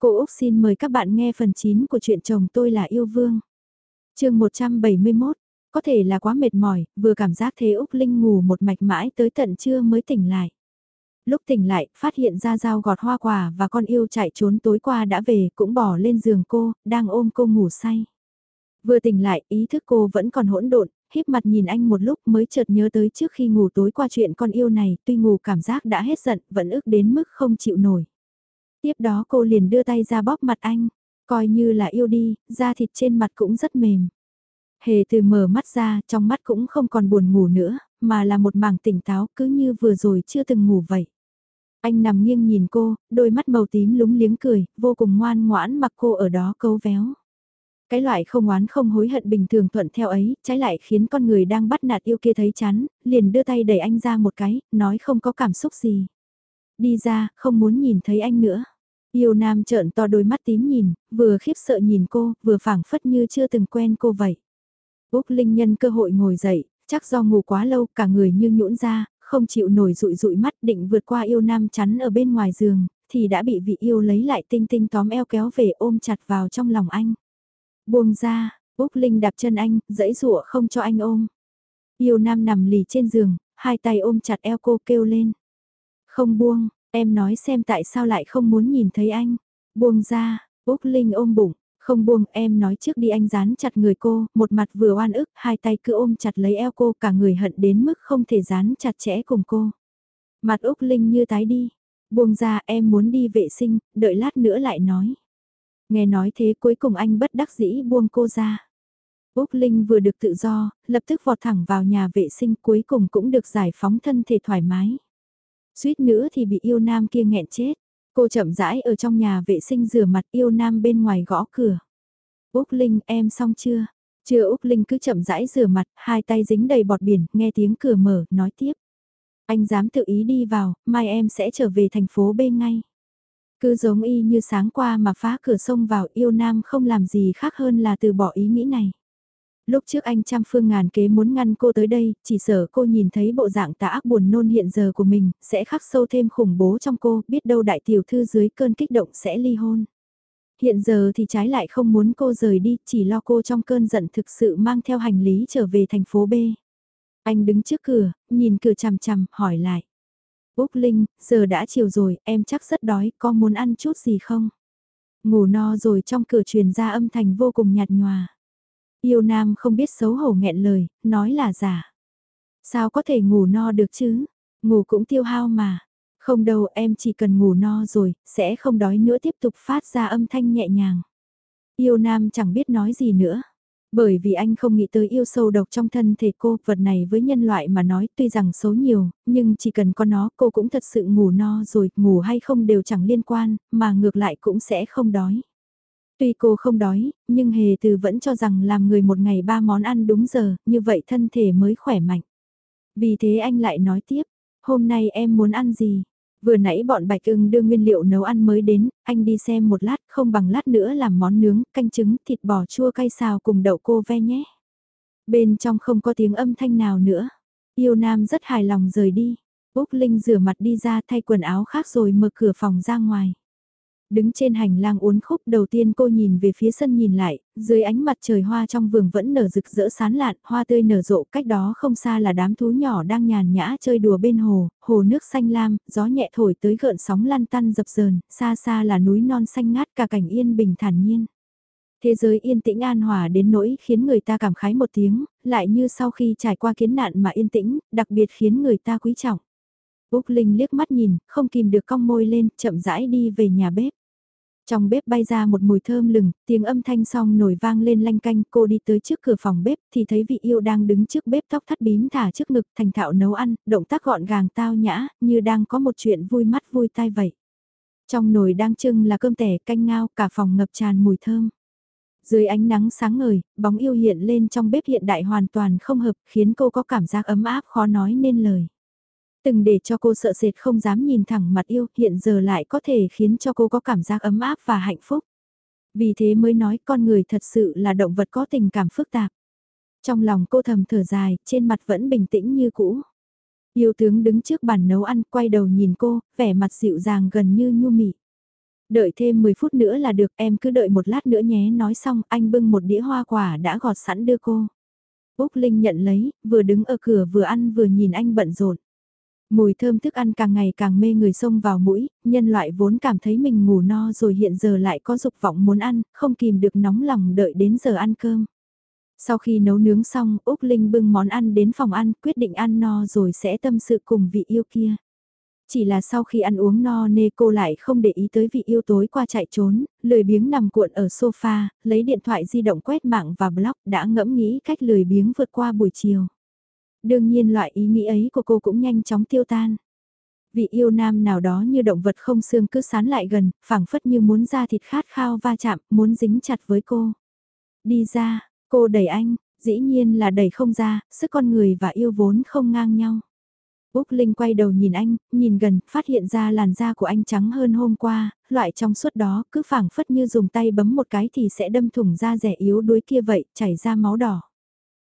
Cô Úc xin mời các bạn nghe phần 9 của truyện chồng tôi là yêu vương. chương 171, có thể là quá mệt mỏi, vừa cảm giác thế Úc Linh ngủ một mạch mãi tới tận trưa mới tỉnh lại. Lúc tỉnh lại, phát hiện ra dao gọt hoa quả và con yêu chạy trốn tối qua đã về cũng bỏ lên giường cô, đang ôm cô ngủ say. Vừa tỉnh lại, ý thức cô vẫn còn hỗn độn, híp mặt nhìn anh một lúc mới chợt nhớ tới trước khi ngủ tối qua chuyện con yêu này, tuy ngủ cảm giác đã hết giận, vẫn ức đến mức không chịu nổi. Tiếp đó cô liền đưa tay ra bóp mặt anh, coi như là yêu đi, da thịt trên mặt cũng rất mềm. Hề từ mở mắt ra, trong mắt cũng không còn buồn ngủ nữa, mà là một mảng tỉnh táo cứ như vừa rồi chưa từng ngủ vậy. Anh nằm nghiêng nhìn cô, đôi mắt màu tím lúng liếng cười, vô cùng ngoan ngoãn mặc cô ở đó câu véo. Cái loại không oán không hối hận bình thường thuận theo ấy, trái lại khiến con người đang bắt nạt yêu kia thấy chán, liền đưa tay đẩy anh ra một cái, nói không có cảm xúc gì. Đi ra, không muốn nhìn thấy anh nữa. Yêu nam trợn to đôi mắt tím nhìn, vừa khiếp sợ nhìn cô, vừa phảng phất như chưa từng quen cô vậy. Úc Linh nhân cơ hội ngồi dậy, chắc do ngủ quá lâu cả người như nhũn ra, không chịu nổi rụi rụi mắt định vượt qua yêu nam chắn ở bên ngoài giường, thì đã bị vị yêu lấy lại tinh tinh tóm eo kéo về ôm chặt vào trong lòng anh. Buông ra, Úc Linh đạp chân anh, dẫy rụa không cho anh ôm. Yêu nam nằm lì trên giường, hai tay ôm chặt eo cô kêu lên. Không buông, em nói xem tại sao lại không muốn nhìn thấy anh. Buông ra, Úc Linh ôm bụng, không buông em nói trước đi anh dán chặt người cô, một mặt vừa oan ức, hai tay cứ ôm chặt lấy eo cô cả người hận đến mức không thể dán chặt chẽ cùng cô. Mặt Úc Linh như tái đi, buông ra em muốn đi vệ sinh, đợi lát nữa lại nói. Nghe nói thế cuối cùng anh bất đắc dĩ buông cô ra. Úc Linh vừa được tự do, lập tức vọt thẳng vào nhà vệ sinh cuối cùng cũng được giải phóng thân thể thoải mái. Suýt nữa thì bị yêu nam kia nghẹn chết. Cô chậm rãi ở trong nhà vệ sinh rửa mặt yêu nam bên ngoài gõ cửa. Úc Linh em xong chưa? Chưa Úc Linh cứ chậm rãi rửa mặt, hai tay dính đầy bọt biển, nghe tiếng cửa mở, nói tiếp. Anh dám tự ý đi vào, mai em sẽ trở về thành phố B ngay. Cứ giống y như sáng qua mà phá cửa sông vào yêu nam không làm gì khác hơn là từ bỏ ý nghĩ này. Lúc trước anh trăm phương ngàn kế muốn ngăn cô tới đây, chỉ sợ cô nhìn thấy bộ dạng tà ác buồn nôn hiện giờ của mình, sẽ khắc sâu thêm khủng bố trong cô, biết đâu đại tiểu thư dưới cơn kích động sẽ ly hôn. Hiện giờ thì trái lại không muốn cô rời đi, chỉ lo cô trong cơn giận thực sự mang theo hành lý trở về thành phố B. Anh đứng trước cửa, nhìn cửa chằm chằm, hỏi lại. Úc Linh, giờ đã chiều rồi, em chắc rất đói, có muốn ăn chút gì không? Ngủ no rồi trong cửa truyền ra âm thanh vô cùng nhạt nhòa. Yêu nam không biết xấu hổ nghẹn lời, nói là giả. Sao có thể ngủ no được chứ? Ngủ cũng tiêu hao mà. Không đâu em chỉ cần ngủ no rồi, sẽ không đói nữa tiếp tục phát ra âm thanh nhẹ nhàng. Yêu nam chẳng biết nói gì nữa. Bởi vì anh không nghĩ tới yêu sâu độc trong thân thể cô, vật này với nhân loại mà nói tuy rằng số nhiều, nhưng chỉ cần có nó cô cũng thật sự ngủ no rồi, ngủ hay không đều chẳng liên quan, mà ngược lại cũng sẽ không đói. Tuy cô không đói, nhưng hề từ vẫn cho rằng làm người một ngày ba món ăn đúng giờ, như vậy thân thể mới khỏe mạnh. Vì thế anh lại nói tiếp, hôm nay em muốn ăn gì? Vừa nãy bọn bạch ưng đưa nguyên liệu nấu ăn mới đến, anh đi xem một lát, không bằng lát nữa làm món nướng, canh trứng, thịt bò chua cay xào cùng đậu cô ve nhé. Bên trong không có tiếng âm thanh nào nữa. Yêu Nam rất hài lòng rời đi. Úc Linh rửa mặt đi ra thay quần áo khác rồi mở cửa phòng ra ngoài. Đứng trên hành lang uốn khúc đầu tiên cô nhìn về phía sân nhìn lại, dưới ánh mặt trời hoa trong vườn vẫn nở rực rỡ sán lạn, hoa tươi nở rộ cách đó không xa là đám thú nhỏ đang nhàn nhã chơi đùa bên hồ, hồ nước xanh lam, gió nhẹ thổi tới gợn sóng lăn tăn dập dờn, xa xa là núi non xanh ngát cả cảnh yên bình thản nhiên. Thế giới yên tĩnh an hòa đến nỗi khiến người ta cảm khái một tiếng, lại như sau khi trải qua kiến nạn mà yên tĩnh, đặc biệt khiến người ta quý trọng. Úc Linh liếc mắt nhìn, không kìm được cong môi lên, chậm rãi đi về nhà bếp. Trong bếp bay ra một mùi thơm lừng, tiếng âm thanh song nổi vang lên lanh canh, cô đi tới trước cửa phòng bếp thì thấy vị yêu đang đứng trước bếp tóc thắt bím thả trước ngực thành thạo nấu ăn, động tác gọn gàng tao nhã, như đang có một chuyện vui mắt vui tai vậy. Trong nồi đang trưng là cơm tẻ canh ngao, cả phòng ngập tràn mùi thơm. Dưới ánh nắng sáng ngời, bóng yêu hiện lên trong bếp hiện đại hoàn toàn không hợp, khiến cô có cảm giác ấm áp khó nói nên lời. Từng để cho cô sợ sệt không dám nhìn thẳng mặt yêu, hiện giờ lại có thể khiến cho cô có cảm giác ấm áp và hạnh phúc. Vì thế mới nói con người thật sự là động vật có tình cảm phức tạp. Trong lòng cô thầm thở dài, trên mặt vẫn bình tĩnh như cũ. Yêu tướng đứng trước bàn nấu ăn, quay đầu nhìn cô, vẻ mặt dịu dàng gần như nhu mị. Đợi thêm 10 phút nữa là được em cứ đợi một lát nữa nhé nói xong anh bưng một đĩa hoa quả đã gọt sẵn đưa cô. Úc Linh nhận lấy, vừa đứng ở cửa vừa ăn vừa nhìn anh bận rộn. Mùi thơm thức ăn càng ngày càng mê người xông vào mũi, nhân loại vốn cảm thấy mình ngủ no rồi hiện giờ lại có dục vọng muốn ăn, không kìm được nóng lòng đợi đến giờ ăn cơm. Sau khi nấu nướng xong, Úc Linh bưng món ăn đến phòng ăn, quyết định ăn no rồi sẽ tâm sự cùng vị yêu kia. Chỉ là sau khi ăn uống no nê cô lại không để ý tới vị yêu tối qua chạy trốn, lười biếng nằm cuộn ở sofa, lấy điện thoại di động quét mạng và blog đã ngẫm nghĩ cách lười biếng vượt qua buổi chiều. Đương nhiên loại ý nghĩ ấy của cô cũng nhanh chóng tiêu tan. Vị yêu nam nào đó như động vật không xương cứ sán lại gần, phảng phất như muốn ra thịt khát khao va chạm, muốn dính chặt với cô. Đi ra, cô đẩy anh, dĩ nhiên là đẩy không ra, sức con người và yêu vốn không ngang nhau. Úc Linh quay đầu nhìn anh, nhìn gần, phát hiện ra làn da của anh trắng hơn hôm qua, loại trong suốt đó cứ phảng phất như dùng tay bấm một cái thì sẽ đâm thủng da rẻ yếu đuối kia vậy, chảy ra máu đỏ.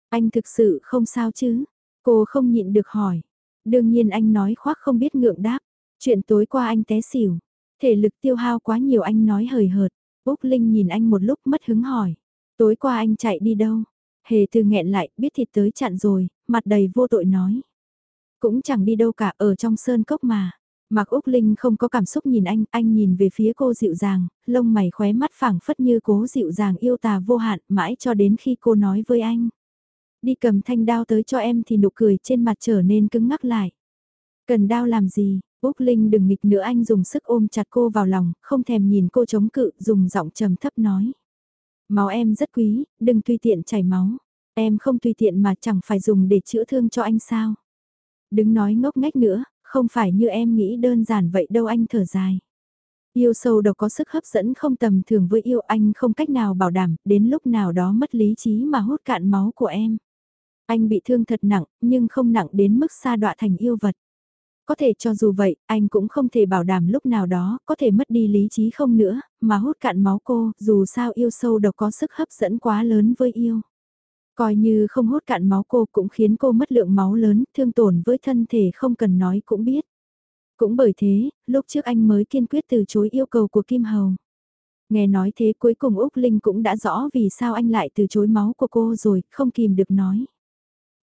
Anh thực sự không sao chứ? Cô không nhịn được hỏi. Đương nhiên anh nói khoác không biết ngượng đáp. Chuyện tối qua anh té xỉu. Thể lực tiêu hao quá nhiều anh nói hời hợt. Úc Linh nhìn anh một lúc mất hứng hỏi. Tối qua anh chạy đi đâu? Hề từ nghẹn lại, biết thịt tới chặn rồi, mặt đầy vô tội nói. Cũng chẳng đi đâu cả ở trong sơn cốc mà. Mạc Úc Linh không có cảm xúc nhìn anh, anh nhìn về phía cô dịu dàng, lông mày khóe mắt phẳng phất như cố dịu dàng yêu tà vô hạn mãi cho đến khi cô nói với anh. Đi cầm thanh đao tới cho em thì nụ cười trên mặt trở nên cứng ngắc lại. Cần đao làm gì, Úc Linh đừng nghịch nữa anh dùng sức ôm chặt cô vào lòng, không thèm nhìn cô chống cự, dùng giọng trầm thấp nói. Máu em rất quý, đừng tùy tiện chảy máu. Em không tùy tiện mà chẳng phải dùng để chữa thương cho anh sao. Đừng nói ngốc nghếch nữa, không phải như em nghĩ đơn giản vậy đâu anh thở dài. Yêu sâu độc có sức hấp dẫn không tầm thường với yêu anh không cách nào bảo đảm, đến lúc nào đó mất lý trí mà hút cạn máu của em. Anh bị thương thật nặng, nhưng không nặng đến mức xa đọa thành yêu vật. Có thể cho dù vậy, anh cũng không thể bảo đảm lúc nào đó, có thể mất đi lý trí không nữa, mà hút cạn máu cô, dù sao yêu sâu độc có sức hấp dẫn quá lớn với yêu. Coi như không hút cạn máu cô cũng khiến cô mất lượng máu lớn, thương tổn với thân thể không cần nói cũng biết. Cũng bởi thế, lúc trước anh mới kiên quyết từ chối yêu cầu của Kim Hầu. Nghe nói thế cuối cùng Úc Linh cũng đã rõ vì sao anh lại từ chối máu của cô rồi, không kìm được nói.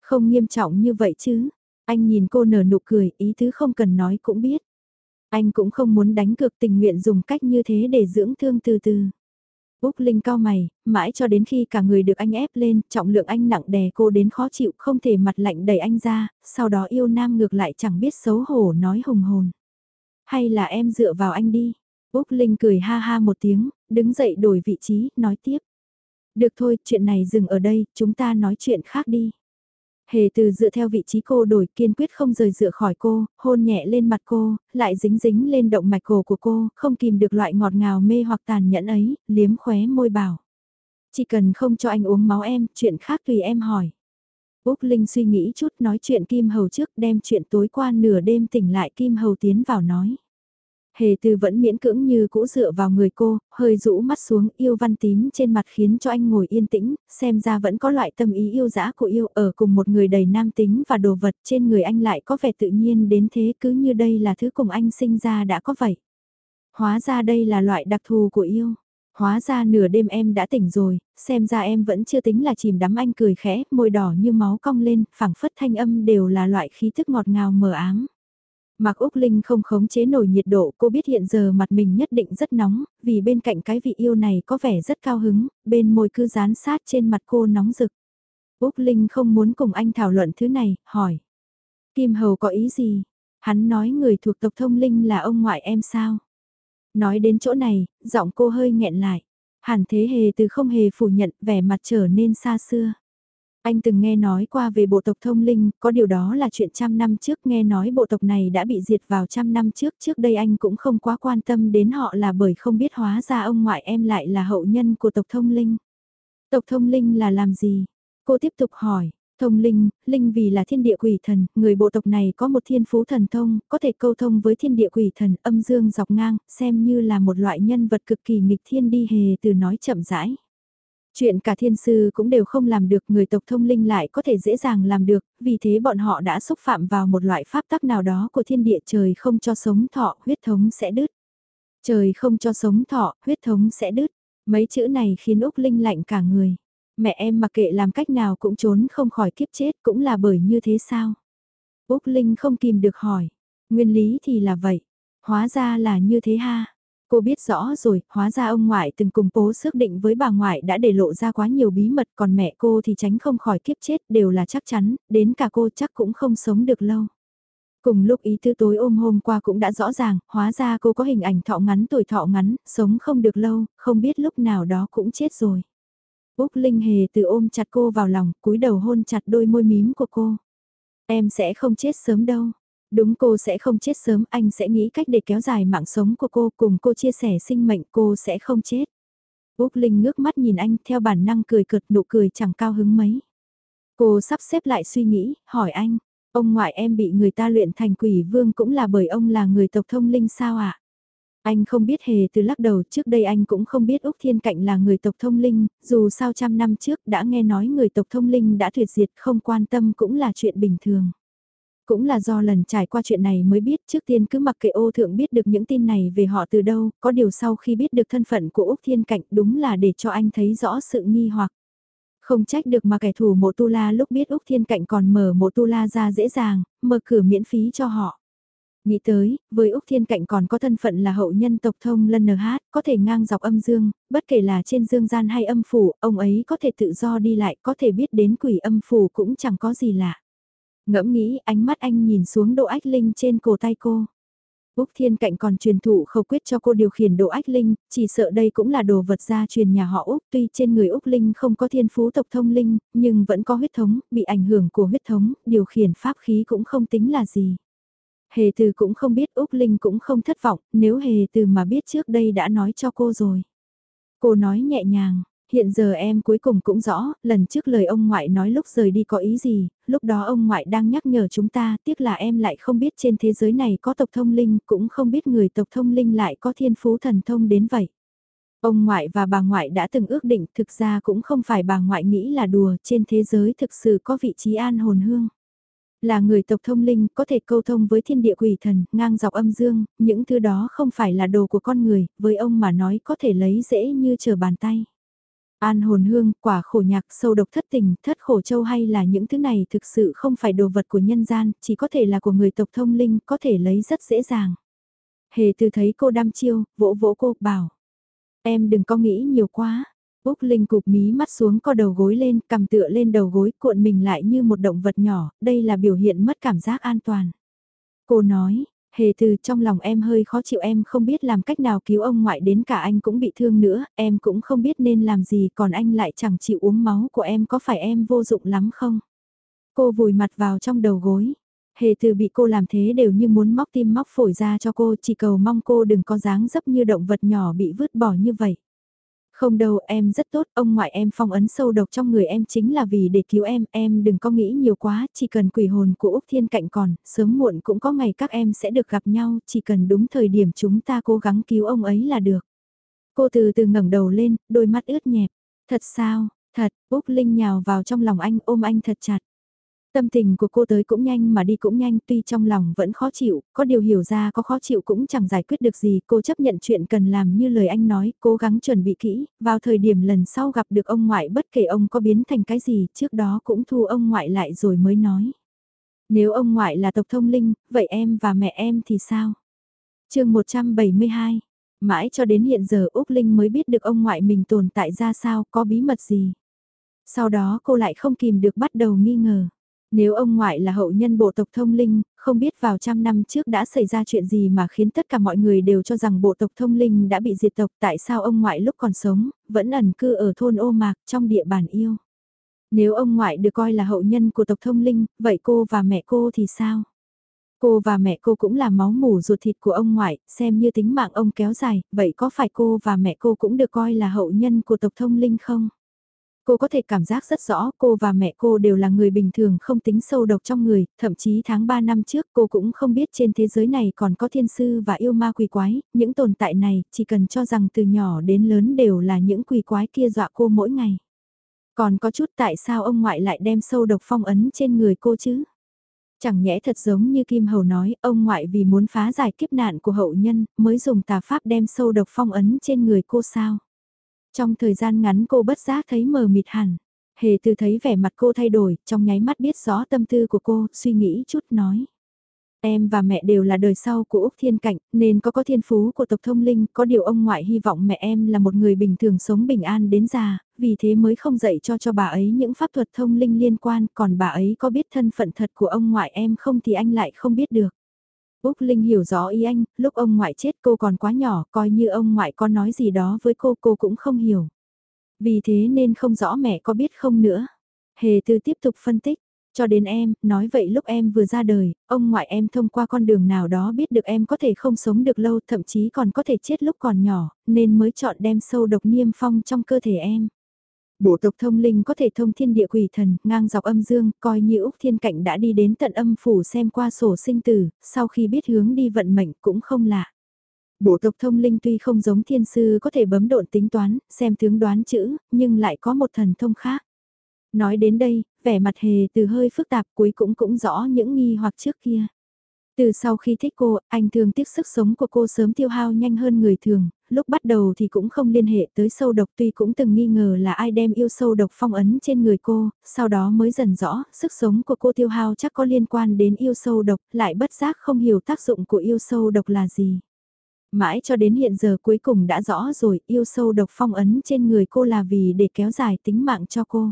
Không nghiêm trọng như vậy chứ. Anh nhìn cô nở nụ cười, ý thứ không cần nói cũng biết. Anh cũng không muốn đánh cược tình nguyện dùng cách như thế để dưỡng thương từ từ. Úc Linh cao mày, mãi cho đến khi cả người được anh ép lên, trọng lượng anh nặng đè cô đến khó chịu, không thể mặt lạnh đẩy anh ra, sau đó yêu nam ngược lại chẳng biết xấu hổ nói hùng hồn. Hay là em dựa vào anh đi. Úc Linh cười ha ha một tiếng, đứng dậy đổi vị trí, nói tiếp. Được thôi, chuyện này dừng ở đây, chúng ta nói chuyện khác đi. Hề từ dựa theo vị trí cô đổi kiên quyết không rời dựa khỏi cô, hôn nhẹ lên mặt cô, lại dính dính lên động mạch cổ của cô, không kìm được loại ngọt ngào mê hoặc tàn nhẫn ấy, liếm khóe môi bảo. Chỉ cần không cho anh uống máu em, chuyện khác tùy em hỏi. Úc Linh suy nghĩ chút nói chuyện Kim Hầu trước đem chuyện tối qua nửa đêm tỉnh lại Kim Hầu tiến vào nói. Hề từ vẫn miễn cưỡng như cũ dựa vào người cô, hơi rũ mắt xuống yêu văn tím trên mặt khiến cho anh ngồi yên tĩnh, xem ra vẫn có loại tâm ý yêu dã của yêu ở cùng một người đầy nam tính và đồ vật trên người anh lại có vẻ tự nhiên đến thế cứ như đây là thứ cùng anh sinh ra đã có vậy. Hóa ra đây là loại đặc thù của yêu. Hóa ra nửa đêm em đã tỉnh rồi, xem ra em vẫn chưa tính là chìm đắm anh cười khẽ, môi đỏ như máu cong lên, phẳng phất thanh âm đều là loại khí thức ngọt ngào mờ ám. Mạc Úc Linh không khống chế nổi nhiệt độ, cô biết hiện giờ mặt mình nhất định rất nóng, vì bên cạnh cái vị yêu này có vẻ rất cao hứng, bên môi cứ dán sát trên mặt cô nóng rực. Úc Linh không muốn cùng anh thảo luận thứ này, hỏi. Kim Hầu có ý gì? Hắn nói người thuộc tộc thông linh là ông ngoại em sao? Nói đến chỗ này, giọng cô hơi nghẹn lại. Hàn thế hề từ không hề phủ nhận vẻ mặt trở nên xa xưa. Anh từng nghe nói qua về bộ tộc thông linh, có điều đó là chuyện trăm năm trước nghe nói bộ tộc này đã bị diệt vào trăm năm trước. Trước đây anh cũng không quá quan tâm đến họ là bởi không biết hóa ra ông ngoại em lại là hậu nhân của tộc thông linh. Tộc thông linh là làm gì? Cô tiếp tục hỏi. Thông linh, linh vì là thiên địa quỷ thần, người bộ tộc này có một thiên phú thần thông, có thể câu thông với thiên địa quỷ thần âm dương dọc ngang, xem như là một loại nhân vật cực kỳ nghịch thiên đi hề từ nói chậm rãi. Chuyện cả thiên sư cũng đều không làm được người tộc thông linh lại có thể dễ dàng làm được, vì thế bọn họ đã xúc phạm vào một loại pháp tắc nào đó của thiên địa trời không cho sống thọ huyết thống sẽ đứt. Trời không cho sống thọ, huyết thống sẽ đứt. Mấy chữ này khiến Úc Linh lạnh cả người. Mẹ em mặc kệ làm cách nào cũng trốn không khỏi kiếp chết cũng là bởi như thế sao? Úc Linh không kìm được hỏi. Nguyên lý thì là vậy. Hóa ra là như thế ha. Cô biết rõ rồi, hóa ra ông ngoại từng cùng bố xác định với bà ngoại đã để lộ ra quá nhiều bí mật còn mẹ cô thì tránh không khỏi kiếp chết đều là chắc chắn, đến cả cô chắc cũng không sống được lâu. Cùng lúc ý tư tối ôm hôm qua cũng đã rõ ràng, hóa ra cô có hình ảnh thọ ngắn tuổi thọ ngắn, sống không được lâu, không biết lúc nào đó cũng chết rồi. Úc Linh Hề từ ôm chặt cô vào lòng, cúi đầu hôn chặt đôi môi mím của cô. Em sẽ không chết sớm đâu. Đúng cô sẽ không chết sớm, anh sẽ nghĩ cách để kéo dài mạng sống của cô, cùng cô chia sẻ sinh mệnh cô sẽ không chết. Úc Linh ngước mắt nhìn anh theo bản năng cười cợt nụ cười chẳng cao hứng mấy. Cô sắp xếp lại suy nghĩ, hỏi anh, ông ngoại em bị người ta luyện thành quỷ vương cũng là bởi ông là người tộc thông linh sao ạ? À? Anh không biết hề từ lắc đầu trước đây anh cũng không biết Úc Thiên Cạnh là người tộc thông linh, dù sao trăm năm trước đã nghe nói người tộc thông linh đã tuyệt diệt không quan tâm cũng là chuyện bình thường. Cũng là do lần trải qua chuyện này mới biết trước tiên cứ mặc kệ ô thượng biết được những tin này về họ từ đâu, có điều sau khi biết được thân phận của Úc Thiên Cạnh đúng là để cho anh thấy rõ sự nghi hoặc. Không trách được mà kẻ thù mộ tu la lúc biết Úc Thiên Cạnh còn mở mộ tu la ra dễ dàng, mở cửa miễn phí cho họ. Nghĩ tới, với Úc Thiên Cạnh còn có thân phận là hậu nhân tộc thông lân NH, có thể ngang dọc âm dương, bất kể là trên dương gian hay âm phủ, ông ấy có thể tự do đi lại, có thể biết đến quỷ âm phủ cũng chẳng có gì lạ. Ngẫm nghĩ ánh mắt anh nhìn xuống độ ách linh trên cổ tay cô. Úc Thiên Cạnh còn truyền thụ khẩu quyết cho cô điều khiển độ ách linh, chỉ sợ đây cũng là đồ vật gia truyền nhà họ Úc. Tuy trên người Úc Linh không có thiên phú tộc thông linh, nhưng vẫn có huyết thống, bị ảnh hưởng của huyết thống, điều khiển pháp khí cũng không tính là gì. Hề từ cũng không biết Úc Linh cũng không thất vọng, nếu hề từ mà biết trước đây đã nói cho cô rồi. Cô nói nhẹ nhàng, hiện giờ em cuối cùng cũng rõ, lần trước lời ông ngoại nói lúc rời đi có ý gì, lúc đó ông ngoại đang nhắc nhở chúng ta, tiếc là em lại không biết trên thế giới này có tộc thông linh, cũng không biết người tộc thông linh lại có thiên phú thần thông đến vậy. Ông ngoại và bà ngoại đã từng ước định thực ra cũng không phải bà ngoại nghĩ là đùa, trên thế giới thực sự có vị trí an hồn hương. Là người tộc thông linh có thể câu thông với thiên địa quỷ thần, ngang dọc âm dương, những thứ đó không phải là đồ của con người, với ông mà nói có thể lấy dễ như chờ bàn tay. An hồn hương, quả khổ nhạc, sâu độc thất tình, thất khổ châu hay là những thứ này thực sự không phải đồ vật của nhân gian, chỉ có thể là của người tộc thông linh, có thể lấy rất dễ dàng. Hề từ thấy cô đam chiêu, vỗ vỗ cô, bảo. Em đừng có nghĩ nhiều quá. Úc Linh cụp mí mắt xuống co đầu gối lên, cầm tựa lên đầu gối, cuộn mình lại như một động vật nhỏ, đây là biểu hiện mất cảm giác an toàn. Cô nói, Hề từ trong lòng em hơi khó chịu em không biết làm cách nào cứu ông ngoại đến cả anh cũng bị thương nữa, em cũng không biết nên làm gì còn anh lại chẳng chịu uống máu của em có phải em vô dụng lắm không? Cô vùi mặt vào trong đầu gối. Hề từ bị cô làm thế đều như muốn móc tim móc phổi ra cho cô chỉ cầu mong cô đừng có dáng dấp như động vật nhỏ bị vứt bỏ như vậy. Không đâu, em rất tốt, ông ngoại em phong ấn sâu độc trong người em chính là vì để cứu em, em đừng có nghĩ nhiều quá, chỉ cần quỷ hồn của Úc Thiên Cạnh còn, sớm muộn cũng có ngày các em sẽ được gặp nhau, chỉ cần đúng thời điểm chúng ta cố gắng cứu ông ấy là được. Cô từ từ ngẩng đầu lên, đôi mắt ướt nhẹp. Thật sao, thật, Úc Linh nhào vào trong lòng anh ôm anh thật chặt. Tâm tình của cô tới cũng nhanh mà đi cũng nhanh tuy trong lòng vẫn khó chịu, có điều hiểu ra có khó chịu cũng chẳng giải quyết được gì. Cô chấp nhận chuyện cần làm như lời anh nói, cố gắng chuẩn bị kỹ, vào thời điểm lần sau gặp được ông ngoại bất kể ông có biến thành cái gì, trước đó cũng thu ông ngoại lại rồi mới nói. Nếu ông ngoại là tộc thông linh, vậy em và mẹ em thì sao? chương 172, mãi cho đến hiện giờ Úc Linh mới biết được ông ngoại mình tồn tại ra sao, có bí mật gì. Sau đó cô lại không kìm được bắt đầu nghi ngờ. Nếu ông ngoại là hậu nhân bộ tộc thông linh, không biết vào trăm năm trước đã xảy ra chuyện gì mà khiến tất cả mọi người đều cho rằng bộ tộc thông linh đã bị diệt tộc tại sao ông ngoại lúc còn sống, vẫn ẩn cư ở thôn ô mạc trong địa bàn yêu. Nếu ông ngoại được coi là hậu nhân của tộc thông linh, vậy cô và mẹ cô thì sao? Cô và mẹ cô cũng là máu mủ ruột thịt của ông ngoại, xem như tính mạng ông kéo dài, vậy có phải cô và mẹ cô cũng được coi là hậu nhân của tộc thông linh không? Cô có thể cảm giác rất rõ cô và mẹ cô đều là người bình thường không tính sâu độc trong người, thậm chí tháng 3 năm trước cô cũng không biết trên thế giới này còn có thiên sư và yêu ma quỷ quái, những tồn tại này chỉ cần cho rằng từ nhỏ đến lớn đều là những quỷ quái kia dọa cô mỗi ngày. Còn có chút tại sao ông ngoại lại đem sâu độc phong ấn trên người cô chứ? Chẳng nhẽ thật giống như Kim Hầu nói, ông ngoại vì muốn phá giải kiếp nạn của hậu nhân, mới dùng tà pháp đem sâu độc phong ấn trên người cô sao. Trong thời gian ngắn cô bất giác thấy mờ mịt hẳn. Hề từ thấy vẻ mặt cô thay đổi, trong nháy mắt biết rõ tâm tư của cô, suy nghĩ chút nói. Em và mẹ đều là đời sau của Úc Thiên Cạnh, nên có có thiên phú của tộc thông linh, có điều ông ngoại hy vọng mẹ em là một người bình thường sống bình an đến già, vì thế mới không dạy cho cho bà ấy những pháp thuật thông linh liên quan, còn bà ấy có biết thân phận thật của ông ngoại em không thì anh lại không biết được. Úc Linh hiểu rõ ý anh, lúc ông ngoại chết cô còn quá nhỏ, coi như ông ngoại có nói gì đó với cô cô cũng không hiểu. Vì thế nên không rõ mẹ có biết không nữa. Hề Tư tiếp tục phân tích, cho đến em, nói vậy lúc em vừa ra đời, ông ngoại em thông qua con đường nào đó biết được em có thể không sống được lâu, thậm chí còn có thể chết lúc còn nhỏ, nên mới chọn đem sâu độc niêm phong trong cơ thể em. Bộ tộc thông linh có thể thông thiên địa quỷ thần, ngang dọc âm dương, coi như Úc Thiên Cạnh đã đi đến tận âm phủ xem qua sổ sinh tử, sau khi biết hướng đi vận mệnh cũng không lạ. Bộ tộc thông linh tuy không giống thiên sư có thể bấm độn tính toán, xem tướng đoán chữ, nhưng lại có một thần thông khác. Nói đến đây, vẻ mặt hề từ hơi phức tạp cuối cũng cũng rõ những nghi hoặc trước kia. Từ sau khi thích cô, anh thường tiếc sức sống của cô sớm tiêu hao nhanh hơn người thường, lúc bắt đầu thì cũng không liên hệ tới sâu độc tuy cũng từng nghi ngờ là ai đem yêu sâu độc phong ấn trên người cô, sau đó mới dần rõ, sức sống của cô tiêu hao chắc có liên quan đến yêu sâu độc, lại bất giác không hiểu tác dụng của yêu sâu độc là gì. Mãi cho đến hiện giờ cuối cùng đã rõ rồi, yêu sâu độc phong ấn trên người cô là vì để kéo dài tính mạng cho cô.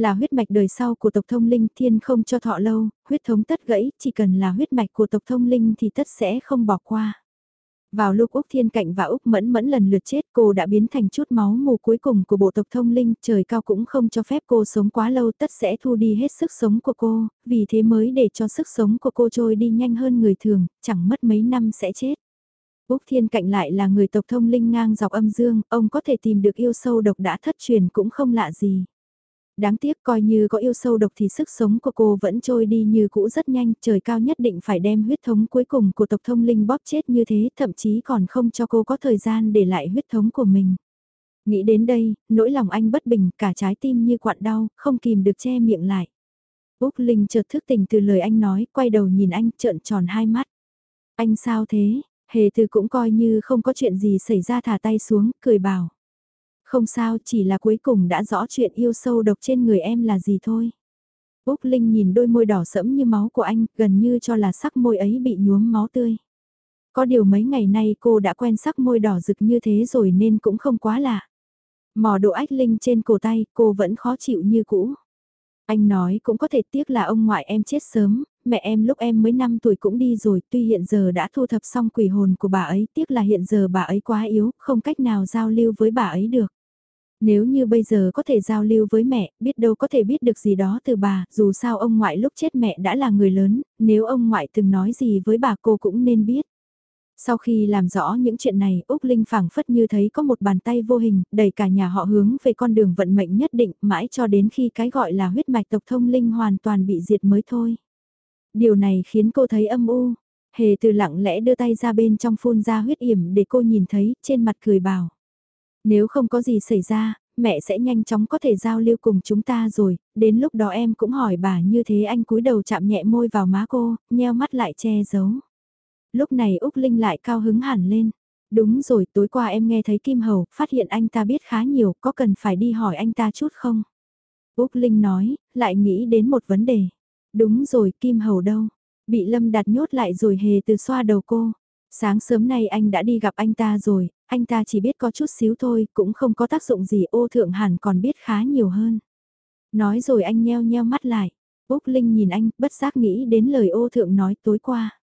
Là huyết mạch đời sau của tộc thông linh thiên không cho thọ lâu, huyết thống tất gãy, chỉ cần là huyết mạch của tộc thông linh thì tất sẽ không bỏ qua. Vào lúc Úc Thiên Cạnh và Úc Mẫn Mẫn lần lượt chết cô đã biến thành chút máu mù cuối cùng của bộ tộc thông linh, trời cao cũng không cho phép cô sống quá lâu tất sẽ thu đi hết sức sống của cô, vì thế mới để cho sức sống của cô trôi đi nhanh hơn người thường, chẳng mất mấy năm sẽ chết. Úc Thiên Cạnh lại là người tộc thông linh ngang dọc âm dương, ông có thể tìm được yêu sâu độc đã thất truyền cũng không lạ gì. Đáng tiếc coi như có yêu sâu độc thì sức sống của cô vẫn trôi đi như cũ rất nhanh, trời cao nhất định phải đem huyết thống cuối cùng của tộc thông linh bóp chết như thế, thậm chí còn không cho cô có thời gian để lại huyết thống của mình. Nghĩ đến đây, nỗi lòng anh bất bình, cả trái tim như quặn đau, không kìm được che miệng lại. Úc Linh chợt thức tỉnh từ lời anh nói, quay đầu nhìn anh trợn tròn hai mắt. Anh sao thế? Hề từ cũng coi như không có chuyện gì xảy ra thả tay xuống, cười bảo. Không sao, chỉ là cuối cùng đã rõ chuyện yêu sâu độc trên người em là gì thôi. Úc Linh nhìn đôi môi đỏ sẫm như máu của anh, gần như cho là sắc môi ấy bị nhuốm máu tươi. Có điều mấy ngày nay cô đã quen sắc môi đỏ rực như thế rồi nên cũng không quá lạ. Mò độ ách Linh trên cổ tay, cô vẫn khó chịu như cũ. Anh nói cũng có thể tiếc là ông ngoại em chết sớm, mẹ em lúc em mới 5 tuổi cũng đi rồi, tuy hiện giờ đã thu thập xong quỷ hồn của bà ấy, tiếc là hiện giờ bà ấy quá yếu, không cách nào giao lưu với bà ấy được. Nếu như bây giờ có thể giao lưu với mẹ, biết đâu có thể biết được gì đó từ bà, dù sao ông ngoại lúc chết mẹ đã là người lớn, nếu ông ngoại từng nói gì với bà cô cũng nên biết. Sau khi làm rõ những chuyện này, Úc Linh phảng phất như thấy có một bàn tay vô hình, đẩy cả nhà họ hướng về con đường vận mệnh nhất định, mãi cho đến khi cái gọi là huyết mạch tộc thông linh hoàn toàn bị diệt mới thôi. Điều này khiến cô thấy âm u, hề từ lặng lẽ đưa tay ra bên trong phun ra huyết yểm để cô nhìn thấy, trên mặt cười bảo. Nếu không có gì xảy ra, mẹ sẽ nhanh chóng có thể giao lưu cùng chúng ta rồi, đến lúc đó em cũng hỏi bà như thế anh cúi đầu chạm nhẹ môi vào má cô, nheo mắt lại che giấu. Lúc này Úc Linh lại cao hứng hẳn lên. Đúng rồi, tối qua em nghe thấy Kim Hầu, phát hiện anh ta biết khá nhiều, có cần phải đi hỏi anh ta chút không? Úc Linh nói, lại nghĩ đến một vấn đề. Đúng rồi, Kim Hầu đâu? Bị Lâm đặt nhốt lại rồi hề từ xoa đầu cô. Sáng sớm nay anh đã đi gặp anh ta rồi, anh ta chỉ biết có chút xíu thôi, cũng không có tác dụng gì ô thượng hẳn còn biết khá nhiều hơn. Nói rồi anh nheo nheo mắt lại. Úc Linh nhìn anh, bất giác nghĩ đến lời ô thượng nói tối qua.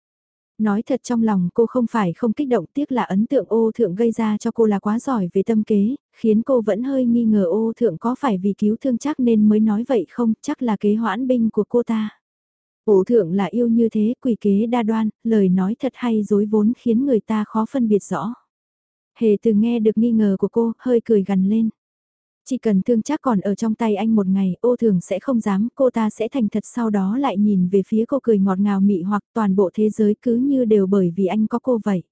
Nói thật trong lòng cô không phải không kích động tiếc là ấn tượng ô thượng gây ra cho cô là quá giỏi về tâm kế, khiến cô vẫn hơi nghi ngờ ô thượng có phải vì cứu thương chắc nên mới nói vậy không, chắc là kế hoãn binh của cô ta. Ổ thượng là yêu như thế, quỷ kế đa đoan, lời nói thật hay dối vốn khiến người ta khó phân biệt rõ. Hề từ nghe được nghi ngờ của cô, hơi cười gần lên. Chỉ cần thương chắc còn ở trong tay anh một ngày, ô thường sẽ không dám, cô ta sẽ thành thật sau đó lại nhìn về phía cô cười ngọt ngào mị hoặc toàn bộ thế giới cứ như đều bởi vì anh có cô vậy.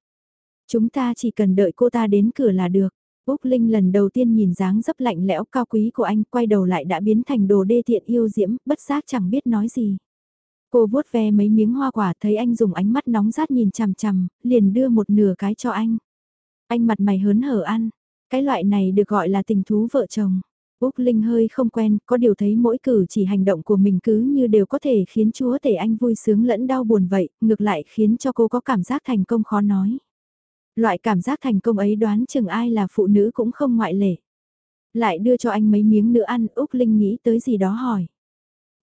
Chúng ta chỉ cần đợi cô ta đến cửa là được. Úc Linh lần đầu tiên nhìn dáng dấp lạnh lẽo cao quý của anh quay đầu lại đã biến thành đồ đê tiện yêu diễm, bất giác chẳng biết nói gì. Cô vuốt ve mấy miếng hoa quả thấy anh dùng ánh mắt nóng rát nhìn chằm chằm, liền đưa một nửa cái cho anh. Anh mặt mày hớn hở ăn, cái loại này được gọi là tình thú vợ chồng. Úc Linh hơi không quen, có điều thấy mỗi cử chỉ hành động của mình cứ như đều có thể khiến chúa tể anh vui sướng lẫn đau buồn vậy, ngược lại khiến cho cô có cảm giác thành công khó nói. Loại cảm giác thành công ấy đoán chừng ai là phụ nữ cũng không ngoại lệ. Lại đưa cho anh mấy miếng nữa ăn, Úc Linh nghĩ tới gì đó hỏi.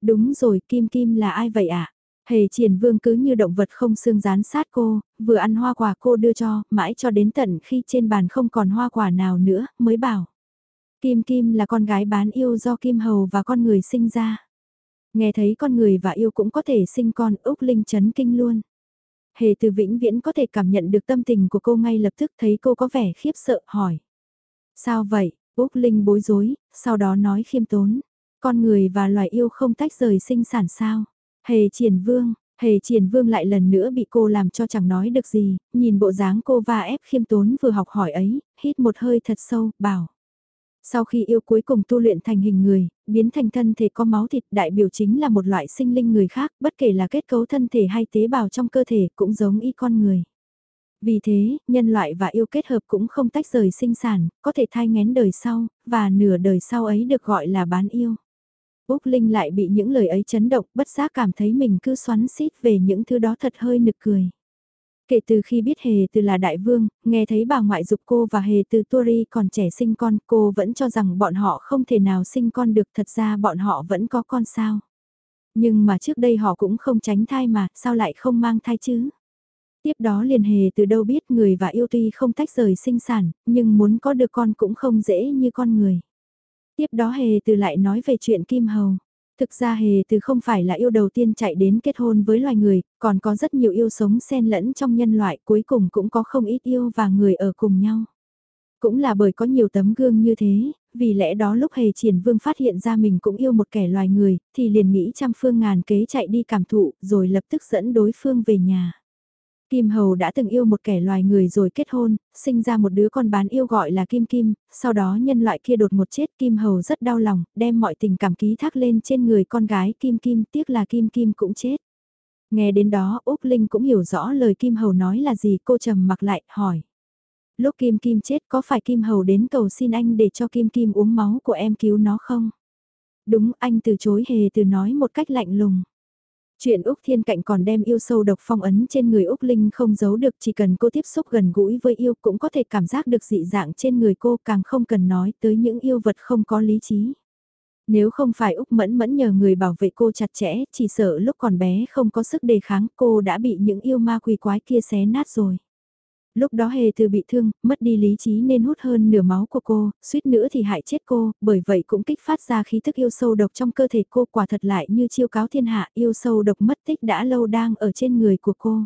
Đúng rồi, Kim Kim là ai vậy ạ? À? Hề triển vương cứ như động vật không xương rán sát cô, vừa ăn hoa quả cô đưa cho, mãi cho đến tận khi trên bàn không còn hoa quả nào nữa, mới bảo. Kim Kim là con gái bán yêu do Kim Hầu và con người sinh ra. Nghe thấy con người và yêu cũng có thể sinh con, Úc Linh chấn kinh luôn. Hề từ vĩnh viễn có thể cảm nhận được tâm tình của cô ngay lập tức thấy cô có vẻ khiếp sợ, hỏi. Sao vậy? Úc Linh bối rối, sau đó nói khiêm tốn. Con người và loài yêu không tách rời sinh sản sao? Hề triển vương, hề triển vương lại lần nữa bị cô làm cho chẳng nói được gì, nhìn bộ dáng cô va ép khiêm tốn vừa học hỏi ấy, hít một hơi thật sâu, bảo. Sau khi yêu cuối cùng tu luyện thành hình người, biến thành thân thể có máu thịt đại biểu chính là một loại sinh linh người khác, bất kể là kết cấu thân thể hay tế bào trong cơ thể cũng giống y con người. Vì thế, nhân loại và yêu kết hợp cũng không tách rời sinh sản, có thể thai ngén đời sau, và nửa đời sau ấy được gọi là bán yêu. Úc Linh lại bị những lời ấy chấn động, bất giác cảm thấy mình cứ xoắn xít về những thứ đó thật hơi nực cười. Kể từ khi biết Hề Từ là đại vương, nghe thấy bà ngoại dục cô và Hề Từ Tori còn trẻ sinh con, cô vẫn cho rằng bọn họ không thể nào sinh con được, thật ra bọn họ vẫn có con sao. Nhưng mà trước đây họ cũng không tránh thai mà, sao lại không mang thai chứ? Tiếp đó liền Hề từ đâu biết người và yêu tuy không tách rời sinh sản, nhưng muốn có được con cũng không dễ như con người. Tiếp đó Hề từ lại nói về chuyện Kim Hầu. Thực ra hề từ không phải là yêu đầu tiên chạy đến kết hôn với loài người, còn có rất nhiều yêu sống xen lẫn trong nhân loại cuối cùng cũng có không ít yêu và người ở cùng nhau. Cũng là bởi có nhiều tấm gương như thế, vì lẽ đó lúc hề triển vương phát hiện ra mình cũng yêu một kẻ loài người, thì liền nghĩ trăm phương ngàn kế chạy đi cảm thụ rồi lập tức dẫn đối phương về nhà. Kim Hầu đã từng yêu một kẻ loài người rồi kết hôn, sinh ra một đứa con bán yêu gọi là Kim Kim, sau đó nhân loại kia đột một chết Kim Hầu rất đau lòng, đem mọi tình cảm ký thác lên trên người con gái Kim Kim, tiếc là Kim Kim cũng chết. Nghe đến đó Úc Linh cũng hiểu rõ lời Kim Hầu nói là gì cô trầm mặc lại, hỏi. Lúc Kim Kim chết có phải Kim Hầu đến cầu xin anh để cho Kim Kim uống máu của em cứu nó không? Đúng anh từ chối hề từ nói một cách lạnh lùng. Chuyện Úc Thiên Cạnh còn đem yêu sâu độc phong ấn trên người Úc Linh không giấu được chỉ cần cô tiếp xúc gần gũi với yêu cũng có thể cảm giác được dị dạng trên người cô càng không cần nói tới những yêu vật không có lý trí. Nếu không phải Úc Mẫn Mẫn nhờ người bảo vệ cô chặt chẽ, chỉ sợ lúc còn bé không có sức đề kháng cô đã bị những yêu ma quỷ quái kia xé nát rồi. Lúc đó hề từ bị thương, mất đi lý trí nên hút hơn nửa máu của cô, suýt nữa thì hại chết cô, bởi vậy cũng kích phát ra khí thức yêu sâu độc trong cơ thể cô quả thật lại như chiêu cáo thiên hạ yêu sâu độc mất tích đã lâu đang ở trên người của cô.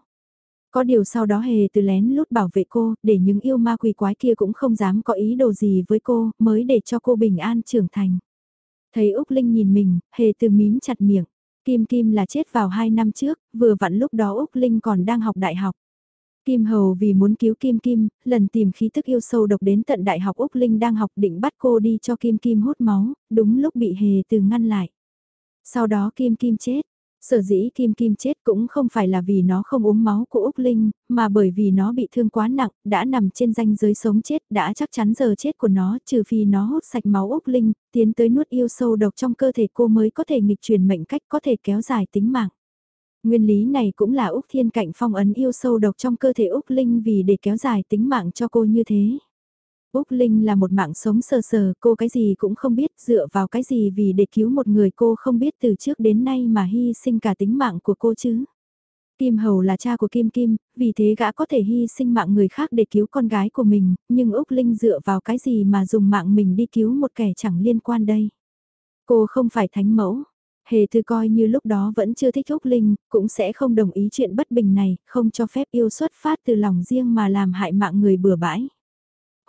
Có điều sau đó hề từ lén lút bảo vệ cô, để những yêu ma quỷ quái kia cũng không dám có ý đồ gì với cô, mới để cho cô bình an trưởng thành. Thấy Úc Linh nhìn mình, hề từ mím chặt miệng. Kim Kim là chết vào 2 năm trước, vừa vặn lúc đó Úc Linh còn đang học đại học. Kim Hầu vì muốn cứu Kim Kim, lần tìm khí thức yêu sâu độc đến tận Đại học Úc Linh đang học định bắt cô đi cho Kim Kim hút máu, đúng lúc bị hề từ ngăn lại. Sau đó Kim Kim chết. Sở dĩ Kim Kim chết cũng không phải là vì nó không uống máu của Úc Linh, mà bởi vì nó bị thương quá nặng, đã nằm trên ranh giới sống chết, đã chắc chắn giờ chết của nó, trừ phi nó hút sạch máu Úc Linh, tiến tới nuốt yêu sâu độc trong cơ thể cô mới có thể nghịch truyền mệnh cách có thể kéo dài tính mạng. Nguyên lý này cũng là Úc Thiên Cạnh phong ấn yêu sâu độc trong cơ thể Úc Linh vì để kéo dài tính mạng cho cô như thế. Úc Linh là một mạng sống sờ sờ, cô cái gì cũng không biết, dựa vào cái gì vì để cứu một người cô không biết từ trước đến nay mà hy sinh cả tính mạng của cô chứ. Kim Hầu là cha của Kim Kim, vì thế gã có thể hy sinh mạng người khác để cứu con gái của mình, nhưng Úc Linh dựa vào cái gì mà dùng mạng mình đi cứu một kẻ chẳng liên quan đây. Cô không phải thánh mẫu, Hề Thư coi như lúc đó vẫn chưa thích Úc Linh, cũng sẽ không đồng ý chuyện bất bình này, không cho phép yêu xuất phát từ lòng riêng mà làm hại mạng người bừa bãi.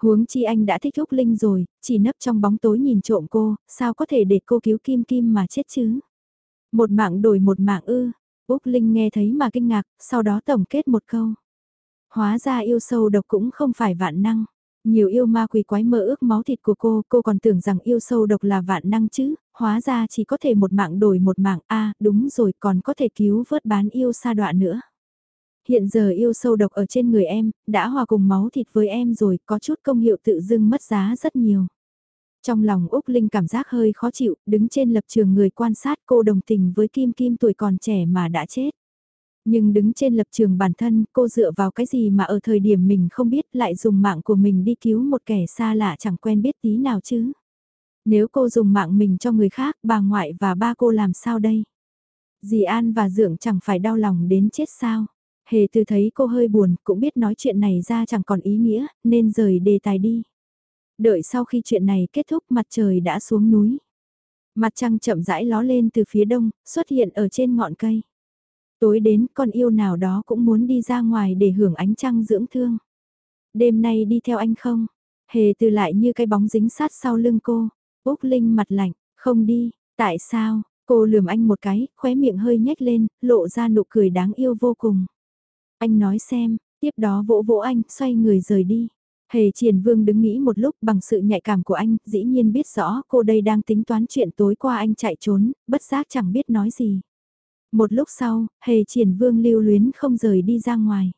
Huống chi anh đã thích Úc Linh rồi, chỉ nấp trong bóng tối nhìn trộm cô, sao có thể để cô cứu Kim Kim mà chết chứ? Một mạng đổi một mạng ư, Úc Linh nghe thấy mà kinh ngạc, sau đó tổng kết một câu. Hóa ra yêu sâu độc cũng không phải vạn năng. Nhiều yêu ma quỷ quái mơ ước máu thịt của cô, cô còn tưởng rằng yêu sâu độc là vạn năng chứ, hóa ra chỉ có thể một mạng đổi một mạng, a đúng rồi còn có thể cứu vớt bán yêu sa đọa nữa. Hiện giờ yêu sâu độc ở trên người em, đã hòa cùng máu thịt với em rồi, có chút công hiệu tự dưng mất giá rất nhiều. Trong lòng Úc Linh cảm giác hơi khó chịu, đứng trên lập trường người quan sát cô đồng tình với Kim Kim tuổi còn trẻ mà đã chết. Nhưng đứng trên lập trường bản thân, cô dựa vào cái gì mà ở thời điểm mình không biết lại dùng mạng của mình đi cứu một kẻ xa lạ chẳng quen biết tí nào chứ. Nếu cô dùng mạng mình cho người khác, bà ngoại và ba cô làm sao đây? Dì An và Dượng chẳng phải đau lòng đến chết sao? Hề từ thấy cô hơi buồn, cũng biết nói chuyện này ra chẳng còn ý nghĩa, nên rời đề tài đi. Đợi sau khi chuyện này kết thúc mặt trời đã xuống núi. Mặt trăng chậm rãi ló lên từ phía đông, xuất hiện ở trên ngọn cây. Tối đến con yêu nào đó cũng muốn đi ra ngoài để hưởng ánh trăng dưỡng thương. Đêm nay đi theo anh không? Hề từ lại như cái bóng dính sát sau lưng cô. Úc Linh mặt lạnh, không đi, tại sao? Cô lườm anh một cái, khóe miệng hơi nhếch lên, lộ ra nụ cười đáng yêu vô cùng. Anh nói xem, tiếp đó vỗ vỗ anh, xoay người rời đi. Hề triển vương đứng nghĩ một lúc bằng sự nhạy cảm của anh, dĩ nhiên biết rõ cô đây đang tính toán chuyện tối qua anh chạy trốn, bất giác chẳng biết nói gì. Một lúc sau, hề triển vương lưu luyến không rời đi ra ngoài.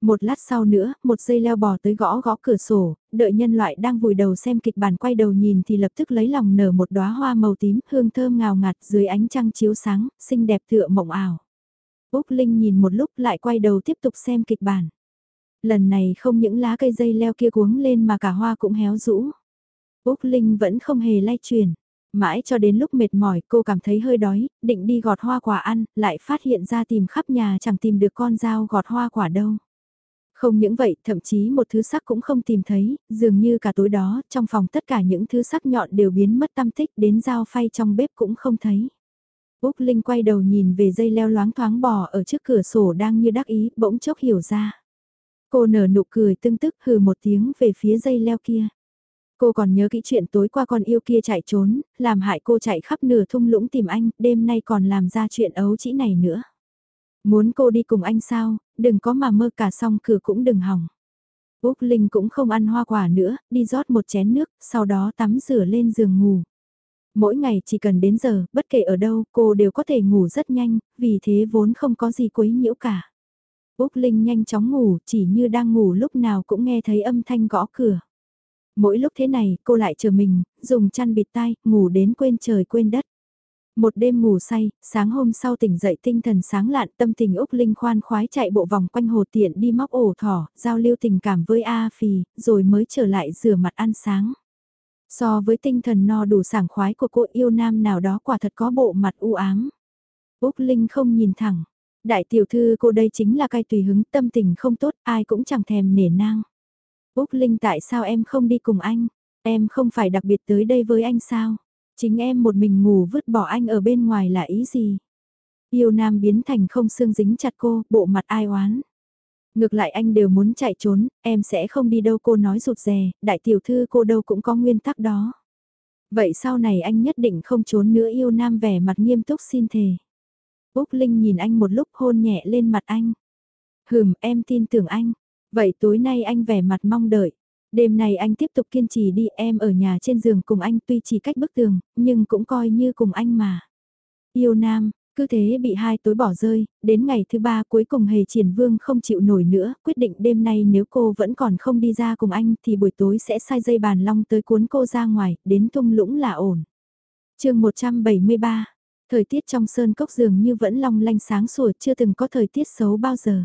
Một lát sau nữa, một dây leo bò tới gõ gõ cửa sổ, đợi nhân loại đang vùi đầu xem kịch bản quay đầu nhìn thì lập tức lấy lòng nở một đóa hoa màu tím hương thơm ngào ngạt dưới ánh trăng chiếu sáng, xinh đẹp tựa mộng ảo. Úc Linh nhìn một lúc lại quay đầu tiếp tục xem kịch bản. Lần này không những lá cây dây leo kia cuống lên mà cả hoa cũng héo rũ. Úc Linh vẫn không hề lay chuyển. Mãi cho đến lúc mệt mỏi cô cảm thấy hơi đói, định đi gọt hoa quả ăn, lại phát hiện ra tìm khắp nhà chẳng tìm được con dao gọt hoa quả đâu. Không những vậy, thậm chí một thứ sắc cũng không tìm thấy, dường như cả tối đó, trong phòng tất cả những thứ sắc nhọn đều biến mất tâm tích đến dao phay trong bếp cũng không thấy. Úc Linh quay đầu nhìn về dây leo loáng thoáng bò ở trước cửa sổ đang như đắc ý, bỗng chốc hiểu ra. Cô nở nụ cười tương tức hừ một tiếng về phía dây leo kia. Cô còn nhớ kỹ chuyện tối qua con yêu kia chạy trốn, làm hại cô chạy khắp nửa thung lũng tìm anh, đêm nay còn làm ra chuyện ấu chỉ này nữa. Muốn cô đi cùng anh sao, đừng có mà mơ cả xong cửa cũng đừng hỏng. Úc Linh cũng không ăn hoa quả nữa, đi rót một chén nước, sau đó tắm rửa lên giường ngủ. Mỗi ngày chỉ cần đến giờ, bất kể ở đâu, cô đều có thể ngủ rất nhanh, vì thế vốn không có gì quấy nhiễu cả. Úc Linh nhanh chóng ngủ, chỉ như đang ngủ lúc nào cũng nghe thấy âm thanh gõ cửa. Mỗi lúc thế này, cô lại chờ mình, dùng chăn bịt tai, ngủ đến quên trời quên đất. Một đêm ngủ say, sáng hôm sau tỉnh dậy tinh thần sáng lạn tâm tình Úc Linh khoan khoái chạy bộ vòng quanh hồ tiện đi móc ổ thỏ, giao lưu tình cảm với A Phì, rồi mới trở lại rửa mặt ăn sáng. So với tinh thần no đủ sảng khoái của cô yêu nam nào đó quả thật có bộ mặt u ám. Úc Linh không nhìn thẳng. Đại tiểu thư cô đây chính là cai tùy hứng tâm tình không tốt, ai cũng chẳng thèm nể nang. Úc Linh tại sao em không đi cùng anh? Em không phải đặc biệt tới đây với anh sao? Chính em một mình ngủ vứt bỏ anh ở bên ngoài là ý gì? Yêu nam biến thành không xương dính chặt cô, bộ mặt ai oán. Ngược lại anh đều muốn chạy trốn, em sẽ không đi đâu cô nói rụt rè, đại tiểu thư cô đâu cũng có nguyên tắc đó. Vậy sau này anh nhất định không trốn nữa yêu nam vẻ mặt nghiêm túc xin thề. Úc Linh nhìn anh một lúc hôn nhẹ lên mặt anh. Hừm em tin tưởng anh. Vậy tối nay anh vẻ mặt mong đợi. Đêm nay anh tiếp tục kiên trì đi em ở nhà trên giường cùng anh tuy chỉ cách bức tường, nhưng cũng coi như cùng anh mà. Yêu nam, cứ thế bị hai tối bỏ rơi, đến ngày thứ ba cuối cùng hề triển vương không chịu nổi nữa, quyết định đêm nay nếu cô vẫn còn không đi ra cùng anh thì buổi tối sẽ sai dây bàn long tới cuốn cô ra ngoài, đến tung lũng là ổn. chương 173, thời tiết trong sơn cốc dường như vẫn long lanh sáng sủa chưa từng có thời tiết xấu bao giờ.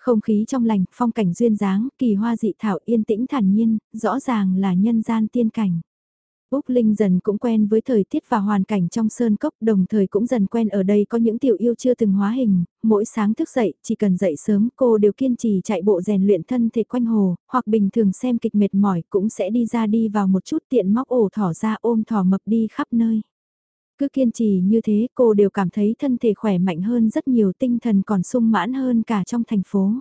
Không khí trong lành, phong cảnh duyên dáng, kỳ hoa dị thảo yên tĩnh thản nhiên, rõ ràng là nhân gian tiên cảnh. Úc Linh dần cũng quen với thời tiết và hoàn cảnh trong sơn cốc đồng thời cũng dần quen ở đây có những tiểu yêu chưa từng hóa hình, mỗi sáng thức dậy, chỉ cần dậy sớm cô đều kiên trì chạy bộ rèn luyện thân thể quanh hồ, hoặc bình thường xem kịch mệt mỏi cũng sẽ đi ra đi vào một chút tiện móc ổ thỏ ra ôm thỏ mập đi khắp nơi. Cứ kiên trì như thế cô đều cảm thấy thân thể khỏe mạnh hơn rất nhiều tinh thần còn sung mãn hơn cả trong thành phố.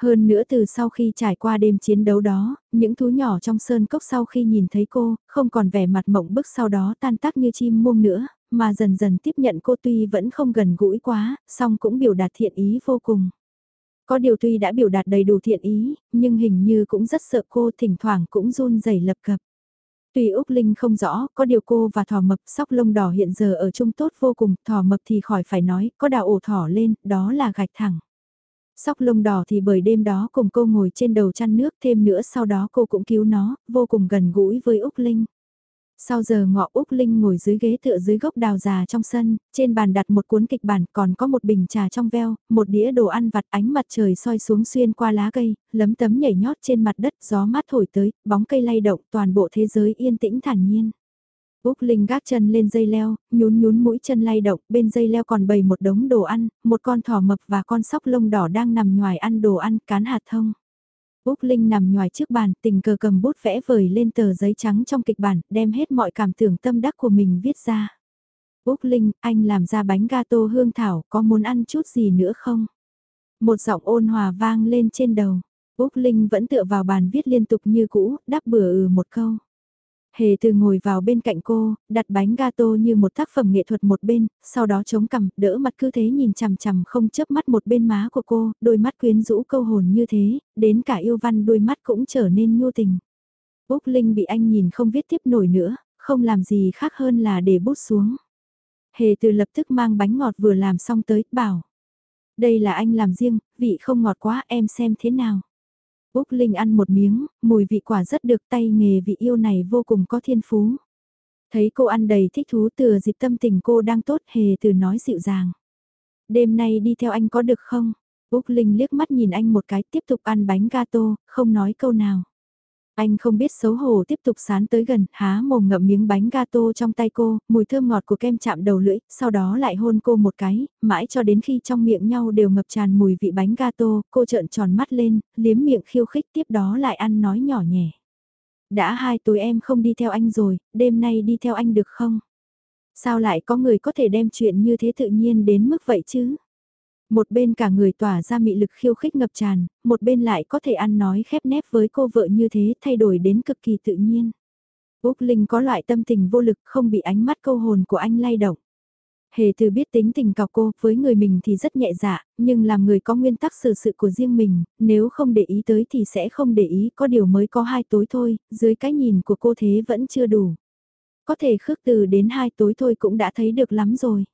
Hơn nữa từ sau khi trải qua đêm chiến đấu đó, những thú nhỏ trong sơn cốc sau khi nhìn thấy cô, không còn vẻ mặt mộng bức sau đó tan tác như chim muông nữa, mà dần dần tiếp nhận cô tuy vẫn không gần gũi quá, song cũng biểu đạt thiện ý vô cùng. Có điều tuy đã biểu đạt đầy đủ thiện ý, nhưng hình như cũng rất sợ cô thỉnh thoảng cũng run rẩy lập cập. Tuy Úc Linh không rõ, có điều cô và thỏ mập sóc lông đỏ hiện giờ ở chung tốt vô cùng, thỏ mập thì khỏi phải nói, có đào ổ thỏ lên, đó là gạch thẳng. Sóc lông đỏ thì bởi đêm đó cùng cô ngồi trên đầu chăn nước thêm nữa sau đó cô cũng cứu nó, vô cùng gần gũi với Úc Linh. Sau giờ ngọ Úc Linh ngồi dưới ghế tựa dưới gốc đào già trong sân, trên bàn đặt một cuốn kịch bản còn có một bình trà trong veo, một đĩa đồ ăn vặt ánh mặt trời soi xuống xuyên qua lá cây, lấm tấm nhảy nhót trên mặt đất gió mát thổi tới, bóng cây lay động toàn bộ thế giới yên tĩnh thản nhiên. Úc Linh gác chân lên dây leo, nhún nhún mũi chân lay động, bên dây leo còn bày một đống đồ ăn, một con thỏ mập và con sóc lông đỏ đang nằm ngoài ăn đồ ăn cán hạt thông. Úc Linh nằm ngoài trước bàn, tình cờ cầm bút vẽ vời lên tờ giấy trắng trong kịch bản, đem hết mọi cảm tưởng tâm đắc của mình viết ra. Úc Linh, anh làm ra bánh gato hương thảo, có muốn ăn chút gì nữa không? Một giọng ôn hòa vang lên trên đầu. Úc Linh vẫn tựa vào bàn viết liên tục như cũ, đáp bừa ừ một câu. Hề từ ngồi vào bên cạnh cô, đặt bánh gato như một tác phẩm nghệ thuật một bên, sau đó chống cằm, đỡ mặt cứ thế nhìn chằm chằm không chớp mắt một bên má của cô, đôi mắt quyến rũ câu hồn như thế, đến cả yêu văn đôi mắt cũng trở nên nhu tình. Úc Linh bị anh nhìn không viết tiếp nổi nữa, không làm gì khác hơn là để bút xuống. Hề từ lập tức mang bánh ngọt vừa làm xong tới, bảo. Đây là anh làm riêng, vị không ngọt quá em xem thế nào. Úc Linh ăn một miếng, mùi vị quả rất được tay nghề vị yêu này vô cùng có thiên phú. Thấy cô ăn đầy thích thú từ dịp tâm tình cô đang tốt hề từ nói dịu dàng. Đêm nay đi theo anh có được không? Úc Linh liếc mắt nhìn anh một cái tiếp tục ăn bánh gato, không nói câu nào. Anh không biết xấu hổ tiếp tục sán tới gần, há mồm ngậm miếng bánh gato trong tay cô, mùi thơm ngọt của kem chạm đầu lưỡi, sau đó lại hôn cô một cái, mãi cho đến khi trong miệng nhau đều ngập tràn mùi vị bánh gato, cô trợn tròn mắt lên, liếm miệng khiêu khích tiếp đó lại ăn nói nhỏ nhẹ. Đã hai tối em không đi theo anh rồi, đêm nay đi theo anh được không? Sao lại có người có thể đem chuyện như thế tự nhiên đến mức vậy chứ? Một bên cả người tỏa ra mị lực khiêu khích ngập tràn, một bên lại có thể ăn nói khép nép với cô vợ như thế thay đổi đến cực kỳ tự nhiên. Úc Linh có loại tâm tình vô lực không bị ánh mắt câu hồn của anh lay động. Hề từ biết tính tình cọc cô, với người mình thì rất nhẹ dạ, nhưng làm người có nguyên tắc xử sự của riêng mình, nếu không để ý tới thì sẽ không để ý, có điều mới có hai tối thôi, dưới cái nhìn của cô thế vẫn chưa đủ. Có thể khước từ đến hai tối thôi cũng đã thấy được lắm rồi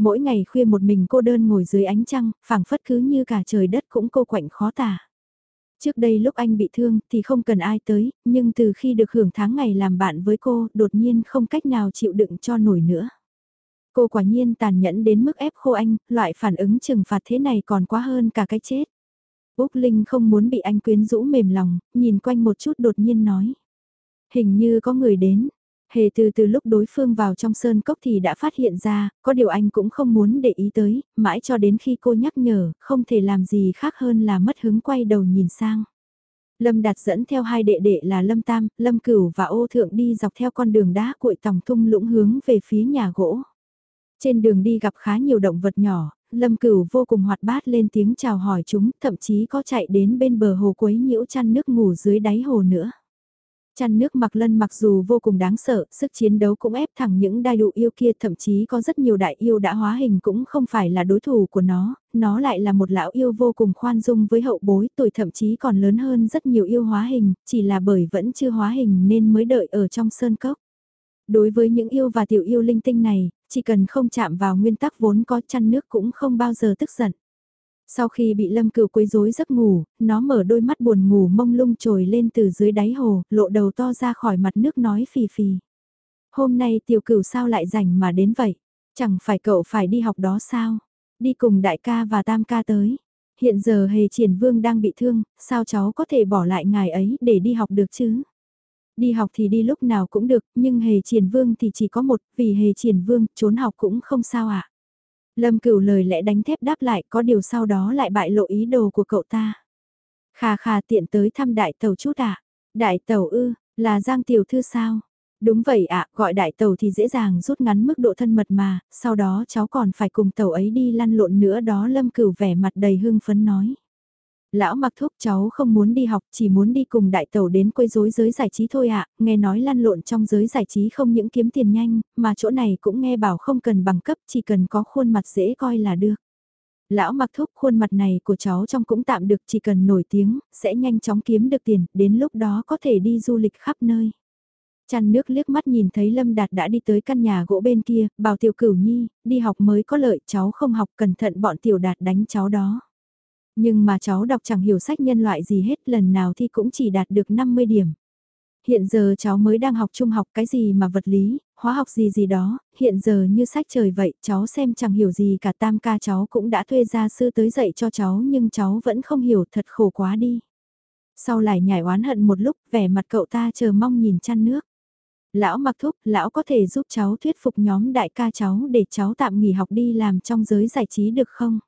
mỗi ngày khuya một mình cô đơn ngồi dưới ánh trăng, phảng phất cứ như cả trời đất cũng cô quạnh khó tả. Trước đây lúc anh bị thương thì không cần ai tới, nhưng từ khi được hưởng tháng ngày làm bạn với cô, đột nhiên không cách nào chịu đựng cho nổi nữa. Cô quả nhiên tàn nhẫn đến mức ép khô anh, loại phản ứng trừng phạt thế này còn quá hơn cả cái chết. Úc Linh không muốn bị anh quyến rũ mềm lòng, nhìn quanh một chút đột nhiên nói. Hình như có người đến, Hề từ từ lúc đối phương vào trong sơn cốc thì đã phát hiện ra, có điều anh cũng không muốn để ý tới, mãi cho đến khi cô nhắc nhở, không thể làm gì khác hơn là mất hứng quay đầu nhìn sang. Lâm Đạt dẫn theo hai đệ đệ là Lâm Tam, Lâm Cửu và Ô Thượng đi dọc theo con đường đá cuội tòng thung lũng hướng về phía nhà gỗ. Trên đường đi gặp khá nhiều động vật nhỏ, Lâm Cửu vô cùng hoạt bát lên tiếng chào hỏi chúng, thậm chí có chạy đến bên bờ hồ quấy nhiễu chăn nước ngủ dưới đáy hồ nữa. Chăn nước mặc lân mặc dù vô cùng đáng sợ, sức chiến đấu cũng ép thẳng những đai đụ yêu kia thậm chí có rất nhiều đại yêu đã hóa hình cũng không phải là đối thủ của nó, nó lại là một lão yêu vô cùng khoan dung với hậu bối tuổi thậm chí còn lớn hơn rất nhiều yêu hóa hình, chỉ là bởi vẫn chưa hóa hình nên mới đợi ở trong sơn cốc. Đối với những yêu và tiểu yêu linh tinh này, chỉ cần không chạm vào nguyên tắc vốn có chăn nước cũng không bao giờ tức giận. Sau khi bị lâm cửu quấy rối giấc ngủ, nó mở đôi mắt buồn ngủ mông lung trồi lên từ dưới đáy hồ, lộ đầu to ra khỏi mặt nước nói phì phì. Hôm nay tiểu cửu sao lại rảnh mà đến vậy? Chẳng phải cậu phải đi học đó sao? Đi cùng đại ca và tam ca tới. Hiện giờ hề triển vương đang bị thương, sao cháu có thể bỏ lại ngài ấy để đi học được chứ? Đi học thì đi lúc nào cũng được, nhưng hề triển vương thì chỉ có một, vì hề triển vương trốn học cũng không sao ạ. À? Lâm cửu lời lẽ đánh thép đáp lại có điều sau đó lại bại lộ ý đồ của cậu ta. Khà khà tiện tới thăm đại tàu chút ạ. À? Đại tàu ư, là Giang tiểu thư sao? Đúng vậy ạ, gọi đại tàu thì dễ dàng rút ngắn mức độ thân mật mà, sau đó cháu còn phải cùng tàu ấy đi lăn lộn nữa đó Lâm Cửu vẻ mặt đầy hưng phấn nói. Lão mặc thúc cháu không muốn đi học, chỉ muốn đi cùng đại tàu đến quấy rối giới giải trí thôi ạ, nghe nói lăn lộn trong giới giải trí không những kiếm tiền nhanh, mà chỗ này cũng nghe bảo không cần bằng cấp, chỉ cần có khuôn mặt dễ coi là được. Lão mặc thúc khuôn mặt này của cháu trong cũng tạm được chỉ cần nổi tiếng, sẽ nhanh chóng kiếm được tiền, đến lúc đó có thể đi du lịch khắp nơi. Chăn nước liếc mắt nhìn thấy Lâm Đạt đã đi tới căn nhà gỗ bên kia, bảo tiểu cửu nhi, đi học mới có lợi, cháu không học cẩn thận bọn tiểu đạt đánh cháu đó. Nhưng mà cháu đọc chẳng hiểu sách nhân loại gì hết, lần nào thì cũng chỉ đạt được 50 điểm. Hiện giờ cháu mới đang học trung học cái gì mà vật lý, hóa học gì gì đó, hiện giờ như sách trời vậy, cháu xem chẳng hiểu gì cả tam ca cháu cũng đã thuê gia sư tới dạy cho cháu nhưng cháu vẫn không hiểu thật khổ quá đi. Sau lại nhảy oán hận một lúc, vẻ mặt cậu ta chờ mong nhìn chăn nước. Lão mặc thúc, lão có thể giúp cháu thuyết phục nhóm đại ca cháu để cháu tạm nghỉ học đi làm trong giới giải trí được không?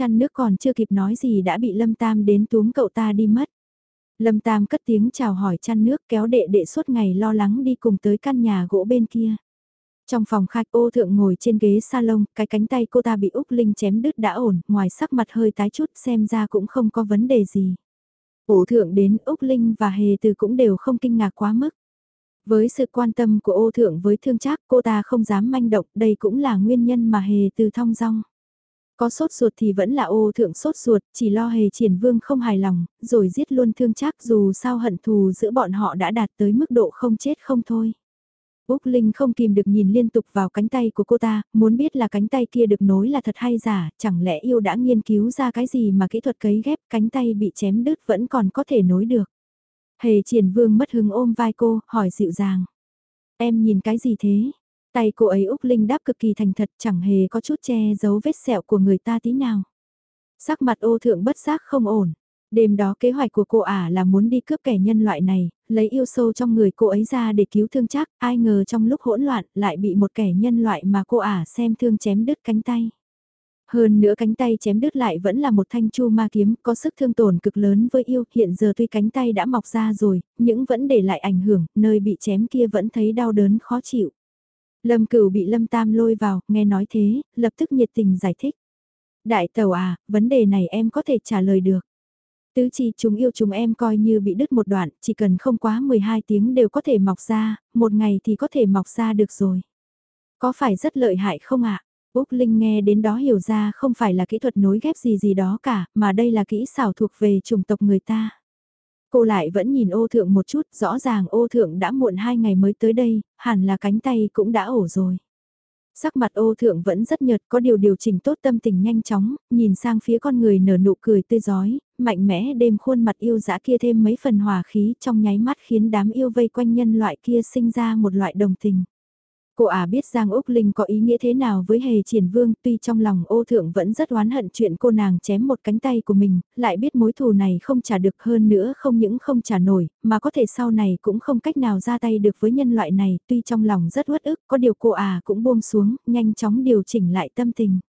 Chăn nước còn chưa kịp nói gì đã bị Lâm Tam đến túm cậu ta đi mất. Lâm Tam cất tiếng chào hỏi chăn nước kéo đệ đệ suốt ngày lo lắng đi cùng tới căn nhà gỗ bên kia. Trong phòng khách ô thượng ngồi trên ghế salon, cái cánh tay cô ta bị Úc Linh chém đứt đã ổn, ngoài sắc mặt hơi tái chút xem ra cũng không có vấn đề gì. Ô thượng đến Úc Linh và Hề Từ cũng đều không kinh ngạc quá mức. Với sự quan tâm của ô thượng với thương trác cô ta không dám manh động, đây cũng là nguyên nhân mà Hề Từ thong dong. Có sốt ruột thì vẫn là ô thượng sốt ruột, chỉ lo hề triển vương không hài lòng, rồi giết luôn thương chắc dù sao hận thù giữa bọn họ đã đạt tới mức độ không chết không thôi. Úc Linh không kìm được nhìn liên tục vào cánh tay của cô ta, muốn biết là cánh tay kia được nối là thật hay giả, chẳng lẽ yêu đã nghiên cứu ra cái gì mà kỹ thuật cấy ghép cánh tay bị chém đứt vẫn còn có thể nối được. Hề triển vương mất hứng ôm vai cô, hỏi dịu dàng. Em nhìn cái gì thế? Tay cô ấy Úc Linh đáp cực kỳ thành thật chẳng hề có chút che giấu vết sẹo của người ta tí nào. Sắc mặt ô thượng bất giác không ổn. Đêm đó kế hoạch của cô ả là muốn đi cướp kẻ nhân loại này, lấy yêu sâu trong người cô ấy ra để cứu thương chắc, ai ngờ trong lúc hỗn loạn lại bị một kẻ nhân loại mà cô ả xem thương chém đứt cánh tay. Hơn nữa cánh tay chém đứt lại vẫn là một thanh chu ma kiếm có sức thương tổn cực lớn với yêu, hiện giờ tuy cánh tay đã mọc ra rồi, nhưng vẫn để lại ảnh hưởng, nơi bị chém kia vẫn thấy đau đớn khó chịu. Lâm cửu bị Lâm Tam lôi vào, nghe nói thế, lập tức nhiệt tình giải thích. Đại tàu à, vấn đề này em có thể trả lời được. Tứ chi chúng yêu chúng em coi như bị đứt một đoạn, chỉ cần không quá 12 tiếng đều có thể mọc ra, một ngày thì có thể mọc ra được rồi. Có phải rất lợi hại không ạ? Úc Linh nghe đến đó hiểu ra không phải là kỹ thuật nối ghép gì gì đó cả, mà đây là kỹ xảo thuộc về chủng tộc người ta. Cô lại vẫn nhìn ô thượng một chút, rõ ràng ô thượng đã muộn hai ngày mới tới đây, hẳn là cánh tay cũng đã ổ rồi. Sắc mặt ô thượng vẫn rất nhợt, có điều điều chỉnh tốt tâm tình nhanh chóng, nhìn sang phía con người nở nụ cười tươi giói, mạnh mẽ đêm khuôn mặt yêu dã kia thêm mấy phần hòa khí trong nháy mắt khiến đám yêu vây quanh nhân loại kia sinh ra một loại đồng tình. Cô à biết Giang Úc Linh có ý nghĩa thế nào với hề triển vương tuy trong lòng ô thượng vẫn rất oán hận chuyện cô nàng chém một cánh tay của mình, lại biết mối thù này không trả được hơn nữa không những không trả nổi, mà có thể sau này cũng không cách nào ra tay được với nhân loại này, tuy trong lòng rất uất ức, có điều cô à cũng buông xuống, nhanh chóng điều chỉnh lại tâm tình.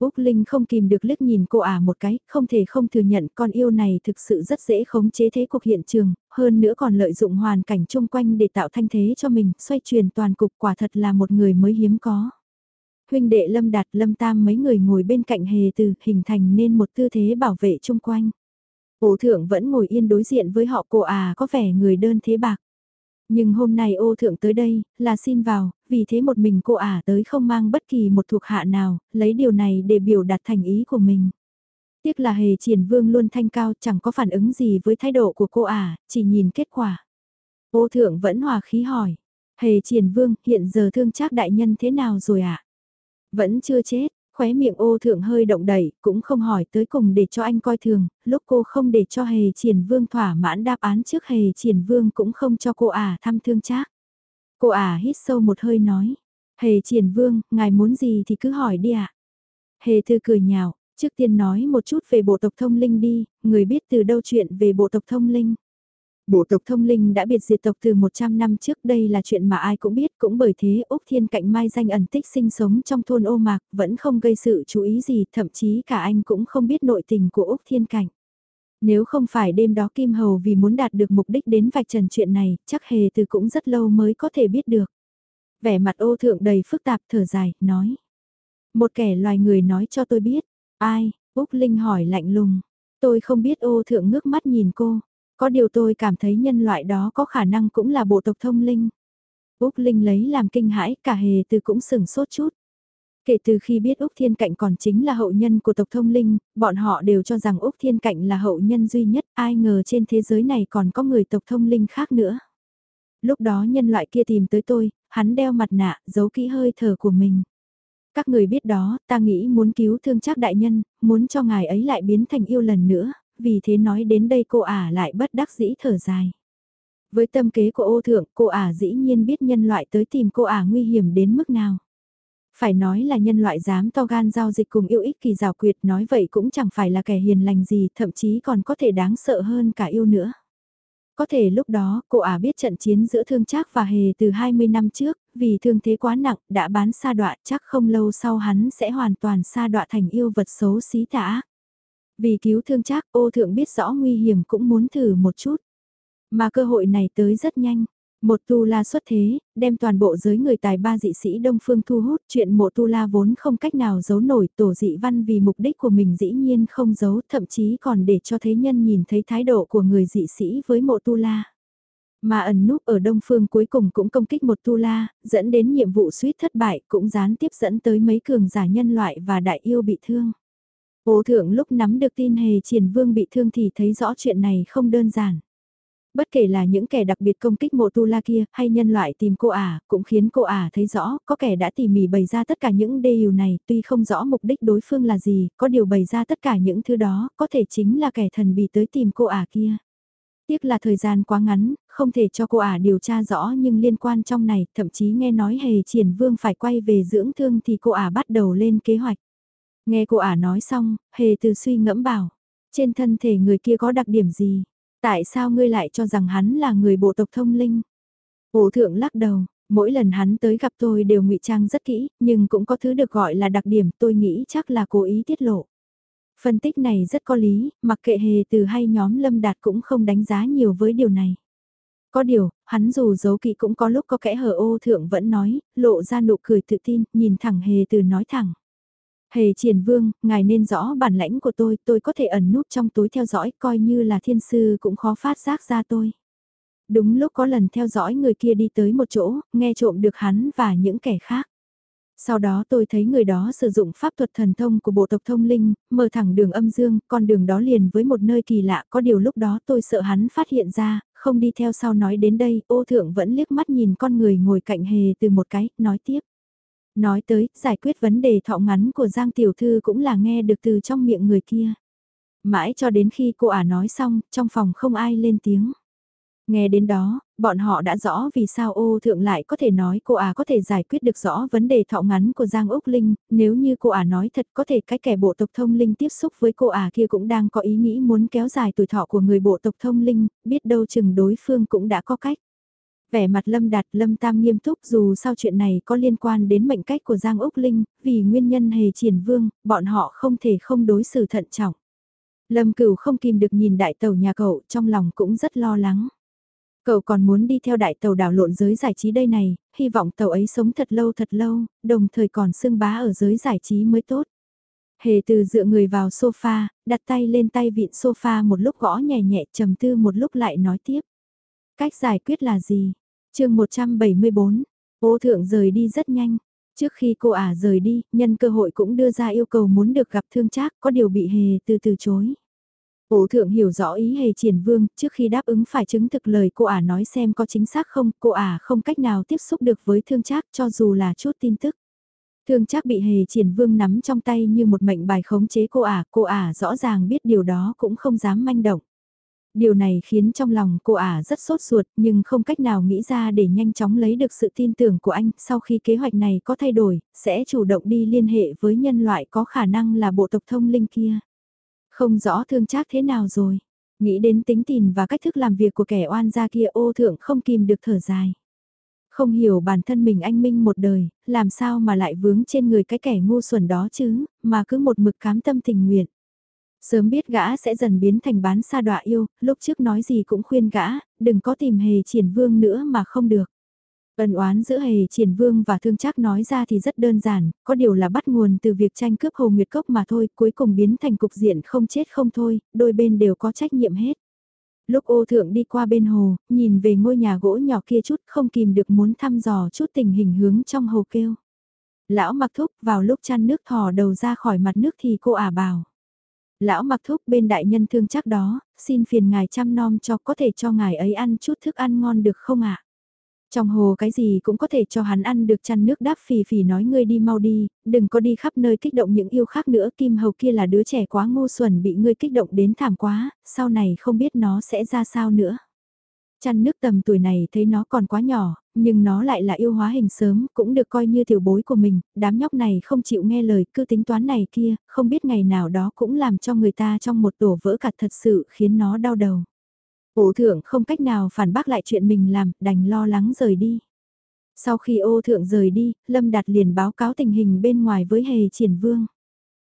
Úc Linh không kìm được liếc nhìn cô ả một cái, không thể không thừa nhận con yêu này thực sự rất dễ khống chế thế cục hiện trường, hơn nữa còn lợi dụng hoàn cảnh chung quanh để tạo thanh thế cho mình, xoay chuyển toàn cục quả thật là một người mới hiếm có. Huynh đệ Lâm Đạt Lâm Tam mấy người ngồi bên cạnh hề từ hình thành nên một tư thế bảo vệ chung quanh. Ổ thượng vẫn ngồi yên đối diện với họ cô à có vẻ người đơn thế bạc. Nhưng hôm nay ô thượng tới đây, là xin vào, vì thế một mình cô ả tới không mang bất kỳ một thuộc hạ nào, lấy điều này để biểu đạt thành ý của mình. Tiếc là hề triển vương luôn thanh cao chẳng có phản ứng gì với thái độ của cô ả, chỉ nhìn kết quả. Ô thượng vẫn hòa khí hỏi, hề triển vương hiện giờ thương trác đại nhân thế nào rồi ạ? À? Vẫn chưa chết, khóe miệng ô thượng hơi động đẩy, cũng không hỏi tới cùng để cho anh coi thường, lúc cô không để cho hề triển vương thỏa mãn đáp án trước hề triển vương cũng không cho cô ả thăm thương chác. Cô ả hít sâu một hơi nói, hề triển vương, ngài muốn gì thì cứ hỏi đi ạ. Hề thư cười nhạo, trước tiên nói một chút về bộ tộc thông linh đi, người biết từ đâu chuyện về bộ tộc thông linh. Bộ tộc thông linh đã biệt diệt tộc từ 100 năm trước đây là chuyện mà ai cũng biết cũng bởi thế Úc Thiên Cạnh Mai danh ẩn tích sinh sống trong thôn ô mạc vẫn không gây sự chú ý gì thậm chí cả anh cũng không biết nội tình của Úc Thiên Cạnh. Nếu không phải đêm đó Kim Hầu vì muốn đạt được mục đích đến vạch trần chuyện này chắc hề từ cũng rất lâu mới có thể biết được. Vẻ mặt ô thượng đầy phức tạp thở dài, nói. Một kẻ loài người nói cho tôi biết. Ai? Úc Linh hỏi lạnh lùng. Tôi không biết ô thượng ngước mắt nhìn cô. Có điều tôi cảm thấy nhân loại đó có khả năng cũng là bộ tộc thông linh. Úc Linh lấy làm kinh hãi, cả hề từ cũng sừng sốt chút. Kể từ khi biết Úc Thiên Cạnh còn chính là hậu nhân của tộc thông linh, bọn họ đều cho rằng Úc Thiên Cạnh là hậu nhân duy nhất, ai ngờ trên thế giới này còn có người tộc thông linh khác nữa. Lúc đó nhân loại kia tìm tới tôi, hắn đeo mặt nạ, giấu kỹ hơi thở của mình. Các người biết đó, ta nghĩ muốn cứu thương chắc đại nhân, muốn cho ngài ấy lại biến thành yêu lần nữa, vì thế nói đến đây cô ả lại bất đắc dĩ thở dài. Với tâm kế của ô thượng, cô ả dĩ nhiên biết nhân loại tới tìm cô ả nguy hiểm đến mức nào. Phải nói là nhân loại dám to gan giao dịch cùng yêu ích kỳ rào quyệt nói vậy cũng chẳng phải là kẻ hiền lành gì, thậm chí còn có thể đáng sợ hơn cả yêu nữa. Có thể lúc đó, cô ả biết trận chiến giữa thương trác và hề từ 20 năm trước, vì thương thế quá nặng, đã bán sa đọa chắc không lâu sau hắn sẽ hoàn toàn sa đọa thành yêu vật xấu xí tả. Vì cứu thương trác, ô thượng biết rõ nguy hiểm cũng muốn thử một chút. Mà cơ hội này tới rất nhanh. Một tu la xuất thế, đem toàn bộ giới người tài ba dị sĩ Đông Phương thu hút chuyện mộ tu la vốn không cách nào giấu nổi tổ dị văn vì mục đích của mình dĩ nhiên không giấu thậm chí còn để cho thế nhân nhìn thấy thái độ của người dị sĩ với mộ tu la. Mà ẩn núp ở Đông Phương cuối cùng cũng công kích một tu la, dẫn đến nhiệm vụ suýt thất bại cũng gián tiếp dẫn tới mấy cường giả nhân loại và đại yêu bị thương. Ô thượng lúc nắm được tin hề triển vương bị thương thì thấy rõ chuyện này không đơn giản. Bất kể là những kẻ đặc biệt công kích mộ tu la kia hay nhân loại tìm cô ả, cũng khiến cô ả thấy rõ, có kẻ đã tỉ mỉ bày ra tất cả những điều này, tuy không rõ mục đích đối phương là gì, có điều bày ra tất cả những thứ đó, có thể chính là kẻ thần bị tới tìm cô ả kia. Tiếc là thời gian quá ngắn, không thể cho cô ả điều tra rõ nhưng liên quan trong này, thậm chí nghe nói hề triển vương phải quay về dưỡng thương thì cô ả bắt đầu lên kế hoạch. Nghe cô ả nói xong, hề từ suy ngẫm bảo, trên thân thể người kia có đặc điểm gì? Tại sao ngươi lại cho rằng hắn là người bộ tộc thông linh? Ổ thượng lắc đầu, mỗi lần hắn tới gặp tôi đều ngụy trang rất kỹ, nhưng cũng có thứ được gọi là đặc điểm tôi nghĩ chắc là cố ý tiết lộ. Phân tích này rất có lý, mặc kệ hề từ hay nhóm lâm đạt cũng không đánh giá nhiều với điều này. Có điều, hắn dù giấu kỹ cũng có lúc có kẽ hở ô thượng vẫn nói, lộ ra nụ cười tự tin, nhìn thẳng hề từ nói thẳng. Hề triển vương, ngài nên rõ bản lãnh của tôi, tôi có thể ẩn núp trong túi theo dõi, coi như là thiên sư cũng khó phát giác ra tôi. Đúng lúc có lần theo dõi người kia đi tới một chỗ, nghe trộm được hắn và những kẻ khác. Sau đó tôi thấy người đó sử dụng pháp thuật thần thông của bộ tộc thông linh, mở thẳng đường âm dương, con đường đó liền với một nơi kỳ lạ, có điều lúc đó tôi sợ hắn phát hiện ra, không đi theo sau nói đến đây, ô thượng vẫn liếc mắt nhìn con người ngồi cạnh hề từ một cái, nói tiếp. Nói tới, giải quyết vấn đề thọ ngắn của Giang Tiểu Thư cũng là nghe được từ trong miệng người kia. Mãi cho đến khi cô ả nói xong, trong phòng không ai lên tiếng. Nghe đến đó, bọn họ đã rõ vì sao ô thượng lại có thể nói cô ả có thể giải quyết được rõ vấn đề thọ ngắn của Giang Úc Linh, nếu như cô ả nói thật có thể cái kẻ bộ tộc thông linh tiếp xúc với cô ả kia cũng đang có ý nghĩ muốn kéo dài tuổi thọ của người bộ tộc thông linh, biết đâu chừng đối phương cũng đã có cách. Vẻ mặt Lâm Đạt Lâm Tam nghiêm túc dù sao chuyện này có liên quan đến mệnh cách của Giang Úc Linh, vì nguyên nhân hề triển vương, bọn họ không thể không đối xử thận trọng. Lâm Cửu không kìm được nhìn đại tàu nhà cậu, trong lòng cũng rất lo lắng. Cậu còn muốn đi theo đại tàu đảo lộn giới giải trí đây này, hy vọng tàu ấy sống thật lâu thật lâu, đồng thời còn xưng bá ở giới giải trí mới tốt. Hề từ dựa người vào sofa, đặt tay lên tay vịn sofa một lúc gõ nhẹ nhẹ trầm tư một lúc lại nói tiếp. Cách giải quyết là gì? Chương 174, ô thượng rời đi rất nhanh. Trước khi cô ả rời đi, nhân cơ hội cũng đưa ra yêu cầu muốn được gặp thương trác, có điều bị hề từ từ chối. Ổ thượng hiểu rõ ý hề triển vương, trước khi đáp ứng phải chứng thực lời cô ả nói xem có chính xác không, cô ả không cách nào tiếp xúc được với thương trác cho dù là chút tin tức. Thương trác bị hề triển vương nắm trong tay như một mệnh bài khống chế cô ả, cô ả rõ ràng biết điều đó cũng không dám manh động. Điều này khiến trong lòng cô ả rất sốt ruột nhưng không cách nào nghĩ ra để nhanh chóng lấy được sự tin tưởng của anh sau khi kế hoạch này có thay đổi, sẽ chủ động đi liên hệ với nhân loại có khả năng là bộ tộc thông linh kia. Không rõ thương chắc thế nào rồi. Nghĩ đến tính tình và cách thức làm việc của kẻ oan gia kia ô thượng không kìm được thở dài. Không hiểu bản thân mình anh minh một đời, làm sao mà lại vướng trên người cái kẻ ngu xuẩn đó chứ, mà cứ một mực cám tâm tình nguyện. Sớm biết gã sẽ dần biến thành bán sa đọa yêu, lúc trước nói gì cũng khuyên gã, đừng có tìm hề triển vương nữa mà không được. Ân oán giữa hề triển vương và thương chắc nói ra thì rất đơn giản, có điều là bắt nguồn từ việc tranh cướp hồ nguyệt cốc mà thôi, cuối cùng biến thành cục diện không chết không thôi, đôi bên đều có trách nhiệm hết. Lúc ô thượng đi qua bên hồ, nhìn về ngôi nhà gỗ nhỏ kia chút không kìm được muốn thăm dò chút tình hình hướng trong hồ kêu. Lão mặc thúc vào lúc chăn nước thò đầu ra khỏi mặt nước thì cô ả bảo. Lão mặc thúc bên đại nhân thương chắc đó, xin phiền ngài chăm nom cho có thể cho ngài ấy ăn chút thức ăn ngon được không ạ? Trong hồ cái gì cũng có thể cho hắn ăn được chăn nước đáp phì phì nói ngươi đi mau đi, đừng có đi khắp nơi kích động những yêu khác nữa, kim hầu kia là đứa trẻ quá ngu xuẩn bị ngươi kích động đến thảm quá, sau này không biết nó sẽ ra sao nữa. Chăn nước tầm tuổi này thấy nó còn quá nhỏ, nhưng nó lại là yêu hóa hình sớm, cũng được coi như tiểu bối của mình, đám nhóc này không chịu nghe lời, cứ tính toán này kia, không biết ngày nào đó cũng làm cho người ta trong một tổ vỡ cặt thật sự khiến nó đau đầu. Ô thượng không cách nào phản bác lại chuyện mình làm, đành lo lắng rời đi. Sau khi ô thượng rời đi, Lâm Đạt liền báo cáo tình hình bên ngoài với hề triển vương.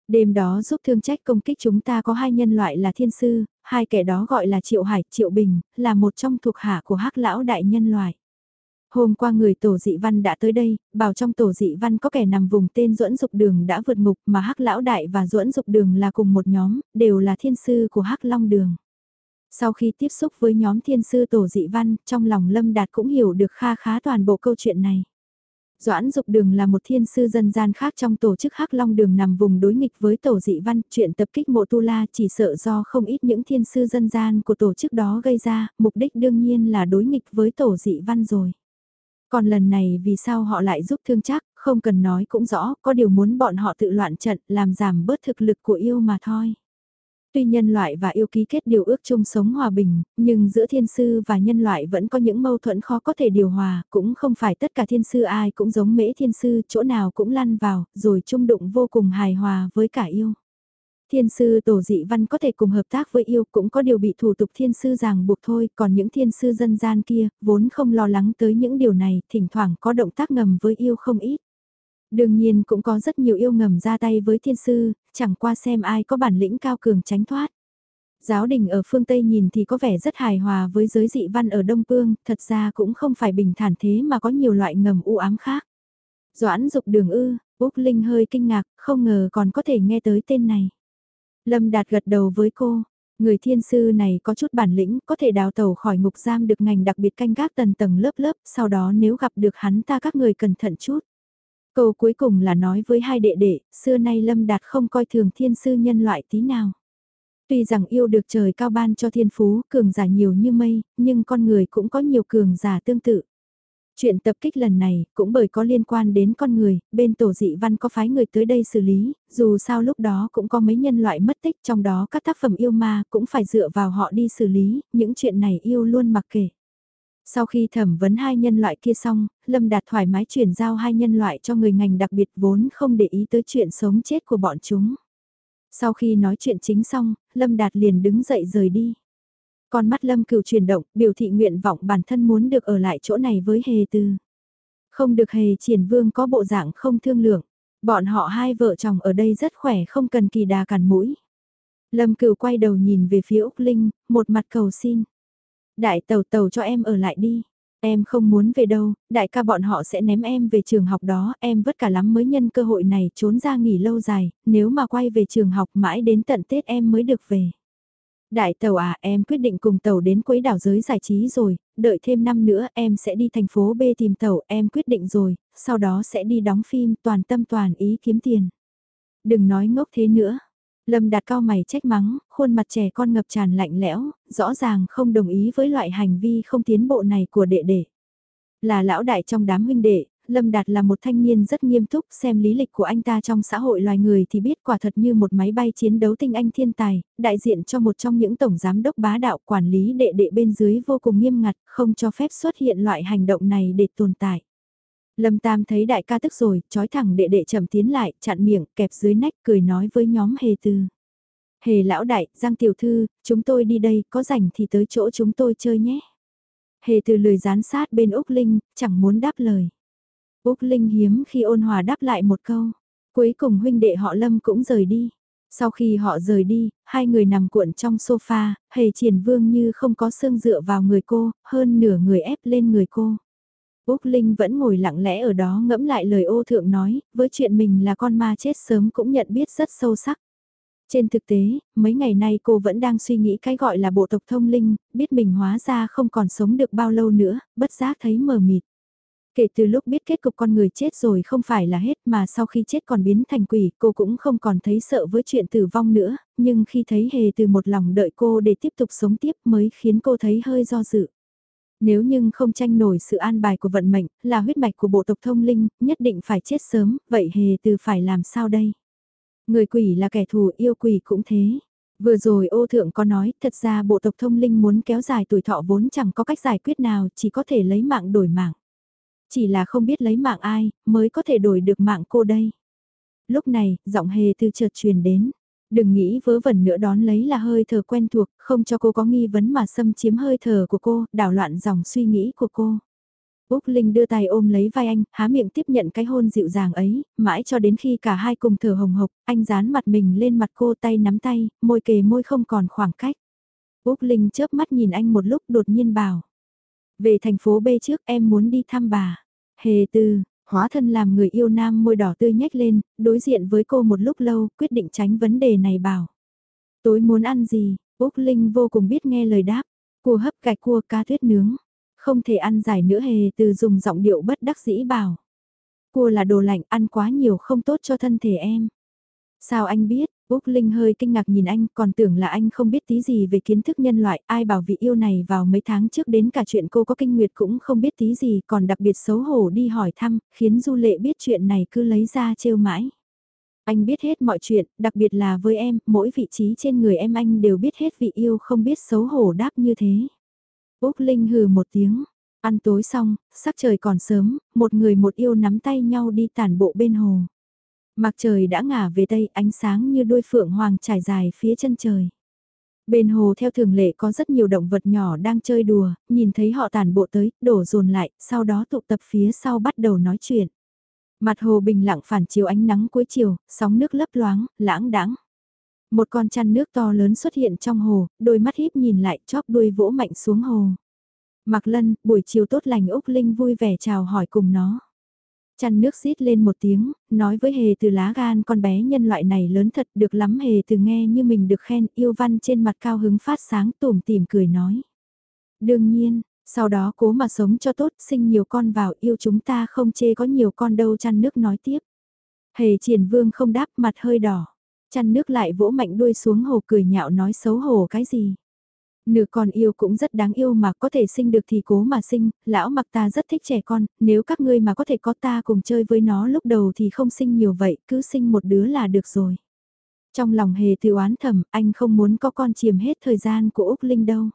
Đêm đó giúp thương trách công kích chúng ta có hai nhân loại là thiên sư, hai kẻ đó gọi là Triệu Hải, Triệu Bình, là một trong thuộc hạ của hắc lão đại nhân loại. Hôm qua người tổ dị văn đã tới đây, bảo trong tổ dị văn có kẻ nằm vùng tên duẫn dục đường đã vượt ngục mà hắc lão đại và duẫn dục đường là cùng một nhóm, đều là thiên sư của hắc long đường. Sau khi tiếp xúc với nhóm thiên sư tổ dị văn, trong lòng Lâm Đạt cũng hiểu được kha khá toàn bộ câu chuyện này. Doãn Dục Đường là một thiên sư dân gian khác trong tổ chức Hắc Long Đường nằm vùng đối nghịch với tổ dị văn, chuyện tập kích mộ tu la chỉ sợ do không ít những thiên sư dân gian của tổ chức đó gây ra, mục đích đương nhiên là đối nghịch với tổ dị văn rồi. Còn lần này vì sao họ lại giúp thương chắc, không cần nói cũng rõ, có điều muốn bọn họ tự loạn trận, làm giảm bớt thực lực của yêu mà thôi. Tuy nhân loại và yêu ký kết điều ước chung sống hòa bình, nhưng giữa thiên sư và nhân loại vẫn có những mâu thuẫn khó có thể điều hòa, cũng không phải tất cả thiên sư ai cũng giống mễ thiên sư, chỗ nào cũng lăn vào, rồi chung đụng vô cùng hài hòa với cả yêu. Thiên sư tổ dị văn có thể cùng hợp tác với yêu cũng có điều bị thủ tục thiên sư ràng buộc thôi, còn những thiên sư dân gian kia, vốn không lo lắng tới những điều này, thỉnh thoảng có động tác ngầm với yêu không ít. Đương nhiên cũng có rất nhiều yêu ngầm ra tay với thiên sư, chẳng qua xem ai có bản lĩnh cao cường tránh thoát. Giáo đình ở phương Tây nhìn thì có vẻ rất hài hòa với giới dị văn ở Đông Phương, thật ra cũng không phải bình thản thế mà có nhiều loại ngầm u ám khác. Doãn dục đường ư, Úc Linh hơi kinh ngạc, không ngờ còn có thể nghe tới tên này. Lâm Đạt gật đầu với cô, người thiên sư này có chút bản lĩnh, có thể đào tàu khỏi ngục giam được ngành đặc biệt canh gác tầng tầng lớp lớp, sau đó nếu gặp được hắn ta các người cẩn thận chút. Câu cuối cùng là nói với hai đệ đệ, xưa nay Lâm Đạt không coi thường thiên sư nhân loại tí nào. Tuy rằng yêu được trời cao ban cho thiên phú, cường giả nhiều như mây, nhưng con người cũng có nhiều cường giả tương tự. Chuyện tập kích lần này cũng bởi có liên quan đến con người, bên tổ dị văn có phái người tới đây xử lý, dù sao lúc đó cũng có mấy nhân loại mất tích trong đó các tác phẩm yêu ma cũng phải dựa vào họ đi xử lý, những chuyện này yêu luôn mặc kệ. Sau khi thẩm vấn hai nhân loại kia xong, Lâm Đạt thoải mái chuyển giao hai nhân loại cho người ngành đặc biệt vốn không để ý tới chuyện sống chết của bọn chúng. Sau khi nói chuyện chính xong, Lâm Đạt liền đứng dậy rời đi. Con mắt Lâm cửu chuyển động, biểu thị nguyện vọng bản thân muốn được ở lại chỗ này với Hề Tư. Không được Hề triển vương có bộ dạng không thương lượng. Bọn họ hai vợ chồng ở đây rất khỏe không cần kỳ đà cản mũi. Lâm cửu quay đầu nhìn về phía Úc Linh, một mặt cầu xin. Đại tàu tàu cho em ở lại đi. Em không muốn về đâu, đại ca bọn họ sẽ ném em về trường học đó, em vất cả lắm mới nhân cơ hội này trốn ra nghỉ lâu dài, nếu mà quay về trường học mãi đến tận Tết em mới được về. Đại tàu à, em quyết định cùng tàu đến quỹ đảo giới giải trí rồi, đợi thêm năm nữa em sẽ đi thành phố B tìm tàu, em quyết định rồi, sau đó sẽ đi đóng phim toàn tâm toàn ý kiếm tiền. Đừng nói ngốc thế nữa. Lâm đạt cao mày trách mắng, khuôn mặt trẻ con ngập tràn lạnh lẽo, rõ ràng không đồng ý với loại hành vi không tiến bộ này của đệ đệ. Là lão đại trong đám huynh đệ, Lâm Đạt là một thanh niên rất nghiêm túc xem lý lịch của anh ta trong xã hội loài người thì biết quả thật như một máy bay chiến đấu tinh anh thiên tài, đại diện cho một trong những tổng giám đốc bá đạo quản lý đệ đệ bên dưới vô cùng nghiêm ngặt, không cho phép xuất hiện loại hành động này để tồn tại. Lâm Tam thấy đại ca tức rồi, trói thẳng đệ đệ chậm tiến lại, chặn miệng, kẹp dưới nách, cười nói với nhóm hề tư. Hề lão đại, Giang tiểu thư, chúng tôi đi đây, có rảnh thì tới chỗ chúng tôi chơi nhé. Hề từ lười dán sát bên Úc Linh, chẳng muốn đáp lời. Úc Linh hiếm khi ôn hòa đáp lại một câu. Cuối cùng huynh đệ họ Lâm cũng rời đi. Sau khi họ rời đi, hai người nằm cuộn trong sofa, hề triển vương như không có xương dựa vào người cô, hơn nửa người ép lên người cô. Úc Linh vẫn ngồi lặng lẽ ở đó ngẫm lại lời ô thượng nói, với chuyện mình là con ma chết sớm cũng nhận biết rất sâu sắc. Trên thực tế, mấy ngày nay cô vẫn đang suy nghĩ cái gọi là bộ tộc thông linh, biết mình hóa ra không còn sống được bao lâu nữa, bất giác thấy mờ mịt. Kể từ lúc biết kết cục con người chết rồi không phải là hết mà sau khi chết còn biến thành quỷ cô cũng không còn thấy sợ với chuyện tử vong nữa, nhưng khi thấy hề từ một lòng đợi cô để tiếp tục sống tiếp mới khiến cô thấy hơi do dự. Nếu nhưng không tranh nổi sự an bài của vận mệnh, là huyết mạch của bộ tộc thông linh, nhất định phải chết sớm, vậy hề từ phải làm sao đây? Người quỷ là kẻ thù yêu quỷ cũng thế. Vừa rồi ô thượng có nói, thật ra bộ tộc thông linh muốn kéo dài tuổi thọ vốn chẳng có cách giải quyết nào, chỉ có thể lấy mạng đổi mạng. Chỉ là không biết lấy mạng ai, mới có thể đổi được mạng cô đây. Lúc này, giọng hề từ chợt truyền đến. Đừng nghĩ vớ vẩn nữa đón lấy là hơi thở quen thuộc, không cho cô có nghi vấn mà xâm chiếm hơi thở của cô, đảo loạn dòng suy nghĩ của cô. Úc Linh đưa tay ôm lấy vai anh, há miệng tiếp nhận cái hôn dịu dàng ấy, mãi cho đến khi cả hai cùng thở hồng hộc, anh dán mặt mình lên mặt cô tay nắm tay, môi kề môi không còn khoảng cách. Úc Linh chớp mắt nhìn anh một lúc đột nhiên bảo. Về thành phố B trước em muốn đi thăm bà. Hề tư, hóa thân làm người yêu nam môi đỏ tươi nhếch lên, đối diện với cô một lúc lâu, quyết định tránh vấn đề này bảo. Tối muốn ăn gì, Úc Linh vô cùng biết nghe lời đáp, cua hấp gạch cua cá tuyết nướng. Không thể ăn giải nữa hề từ dùng giọng điệu bất đắc dĩ bảo. Cua là đồ lạnh ăn quá nhiều không tốt cho thân thể em. Sao anh biết, Úc Linh hơi kinh ngạc nhìn anh, còn tưởng là anh không biết tí gì về kiến thức nhân loại, ai bảo vị yêu này vào mấy tháng trước đến cả chuyện cô có kinh nguyệt cũng không biết tí gì, còn đặc biệt xấu hổ đi hỏi thăm, khiến Du Lệ biết chuyện này cứ lấy ra trêu mãi. Anh biết hết mọi chuyện, đặc biệt là với em, mỗi vị trí trên người em anh đều biết hết vị yêu không biết xấu hổ đáp như thế. Úc Linh hừ một tiếng, ăn tối xong, sắc trời còn sớm, một người một yêu nắm tay nhau đi tản bộ bên hồ. Mặt trời đã ngả về tây, ánh sáng như đôi phượng hoàng trải dài phía chân trời. Bên hồ theo thường lệ có rất nhiều động vật nhỏ đang chơi đùa, nhìn thấy họ tàn bộ tới, đổ dồn lại, sau đó tụ tập phía sau bắt đầu nói chuyện. Mặt hồ bình lặng phản chiếu ánh nắng cuối chiều, sóng nước lấp loáng, lãng đãng. Một con chăn nước to lớn xuất hiện trong hồ, đôi mắt híp nhìn lại chóp đuôi vỗ mạnh xuống hồ. Mạc Lân, buổi chiều tốt lành Úc Linh vui vẻ chào hỏi cùng nó. Chăn nước xít lên một tiếng, nói với hề từ lá gan con bé nhân loại này lớn thật được lắm hề từ nghe như mình được khen yêu văn trên mặt cao hứng phát sáng tủm tỉm cười nói. Đương nhiên, sau đó cố mà sống cho tốt sinh nhiều con vào yêu chúng ta không chê có nhiều con đâu chăn nước nói tiếp. Hề triển vương không đáp mặt hơi đỏ. Chăn nước lại vỗ mạnh đuôi xuống hồ cười nhạo nói xấu hổ cái gì. Nửa con yêu cũng rất đáng yêu mà có thể sinh được thì cố mà sinh, lão mặc ta rất thích trẻ con, nếu các ngươi mà có thể có ta cùng chơi với nó lúc đầu thì không sinh nhiều vậy, cứ sinh một đứa là được rồi. Trong lòng hề tự oán thầm, anh không muốn có con chiếm hết thời gian của Úc Linh đâu.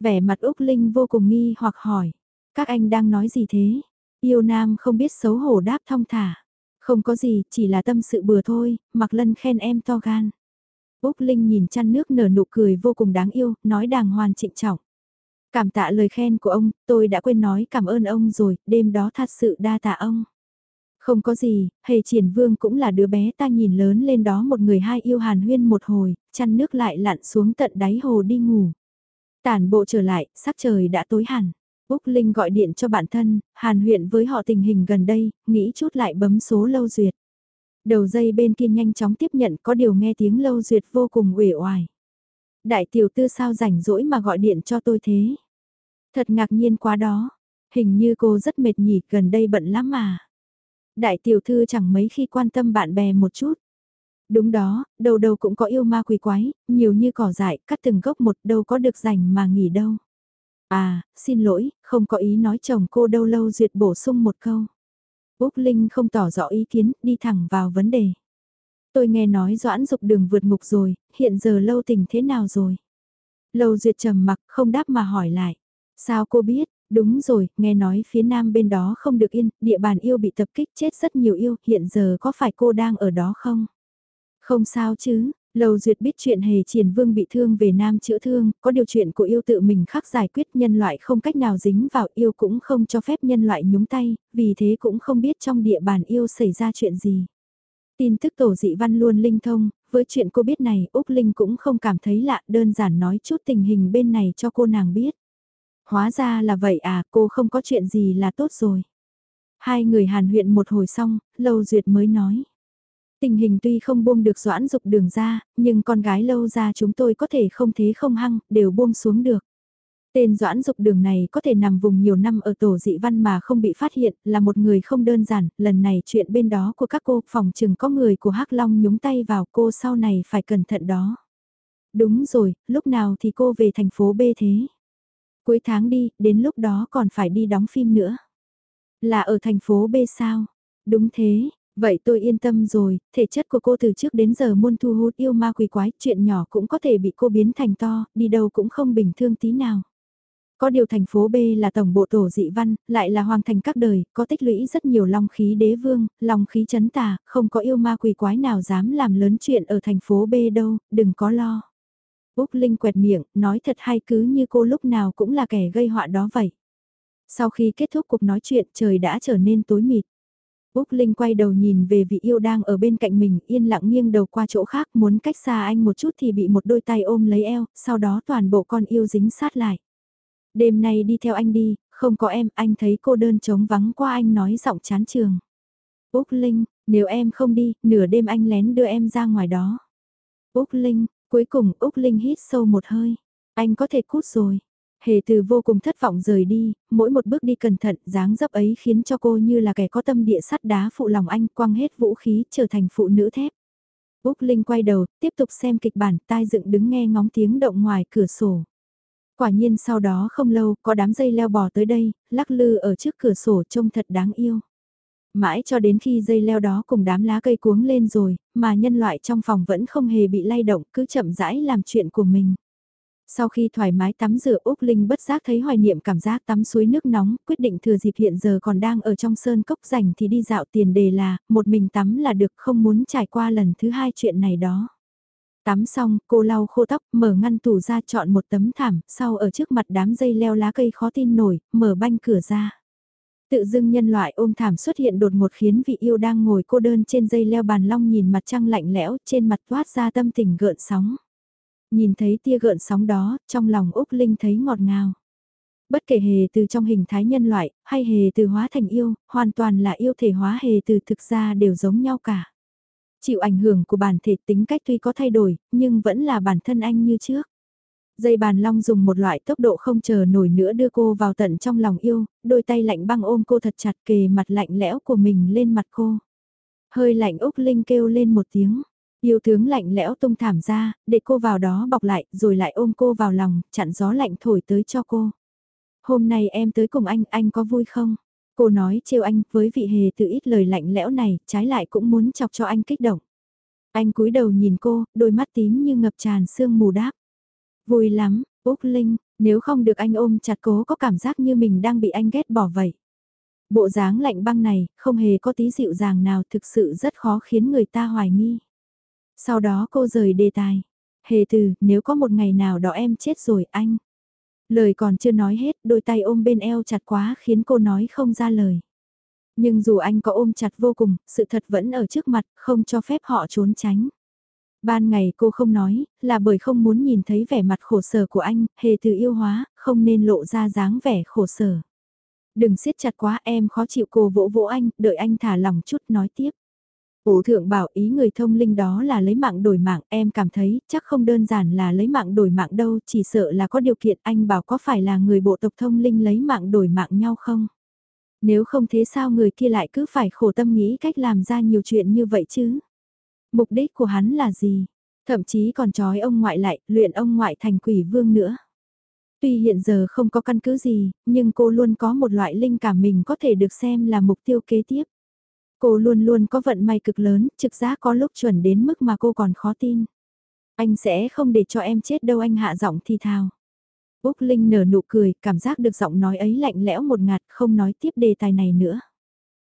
Vẻ mặt Úc Linh vô cùng nghi hoặc hỏi, các anh đang nói gì thế? Yêu nam không biết xấu hổ đáp thong thả. Không có gì, chỉ là tâm sự bừa thôi, mặc lân khen em to gan. Úc Linh nhìn chăn nước nở nụ cười vô cùng đáng yêu, nói đàng hoàng trịnh trọng. Cảm tạ lời khen của ông, tôi đã quên nói cảm ơn ông rồi, đêm đó thật sự đa tạ ông. Không có gì, hề triển vương cũng là đứa bé ta nhìn lớn lên đó một người hai yêu hàn huyên một hồi, chăn nước lại lặn xuống tận đáy hồ đi ngủ. Tản bộ trở lại, sắc trời đã tối hẳn. Úc Linh gọi điện cho bản thân, hàn huyện với họ tình hình gần đây, nghĩ chút lại bấm số lâu duyệt. Đầu dây bên kia nhanh chóng tiếp nhận có điều nghe tiếng lâu duyệt vô cùng uể oải. Đại tiểu tư sao rảnh rỗi mà gọi điện cho tôi thế? Thật ngạc nhiên quá đó. Hình như cô rất mệt nhỉ, gần đây bận lắm mà. Đại tiểu thư chẳng mấy khi quan tâm bạn bè một chút. Đúng đó, đầu đầu cũng có yêu ma quỷ quái, nhiều như cỏ dại, cắt từng gốc một đâu có được rảnh mà nghỉ đâu. À, xin lỗi, không có ý nói chồng cô đâu lâu duyệt bổ sung một câu. Úc Linh không tỏ rõ ý kiến, đi thẳng vào vấn đề. Tôi nghe nói Doãn dục đường vượt ngục rồi, hiện giờ lâu tình thế nào rồi? Lâu duyệt trầm mặc không đáp mà hỏi lại. Sao cô biết? Đúng rồi, nghe nói phía nam bên đó không được yên, địa bàn yêu bị tập kích chết rất nhiều yêu, hiện giờ có phải cô đang ở đó không? Không sao chứ, Lầu Duyệt biết chuyện hề triển vương bị thương về nam chữa thương, có điều chuyện của yêu tự mình khắc giải quyết nhân loại không cách nào dính vào yêu cũng không cho phép nhân loại nhúng tay, vì thế cũng không biết trong địa bàn yêu xảy ra chuyện gì. Tin tức tổ dị văn luôn linh thông, với chuyện cô biết này Úc Linh cũng không cảm thấy lạ đơn giản nói chút tình hình bên này cho cô nàng biết. Hóa ra là vậy à, cô không có chuyện gì là tốt rồi. Hai người hàn huyện một hồi xong, Lâu Duyệt mới nói. Tình hình tuy không buông được doãn dục đường ra, nhưng con gái lâu ra chúng tôi có thể không thế không hăng, đều buông xuống được. Tên Doãn Dục đường này có thể nằm vùng nhiều năm ở tổ dị văn mà không bị phát hiện, là một người không đơn giản, lần này chuyện bên đó của các cô, phòng chừng có người của Hắc Long nhúng tay vào cô sau này phải cẩn thận đó. Đúng rồi, lúc nào thì cô về thành phố B thế? Cuối tháng đi, đến lúc đó còn phải đi đóng phim nữa. Là ở thành phố B sao? Đúng thế, vậy tôi yên tâm rồi, thể chất của cô từ trước đến giờ muôn thu hút yêu ma quỷ quái, chuyện nhỏ cũng có thể bị cô biến thành to, đi đâu cũng không bình thường tí nào. Có điều thành phố B là tổng bộ tổ dị văn, lại là hoàng thành các đời, có tích lũy rất nhiều long khí đế vương, long khí chấn tà, không có yêu ma quỷ quái nào dám làm lớn chuyện ở thành phố B đâu, đừng có lo. Úc Linh quẹt miệng, nói thật hay cứ như cô lúc nào cũng là kẻ gây họa đó vậy. Sau khi kết thúc cuộc nói chuyện trời đã trở nên tối mịt. Úc Linh quay đầu nhìn về vị yêu đang ở bên cạnh mình yên lặng nghiêng đầu qua chỗ khác muốn cách xa anh một chút thì bị một đôi tay ôm lấy eo, sau đó toàn bộ con yêu dính sát lại. Đêm nay đi theo anh đi, không có em, anh thấy cô đơn trống vắng qua anh nói giọng chán trường. Úc Linh, nếu em không đi, nửa đêm anh lén đưa em ra ngoài đó. Úc Linh, cuối cùng Úc Linh hít sâu một hơi. Anh có thể cút rồi. Hề từ vô cùng thất vọng rời đi, mỗi một bước đi cẩn thận, dáng dấp ấy khiến cho cô như là kẻ có tâm địa sắt đá phụ lòng anh quăng hết vũ khí trở thành phụ nữ thép. Úc Linh quay đầu, tiếp tục xem kịch bản tai dựng đứng nghe ngóng tiếng động ngoài cửa sổ. Quả nhiên sau đó không lâu có đám dây leo bò tới đây, lắc lư ở trước cửa sổ trông thật đáng yêu. Mãi cho đến khi dây leo đó cùng đám lá cây cuống lên rồi, mà nhân loại trong phòng vẫn không hề bị lay động cứ chậm rãi làm chuyện của mình. Sau khi thoải mái tắm rửa Úc Linh bất giác thấy hoài niệm cảm giác tắm suối nước nóng, quyết định thừa dịp hiện giờ còn đang ở trong sơn cốc rảnh thì đi dạo tiền đề là, một mình tắm là được không muốn trải qua lần thứ hai chuyện này đó. Tắm xong, cô lau khô tóc, mở ngăn tủ ra chọn một tấm thảm, sau ở trước mặt đám dây leo lá cây khó tin nổi, mở banh cửa ra. Tự dưng nhân loại ôm thảm xuất hiện đột ngột khiến vị yêu đang ngồi cô đơn trên dây leo bàn long nhìn mặt trăng lạnh lẽo, trên mặt toát ra tâm tình gợn sóng. Nhìn thấy tia gợn sóng đó, trong lòng Úc Linh thấy ngọt ngào. Bất kể hề từ trong hình thái nhân loại, hay hề từ hóa thành yêu, hoàn toàn là yêu thể hóa hề từ thực ra đều giống nhau cả. Chịu ảnh hưởng của bản thể tính cách tuy có thay đổi, nhưng vẫn là bản thân anh như trước. Dây bàn long dùng một loại tốc độ không chờ nổi nữa đưa cô vào tận trong lòng yêu, đôi tay lạnh băng ôm cô thật chặt kề mặt lạnh lẽo của mình lên mặt cô. Hơi lạnh Úc Linh kêu lên một tiếng. Yêu tướng lạnh lẽo tung thảm ra, để cô vào đó bọc lại, rồi lại ôm cô vào lòng, chặn gió lạnh thổi tới cho cô. Hôm nay em tới cùng anh, anh có vui không? Cô nói trêu anh với vị hề từ ít lời lạnh lẽo này, trái lại cũng muốn chọc cho anh kích động. Anh cúi đầu nhìn cô, đôi mắt tím như ngập tràn sương mù đáp. Vui lắm, Úc Linh, nếu không được anh ôm chặt cố có cảm giác như mình đang bị anh ghét bỏ vậy. Bộ dáng lạnh băng này, không hề có tí dịu dàng nào thực sự rất khó khiến người ta hoài nghi. Sau đó cô rời đề tài. Hề từ, nếu có một ngày nào đó em chết rồi anh. Lời còn chưa nói hết, đôi tay ôm bên eo chặt quá khiến cô nói không ra lời. Nhưng dù anh có ôm chặt vô cùng, sự thật vẫn ở trước mặt, không cho phép họ trốn tránh. Ban ngày cô không nói, là bởi không muốn nhìn thấy vẻ mặt khổ sở của anh, hề từ yêu hóa, không nên lộ ra dáng vẻ khổ sở. Đừng siết chặt quá em khó chịu cô vỗ vỗ anh, đợi anh thả lòng chút nói tiếp. Ủ thượng bảo ý người thông linh đó là lấy mạng đổi mạng, em cảm thấy chắc không đơn giản là lấy mạng đổi mạng đâu, chỉ sợ là có điều kiện anh bảo có phải là người bộ tộc thông linh lấy mạng đổi mạng nhau không? Nếu không thế sao người kia lại cứ phải khổ tâm nghĩ cách làm ra nhiều chuyện như vậy chứ? Mục đích của hắn là gì? Thậm chí còn trói ông ngoại lại, luyện ông ngoại thành quỷ vương nữa. Tuy hiện giờ không có căn cứ gì, nhưng cô luôn có một loại linh cảm mình có thể được xem là mục tiêu kế tiếp. Cô luôn luôn có vận may cực lớn, trực giác có lúc chuẩn đến mức mà cô còn khó tin. Anh sẽ không để cho em chết đâu anh hạ giọng thì thào. Úc Linh nở nụ cười, cảm giác được giọng nói ấy lạnh lẽo một ngạt, không nói tiếp đề tài này nữa.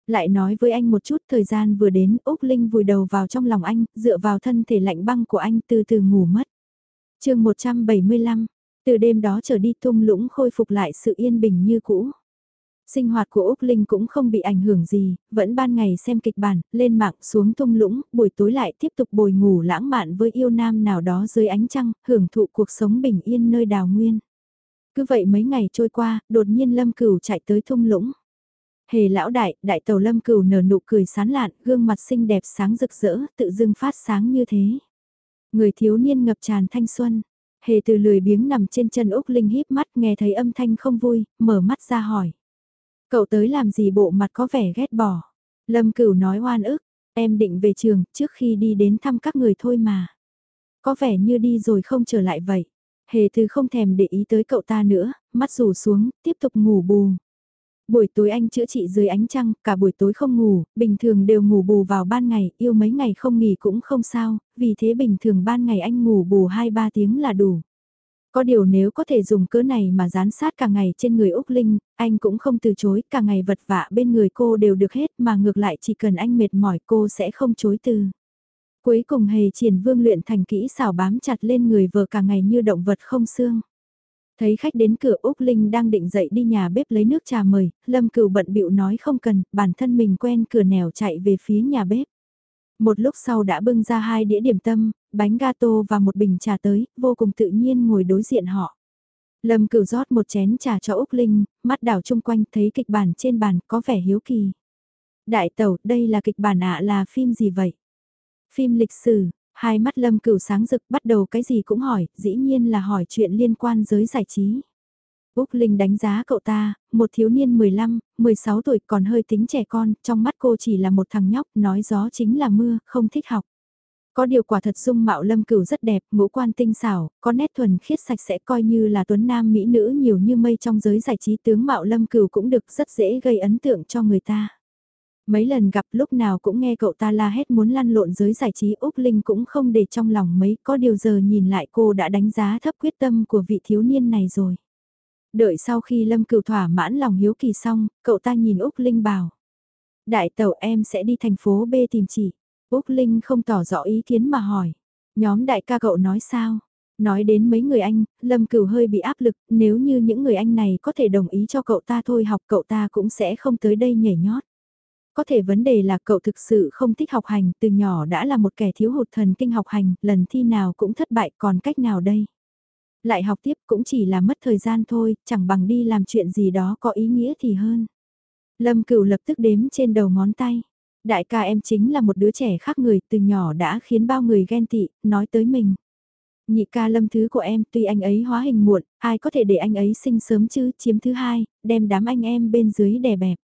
Lại nói với anh một chút thời gian vừa đến, Úc Linh vùi đầu vào trong lòng anh, dựa vào thân thể lạnh băng của anh từ từ ngủ mất. chương 175, từ đêm đó trở đi thung lũng khôi phục lại sự yên bình như cũ. Sinh hoạt của Úc Linh cũng không bị ảnh hưởng gì, vẫn ban ngày xem kịch bản, lên mạng xuống thung lũng, buổi tối lại tiếp tục bồi ngủ lãng mạn với yêu nam nào đó dưới ánh trăng, hưởng thụ cuộc sống bình yên nơi đào nguyên. Cứ vậy mấy ngày trôi qua, đột nhiên Lâm Cửu chạy tới thung lũng. Hề lão đại, đại tàu Lâm Cửu nở nụ cười sán lạn, gương mặt xinh đẹp sáng rực rỡ, tự dưng phát sáng như thế. Người thiếu niên ngập tràn thanh xuân, Hề từ lười biếng nằm trên chân Úc Linh híp mắt nghe thấy âm thanh không vui, mở mắt ra hỏi. Cậu tới làm gì bộ mặt có vẻ ghét bỏ. Lâm Cửu nói oan ức, em định về trường trước khi đi đến thăm các người thôi mà. Có vẻ như đi rồi không trở lại vậy. Hề từ không thèm để ý tới cậu ta nữa, mắt rủ xuống, tiếp tục ngủ bù. Buổi tối anh chữa trị dưới ánh trăng, cả buổi tối không ngủ, bình thường đều ngủ bù vào ban ngày, yêu mấy ngày không nghỉ cũng không sao, vì thế bình thường ban ngày anh ngủ bù 2-3 tiếng là đủ. Có điều nếu có thể dùng cớ này mà dán sát cả ngày trên người Úc Linh, anh cũng không từ chối, cả ngày vật vạ bên người cô đều được hết mà ngược lại chỉ cần anh mệt mỏi cô sẽ không chối từ. Cuối cùng hề triển vương luyện thành kỹ xảo bám chặt lên người vợ cả ngày như động vật không xương. Thấy khách đến cửa Úc Linh đang định dậy đi nhà bếp lấy nước trà mời, Lâm Cửu bận bịu nói không cần, bản thân mình quen cửa nẻo chạy về phía nhà bếp. Một lúc sau đã bưng ra hai đĩa điểm tâm, bánh gato và một bình trà tới, vô cùng tự nhiên ngồi đối diện họ. Lâm Cửu rót một chén trà cho Úc Linh, mắt đảo chung quanh thấy kịch bản trên bàn có vẻ hiếu kỳ. Đại tẩu, đây là kịch bản ạ là phim gì vậy? Phim lịch sử, hai mắt lâm cửu sáng rực bắt đầu cái gì cũng hỏi, dĩ nhiên là hỏi chuyện liên quan giới giải trí. Úc Linh đánh giá cậu ta, một thiếu niên 15, 16 tuổi còn hơi tính trẻ con, trong mắt cô chỉ là một thằng nhóc, nói gió chính là mưa, không thích học. Có điều quả thật dung mạo lâm cửu rất đẹp, ngũ quan tinh xảo, có nét thuần khiết sạch sẽ coi như là tuấn nam mỹ nữ nhiều như mây trong giới giải trí tướng mạo lâm cửu cũng được rất dễ gây ấn tượng cho người ta. Mấy lần gặp lúc nào cũng nghe cậu ta la hét muốn lăn lộn giới giải trí Úc Linh cũng không để trong lòng mấy, có điều giờ nhìn lại cô đã đánh giá thấp quyết tâm của vị thiếu niên này rồi. Đợi sau khi Lâm Cửu thỏa mãn lòng hiếu kỳ xong, cậu ta nhìn Úc Linh bảo. Đại tàu em sẽ đi thành phố B tìm chị. Úc Linh không tỏ rõ ý kiến mà hỏi. Nhóm đại ca cậu nói sao? Nói đến mấy người anh, Lâm Cửu hơi bị áp lực, nếu như những người anh này có thể đồng ý cho cậu ta thôi học cậu ta cũng sẽ không tới đây nhảy nhót. Có thể vấn đề là cậu thực sự không thích học hành, từ nhỏ đã là một kẻ thiếu hụt thần kinh học hành, lần thi nào cũng thất bại còn cách nào đây? Lại học tiếp cũng chỉ là mất thời gian thôi, chẳng bằng đi làm chuyện gì đó có ý nghĩa thì hơn. Lâm cửu lập tức đếm trên đầu ngón tay. Đại ca em chính là một đứa trẻ khác người, từ nhỏ đã khiến bao người ghen tị, nói tới mình. Nhị ca lâm thứ của em, tuy anh ấy hóa hình muộn, ai có thể để anh ấy sinh sớm chứ, chiếm thứ hai, đem đám anh em bên dưới đè bẹp.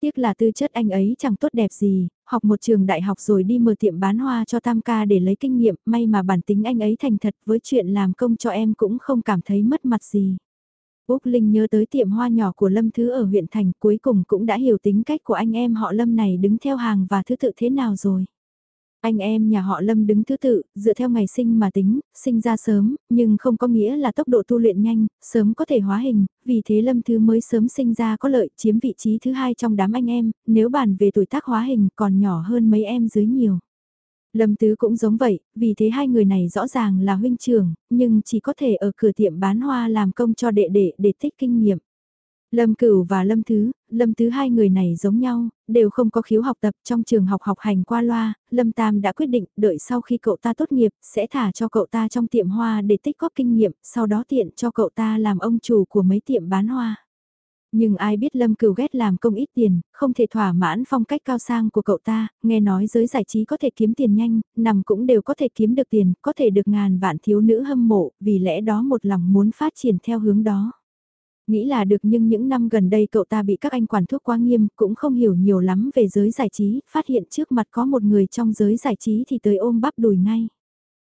Tiếc là tư chất anh ấy chẳng tốt đẹp gì, học một trường đại học rồi đi mở tiệm bán hoa cho tam ca để lấy kinh nghiệm, may mà bản tính anh ấy thành thật với chuyện làm công cho em cũng không cảm thấy mất mặt gì. Úc Linh nhớ tới tiệm hoa nhỏ của Lâm Thứ ở huyện thành cuối cùng cũng đã hiểu tính cách của anh em họ Lâm này đứng theo hàng và thứ tự thế nào rồi. Anh em nhà họ Lâm đứng thứ tự, dựa theo ngày sinh mà tính, sinh ra sớm, nhưng không có nghĩa là tốc độ tu luyện nhanh, sớm có thể hóa hình, vì thế Lâm Thứ mới sớm sinh ra có lợi chiếm vị trí thứ hai trong đám anh em, nếu bàn về tuổi tác hóa hình còn nhỏ hơn mấy em dưới nhiều. Lâm Tứ cũng giống vậy, vì thế hai người này rõ ràng là huynh trưởng, nhưng chỉ có thể ở cửa tiệm bán hoa làm công cho đệ đệ để tích kinh nghiệm. Lâm Cửu và Lâm Thứ, Lâm Thứ hai người này giống nhau, đều không có khiếu học tập trong trường học học hành qua loa, Lâm Tam đã quyết định đợi sau khi cậu ta tốt nghiệp sẽ thả cho cậu ta trong tiệm hoa để tích góp kinh nghiệm, sau đó tiện cho cậu ta làm ông chủ của mấy tiệm bán hoa. Nhưng ai biết Lâm Cửu ghét làm công ít tiền, không thể thỏa mãn phong cách cao sang của cậu ta, nghe nói giới giải trí có thể kiếm tiền nhanh, nằm cũng đều có thể kiếm được tiền, có thể được ngàn vạn thiếu nữ hâm mộ, vì lẽ đó một lòng muốn phát triển theo hướng đó. Nghĩ là được nhưng những năm gần đây cậu ta bị các anh quản thuốc quá nghiêm, cũng không hiểu nhiều lắm về giới giải trí, phát hiện trước mặt có một người trong giới giải trí thì tới ôm bắp đùi ngay.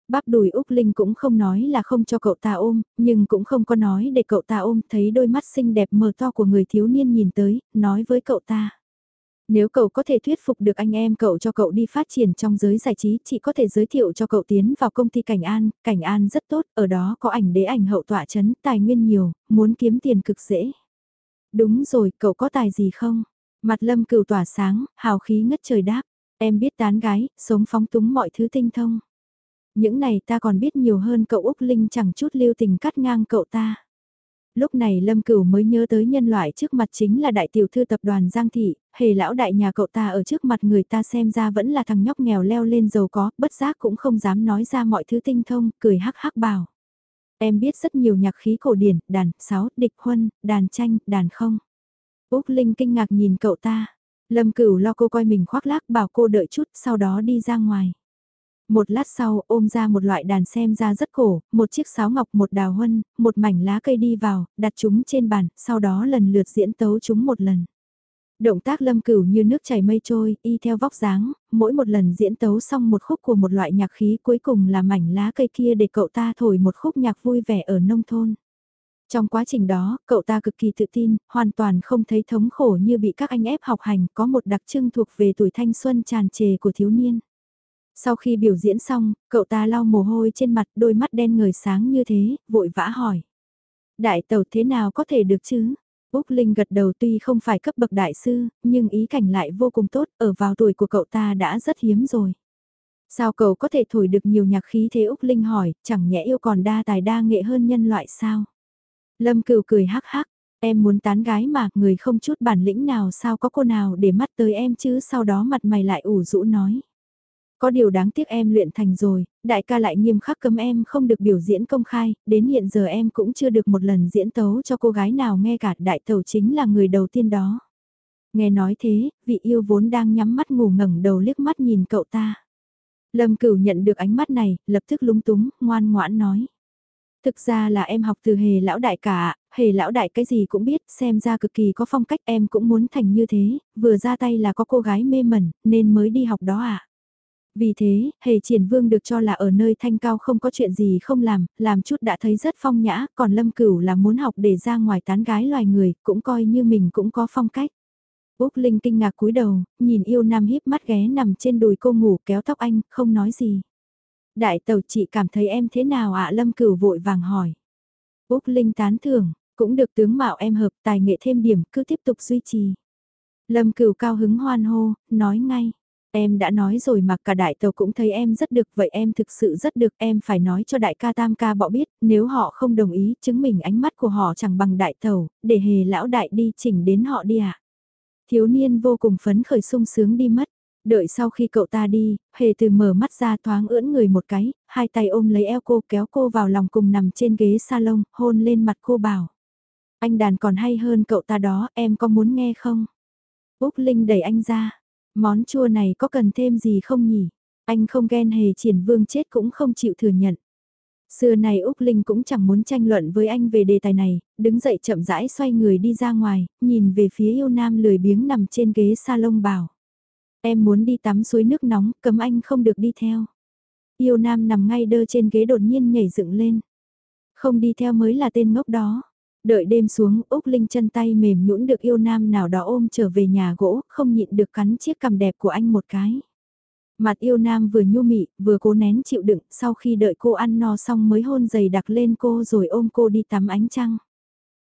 Bắp đùi Úc Linh cũng không nói là không cho cậu ta ôm, nhưng cũng không có nói để cậu ta ôm, thấy đôi mắt xinh đẹp mờ to của người thiếu niên nhìn tới, nói với cậu ta. Nếu cậu có thể thuyết phục được anh em cậu cho cậu đi phát triển trong giới giải trí, chị có thể giới thiệu cho cậu tiến vào công ty Cảnh An, Cảnh An rất tốt, ở đó có ảnh đế ảnh hậu tọa chấn, tài nguyên nhiều, muốn kiếm tiền cực dễ. Đúng rồi, cậu có tài gì không? Mặt lâm cửu tỏa sáng, hào khí ngất trời đáp, em biết tán gái, sống phóng túng mọi thứ tinh thông. Những này ta còn biết nhiều hơn cậu Úc Linh chẳng chút lưu tình cắt ngang cậu ta. Lúc này Lâm Cửu mới nhớ tới nhân loại trước mặt chính là đại tiểu thư tập đoàn Giang Thị, hề lão đại nhà cậu ta ở trước mặt người ta xem ra vẫn là thằng nhóc nghèo leo lên giàu có, bất giác cũng không dám nói ra mọi thứ tinh thông, cười hắc hắc bảo. Em biết rất nhiều nhạc khí cổ điển, đàn, sáo, địch huân, đàn tranh, đàn không. Úc Linh kinh ngạc nhìn cậu ta. Lâm Cửu lo cô coi mình khoác lác bảo cô đợi chút sau đó đi ra ngoài. Một lát sau ôm ra một loại đàn xem ra rất cổ, một chiếc sáo ngọc một đào huân, một mảnh lá cây đi vào, đặt chúng trên bàn, sau đó lần lượt diễn tấu chúng một lần. Động tác lâm cửu như nước chảy mây trôi, y theo vóc dáng, mỗi một lần diễn tấu xong một khúc của một loại nhạc khí cuối cùng là mảnh lá cây kia để cậu ta thổi một khúc nhạc vui vẻ ở nông thôn. Trong quá trình đó, cậu ta cực kỳ tự tin, hoàn toàn không thấy thống khổ như bị các anh ép học hành, có một đặc trưng thuộc về tuổi thanh xuân tràn trề của thiếu niên. Sau khi biểu diễn xong, cậu ta lau mồ hôi trên mặt, đôi mắt đen ngời sáng như thế, vội vã hỏi. Đại tàu thế nào có thể được chứ? Úc Linh gật đầu tuy không phải cấp bậc đại sư, nhưng ý cảnh lại vô cùng tốt, ở vào tuổi của cậu ta đã rất hiếm rồi. Sao cậu có thể thổi được nhiều nhạc khí thế Úc Linh hỏi, chẳng nhẽ yêu còn đa tài đa nghệ hơn nhân loại sao? Lâm cừu cười hắc hắc, em muốn tán gái mà, người không chút bản lĩnh nào sao có cô nào để mắt tới em chứ sau đó mặt mày lại ủ rũ nói. Có điều đáng tiếc em luyện thành rồi, đại ca lại nghiêm khắc cấm em không được biểu diễn công khai, đến hiện giờ em cũng chưa được một lần diễn tấu cho cô gái nào nghe cả đại tẩu chính là người đầu tiên đó. Nghe nói thế, vị yêu vốn đang nhắm mắt ngủ ngẩng đầu liếc mắt nhìn cậu ta. Lâm cửu nhận được ánh mắt này, lập tức lúng túng, ngoan ngoãn nói. Thực ra là em học từ hề lão đại cả, hề lão đại cái gì cũng biết, xem ra cực kỳ có phong cách em cũng muốn thành như thế, vừa ra tay là có cô gái mê mẩn, nên mới đi học đó ạ. À. Vì thế, hề triển vương được cho là ở nơi thanh cao không có chuyện gì không làm, làm chút đã thấy rất phong nhã, còn lâm cửu là muốn học để ra ngoài tán gái loài người, cũng coi như mình cũng có phong cách. Úc Linh kinh ngạc cúi đầu, nhìn yêu nam híp mắt ghé nằm trên đùi cô ngủ kéo tóc anh, không nói gì. Đại tàu chị cảm thấy em thế nào ạ lâm cửu vội vàng hỏi. Úc Linh tán thưởng, cũng được tướng mạo em hợp tài nghệ thêm điểm cứ tiếp tục duy trì. Lâm cửu cao hứng hoan hô, nói ngay. Em đã nói rồi mà cả đại tàu cũng thấy em rất được, vậy em thực sự rất được, em phải nói cho đại ca tam ca bọ biết, nếu họ không đồng ý, chứng minh ánh mắt của họ chẳng bằng đại tàu, để hề lão đại đi chỉnh đến họ đi ạ. À. Thiếu niên vô cùng phấn khởi sung sướng đi mất. Đợi sau khi cậu ta đi, hề từ mở mắt ra thoáng ưỡn người một cái, hai tay ôm lấy eo cô kéo cô vào lòng cùng nằm trên ghế salon, hôn lên mặt cô bảo. Anh đàn còn hay hơn cậu ta đó, em có muốn nghe không? Úc Linh đẩy anh ra, Món chua này có cần thêm gì không nhỉ? Anh không ghen hề triển vương chết cũng không chịu thừa nhận. Xưa này Úc Linh cũng chẳng muốn tranh luận với anh về đề tài này, đứng dậy chậm rãi xoay người đi ra ngoài, nhìn về phía yêu nam lười biếng nằm trên ghế salon bảo. Em muốn đi tắm suối nước nóng, cấm anh không được đi theo. Yêu nam nằm ngay đơ trên ghế đột nhiên nhảy dựng lên. Không đi theo mới là tên ngốc đó. Đợi đêm xuống, Úc Linh chân tay mềm nhũn được yêu nam nào đó ôm trở về nhà gỗ, không nhịn được cắn chiếc cằm đẹp của anh một cái. Mặt yêu nam vừa nhu mị, vừa cố nén chịu đựng, sau khi đợi cô ăn no xong mới hôn giày đặc lên cô rồi ôm cô đi tắm ánh trăng.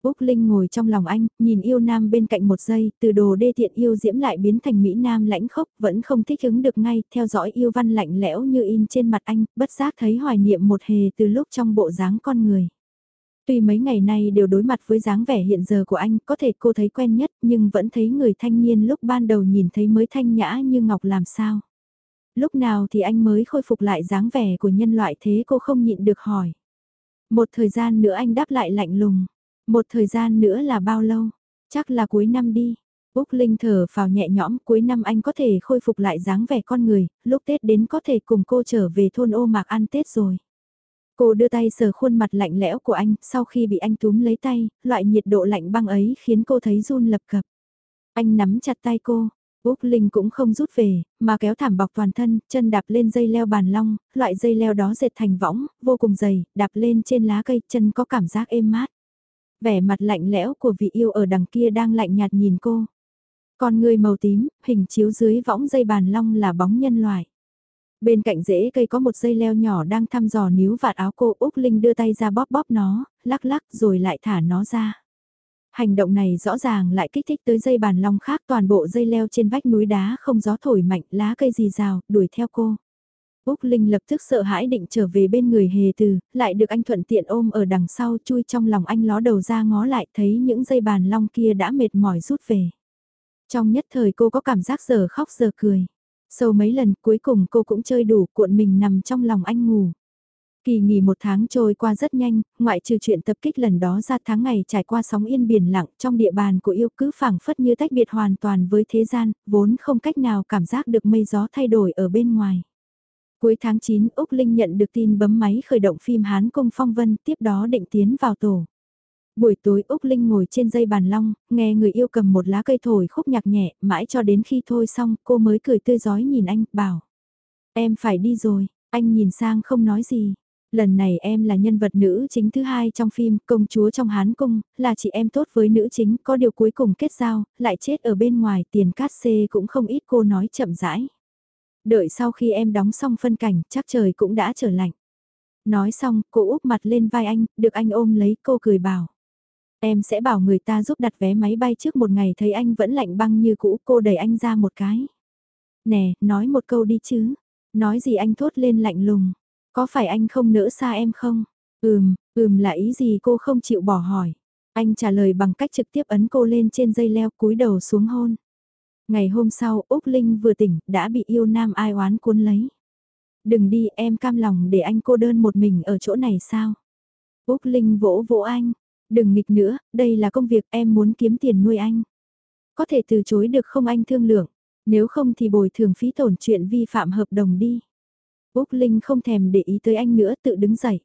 Úc Linh ngồi trong lòng anh, nhìn yêu nam bên cạnh một giây, từ đồ đê tiện yêu diễm lại biến thành Mỹ Nam lãnh khốc, vẫn không thích ứng được ngay, theo dõi yêu văn lạnh lẽo như in trên mặt anh, bất giác thấy hoài niệm một hề từ lúc trong bộ dáng con người. Tuy mấy ngày nay đều đối mặt với dáng vẻ hiện giờ của anh, có thể cô thấy quen nhất nhưng vẫn thấy người thanh niên lúc ban đầu nhìn thấy mới thanh nhã như ngọc làm sao. Lúc nào thì anh mới khôi phục lại dáng vẻ của nhân loại thế cô không nhịn được hỏi. Một thời gian nữa anh đáp lại lạnh lùng. Một thời gian nữa là bao lâu? Chắc là cuối năm đi. Úc Linh thở vào nhẹ nhõm cuối năm anh có thể khôi phục lại dáng vẻ con người, lúc Tết đến có thể cùng cô trở về thôn ô mạc ăn Tết rồi. Cô đưa tay sờ khuôn mặt lạnh lẽo của anh, sau khi bị anh túm lấy tay, loại nhiệt độ lạnh băng ấy khiến cô thấy run lập cập. Anh nắm chặt tay cô, Úc Linh cũng không rút về, mà kéo thảm bọc toàn thân, chân đạp lên dây leo bàn long, loại dây leo đó dệt thành võng, vô cùng dày, đạp lên trên lá cây, chân có cảm giác êm mát. Vẻ mặt lạnh lẽo của vị yêu ở đằng kia đang lạnh nhạt nhìn cô. Còn người màu tím, hình chiếu dưới võng dây bàn long là bóng nhân loại. Bên cạnh rễ cây có một dây leo nhỏ đang thăm dò níu vạt áo cô Úc Linh đưa tay ra bóp bóp nó, lắc lắc rồi lại thả nó ra. Hành động này rõ ràng lại kích thích tới dây bàn long khác toàn bộ dây leo trên vách núi đá không gió thổi mạnh lá cây gì rào, đuổi theo cô. Úc Linh lập tức sợ hãi định trở về bên người hề từ, lại được anh thuận tiện ôm ở đằng sau chui trong lòng anh ló đầu ra ngó lại thấy những dây bàn long kia đã mệt mỏi rút về. Trong nhất thời cô có cảm giác giờ khóc giờ cười. Sâu mấy lần cuối cùng cô cũng chơi đủ cuộn mình nằm trong lòng anh ngủ. Kỳ nghỉ một tháng trôi qua rất nhanh, ngoại trừ chuyện tập kích lần đó ra tháng ngày trải qua sóng yên biển lặng trong địa bàn của yêu cứ phảng phất như tách biệt hoàn toàn với thế gian, vốn không cách nào cảm giác được mây gió thay đổi ở bên ngoài. Cuối tháng 9, Úc Linh nhận được tin bấm máy khởi động phim Hán Cung Phong Vân, tiếp đó định tiến vào tổ. Buổi tối Úc Linh ngồi trên dây bàn long, nghe người yêu cầm một lá cây thổi khúc nhạc nhẹ, mãi cho đến khi thôi xong cô mới cười tươi giói nhìn anh, bảo. Em phải đi rồi, anh nhìn sang không nói gì. Lần này em là nhân vật nữ chính thứ hai trong phim Công chúa trong Hán Cung, là chị em tốt với nữ chính, có điều cuối cùng kết giao, lại chết ở bên ngoài, tiền cát xê cũng không ít cô nói chậm rãi. Đợi sau khi em đóng xong phân cảnh, chắc trời cũng đã trở lạnh. Nói xong, cô úp mặt lên vai anh, được anh ôm lấy cô cười bảo. Em sẽ bảo người ta giúp đặt vé máy bay trước một ngày thấy anh vẫn lạnh băng như cũ, cô đẩy anh ra một cái. Nè, nói một câu đi chứ. Nói gì anh thốt lên lạnh lùng. Có phải anh không nỡ xa em không? Ừm, ừm là ý gì cô không chịu bỏ hỏi. Anh trả lời bằng cách trực tiếp ấn cô lên trên dây leo cúi đầu xuống hôn. Ngày hôm sau, Úc Linh vừa tỉnh, đã bị yêu nam ai oán cuốn lấy. Đừng đi, em cam lòng để anh cô đơn một mình ở chỗ này sao? Úc Linh vỗ vỗ anh. Đừng nghịch nữa, đây là công việc em muốn kiếm tiền nuôi anh. Có thể từ chối được không anh thương lượng, nếu không thì bồi thường phí tổn chuyện vi phạm hợp đồng đi. Úc Linh không thèm để ý tới anh nữa tự đứng dậy.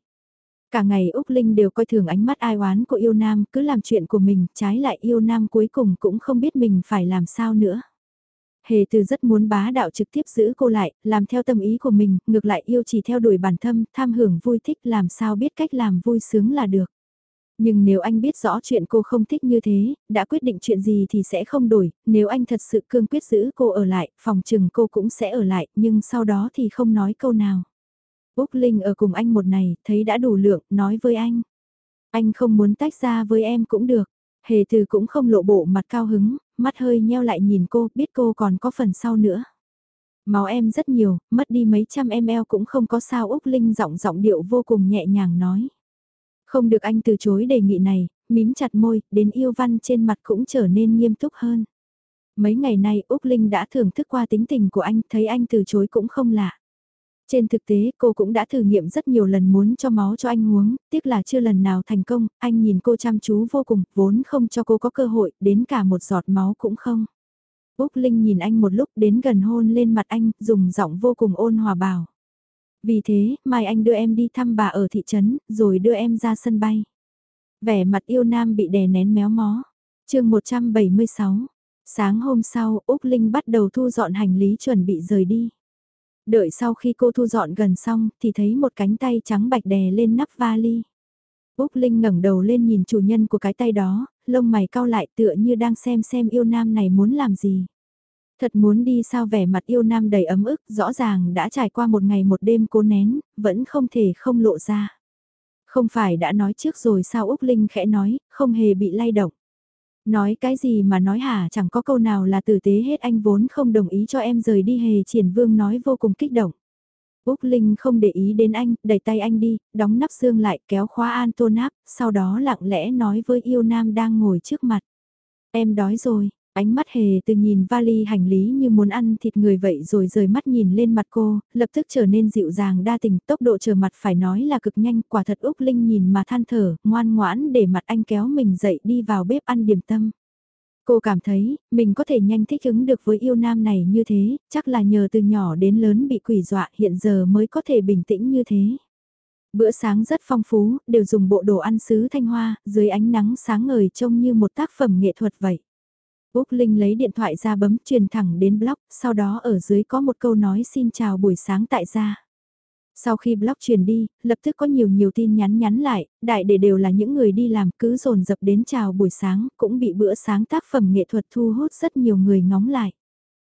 Cả ngày Úc Linh đều coi thường ánh mắt ai oán của yêu nam cứ làm chuyện của mình trái lại yêu nam cuối cùng cũng không biết mình phải làm sao nữa. Hề từ rất muốn bá đạo trực tiếp giữ cô lại, làm theo tâm ý của mình, ngược lại yêu chỉ theo đuổi bản thân, tham hưởng vui thích làm sao biết cách làm vui sướng là được. Nhưng nếu anh biết rõ chuyện cô không thích như thế, đã quyết định chuyện gì thì sẽ không đổi, nếu anh thật sự cương quyết giữ cô ở lại, phòng trừng cô cũng sẽ ở lại, nhưng sau đó thì không nói câu nào. Úc Linh ở cùng anh một ngày, thấy đã đủ lượng, nói với anh. Anh không muốn tách ra với em cũng được. Hề từ cũng không lộ bộ mặt cao hứng, mắt hơi nheo lại nhìn cô, biết cô còn có phần sau nữa. Máu em rất nhiều, mất đi mấy trăm ml cũng không có sao Úc Linh giọng giọng điệu vô cùng nhẹ nhàng nói. Không được anh từ chối đề nghị này, mím chặt môi, đến yêu văn trên mặt cũng trở nên nghiêm túc hơn. Mấy ngày nay Úc Linh đã thưởng thức qua tính tình của anh, thấy anh từ chối cũng không lạ. Trên thực tế cô cũng đã thử nghiệm rất nhiều lần muốn cho máu cho anh uống, tiếc là chưa lần nào thành công, anh nhìn cô chăm chú vô cùng, vốn không cho cô có cơ hội, đến cả một giọt máu cũng không. Úc Linh nhìn anh một lúc đến gần hôn lên mặt anh, dùng giọng vô cùng ôn hòa bảo. Vì thế, mai anh đưa em đi thăm bà ở thị trấn, rồi đưa em ra sân bay. Vẻ mặt yêu nam bị đè nén méo mó. chương 176. Sáng hôm sau, Úc Linh bắt đầu thu dọn hành lý chuẩn bị rời đi. Đợi sau khi cô thu dọn gần xong, thì thấy một cánh tay trắng bạch đè lên nắp vali. Úc Linh ngẩng đầu lên nhìn chủ nhân của cái tay đó, lông mày cau lại tựa như đang xem xem yêu nam này muốn làm gì. Thật muốn đi sao vẻ mặt yêu nam đầy ấm ức, rõ ràng đã trải qua một ngày một đêm cố nén, vẫn không thể không lộ ra. Không phải đã nói trước rồi sao Úc Linh khẽ nói, không hề bị lay động. Nói cái gì mà nói hả chẳng có câu nào là tử tế hết anh vốn không đồng ý cho em rời đi hề triển vương nói vô cùng kích động. Úc Linh không để ý đến anh, đẩy tay anh đi, đóng nắp xương lại kéo khóa an tô nắp, sau đó lặng lẽ nói với yêu nam đang ngồi trước mặt. Em đói rồi, Ánh mắt hề từ nhìn vali hành lý như muốn ăn thịt người vậy rồi rời mắt nhìn lên mặt cô, lập tức trở nên dịu dàng đa tình, tốc độ trở mặt phải nói là cực nhanh, quả thật Úc Linh nhìn mà than thở, ngoan ngoãn để mặt anh kéo mình dậy đi vào bếp ăn điểm tâm. Cô cảm thấy, mình có thể nhanh thích ứng được với yêu nam này như thế, chắc là nhờ từ nhỏ đến lớn bị quỷ dọa hiện giờ mới có thể bình tĩnh như thế. Bữa sáng rất phong phú, đều dùng bộ đồ ăn sứ thanh hoa, dưới ánh nắng sáng ngời trông như một tác phẩm nghệ thuật vậy. Úc Linh lấy điện thoại ra bấm truyền thẳng đến blog, sau đó ở dưới có một câu nói xin chào buổi sáng tại gia. Sau khi blog truyền đi, lập tức có nhiều nhiều tin nhắn nhắn lại, đại để đều là những người đi làm cứ dồn dập đến chào buổi sáng, cũng bị bữa sáng tác phẩm nghệ thuật thu hút rất nhiều người ngóng lại.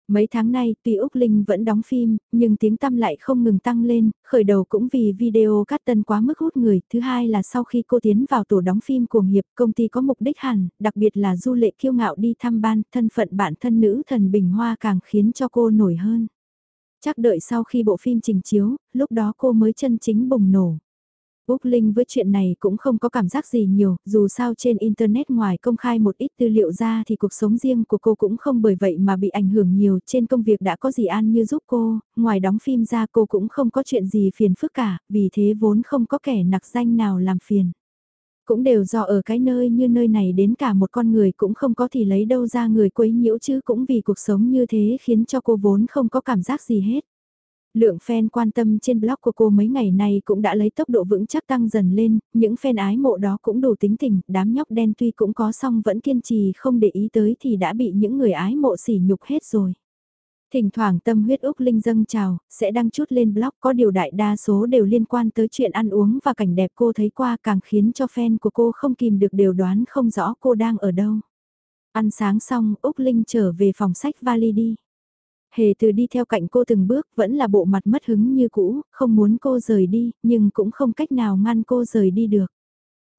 Mấy tháng nay, tuy Úc Linh vẫn đóng phim, nhưng tiếng tăm lại không ngừng tăng lên, khởi đầu cũng vì video cắt tân quá mức hút người. Thứ hai là sau khi cô tiến vào tổ đóng phim cuồng hiệp, công ty có mục đích hẳn, đặc biệt là du lệ kiêu ngạo đi thăm ban, thân phận bản thân nữ thần Bình Hoa càng khiến cho cô nổi hơn. Chắc đợi sau khi bộ phim trình chiếu, lúc đó cô mới chân chính bùng nổ. Úc Linh với chuyện này cũng không có cảm giác gì nhiều, dù sao trên Internet ngoài công khai một ít tư liệu ra thì cuộc sống riêng của cô cũng không bởi vậy mà bị ảnh hưởng nhiều, trên công việc đã có gì an như giúp cô, ngoài đóng phim ra cô cũng không có chuyện gì phiền phức cả, vì thế vốn không có kẻ nặc danh nào làm phiền. Cũng đều do ở cái nơi như nơi này đến cả một con người cũng không có thì lấy đâu ra người quấy nhiễu chứ cũng vì cuộc sống như thế khiến cho cô vốn không có cảm giác gì hết. Lượng fan quan tâm trên blog của cô mấy ngày nay cũng đã lấy tốc độ vững chắc tăng dần lên, những fan ái mộ đó cũng đủ tính tình, đám nhóc đen tuy cũng có song vẫn kiên trì không để ý tới thì đã bị những người ái mộ sỉ nhục hết rồi. Thỉnh thoảng tâm huyết Úc Linh dâng trào, sẽ đăng chút lên blog có điều đại đa số đều liên quan tới chuyện ăn uống và cảnh đẹp cô thấy qua càng khiến cho fan của cô không kìm được đều đoán không rõ cô đang ở đâu. Ăn sáng xong, Úc Linh trở về phòng sách vali đi. Hề từ đi theo cạnh cô từng bước vẫn là bộ mặt mất hứng như cũ, không muốn cô rời đi, nhưng cũng không cách nào ngăn cô rời đi được.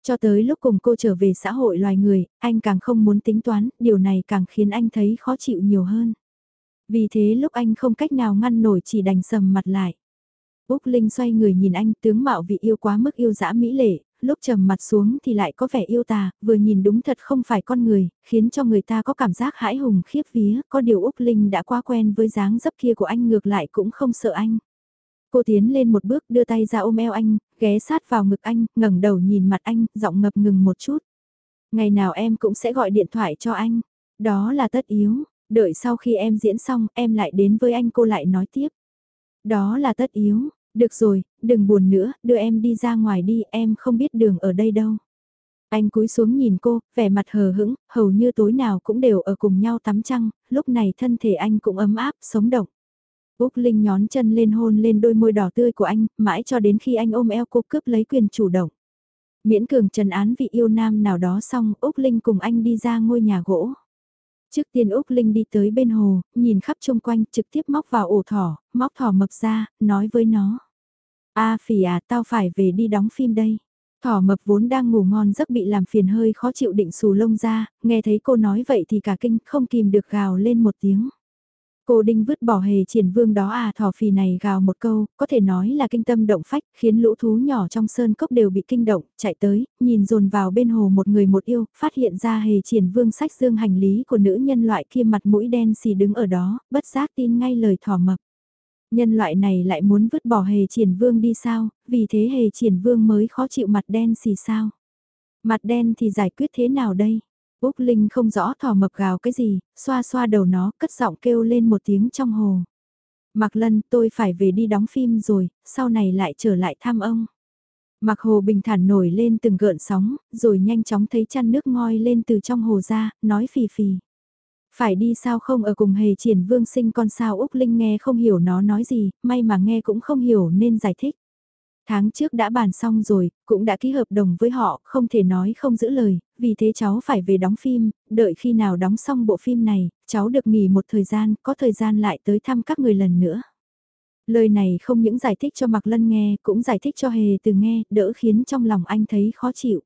Cho tới lúc cùng cô trở về xã hội loài người, anh càng không muốn tính toán, điều này càng khiến anh thấy khó chịu nhiều hơn. Vì thế lúc anh không cách nào ngăn nổi chỉ đành sầm mặt lại. Úc Linh xoay người nhìn anh tướng mạo vị yêu quá mức yêu dã mỹ lệ, lúc trầm mặt xuống thì lại có vẻ yêu tà, vừa nhìn đúng thật không phải con người, khiến cho người ta có cảm giác hãi hùng khiếp vía, có điều Úc Linh đã quá quen với dáng dấp kia của anh ngược lại cũng không sợ anh. Cô tiến lên một bước đưa tay ra ôm eo anh, ghé sát vào ngực anh, ngẩng đầu nhìn mặt anh, giọng ngập ngừng một chút. Ngày nào em cũng sẽ gọi điện thoại cho anh. Đó là tất yếu, đợi sau khi em diễn xong em lại đến với anh cô lại nói tiếp. Đó là tất yếu, được rồi, đừng buồn nữa, đưa em đi ra ngoài đi, em không biết đường ở đây đâu. Anh cúi xuống nhìn cô, vẻ mặt hờ hững, hầu như tối nào cũng đều ở cùng nhau tắm trăng, lúc này thân thể anh cũng ấm áp, sống động. Úc Linh nhón chân lên hôn lên đôi môi đỏ tươi của anh, mãi cho đến khi anh ôm eo cô cướp lấy quyền chủ động. Miễn cường trần án vị yêu nam nào đó xong, Úc Linh cùng anh đi ra ngôi nhà gỗ. Trước tiên Úc Linh đi tới bên hồ, nhìn khắp chung quanh, trực tiếp móc vào ổ thỏ, móc thỏ mập ra, nói với nó. A phỉ à, tao phải về đi đóng phim đây. Thỏ mập vốn đang ngủ ngon giấc bị làm phiền hơi khó chịu định xù lông ra, nghe thấy cô nói vậy thì cả kinh không kìm được gào lên một tiếng. Cô đinh vứt bỏ hề triển vương đó à thỏ phì này gào một câu, có thể nói là kinh tâm động phách, khiến lũ thú nhỏ trong sơn cốc đều bị kinh động, chạy tới, nhìn dồn vào bên hồ một người một yêu, phát hiện ra hề triển vương sách dương hành lý của nữ nhân loại kia mặt mũi đen xì đứng ở đó, bất giác tin ngay lời thỏ mập. Nhân loại này lại muốn vứt bỏ hề triển vương đi sao, vì thế hề triển vương mới khó chịu mặt đen xì sao. Mặt đen thì giải quyết thế nào đây? Úc Linh không rõ thỏ mập gào cái gì, xoa xoa đầu nó, cất giọng kêu lên một tiếng trong hồ. Mạc Lân, tôi phải về đi đóng phim rồi, sau này lại trở lại thăm ông. Mạc Hồ bình thản nổi lên từng gợn sóng, rồi nhanh chóng thấy chăn nước ngoi lên từ trong hồ ra, nói phì phì. Phải đi sao không ở cùng hề triển vương sinh con sao Úc Linh nghe không hiểu nó nói gì, may mà nghe cũng không hiểu nên giải thích. Tháng trước đã bàn xong rồi, cũng đã ký hợp đồng với họ, không thể nói không giữ lời, vì thế cháu phải về đóng phim, đợi khi nào đóng xong bộ phim này, cháu được nghỉ một thời gian, có thời gian lại tới thăm các người lần nữa. Lời này không những giải thích cho Mạc Lân nghe, cũng giải thích cho Hề từ nghe, đỡ khiến trong lòng anh thấy khó chịu.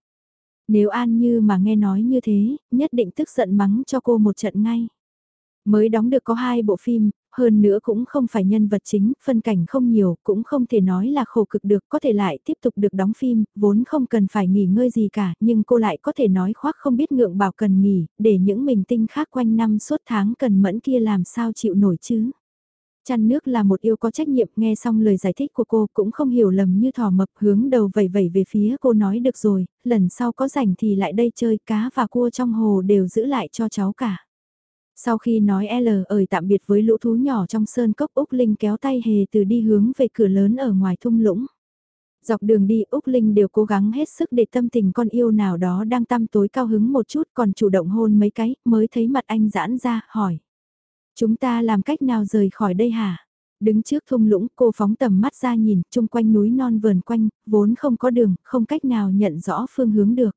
Nếu An Như mà nghe nói như thế, nhất định tức giận mắng cho cô một trận ngay. Mới đóng được có hai bộ phim, hơn nữa cũng không phải nhân vật chính, phân cảnh không nhiều, cũng không thể nói là khổ cực được, có thể lại tiếp tục được đóng phim, vốn không cần phải nghỉ ngơi gì cả, nhưng cô lại có thể nói khoác không biết ngượng bảo cần nghỉ, để những mình tinh khác quanh năm suốt tháng cần mẫn kia làm sao chịu nổi chứ. Chăn nước là một yêu có trách nhiệm nghe xong lời giải thích của cô cũng không hiểu lầm như thỏ mập hướng đầu vẩy vẩy về phía cô nói được rồi, lần sau có rảnh thì lại đây chơi cá và cua trong hồ đều giữ lại cho cháu cả. Sau khi nói L ời tạm biệt với lũ thú nhỏ trong sơn cốc Úc Linh kéo tay hề từ đi hướng về cửa lớn ở ngoài thung lũng. Dọc đường đi Úc Linh đều cố gắng hết sức để tâm tình con yêu nào đó đang tăm tối cao hứng một chút còn chủ động hôn mấy cái mới thấy mặt anh giãn ra hỏi. Chúng ta làm cách nào rời khỏi đây hả? Đứng trước thung lũng cô phóng tầm mắt ra nhìn chung quanh núi non vườn quanh, vốn không có đường, không cách nào nhận rõ phương hướng được.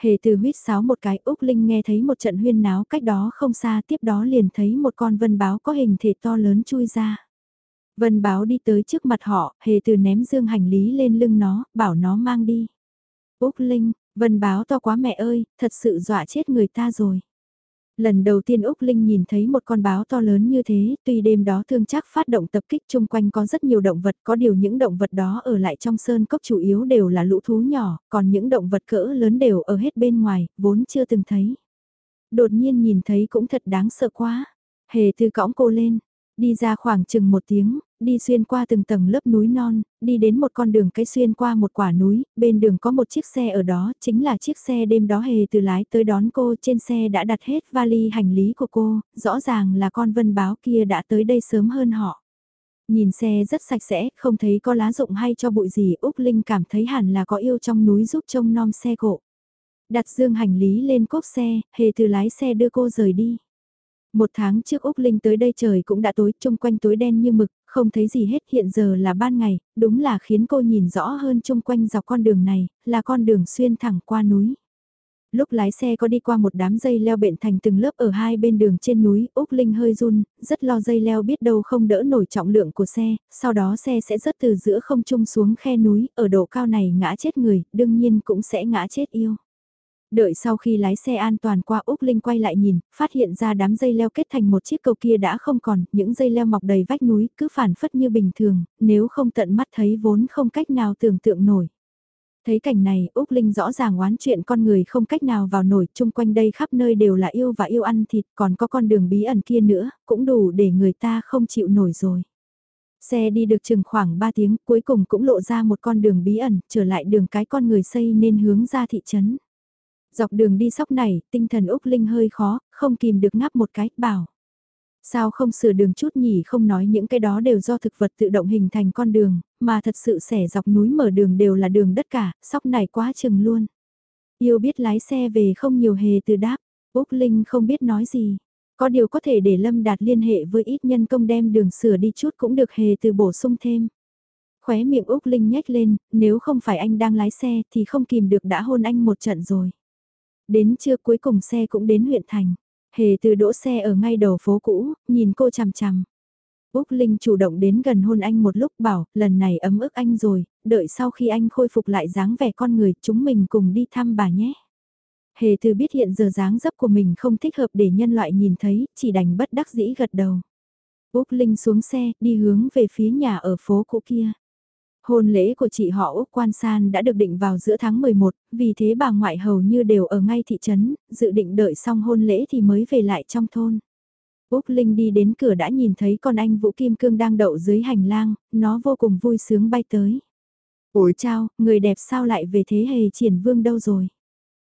Hề từ huyết sáo một cái Úc Linh nghe thấy một trận huyên náo cách đó không xa tiếp đó liền thấy một con vân báo có hình thể to lớn chui ra. Vân báo đi tới trước mặt họ, hề từ ném dương hành lý lên lưng nó, bảo nó mang đi. Úc Linh, vân báo to quá mẹ ơi, thật sự dọa chết người ta rồi. Lần đầu tiên Úc Linh nhìn thấy một con báo to lớn như thế, tuy đêm đó thương chắc phát động tập kích chung quanh có rất nhiều động vật, có điều những động vật đó ở lại trong sơn cốc chủ yếu đều là lũ thú nhỏ, còn những động vật cỡ lớn đều ở hết bên ngoài, vốn chưa từng thấy. Đột nhiên nhìn thấy cũng thật đáng sợ quá. Hề từ cõng cô lên, đi ra khoảng chừng một tiếng, đi xuyên qua từng tầng lớp núi non, đi đến một con đường cái xuyên qua một quả núi, bên đường có một chiếc xe ở đó, chính là chiếc xe đêm đó hề từ lái tới đón cô, trên xe đã đặt hết vali hành lý của cô, rõ ràng là con vân báo kia đã tới đây sớm hơn họ. Nhìn xe rất sạch sẽ, không thấy có lá rụng hay cho bụi gì, Úc Linh cảm thấy hẳn là có yêu trong núi giúp trông nom xe cộ. Đặt dương hành lý lên cốp xe, hề từ lái xe đưa cô rời đi. Một tháng trước Úc Linh tới đây trời cũng đã tối, chung quanh tối đen như mực, không thấy gì hết hiện giờ là ban ngày, đúng là khiến cô nhìn rõ hơn chung quanh dọc con đường này, là con đường xuyên thẳng qua núi. Lúc lái xe có đi qua một đám dây leo bện thành từng lớp ở hai bên đường trên núi, Úc Linh hơi run, rất lo dây leo biết đâu không đỡ nổi trọng lượng của xe, sau đó xe sẽ rớt từ giữa không trung xuống khe núi, ở độ cao này ngã chết người, đương nhiên cũng sẽ ngã chết yêu. Đợi sau khi lái xe an toàn qua Úc Linh quay lại nhìn, phát hiện ra đám dây leo kết thành một chiếc cầu kia đã không còn, những dây leo mọc đầy vách núi cứ phản phất như bình thường, nếu không tận mắt thấy vốn không cách nào tưởng tượng nổi. Thấy cảnh này, Úc Linh rõ ràng oán chuyện con người không cách nào vào nổi, chung quanh đây khắp nơi đều là yêu và yêu ăn thịt, còn có con đường bí ẩn kia nữa, cũng đủ để người ta không chịu nổi rồi. Xe đi được chừng khoảng 3 tiếng, cuối cùng cũng lộ ra một con đường bí ẩn, trở lại đường cái con người xây nên hướng ra thị trấn. Dọc đường đi sóc này, tinh thần Úc Linh hơi khó, không kìm được ngáp một cái, bảo. Sao không sửa đường chút nhỉ không nói những cái đó đều do thực vật tự động hình thành con đường, mà thật sự xẻ dọc núi mở đường đều là đường đất cả, sóc này quá chừng luôn. Yêu biết lái xe về không nhiều hề từ đáp, Úc Linh không biết nói gì. Có điều có thể để Lâm Đạt liên hệ với ít nhân công đem đường sửa đi chút cũng được hề từ bổ sung thêm. Khóe miệng Úc Linh nhếch lên, nếu không phải anh đang lái xe thì không kìm được đã hôn anh một trận rồi. Đến trưa cuối cùng xe cũng đến huyện thành. Hề từ đỗ xe ở ngay đầu phố cũ, nhìn cô chằm chằm. Úc Linh chủ động đến gần hôn anh một lúc bảo, lần này ấm ức anh rồi, đợi sau khi anh khôi phục lại dáng vẻ con người, chúng mình cùng đi thăm bà nhé. Hề từ biết hiện giờ dáng dấp của mình không thích hợp để nhân loại nhìn thấy, chỉ đành bất đắc dĩ gật đầu. Úc Linh xuống xe, đi hướng về phía nhà ở phố cũ kia. Hôn lễ của chị họ Úc Quan San đã được định vào giữa tháng 11, vì thế bà ngoại hầu như đều ở ngay thị trấn, dự định đợi xong hôn lễ thì mới về lại trong thôn. Úc Linh đi đến cửa đã nhìn thấy con anh Vũ Kim Cương đang đậu dưới hành lang, nó vô cùng vui sướng bay tới. Ủi chào, người đẹp sao lại về thế hề triển vương đâu rồi?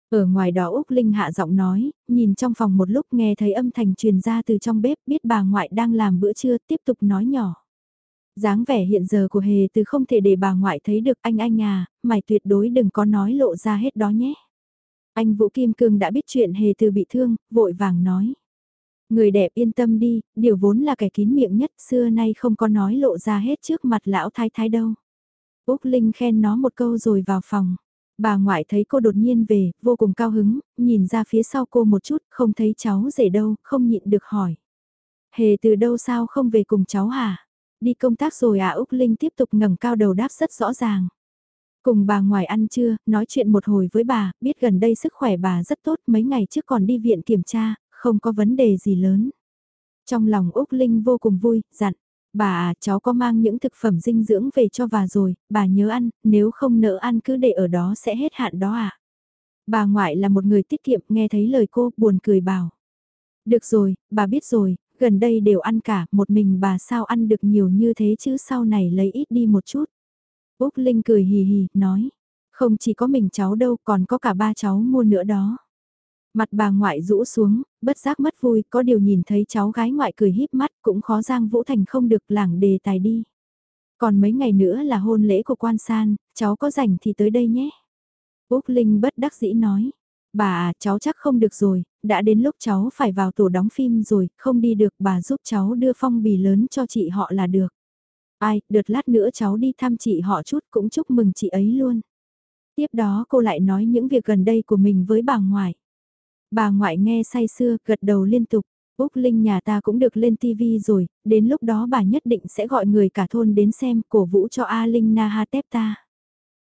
Ở ngoài đó Úc Linh hạ giọng nói, nhìn trong phòng một lúc nghe thấy âm thanh truyền ra từ trong bếp biết bà ngoại đang làm bữa trưa tiếp tục nói nhỏ dáng vẻ hiện giờ của hề từ không thể để bà ngoại thấy được anh anh à, mày tuyệt đối đừng có nói lộ ra hết đó nhé. Anh Vũ Kim Cương đã biết chuyện hề từ bị thương, vội vàng nói. Người đẹp yên tâm đi, điều vốn là kẻ kín miệng nhất xưa nay không có nói lộ ra hết trước mặt lão thái thái đâu. Úc Linh khen nó một câu rồi vào phòng. Bà ngoại thấy cô đột nhiên về, vô cùng cao hứng, nhìn ra phía sau cô một chút, không thấy cháu rể đâu, không nhịn được hỏi. Hề từ đâu sao không về cùng cháu hả? Đi công tác rồi à Úc Linh tiếp tục ngẩng cao đầu đáp rất rõ ràng. Cùng bà ngoài ăn trưa, nói chuyện một hồi với bà, biết gần đây sức khỏe bà rất tốt, mấy ngày trước còn đi viện kiểm tra, không có vấn đề gì lớn. Trong lòng Úc Linh vô cùng vui, dặn, bà à, cháu có mang những thực phẩm dinh dưỡng về cho bà rồi, bà nhớ ăn, nếu không nỡ ăn cứ để ở đó sẽ hết hạn đó à. Bà ngoại là một người tiết kiệm, nghe thấy lời cô, buồn cười bảo. Được rồi, bà biết rồi, gần đây đều ăn cả, một mình bà sao ăn được nhiều như thế chứ sau này lấy ít đi một chút. Úc Linh cười hì hì, nói, không chỉ có mình cháu đâu, còn có cả ba cháu mua nữa đó. Mặt bà ngoại rũ xuống, bất giác mất vui, có điều nhìn thấy cháu gái ngoại cười híp mắt cũng khó Giang Vũ Thành không được lảng đề tài đi. Còn mấy ngày nữa là hôn lễ của quan san, cháu có rảnh thì tới đây nhé. Úc Linh bất đắc dĩ nói, bà à, cháu chắc không được rồi, đã đến lúc cháu phải vào tổ đóng phim rồi, không đi được bà giúp cháu đưa phong bì lớn cho chị họ là được. Ai, đợt lát nữa cháu đi thăm chị họ chút cũng chúc mừng chị ấy luôn. Tiếp đó cô lại nói những việc gần đây của mình với bà ngoại. Bà ngoại nghe say sưa, gật đầu liên tục. Úc Linh nhà ta cũng được lên TV rồi, đến lúc đó bà nhất định sẽ gọi người cả thôn đến xem cổ vũ cho A Linh Na Ha Tép ta.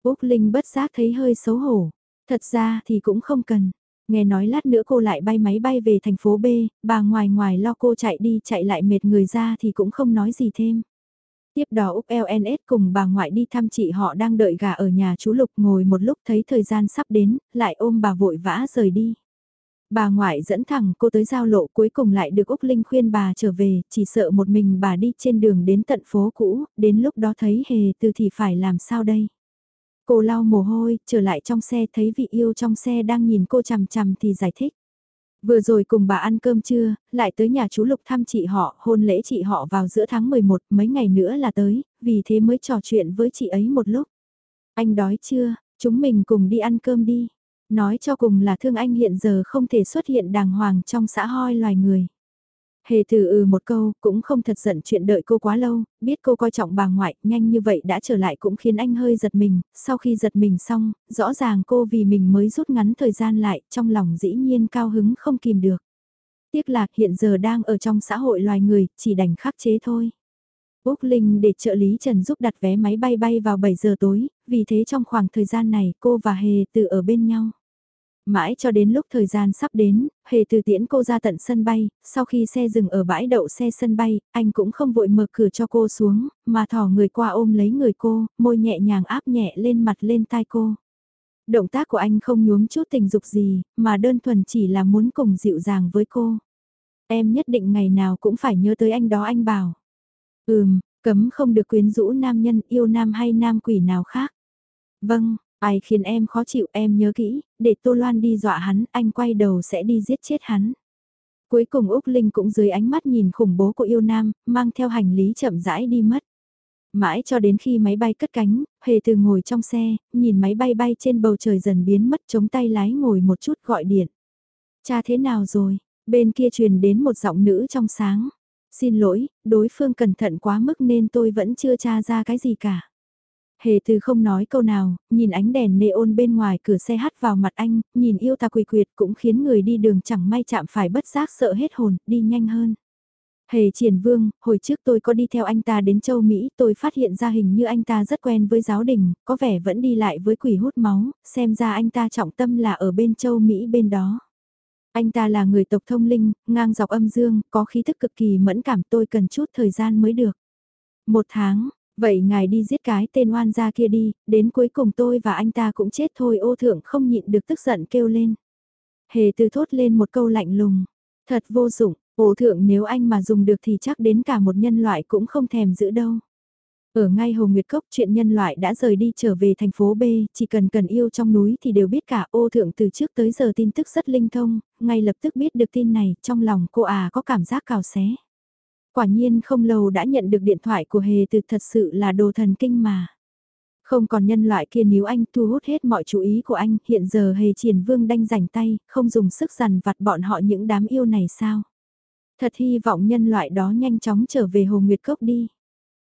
Úc Linh bất giác thấy hơi xấu hổ. Thật ra thì cũng không cần. Nghe nói lát nữa cô lại bay máy bay về thành phố B, bà ngoài ngoài lo cô chạy đi chạy lại mệt người ra thì cũng không nói gì thêm. Tiếp đó Úc LNS cùng bà ngoại đi thăm chị họ đang đợi gà ở nhà chú Lục ngồi một lúc thấy thời gian sắp đến, lại ôm bà vội vã rời đi. Bà ngoại dẫn thẳng cô tới giao lộ cuối cùng lại được Úc Linh khuyên bà trở về, chỉ sợ một mình bà đi trên đường đến tận phố cũ, đến lúc đó thấy hề từ thì phải làm sao đây. Cô lau mồ hôi, trở lại trong xe thấy vị yêu trong xe đang nhìn cô chằm chằm thì giải thích. Vừa rồi cùng bà ăn cơm trưa, lại tới nhà chú Lục thăm chị họ, hôn lễ chị họ vào giữa tháng 11, mấy ngày nữa là tới, vì thế mới trò chuyện với chị ấy một lúc. Anh đói chưa, chúng mình cùng đi ăn cơm đi. Nói cho cùng là thương anh hiện giờ không thể xuất hiện đàng hoàng trong xã hoi loài người. Hề từ ừ một câu, cũng không thật giận chuyện đợi cô quá lâu, biết cô coi trọng bà ngoại, nhanh như vậy đã trở lại cũng khiến anh hơi giật mình, sau khi giật mình xong, rõ ràng cô vì mình mới rút ngắn thời gian lại, trong lòng dĩ nhiên cao hứng không kìm được. Tiếc là hiện giờ đang ở trong xã hội loài người, chỉ đành khắc chế thôi. Úc Linh để trợ lý Trần giúp đặt vé máy bay bay vào 7 giờ tối, vì thế trong khoảng thời gian này cô và Hề từ ở bên nhau. Mãi cho đến lúc thời gian sắp đến, hề từ tiễn cô ra tận sân bay, sau khi xe dừng ở bãi đậu xe sân bay, anh cũng không vội mở cửa cho cô xuống, mà thỏ người qua ôm lấy người cô, môi nhẹ nhàng áp nhẹ lên mặt lên tai cô. Động tác của anh không nhuốm chút tình dục gì, mà đơn thuần chỉ là muốn cùng dịu dàng với cô. Em nhất định ngày nào cũng phải nhớ tới anh đó anh bảo. Ừm, cấm không được quyến rũ nam nhân yêu nam hay nam quỷ nào khác. Vâng, Ai khiến em khó chịu em nhớ kỹ, để Tô Loan đi dọa hắn, anh quay đầu sẽ đi giết chết hắn. Cuối cùng Úc Linh cũng dưới ánh mắt nhìn khủng bố của yêu nam, mang theo hành lý chậm rãi đi mất. Mãi cho đến khi máy bay cất cánh, Hề từ ngồi trong xe, nhìn máy bay bay trên bầu trời dần biến mất chống tay lái ngồi một chút gọi điện. Cha thế nào rồi? Bên kia truyền đến một giọng nữ trong sáng. Xin lỗi, đối phương cẩn thận quá mức nên tôi vẫn chưa tra ra cái gì cả. Hề từ không nói câu nào, nhìn ánh đèn neon bên ngoài cửa xe hắt vào mặt anh, nhìn yêu ta quỳ quyệt cũng khiến người đi đường chẳng may chạm phải bất giác sợ hết hồn, đi nhanh hơn. Hề triển vương, hồi trước tôi có đi theo anh ta đến châu Mỹ, tôi phát hiện ra hình như anh ta rất quen với giáo đình, có vẻ vẫn đi lại với quỷ hút máu, xem ra anh ta trọng tâm là ở bên châu Mỹ bên đó. Anh ta là người tộc thông linh, ngang dọc âm dương, có khí thức cực kỳ mẫn cảm tôi cần chút thời gian mới được. Một tháng, Vậy ngài đi giết cái tên oan gia kia đi, đến cuối cùng tôi và anh ta cũng chết thôi ô thượng không nhịn được tức giận kêu lên. Hề từ thốt lên một câu lạnh lùng, thật vô dụng, ô thượng nếu anh mà dùng được thì chắc đến cả một nhân loại cũng không thèm giữ đâu. Ở ngay Hồ Nguyệt Cốc chuyện nhân loại đã rời đi trở về thành phố B, chỉ cần cần yêu trong núi thì đều biết cả ô thượng từ trước tới giờ tin tức rất linh thông, ngay lập tức biết được tin này, trong lòng cô à có cảm giác cào xé. Quả nhiên không lâu đã nhận được điện thoại của Hề từ thật sự là đồ thần kinh mà. Không còn nhân loại kia nếu anh thu hút hết mọi chú ý của anh, hiện giờ Hề Triển Vương đanh rảnh tay, không dùng sức dằn vặt bọn họ những đám yêu này sao? Thật hy vọng nhân loại đó nhanh chóng trở về Hồ Nguyệt Cốc đi.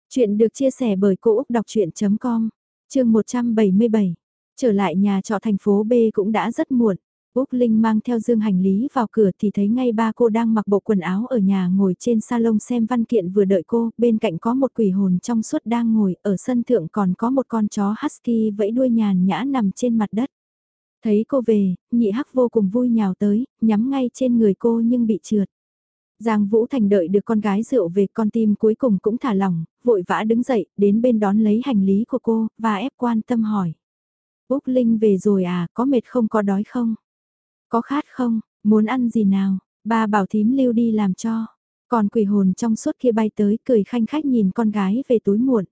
Chuyện được chia sẻ bởi Cô Úc Đọc Chuyện.com, chương 177. Trở lại nhà trọ thành phố B cũng đã rất muộn. Úc Linh mang theo dương hành lý vào cửa thì thấy ngay ba cô đang mặc bộ quần áo ở nhà ngồi trên salon xem văn kiện vừa đợi cô, bên cạnh có một quỷ hồn trong suốt đang ngồi, ở sân thượng còn có một con chó husky vẫy đuôi nhàn nhã nằm trên mặt đất. Thấy cô về, nhị hắc vô cùng vui nhào tới, nhắm ngay trên người cô nhưng bị trượt. Giang Vũ Thành đợi được con gái rượu về con tim cuối cùng cũng thả lỏng, vội vã đứng dậy, đến bên đón lấy hành lý của cô, và ép quan tâm hỏi. Úc Linh về rồi à, có mệt không có đói không? Có khát không, muốn ăn gì nào, ba bảo thím lưu đi làm cho. Còn quỷ hồn trong suốt kia bay tới cười khanh khách nhìn con gái về tối muộn.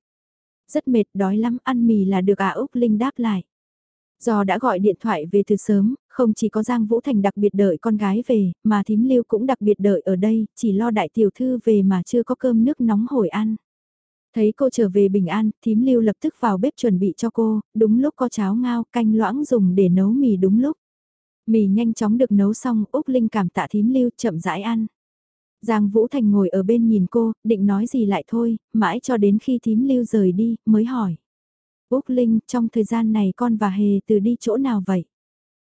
Rất mệt đói lắm ăn mì là được à Úc Linh đáp lại. Do đã gọi điện thoại về từ sớm, không chỉ có Giang Vũ Thành đặc biệt đợi con gái về, mà thím lưu cũng đặc biệt đợi ở đây, chỉ lo đại tiểu thư về mà chưa có cơm nước nóng hổi ăn. Thấy cô trở về bình an, thím lưu lập tức vào bếp chuẩn bị cho cô, đúng lúc có cháo ngao canh loãng dùng để nấu mì đúng lúc. Mì nhanh chóng được nấu xong, Úc Linh cảm tạ thím lưu chậm rãi ăn. Giang Vũ Thành ngồi ở bên nhìn cô, định nói gì lại thôi, mãi cho đến khi thím lưu rời đi, mới hỏi. Úc Linh, trong thời gian này con và Hề từ đi chỗ nào vậy?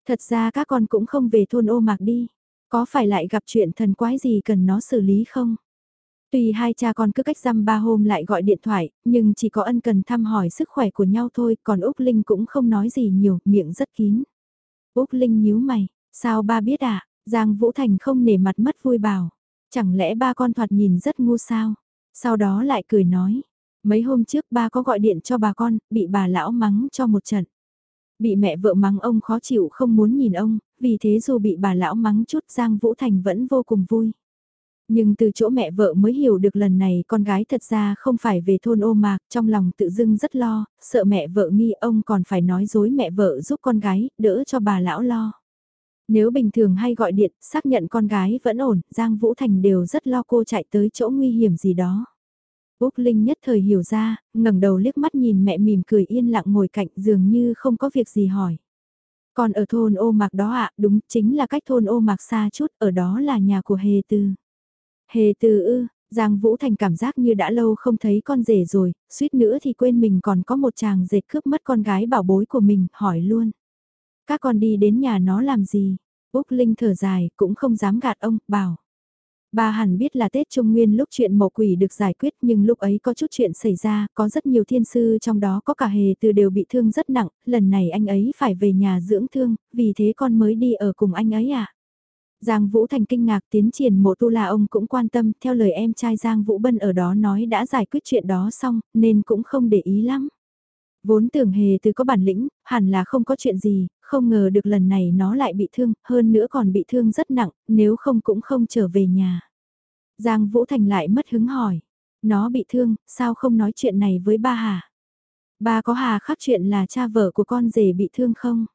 Thật ra các con cũng không về thôn ô mạc đi. Có phải lại gặp chuyện thần quái gì cần nó xử lý không? Tuy hai cha con cứ cách dăm ba hôm lại gọi điện thoại, nhưng chỉ có ân cần thăm hỏi sức khỏe của nhau thôi, còn Úc Linh cũng không nói gì nhiều, miệng rất kín. Úc Linh nhíu mày, sao ba biết à, Giang Vũ Thành không nể mặt mất vui bảo. Chẳng lẽ ba con thoạt nhìn rất ngu sao? Sau đó lại cười nói, mấy hôm trước ba có gọi điện cho bà con, bị bà lão mắng cho một trận. Bị mẹ vợ mắng ông khó chịu không muốn nhìn ông, vì thế dù bị bà lão mắng chút Giang Vũ Thành vẫn vô cùng vui. Nhưng từ chỗ mẹ vợ mới hiểu được lần này con gái thật ra không phải về thôn ô mạc, trong lòng tự dưng rất lo, sợ mẹ vợ nghi ông còn phải nói dối mẹ vợ giúp con gái, đỡ cho bà lão lo. Nếu bình thường hay gọi điện, xác nhận con gái vẫn ổn, Giang Vũ Thành đều rất lo cô chạy tới chỗ nguy hiểm gì đó. Úc Linh nhất thời hiểu ra, ngẩng đầu liếc mắt nhìn mẹ mỉm cười yên lặng ngồi cạnh dường như không có việc gì hỏi. Còn ở thôn ô mạc đó ạ, đúng chính là cách thôn ô mạc xa chút, ở đó là nhà của Hề Tư. Hề từ ư, Giang Vũ Thành cảm giác như đã lâu không thấy con rể rồi, suýt nữa thì quên mình còn có một chàng dệt cướp mất con gái bảo bối của mình, hỏi luôn. Các con đi đến nhà nó làm gì? Úc Linh thở dài, cũng không dám gạt ông, bảo. Bà hẳn biết là Tết Trung Nguyên lúc chuyện mộ quỷ được giải quyết nhưng lúc ấy có chút chuyện xảy ra, có rất nhiều thiên sư trong đó có cả hề từ đều bị thương rất nặng, lần này anh ấy phải về nhà dưỡng thương, vì thế con mới đi ở cùng anh ấy à. Giang Vũ Thành kinh ngạc tiến triển mộ tu là ông cũng quan tâm, theo lời em trai Giang Vũ Bân ở đó nói đã giải quyết chuyện đó xong, nên cũng không để ý lắm. Vốn tưởng hề từ có bản lĩnh, hẳn là không có chuyện gì, không ngờ được lần này nó lại bị thương, hơn nữa còn bị thương rất nặng, nếu không cũng không trở về nhà. Giang Vũ Thành lại mất hứng hỏi, nó bị thương, sao không nói chuyện này với ba hả? Ba có hà khắc chuyện là cha vợ của con rể bị thương không?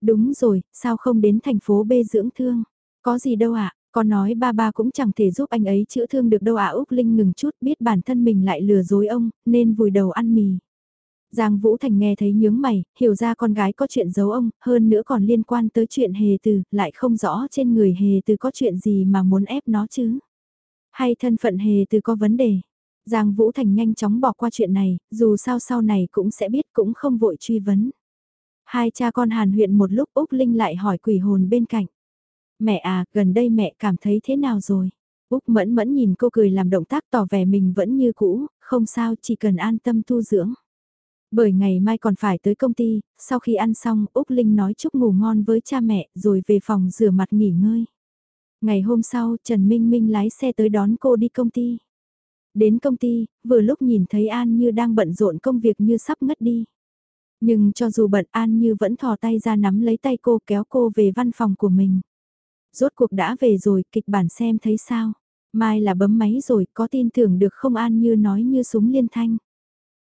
Đúng rồi, sao không đến thành phố B dưỡng thương? Có gì đâu ạ, con nói ba ba cũng chẳng thể giúp anh ấy chữa thương được đâu ạ Úc Linh ngừng chút biết bản thân mình lại lừa dối ông, nên vùi đầu ăn mì. Giang Vũ Thành nghe thấy nhướng mày, hiểu ra con gái có chuyện giấu ông, hơn nữa còn liên quan tới chuyện hề từ, lại không rõ trên người hề từ có chuyện gì mà muốn ép nó chứ. Hay thân phận hề từ có vấn đề. Giang Vũ Thành nhanh chóng bỏ qua chuyện này, dù sao sau này cũng sẽ biết cũng không vội truy vấn. Hai cha con hàn huyện một lúc Úc Linh lại hỏi quỷ hồn bên cạnh. Mẹ à, gần đây mẹ cảm thấy thế nào rồi? Úc mẫn mẫn nhìn cô cười làm động tác tỏ vẻ mình vẫn như cũ, không sao chỉ cần an tâm tu dưỡng. Bởi ngày mai còn phải tới công ty, sau khi ăn xong Úc Linh nói chúc ngủ ngon với cha mẹ rồi về phòng rửa mặt nghỉ ngơi. Ngày hôm sau Trần Minh Minh lái xe tới đón cô đi công ty. Đến công ty, vừa lúc nhìn thấy An Như đang bận rộn công việc như sắp ngất đi. Nhưng cho dù bận An Như vẫn thò tay ra nắm lấy tay cô kéo cô về văn phòng của mình. Rốt cuộc đã về rồi, kịch bản xem thấy sao. Mai là bấm máy rồi, có tin tưởng được không An Như nói như súng liên thanh.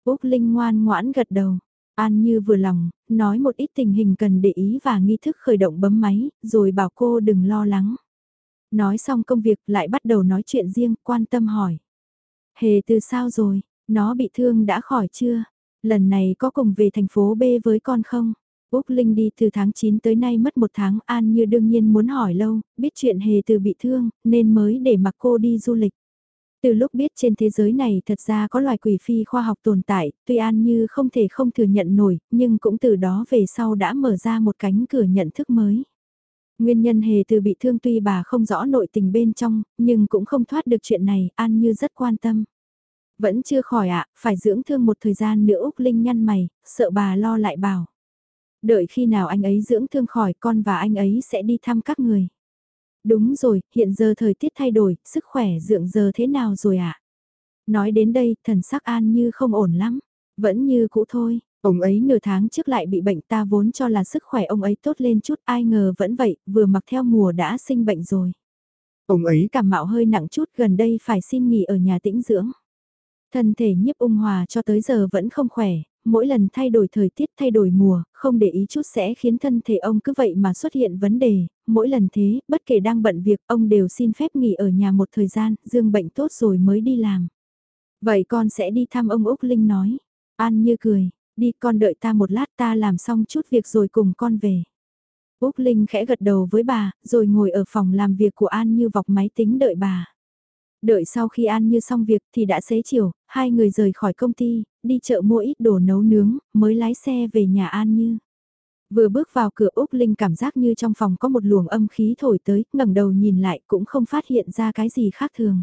Úc Linh ngoan ngoãn gật đầu. An Như vừa lòng, nói một ít tình hình cần để ý và nghi thức khởi động bấm máy, rồi bảo cô đừng lo lắng. Nói xong công việc lại bắt đầu nói chuyện riêng, quan tâm hỏi. Hề từ sao rồi, nó bị thương đã khỏi chưa? Lần này có cùng về thành phố B với con không? Úc Linh đi từ tháng 9 tới nay mất một tháng An như đương nhiên muốn hỏi lâu, biết chuyện hề từ bị thương, nên mới để mặc cô đi du lịch. Từ lúc biết trên thế giới này thật ra có loài quỷ phi khoa học tồn tại, tuy An Như không thể không thừa nhận nổi, nhưng cũng từ đó về sau đã mở ra một cánh cửa nhận thức mới. Nguyên nhân hề từ bị thương tuy bà không rõ nội tình bên trong, nhưng cũng không thoát được chuyện này, An Như rất quan tâm. Vẫn chưa khỏi ạ, phải dưỡng thương một thời gian nữa Úc Linh nhăn mày, sợ bà lo lại bảo. Đợi khi nào anh ấy dưỡng thương khỏi con và anh ấy sẽ đi thăm các người. Đúng rồi, hiện giờ thời tiết thay đổi, sức khỏe dưỡng giờ thế nào rồi ạ? À? Nói đến đây, thần sắc an như không ổn lắm. Vẫn như cũ thôi, ông ấy nửa tháng trước lại bị bệnh ta vốn cho là sức khỏe ông ấy tốt lên chút ai ngờ vẫn vậy, vừa mặc theo mùa đã sinh bệnh rồi. Ông ấy cảm mạo hơi nặng chút gần đây phải xin nghỉ ở nhà tĩnh dưỡng. Thân thể nhiếp ung hòa cho tới giờ vẫn không khỏe, mỗi lần thay đổi thời tiết thay đổi mùa, không để ý chút sẽ khiến thân thể ông cứ vậy mà xuất hiện vấn đề, mỗi lần thế, bất kể đang bận việc, ông đều xin phép nghỉ ở nhà một thời gian, dương bệnh tốt rồi mới đi làm. Vậy con sẽ đi thăm ông Úc Linh nói. An như cười, đi con đợi ta một lát ta làm xong chút việc rồi cùng con về. Úc Linh khẽ gật đầu với bà, rồi ngồi ở phòng làm việc của An như vọc máy tính đợi bà. Đợi sau khi An Như xong việc thì đã xế chiều, hai người rời khỏi công ty, đi chợ mua ít đồ nấu nướng, mới lái xe về nhà An Như. Vừa bước vào cửa Úc Linh cảm giác như trong phòng có một luồng âm khí thổi tới, ngẩng đầu nhìn lại cũng không phát hiện ra cái gì khác thường.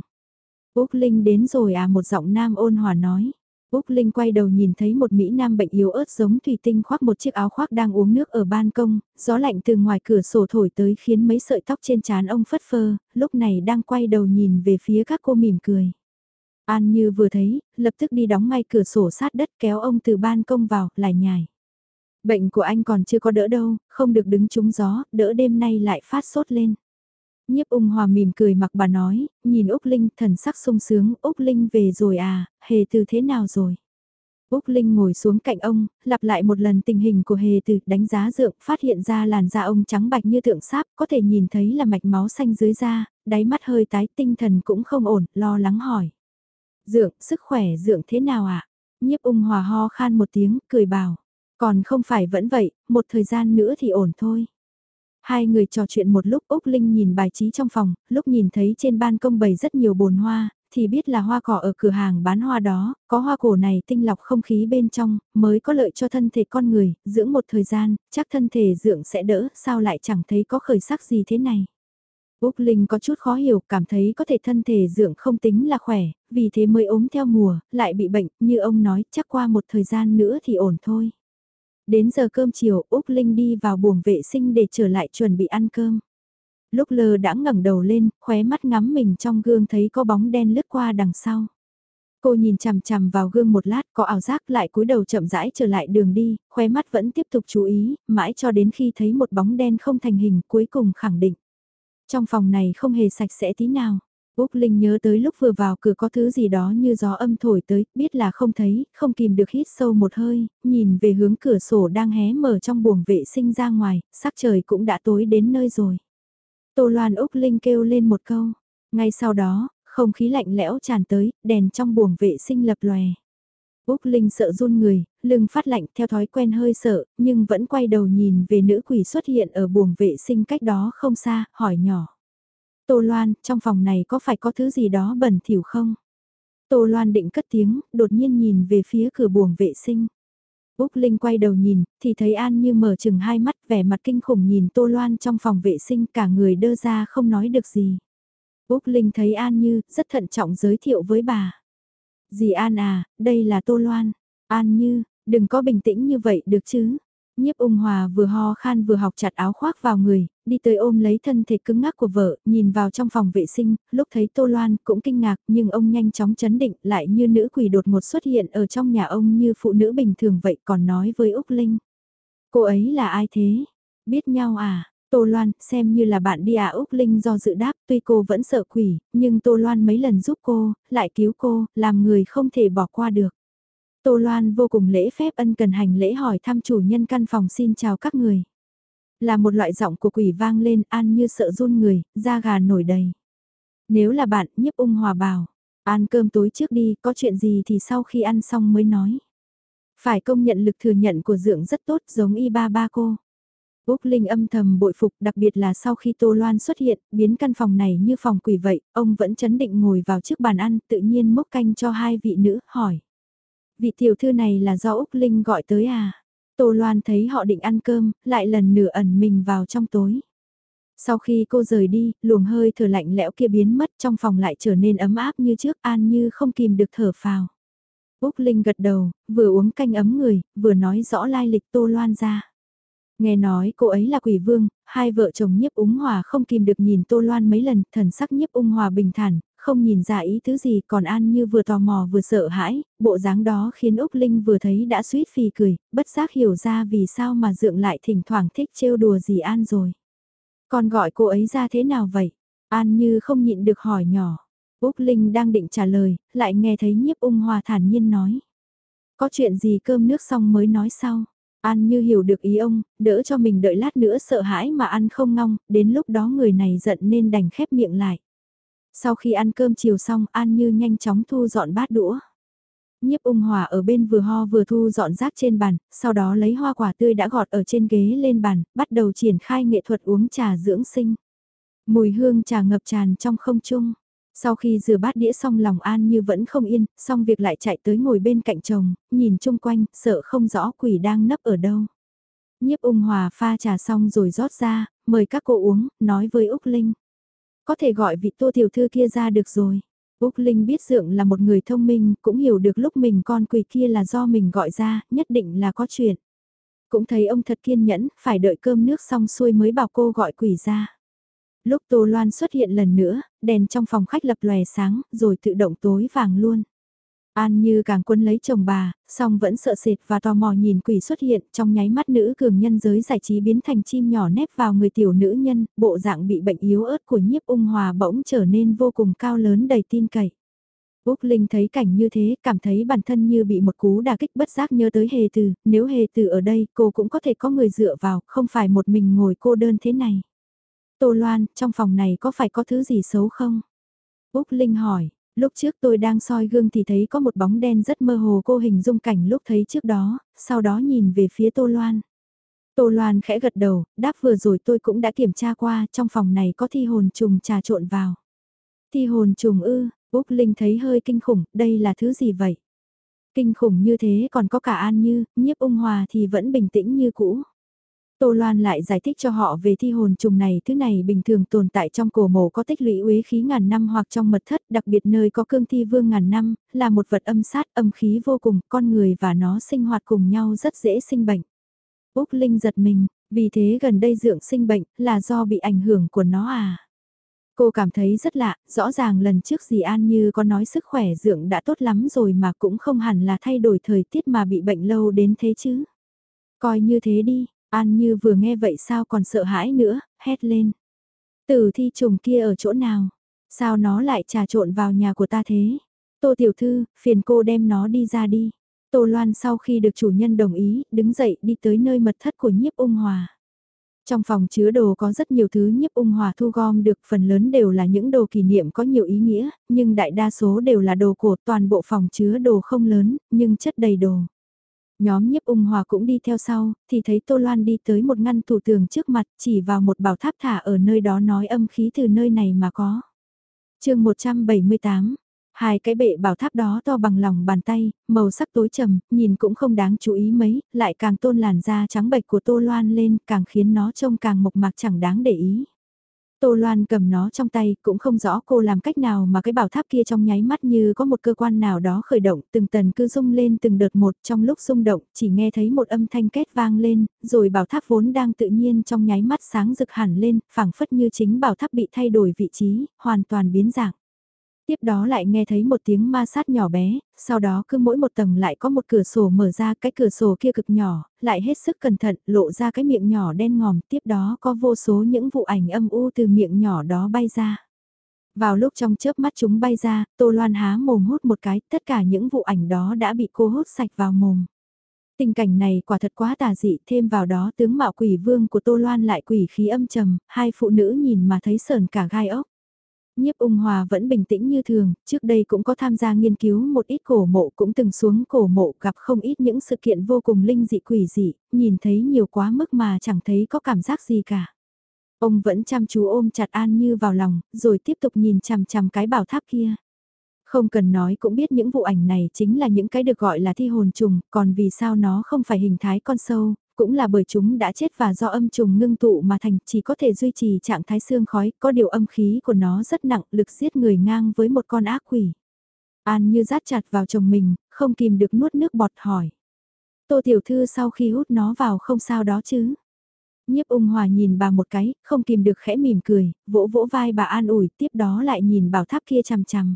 Úc Linh đến rồi à một giọng nam ôn hòa nói. Úc Linh quay đầu nhìn thấy một Mỹ Nam bệnh yếu ớt giống thủy tinh khoác một chiếc áo khoác đang uống nước ở ban công, gió lạnh từ ngoài cửa sổ thổi tới khiến mấy sợi tóc trên trán ông phất phơ, lúc này đang quay đầu nhìn về phía các cô mỉm cười. An như vừa thấy, lập tức đi đóng ngay cửa sổ sát đất kéo ông từ ban công vào, lại nhài. Bệnh của anh còn chưa có đỡ đâu, không được đứng trúng gió, đỡ đêm nay lại phát sốt lên. Nhiếp ung hòa mỉm cười mặc bà nói, nhìn Úc Linh thần sắc sung sướng, Úc Linh về rồi à, hề từ thế nào rồi? Úc Linh ngồi xuống cạnh ông, lặp lại một lần tình hình của hề từ đánh giá dượng, phát hiện ra làn da ông trắng bạch như tượng sáp, có thể nhìn thấy là mạch máu xanh dưới da, đáy mắt hơi tái tinh thần cũng không ổn, lo lắng hỏi. Dượng, sức khỏe dượng thế nào ạ? À? Nhiếp ung hòa ho khan một tiếng, cười bảo. Còn không phải vẫn vậy, một thời gian nữa thì ổn thôi. Hai người trò chuyện một lúc Úc Linh nhìn bài trí trong phòng, lúc nhìn thấy trên ban công bày rất nhiều bồn hoa, thì biết là hoa cỏ ở cửa hàng bán hoa đó, có hoa cổ này tinh lọc không khí bên trong, mới có lợi cho thân thể con người, dưỡng một thời gian, chắc thân thể dưỡng sẽ đỡ, sao lại chẳng thấy có khởi sắc gì thế này. Úc Linh có chút khó hiểu, cảm thấy có thể thân thể dưỡng không tính là khỏe, vì thế mới ốm theo mùa, lại bị bệnh, như ông nói, chắc qua một thời gian nữa thì ổn thôi. Đến giờ cơm chiều, Úc Linh đi vào buồng vệ sinh để trở lại chuẩn bị ăn cơm. Lúc lơ đã ngẩng đầu lên, khóe mắt ngắm mình trong gương thấy có bóng đen lướt qua đằng sau. Cô nhìn chằm chằm vào gương một lát có ảo giác lại cúi đầu chậm rãi trở lại đường đi, khóe mắt vẫn tiếp tục chú ý, mãi cho đến khi thấy một bóng đen không thành hình cuối cùng khẳng định. Trong phòng này không hề sạch sẽ tí nào. Úc Linh nhớ tới lúc vừa vào cửa có thứ gì đó như gió âm thổi tới, biết là không thấy, không kìm được hít sâu một hơi, nhìn về hướng cửa sổ đang hé mở trong buồng vệ sinh ra ngoài, sắc trời cũng đã tối đến nơi rồi. Tô Loan Úc Linh kêu lên một câu, ngay sau đó, không khí lạnh lẽo tràn tới, đèn trong buồng vệ sinh lập lòe. Úc Linh sợ run người, lưng phát lạnh theo thói quen hơi sợ, nhưng vẫn quay đầu nhìn về nữ quỷ xuất hiện ở buồng vệ sinh cách đó không xa, hỏi nhỏ. Tô Loan, trong phòng này có phải có thứ gì đó bẩn thỉu không? Tô Loan định cất tiếng, đột nhiên nhìn về phía cửa buồng vệ sinh. Úc Linh quay đầu nhìn, thì thấy An như mở chừng hai mắt vẻ mặt kinh khủng nhìn Tô Loan trong phòng vệ sinh cả người đơ ra không nói được gì. Úc Linh thấy An như, rất thận trọng giới thiệu với bà. Dì An à, đây là Tô Loan. An như, đừng có bình tĩnh như vậy được chứ. Nhiếp ung hòa vừa ho khan vừa học chặt áo khoác vào người, đi tới ôm lấy thân thể cứng ngắc của vợ, nhìn vào trong phòng vệ sinh, lúc thấy Tô Loan cũng kinh ngạc nhưng ông nhanh chóng chấn định lại như nữ quỷ đột ngột xuất hiện ở trong nhà ông như phụ nữ bình thường vậy còn nói với Úc Linh. Cô ấy là ai thế? Biết nhau à? Tô Loan, xem như là bạn đi à Úc Linh do dự đáp, tuy cô vẫn sợ quỷ, nhưng Tô Loan mấy lần giúp cô, lại cứu cô, làm người không thể bỏ qua được. Tô Loan vô cùng lễ phép ân cần hành lễ hỏi thăm chủ nhân căn phòng xin chào các người. Là một loại giọng của quỷ vang lên an như sợ run người, da gà nổi đầy. Nếu là bạn nhiếp ung hòa bảo, ăn cơm tối trước đi, có chuyện gì thì sau khi ăn xong mới nói. Phải công nhận lực thừa nhận của dưỡng rất tốt giống y ba ba cô. Úc Linh âm thầm bội phục đặc biệt là sau khi Tô Loan xuất hiện, biến căn phòng này như phòng quỷ vậy, ông vẫn chấn định ngồi vào trước bàn ăn tự nhiên mốc canh cho hai vị nữ, hỏi. Vị tiểu thư này là do Úc Linh gọi tới à? Tô Loan thấy họ định ăn cơm, lại lần nửa ẩn mình vào trong tối. Sau khi cô rời đi, luồng hơi thở lạnh lẽo kia biến mất trong phòng lại trở nên ấm áp như trước an như không kìm được thở phào. Úc Linh gật đầu, vừa uống canh ấm người, vừa nói rõ lai lịch Tô Loan ra. Nghe nói cô ấy là quỷ vương, hai vợ chồng nhiếp úng hòa không kìm được nhìn Tô Loan mấy lần, thần sắc nhiếp ung hòa bình thản, không nhìn ra ý thứ gì còn An như vừa tò mò vừa sợ hãi, bộ dáng đó khiến Úc Linh vừa thấy đã suýt phì cười, bất giác hiểu ra vì sao mà Dượng lại thỉnh thoảng thích trêu đùa gì An rồi. Còn gọi cô ấy ra thế nào vậy? An như không nhịn được hỏi nhỏ. Úc Linh đang định trả lời, lại nghe thấy nhiếp ung hòa thản nhiên nói. Có chuyện gì cơm nước xong mới nói sau. An như hiểu được ý ông, đỡ cho mình đợi lát nữa sợ hãi mà ăn không ngong, đến lúc đó người này giận nên đành khép miệng lại. Sau khi ăn cơm chiều xong An Như nhanh chóng thu dọn bát đũa. Nhiếp ung hòa ở bên vừa ho vừa thu dọn rác trên bàn, sau đó lấy hoa quả tươi đã gọt ở trên ghế lên bàn, bắt đầu triển khai nghệ thuật uống trà dưỡng sinh. Mùi hương trà ngập tràn trong không trung. Sau khi rửa bát đĩa xong lòng An như vẫn không yên, xong việc lại chạy tới ngồi bên cạnh chồng, nhìn chung quanh, sợ không rõ quỷ đang nấp ở đâu. Nhiếp ung hòa pha trà xong rồi rót ra, mời các cô uống, nói với Úc Linh. Có thể gọi vị tô tiểu thư kia ra được rồi. Úc Linh biết Dượng là một người thông minh, cũng hiểu được lúc mình con quỷ kia là do mình gọi ra, nhất định là có chuyện. Cũng thấy ông thật kiên nhẫn, phải đợi cơm nước xong xuôi mới bảo cô gọi quỷ ra. Lúc Tô Loan xuất hiện lần nữa, đèn trong phòng khách lập lòe sáng, rồi tự động tối vàng luôn. An như càng quân lấy chồng bà, song vẫn sợ sệt và tò mò nhìn quỷ xuất hiện trong nháy mắt nữ cường nhân giới giải trí biến thành chim nhỏ nép vào người tiểu nữ nhân, bộ dạng bị bệnh yếu ớt của nhiếp ung hòa bỗng trở nên vô cùng cao lớn đầy tin cậy. Úc Linh thấy cảnh như thế, cảm thấy bản thân như bị một cú đà kích bất giác nhớ tới hề từ, nếu hề từ ở đây cô cũng có thể có người dựa vào, không phải một mình ngồi cô đơn thế này. Tô Loan, trong phòng này có phải có thứ gì xấu không? Úc Linh hỏi, lúc trước tôi đang soi gương thì thấy có một bóng đen rất mơ hồ cô hình dung cảnh lúc thấy trước đó, sau đó nhìn về phía Tô Loan. Tô Loan khẽ gật đầu, đáp vừa rồi tôi cũng đã kiểm tra qua, trong phòng này có thi hồn trùng trà trộn vào. Thi hồn trùng ư, Úc Linh thấy hơi kinh khủng, đây là thứ gì vậy? Kinh khủng như thế còn có cả An Như, nhiếp ung hòa thì vẫn bình tĩnh như cũ. Tô Loan lại giải thích cho họ về thi hồn trùng này, thứ này bình thường tồn tại trong cổ mộ có tích lũy uế khí ngàn năm hoặc trong mật thất, đặc biệt nơi có cương thi vương ngàn năm, là một vật âm sát, âm khí vô cùng, con người và nó sinh hoạt cùng nhau rất dễ sinh bệnh. Úc Linh giật mình, vì thế gần đây dưỡng sinh bệnh là do bị ảnh hưởng của nó à? Cô cảm thấy rất lạ, rõ ràng lần trước dì An Như có nói sức khỏe dưỡng đã tốt lắm rồi mà cũng không hẳn là thay đổi thời tiết mà bị bệnh lâu đến thế chứ. Coi như thế đi, An Như vừa nghe vậy sao còn sợ hãi nữa, hét lên. Tử thi trùng kia ở chỗ nào? Sao nó lại trà trộn vào nhà của ta thế? Tô Tiểu Thư, phiền cô đem nó đi ra đi. Tô Loan sau khi được chủ nhân đồng ý, đứng dậy đi tới nơi mật thất của nhiếp ung hòa. Trong phòng chứa đồ có rất nhiều thứ nhiếp ung hòa thu gom được phần lớn đều là những đồ kỷ niệm có nhiều ý nghĩa, nhưng đại đa số đều là đồ cổ toàn bộ phòng chứa đồ không lớn, nhưng chất đầy đồ. Nhóm nhiếp ung hòa cũng đi theo sau, thì thấy Tô Loan đi tới một ngăn tủ tường trước mặt chỉ vào một bảo tháp thả ở nơi đó nói âm khí từ nơi này mà có. chương 178 Hai cái bệ bảo tháp đó to bằng lòng bàn tay, màu sắc tối trầm, nhìn cũng không đáng chú ý mấy, lại càng tôn làn da trắng bệch của Tô Loan lên, càng khiến nó trông càng mộc mạc chẳng đáng để ý. Tô Loan cầm nó trong tay, cũng không rõ cô làm cách nào mà cái bảo tháp kia trong nháy mắt như có một cơ quan nào đó khởi động, từng tần cứ rung lên từng đợt một, trong lúc rung động, chỉ nghe thấy một âm thanh kết vang lên, rồi bảo tháp vốn đang tự nhiên trong nháy mắt sáng rực hẳn lên, phảng phất như chính bảo tháp bị thay đổi vị trí, hoàn toàn biến dạng. Tiếp đó lại nghe thấy một tiếng ma sát nhỏ bé, sau đó cứ mỗi một tầng lại có một cửa sổ mở ra cái cửa sổ kia cực nhỏ, lại hết sức cẩn thận lộ ra cái miệng nhỏ đen ngòm tiếp đó có vô số những vụ ảnh âm u từ miệng nhỏ đó bay ra. Vào lúc trong chớp mắt chúng bay ra, Tô Loan há mồm hút một cái, tất cả những vụ ảnh đó đã bị cô hút sạch vào mồm. Tình cảnh này quả thật quá tà dị, thêm vào đó tướng mạo quỷ vương của Tô Loan lại quỷ khí âm trầm, hai phụ nữ nhìn mà thấy sờn cả gai ốc. Nhiếp ung hòa vẫn bình tĩnh như thường, trước đây cũng có tham gia nghiên cứu một ít cổ mộ cũng từng xuống cổ mộ gặp không ít những sự kiện vô cùng linh dị quỷ dị, nhìn thấy nhiều quá mức mà chẳng thấy có cảm giác gì cả. Ông vẫn chăm chú ôm chặt An Như vào lòng, rồi tiếp tục nhìn chằm chằm cái bảo tháp kia. Không cần nói cũng biết những vụ ảnh này chính là những cái được gọi là thi hồn trùng, còn vì sao nó không phải hình thái con sâu, cũng là bởi chúng đã chết và do âm trùng ngưng tụ mà thành chỉ có thể duy trì trạng thái xương khói, có điều âm khí của nó rất nặng, lực giết người ngang với một con ác quỷ. An như rát chặt vào chồng mình, không kìm được nuốt nước bọt hỏi. Tô Tiểu Thư sau khi hút nó vào không sao đó chứ. Nhiếp ung hòa nhìn bà một cái, không kìm được khẽ mỉm cười, vỗ vỗ vai bà an ủi, tiếp đó lại nhìn bảo tháp kia chằm chằm.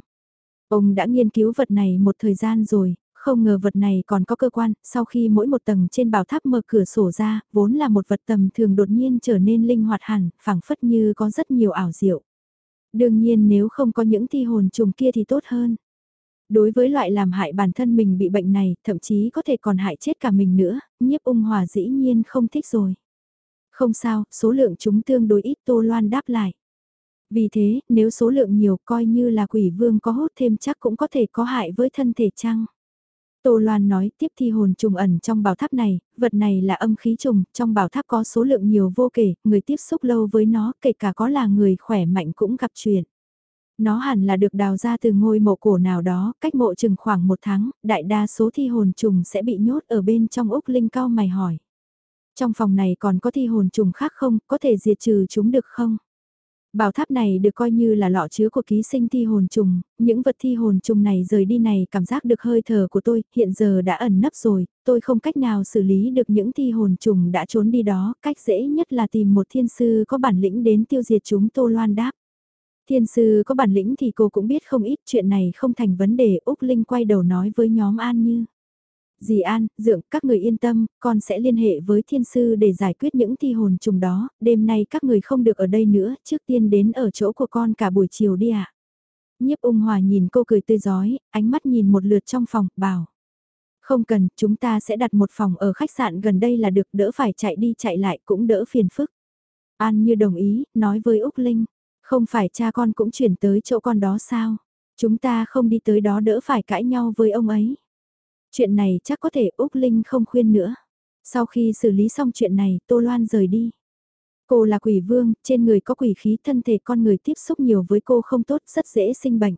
Ông đã nghiên cứu vật này một thời gian rồi, không ngờ vật này còn có cơ quan, sau khi mỗi một tầng trên bảo tháp mở cửa sổ ra, vốn là một vật tầm thường đột nhiên trở nên linh hoạt hẳn, phảng phất như có rất nhiều ảo diệu. Đương nhiên nếu không có những thi hồn trùng kia thì tốt hơn. Đối với loại làm hại bản thân mình bị bệnh này, thậm chí có thể còn hại chết cả mình nữa, nhiếp ung hòa dĩ nhiên không thích rồi. Không sao, số lượng chúng tương đối ít Tô Loan đáp lại. Vì thế, nếu số lượng nhiều coi như là quỷ vương có hút thêm chắc cũng có thể có hại với thân thể chăng? Tô Loan nói tiếp thi hồn trùng ẩn trong bảo tháp này, vật này là âm khí trùng, trong bảo tháp có số lượng nhiều vô kể, người tiếp xúc lâu với nó, kể cả có là người khỏe mạnh cũng gặp chuyện. Nó hẳn là được đào ra từ ngôi mộ cổ nào đó, cách mộ chừng khoảng một tháng, đại đa số thi hồn trùng sẽ bị nhốt ở bên trong Úc Linh cao mày hỏi. Trong phòng này còn có thi hồn trùng khác không, có thể diệt trừ chúng được không? Bảo tháp này được coi như là lọ chứa của ký sinh thi hồn trùng, những vật thi hồn trùng này rời đi này cảm giác được hơi thở của tôi, hiện giờ đã ẩn nấp rồi, tôi không cách nào xử lý được những thi hồn trùng đã trốn đi đó, cách dễ nhất là tìm một thiên sư có bản lĩnh đến tiêu diệt chúng Tô Loan đáp. Thiên sư có bản lĩnh thì cô cũng biết không ít chuyện này không thành vấn đề Úc Linh quay đầu nói với nhóm An Như. Dì An, Dượng, các người yên tâm, con sẽ liên hệ với thiên sư để giải quyết những thi hồn trùng đó, đêm nay các người không được ở đây nữa, trước tiên đến ở chỗ của con cả buổi chiều đi ạ. Nhiếp ung hòa nhìn cô cười tươi giói, ánh mắt nhìn một lượt trong phòng, bảo. Không cần, chúng ta sẽ đặt một phòng ở khách sạn gần đây là được đỡ phải chạy đi chạy lại cũng đỡ phiền phức. An như đồng ý, nói với Úc Linh, không phải cha con cũng chuyển tới chỗ con đó sao? Chúng ta không đi tới đó đỡ phải cãi nhau với ông ấy. Chuyện này chắc có thể Úc Linh không khuyên nữa. Sau khi xử lý xong chuyện này, Tô Loan rời đi. Cô là quỷ vương, trên người có quỷ khí thân thể con người tiếp xúc nhiều với cô không tốt, rất dễ sinh bệnh.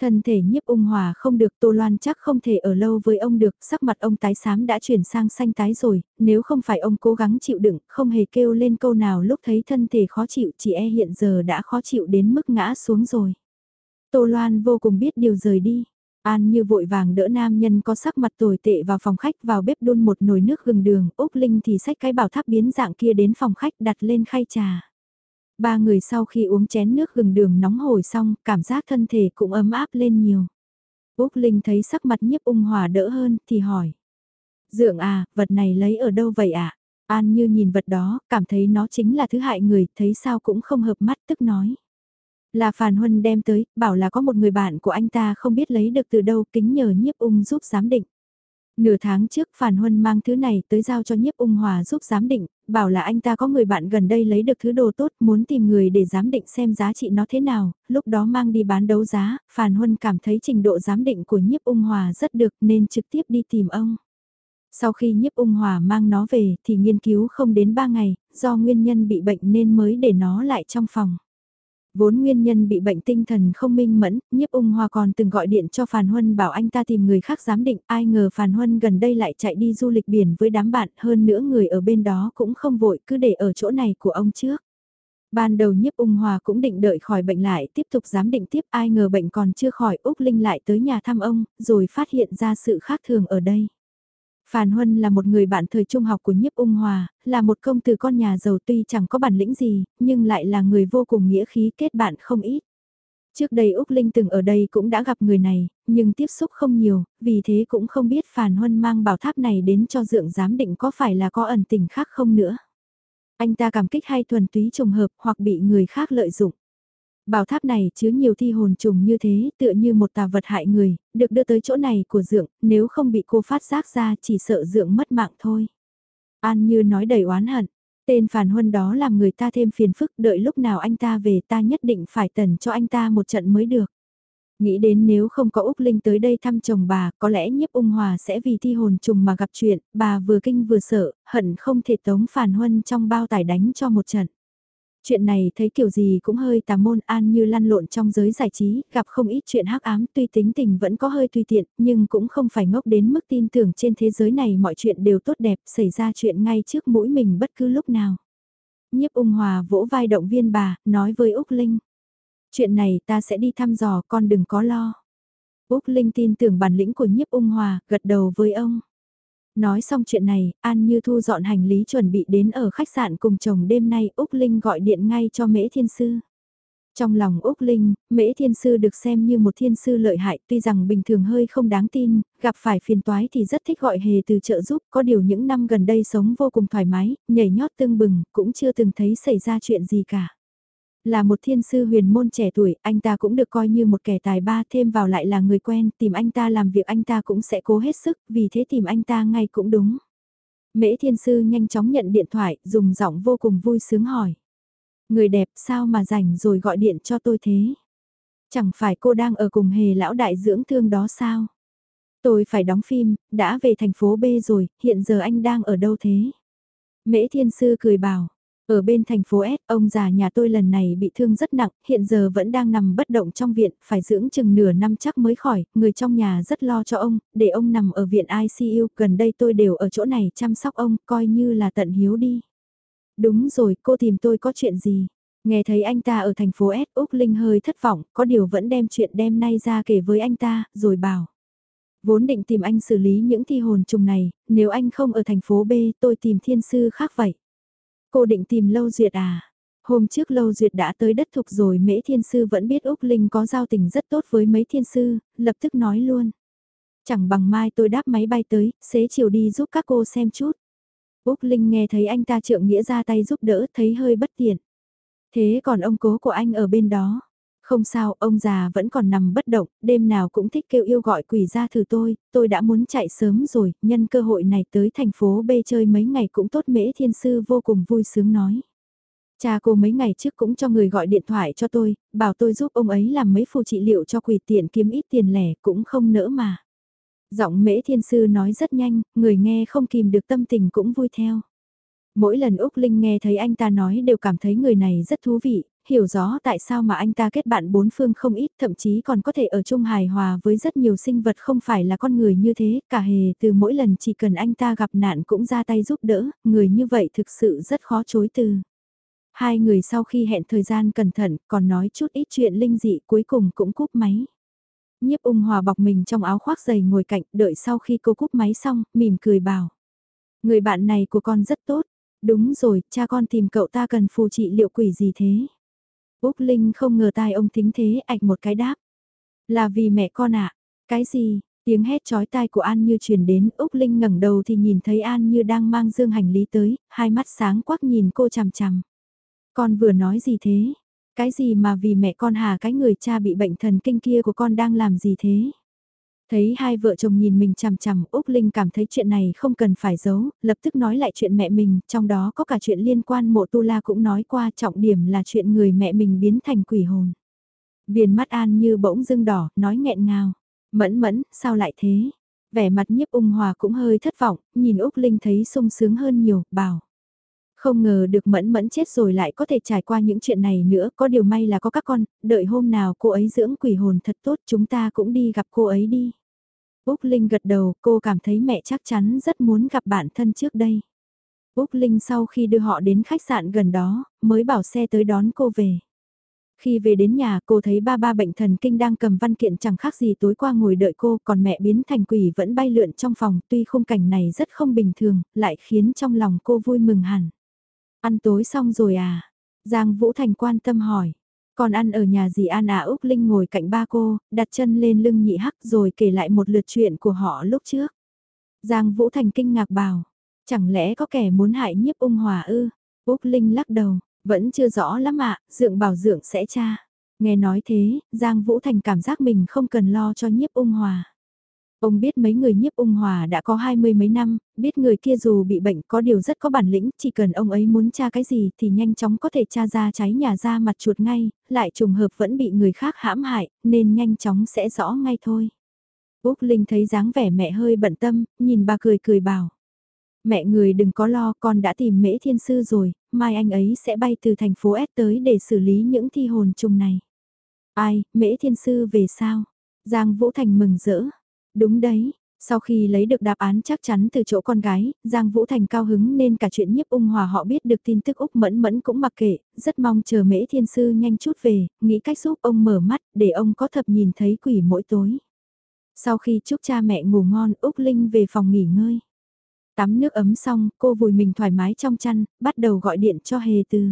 Thân thể nhiếp ung hòa không được Tô Loan chắc không thể ở lâu với ông được, sắc mặt ông tái xám đã chuyển sang xanh tái rồi, nếu không phải ông cố gắng chịu đựng, không hề kêu lên câu nào lúc thấy thân thể khó chịu, chỉ e hiện giờ đã khó chịu đến mức ngã xuống rồi. Tô Loan vô cùng biết điều rời đi. An như vội vàng đỡ nam nhân có sắc mặt tồi tệ vào phòng khách vào bếp đun một nồi nước gừng đường, Úc Linh thì xách cái bảo tháp biến dạng kia đến phòng khách đặt lên khay trà. Ba người sau khi uống chén nước gừng đường nóng hổi xong, cảm giác thân thể cũng ấm áp lên nhiều. Úc Linh thấy sắc mặt nhiếp ung hòa đỡ hơn, thì hỏi. Dượng à, vật này lấy ở đâu vậy ạ? À? An như nhìn vật đó, cảm thấy nó chính là thứ hại người, thấy sao cũng không hợp mắt tức nói. Là Phàn Huân đem tới, bảo là có một người bạn của anh ta không biết lấy được từ đâu kính nhờ nhiếp ung giúp giám định. Nửa tháng trước Phàn Huân mang thứ này tới giao cho nhiếp ung hòa giúp giám định, bảo là anh ta có người bạn gần đây lấy được thứ đồ tốt muốn tìm người để giám định xem giá trị nó thế nào, lúc đó mang đi bán đấu giá, Phàn Huân cảm thấy trình độ giám định của nhiếp ung hòa rất được nên trực tiếp đi tìm ông. Sau khi nhiếp ung hòa mang nó về thì nghiên cứu không đến 3 ngày, do nguyên nhân bị bệnh nên mới để nó lại trong phòng. Vốn nguyên nhân bị bệnh tinh thần không minh mẫn, nhiếp ung hoa còn từng gọi điện cho Phàn Huân bảo anh ta tìm người khác giám định, ai ngờ Phàn Huân gần đây lại chạy đi du lịch biển với đám bạn, hơn nữa người ở bên đó cũng không vội, cứ để ở chỗ này của ông trước. Ban đầu nhiếp ung hòa cũng định đợi khỏi bệnh lại tiếp tục giám định tiếp ai ngờ bệnh còn chưa khỏi Úc Linh lại tới nhà thăm ông, rồi phát hiện ra sự khác thường ở đây. Phàn Huân là một người bạn thời trung học của nhiếp ung hòa, là một công tử con nhà giàu tuy chẳng có bản lĩnh gì, nhưng lại là người vô cùng nghĩa khí kết bạn không ít. Trước đây Úc Linh từng ở đây cũng đã gặp người này, nhưng tiếp xúc không nhiều, vì thế cũng không biết Phàn Huân mang bảo tháp này đến cho dượng giám định có phải là có ẩn tình khác không nữa. Anh ta cảm kích hay thuần túy trùng hợp hoặc bị người khác lợi dụng. Bảo tháp này chứa nhiều thi hồn trùng như thế, tựa như một tà vật hại người, được đưa tới chỗ này của dượng, nếu không bị cô phát giác ra chỉ sợ dượng mất mạng thôi. An như nói đầy oán hận, tên phản huân đó làm người ta thêm phiền phức, đợi lúc nào anh ta về ta nhất định phải tần cho anh ta một trận mới được. Nghĩ đến nếu không có Úc Linh tới đây thăm chồng bà, có lẽ nhiếp ung hòa sẽ vì thi hồn trùng mà gặp chuyện, bà vừa kinh vừa sợ, hận không thể tống phản huân trong bao tải đánh cho một trận. Chuyện này thấy kiểu gì cũng hơi tà môn an như lăn lộn trong giới giải trí, gặp không ít chuyện hắc ám tuy tính tình vẫn có hơi tùy tiện, nhưng cũng không phải ngốc đến mức tin tưởng trên thế giới này mọi chuyện đều tốt đẹp, xảy ra chuyện ngay trước mũi mình bất cứ lúc nào. Nhiếp ung hòa vỗ vai động viên bà, nói với Úc Linh. Chuyện này ta sẽ đi thăm dò, con đừng có lo. Úc Linh tin tưởng bản lĩnh của nhiếp ung hòa, gật đầu với ông. Nói xong chuyện này, An Như Thu dọn hành lý chuẩn bị đến ở khách sạn cùng chồng đêm nay Úc Linh gọi điện ngay cho Mễ Thiên Sư. Trong lòng Úc Linh, Mễ Thiên Sư được xem như một thiên sư lợi hại tuy rằng bình thường hơi không đáng tin, gặp phải phiền toái thì rất thích gọi hề từ trợ giúp, có điều những năm gần đây sống vô cùng thoải mái, nhảy nhót tương bừng, cũng chưa từng thấy xảy ra chuyện gì cả. Là một thiên sư huyền môn trẻ tuổi, anh ta cũng được coi như một kẻ tài ba thêm vào lại là người quen, tìm anh ta làm việc anh ta cũng sẽ cố hết sức, vì thế tìm anh ta ngay cũng đúng. Mễ thiên sư nhanh chóng nhận điện thoại, dùng giọng vô cùng vui sướng hỏi. Người đẹp sao mà rảnh rồi gọi điện cho tôi thế? Chẳng phải cô đang ở cùng hề lão đại dưỡng thương đó sao? Tôi phải đóng phim, đã về thành phố B rồi, hiện giờ anh đang ở đâu thế? Mễ thiên sư cười bảo, ở bên thành phố S, ông già nhà tôi lần này bị thương rất nặng, hiện giờ vẫn đang nằm bất động trong viện, phải dưỡng chừng nửa năm chắc mới khỏi, người trong nhà rất lo cho ông, để ông nằm ở viện ICU, gần đây tôi đều ở chỗ này chăm sóc ông, coi như là tận hiếu đi. Đúng rồi, cô tìm tôi có chuyện gì? Nghe thấy anh ta ở thành phố S, Úc Linh hơi thất vọng, có điều vẫn đem chuyện đêm nay ra kể với anh ta, rồi bảo. Vốn định tìm anh xử lý những thi hồn trùng này, nếu anh không ở thành phố B, tôi tìm thiên sư khác vậy. Cô định tìm Lâu Duyệt à? Hôm trước Lâu Duyệt đã tới đất thục rồi Mễ Thiên Sư vẫn biết Úc Linh có giao tình rất tốt với mấy thiên sư, lập tức nói luôn. Chẳng bằng mai tôi đáp máy bay tới, xế chiều đi giúp các cô xem chút. Úc Linh nghe thấy anh ta trượng nghĩa ra tay giúp đỡ thấy hơi bất tiện. Thế còn ông cố của anh ở bên đó? Không sao, ông già vẫn còn nằm bất động, đêm nào cũng thích kêu yêu gọi quỷ ra thử tôi, tôi đã muốn chạy sớm rồi, nhân cơ hội này tới thành phố B chơi mấy ngày cũng tốt mễ thiên sư vô cùng vui sướng nói. Cha cô mấy ngày trước cũng cho người gọi điện thoại cho tôi, bảo tôi giúp ông ấy làm mấy phù trị liệu cho quỷ tiện kiếm ít tiền lẻ cũng không nỡ mà. Giọng mễ thiên sư nói rất nhanh, người nghe không kìm được tâm tình cũng vui theo. Mỗi lần Úc Linh nghe thấy anh ta nói đều cảm thấy người này rất thú vị, hiểu rõ tại sao mà anh ta kết bạn bốn phương không ít, thậm chí còn có thể ở chung hài hòa với rất nhiều sinh vật không phải là con người như thế, cả hề từ mỗi lần chỉ cần anh ta gặp nạn cũng ra tay giúp đỡ, người như vậy thực sự rất khó chối từ. Hai người sau khi hẹn thời gian cẩn thận còn nói chút ít chuyện linh dị cuối cùng cũng cúp máy. Nhiếp ung hòa bọc mình trong áo khoác dày ngồi cạnh đợi sau khi cô cúp máy xong, mỉm cười bảo. Người bạn này của con rất tốt, đúng rồi, cha con tìm cậu ta cần phù trị liệu quỷ gì thế? Úc Linh không ngờ tai ông tính thế ạch một cái đáp. Là vì mẹ con ạ, cái gì? Tiếng hét chói tai của An Như truyền đến, Úc Linh ngẩng đầu thì nhìn thấy An Như đang mang dương hành lý tới, hai mắt sáng quắc nhìn cô chằm chằm. Con vừa nói gì thế? Cái gì mà vì mẹ con hà cái người cha bị bệnh thần kinh kia của con đang làm gì thế? Thấy hai vợ chồng nhìn mình chằm chằm, Úc Linh cảm thấy chuyện này không cần phải giấu, lập tức nói lại chuyện mẹ mình, trong đó có cả chuyện liên quan mộ tu la cũng nói qua trọng điểm là chuyện người mẹ mình biến thành quỷ hồn. Viền mắt An như bỗng dưng đỏ, nói nghẹn ngào. Mẫn mẫn, sao lại thế? Vẻ mặt nhiếp ung hòa cũng hơi thất vọng, nhìn Úc Linh thấy sung sướng hơn nhiều, bảo. Không ngờ được mẫn mẫn chết rồi lại có thể trải qua những chuyện này nữa, có điều may là có các con, đợi hôm nào cô ấy dưỡng quỷ hồn thật tốt chúng ta cũng đi gặp cô ấy đi. Úc Linh gật đầu, cô cảm thấy mẹ chắc chắn rất muốn gặp bạn thân trước đây. Úc Linh sau khi đưa họ đến khách sạn gần đó, mới bảo xe tới đón cô về. Khi về đến nhà cô thấy ba ba bệnh thần kinh đang cầm văn kiện chẳng khác gì tối qua ngồi đợi cô còn mẹ biến thành quỷ vẫn bay lượn trong phòng tuy khung cảnh này rất không bình thường lại khiến trong lòng cô vui mừng hẳn. Ăn tối xong rồi à? Giang Vũ Thành quan tâm hỏi. Còn ăn ở nhà dì An à Úc Linh ngồi cạnh ba cô, đặt chân lên lưng nhị hắc rồi kể lại một lượt chuyện của họ lúc trước. Giang Vũ Thành kinh ngạc bảo, chẳng lẽ có kẻ muốn hại nhiếp ung hòa ư? Úc Linh lắc đầu, vẫn chưa rõ lắm ạ, dượng bảo dượng sẽ tra. Nghe nói thế, Giang Vũ Thành cảm giác mình không cần lo cho nhiếp ung hòa. Ông biết mấy người nhiếp ung hòa đã có hai mươi mấy năm, biết người kia dù bị bệnh có điều rất có bản lĩnh, chỉ cần ông ấy muốn tra cái gì thì nhanh chóng có thể tra ra cháy nhà ra mặt chuột ngay, lại trùng hợp vẫn bị người khác hãm hại, nên nhanh chóng sẽ rõ ngay thôi. Úc Linh thấy dáng vẻ mẹ hơi bận tâm, nhìn bà cười cười bảo. Mẹ người đừng có lo, con đã tìm mễ thiên sư rồi, mai anh ấy sẽ bay từ thành phố S tới để xử lý những thi hồn trùng này. Ai, mễ thiên sư về sao? Giang Vũ Thành mừng rỡ, Đúng đấy, sau khi lấy được đáp án chắc chắn từ chỗ con gái, Giang Vũ Thành cao hứng nên cả chuyện nhiếp ung hòa họ biết được tin tức Úc Mẫn Mẫn cũng mặc kệ, rất mong chờ mễ thiên sư nhanh chút về, nghĩ cách giúp ông mở mắt để ông có thập nhìn thấy quỷ mỗi tối. Sau khi chúc cha mẹ ngủ ngon Úc Linh về phòng nghỉ ngơi. Tắm nước ấm xong, cô vùi mình thoải mái trong chăn, bắt đầu gọi điện cho Hề Từ.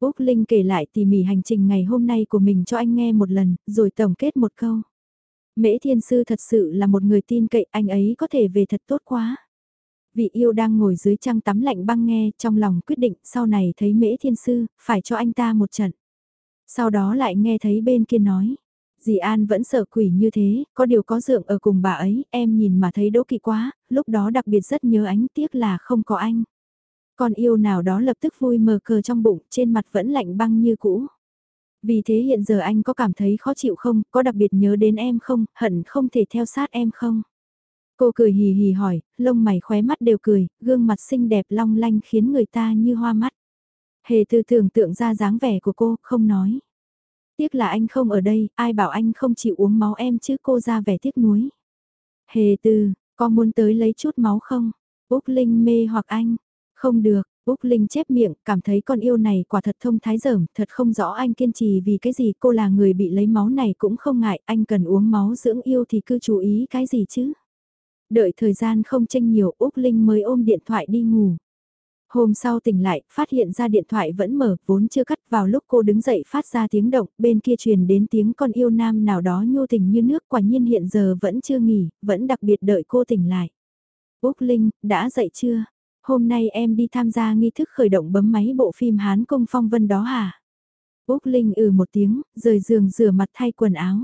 Úc Linh kể lại tỉ mỉ hành trình ngày hôm nay của mình cho anh nghe một lần, rồi tổng kết một câu. Mễ thiên sư thật sự là một người tin cậy anh ấy có thể về thật tốt quá. Vị yêu đang ngồi dưới trăng tắm lạnh băng nghe trong lòng quyết định sau này thấy mễ thiên sư, phải cho anh ta một trận. Sau đó lại nghe thấy bên kia nói, dì An vẫn sợ quỷ như thế, có điều có dượng ở cùng bà ấy, em nhìn mà thấy đố kỵ quá, lúc đó đặc biệt rất nhớ ánh tiếc là không có anh. Con yêu nào đó lập tức vui mờ cờ trong bụng, trên mặt vẫn lạnh băng như cũ. Vì thế hiện giờ anh có cảm thấy khó chịu không, có đặc biệt nhớ đến em không, hận không thể theo sát em không? Cô cười hì hì hỏi, lông mày khóe mắt đều cười, gương mặt xinh đẹp long lanh khiến người ta như hoa mắt. Hề thư tưởng tượng ra dáng vẻ của cô, không nói. Tiếc là anh không ở đây, ai bảo anh không chịu uống máu em chứ cô ra vẻ tiếc nuối. Hề tư, có muốn tới lấy chút máu không? Úc Linh mê hoặc anh. Không được, Úc Linh chép miệng, cảm thấy con yêu này quả thật thông thái dởm, thật không rõ anh kiên trì vì cái gì cô là người bị lấy máu này cũng không ngại, anh cần uống máu dưỡng yêu thì cứ chú ý cái gì chứ. Đợi thời gian không tranh nhiều, Úc Linh mới ôm điện thoại đi ngủ. Hôm sau tỉnh lại, phát hiện ra điện thoại vẫn mở, vốn chưa cắt vào lúc cô đứng dậy phát ra tiếng động, bên kia truyền đến tiếng con yêu nam nào đó nhô tình như nước quả nhiên hiện giờ vẫn chưa nghỉ, vẫn đặc biệt đợi cô tỉnh lại. Úc Linh, đã dậy chưa? Hôm nay em đi tham gia nghi thức khởi động bấm máy bộ phim Hán Công Phong Vân đó hả? Úc Linh ừ một tiếng, rời giường rửa mặt thay quần áo.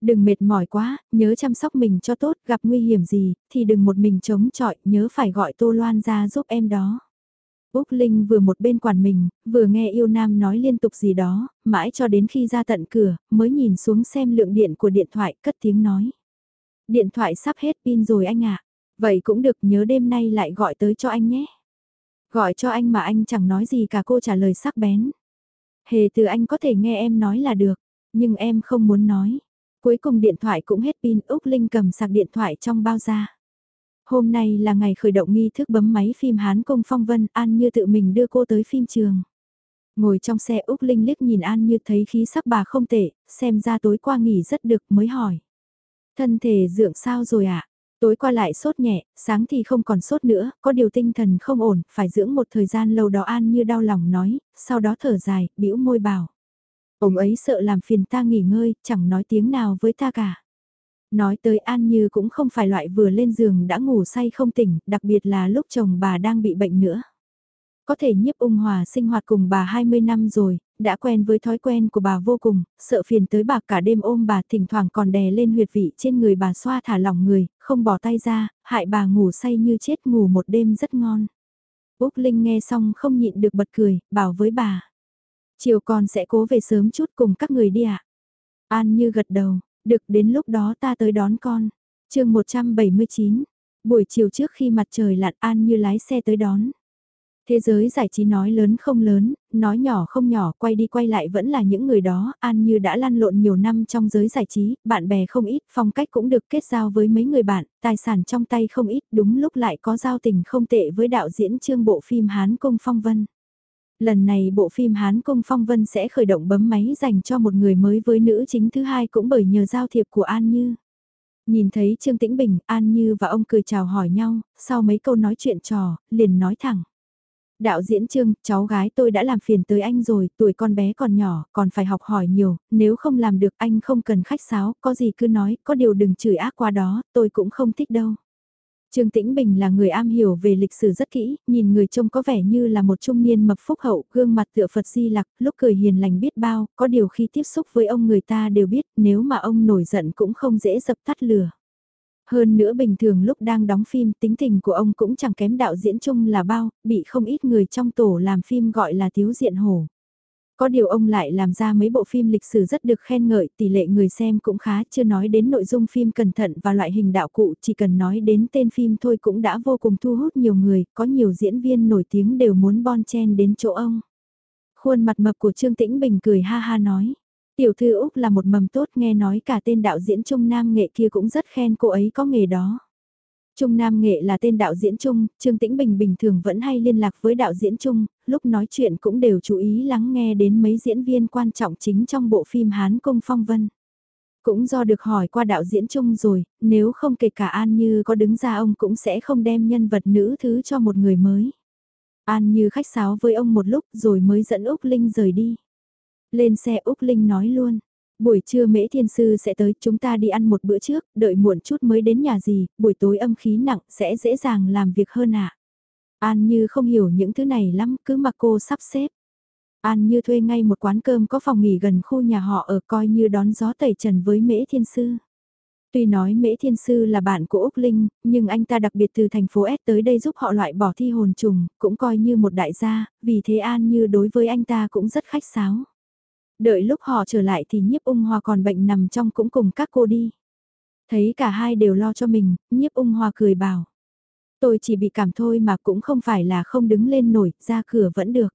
Đừng mệt mỏi quá, nhớ chăm sóc mình cho tốt, gặp nguy hiểm gì, thì đừng một mình chống chọi, nhớ phải gọi Tô Loan ra giúp em đó. Úc Linh vừa một bên quản mình, vừa nghe yêu nam nói liên tục gì đó, mãi cho đến khi ra tận cửa, mới nhìn xuống xem lượng điện của điện thoại, cất tiếng nói. Điện thoại sắp hết pin rồi anh ạ. Vậy cũng được nhớ đêm nay lại gọi tới cho anh nhé. Gọi cho anh mà anh chẳng nói gì cả cô trả lời sắc bén. Hề từ anh có thể nghe em nói là được, nhưng em không muốn nói. Cuối cùng điện thoại cũng hết pin, Úc Linh cầm sạc điện thoại trong bao ra. Hôm nay là ngày khởi động nghi thức bấm máy phim Hán Công Phong Vân, An Như tự mình đưa cô tới phim trường. Ngồi trong xe Úc Linh liếc nhìn An Như thấy khí sắc bà không tệ, xem ra tối qua nghỉ rất được mới hỏi. Thân thể dưỡng sao rồi ạ? À? Tối qua lại sốt nhẹ, sáng thì không còn sốt nữa, có điều tinh thần không ổn, phải dưỡng một thời gian lâu đó An Như đau lòng nói, sau đó thở dài, bĩu môi bảo. Ông ấy sợ làm phiền ta nghỉ ngơi, chẳng nói tiếng nào với ta cả. Nói tới An Như cũng không phải loại vừa lên giường đã ngủ say không tỉnh, đặc biệt là lúc chồng bà đang bị bệnh nữa. Có thể nhiếp ung hòa sinh hoạt cùng bà 20 năm rồi, đã quen với thói quen của bà vô cùng, sợ phiền tới bà cả đêm ôm bà thỉnh thoảng còn đè lên huyệt vị trên người bà xoa thả lỏng người, không bỏ tay ra, hại bà ngủ say như chết ngủ một đêm rất ngon. Úc Linh nghe xong không nhịn được bật cười, bảo với bà. Chiều con sẽ cố về sớm chút cùng các người đi ạ. An như gật đầu, được đến lúc đó ta tới đón con. chương 179, buổi chiều trước khi mặt trời lặn An như lái xe tới đón. Thế giới giải trí nói lớn không lớn, nói nhỏ không nhỏ, quay đi quay lại vẫn là những người đó, An Như đã lăn lộn nhiều năm trong giới giải trí, bạn bè không ít, phong cách cũng được kết giao với mấy người bạn, tài sản trong tay không ít, đúng lúc lại có giao tình không tệ với đạo diễn trương bộ phim Hán Công Phong Vân. Lần này bộ phim Hán Công Phong Vân sẽ khởi động bấm máy dành cho một người mới với nữ chính thứ hai cũng bởi nhờ giao thiệp của An Như. Nhìn thấy Trương Tĩnh Bình, An Như và ông cười chào hỏi nhau, sau mấy câu nói chuyện trò, liền nói thẳng. Đạo diễn Trương, cháu gái tôi đã làm phiền tới anh rồi, tuổi con bé còn nhỏ, còn phải học hỏi nhiều, nếu không làm được anh không cần khách sáo, có gì cứ nói, có điều đừng chửi ác qua đó, tôi cũng không thích đâu. Trương Tĩnh Bình là người am hiểu về lịch sử rất kỹ, nhìn người trông có vẻ như là một trung niên mập phúc hậu, gương mặt tựa Phật di lặc, lúc cười hiền lành biết bao, có điều khi tiếp xúc với ông người ta đều biết, nếu mà ông nổi giận cũng không dễ dập tắt lửa. Hơn nữa bình thường lúc đang đóng phim tính tình của ông cũng chẳng kém đạo diễn chung là bao, bị không ít người trong tổ làm phim gọi là thiếu diện hổ. Có điều ông lại làm ra mấy bộ phim lịch sử rất được khen ngợi, tỷ lệ người xem cũng khá, chưa nói đến nội dung phim cẩn thận và loại hình đạo cụ, chỉ cần nói đến tên phim thôi cũng đã vô cùng thu hút nhiều người, có nhiều diễn viên nổi tiếng đều muốn bon chen đến chỗ ông. Khuôn mặt mập của Trương Tĩnh Bình cười ha ha nói. Tiểu thư Úc là một mầm tốt nghe nói cả tên đạo diễn Trung Nam Nghệ kia cũng rất khen cô ấy có nghề đó. Trung Nam Nghệ là tên đạo diễn Trung, Trương Tĩnh Bình bình thường vẫn hay liên lạc với đạo diễn Trung, lúc nói chuyện cũng đều chú ý lắng nghe đến mấy diễn viên quan trọng chính trong bộ phim Hán Cung Phong Vân. Cũng do được hỏi qua đạo diễn Trung rồi, nếu không kể cả An Như có đứng ra ông cũng sẽ không đem nhân vật nữ thứ cho một người mới. An Như khách sáo với ông một lúc rồi mới dẫn Úc Linh rời đi. Lên xe Úc Linh nói luôn. Buổi trưa Mễ Thiên Sư sẽ tới, chúng ta đi ăn một bữa trước, đợi muộn chút mới đến nhà gì, buổi tối âm khí nặng sẽ dễ dàng làm việc hơn ạ. À. An Như không hiểu những thứ này lắm, cứ mặc cô sắp xếp. An Như thuê ngay một quán cơm có phòng nghỉ gần khu nhà họ ở coi như đón gió tẩy trần với Mễ Thiên Sư. Tuy nói Mễ Thiên Sư là bạn của Úc Linh, nhưng anh ta đặc biệt từ thành phố S tới đây giúp họ loại bỏ thi hồn trùng, cũng coi như một đại gia, vì thế An Như đối với anh ta cũng rất khách sáo. Đợi lúc họ trở lại thì nhiếp ung hòa còn bệnh nằm trong cũng cùng các cô đi. Thấy cả hai đều lo cho mình, nhiếp ung hòa cười bảo. Tôi chỉ bị cảm thôi mà cũng không phải là không đứng lên nổi, ra cửa vẫn được.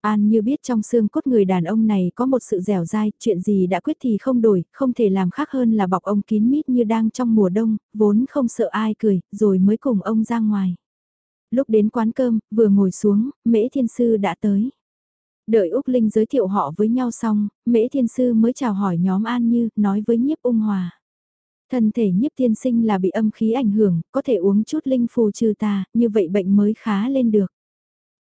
An như biết trong xương cốt người đàn ông này có một sự dẻo dai, chuyện gì đã quyết thì không đổi, không thể làm khác hơn là bọc ông kín mít như đang trong mùa đông, vốn không sợ ai cười, rồi mới cùng ông ra ngoài. Lúc đến quán cơm, vừa ngồi xuống, mễ thiên sư đã tới. Đợi Úc Linh giới thiệu họ với nhau xong, Mễ Thiên Sư mới chào hỏi nhóm An Như, nói với nhiếp ung hòa. Thân thể nhiếp thiên sinh là bị âm khí ảnh hưởng, có thể uống chút linh phù trừ tà, như vậy bệnh mới khá lên được.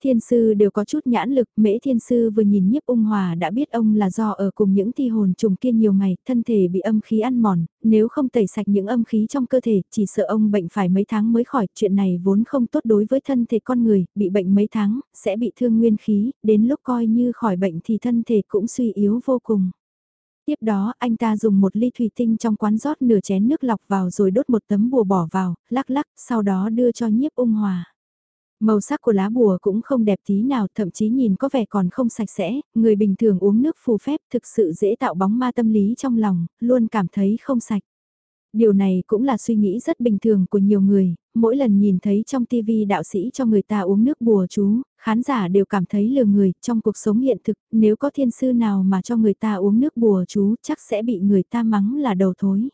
Thiên sư đều có chút nhãn lực, mễ thiên sư vừa nhìn nhiếp ung hòa đã biết ông là do ở cùng những thi hồn trùng kia nhiều ngày, thân thể bị âm khí ăn mòn, nếu không tẩy sạch những âm khí trong cơ thể, chỉ sợ ông bệnh phải mấy tháng mới khỏi, chuyện này vốn không tốt đối với thân thể con người, bị bệnh mấy tháng, sẽ bị thương nguyên khí, đến lúc coi như khỏi bệnh thì thân thể cũng suy yếu vô cùng. Tiếp đó anh ta dùng một ly thủy tinh trong quán rót nửa chén nước lọc vào rồi đốt một tấm bùa bỏ vào, lắc lắc, sau đó đưa cho nhiếp ung hòa. Màu sắc của lá bùa cũng không đẹp tí nào, thậm chí nhìn có vẻ còn không sạch sẽ, người bình thường uống nước phù phép thực sự dễ tạo bóng ma tâm lý trong lòng, luôn cảm thấy không sạch. Điều này cũng là suy nghĩ rất bình thường của nhiều người, mỗi lần nhìn thấy trong TV đạo sĩ cho người ta uống nước bùa chú, khán giả đều cảm thấy lừa người, trong cuộc sống hiện thực, nếu có thiên sư nào mà cho người ta uống nước bùa chú chắc sẽ bị người ta mắng là đầu thối.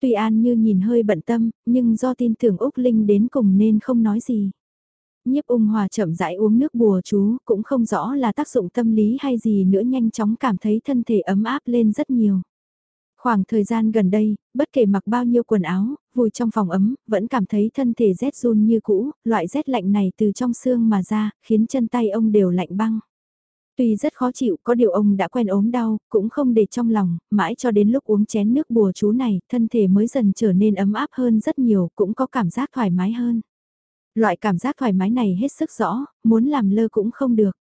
Tuy An như nhìn hơi bận tâm, nhưng do tin tưởng Úc Linh đến cùng nên không nói gì nhiếp ung hòa chậm rãi uống nước bùa chú, cũng không rõ là tác dụng tâm lý hay gì nữa nhanh chóng cảm thấy thân thể ấm áp lên rất nhiều. Khoảng thời gian gần đây, bất kể mặc bao nhiêu quần áo, vùi trong phòng ấm, vẫn cảm thấy thân thể rét run như cũ, loại rét lạnh này từ trong xương mà ra, khiến chân tay ông đều lạnh băng. Tuy rất khó chịu, có điều ông đã quen ốm đau, cũng không để trong lòng, mãi cho đến lúc uống chén nước bùa chú này, thân thể mới dần trở nên ấm áp hơn rất nhiều, cũng có cảm giác thoải mái hơn. Loại cảm giác thoải mái này hết sức rõ, muốn làm lơ cũng không được.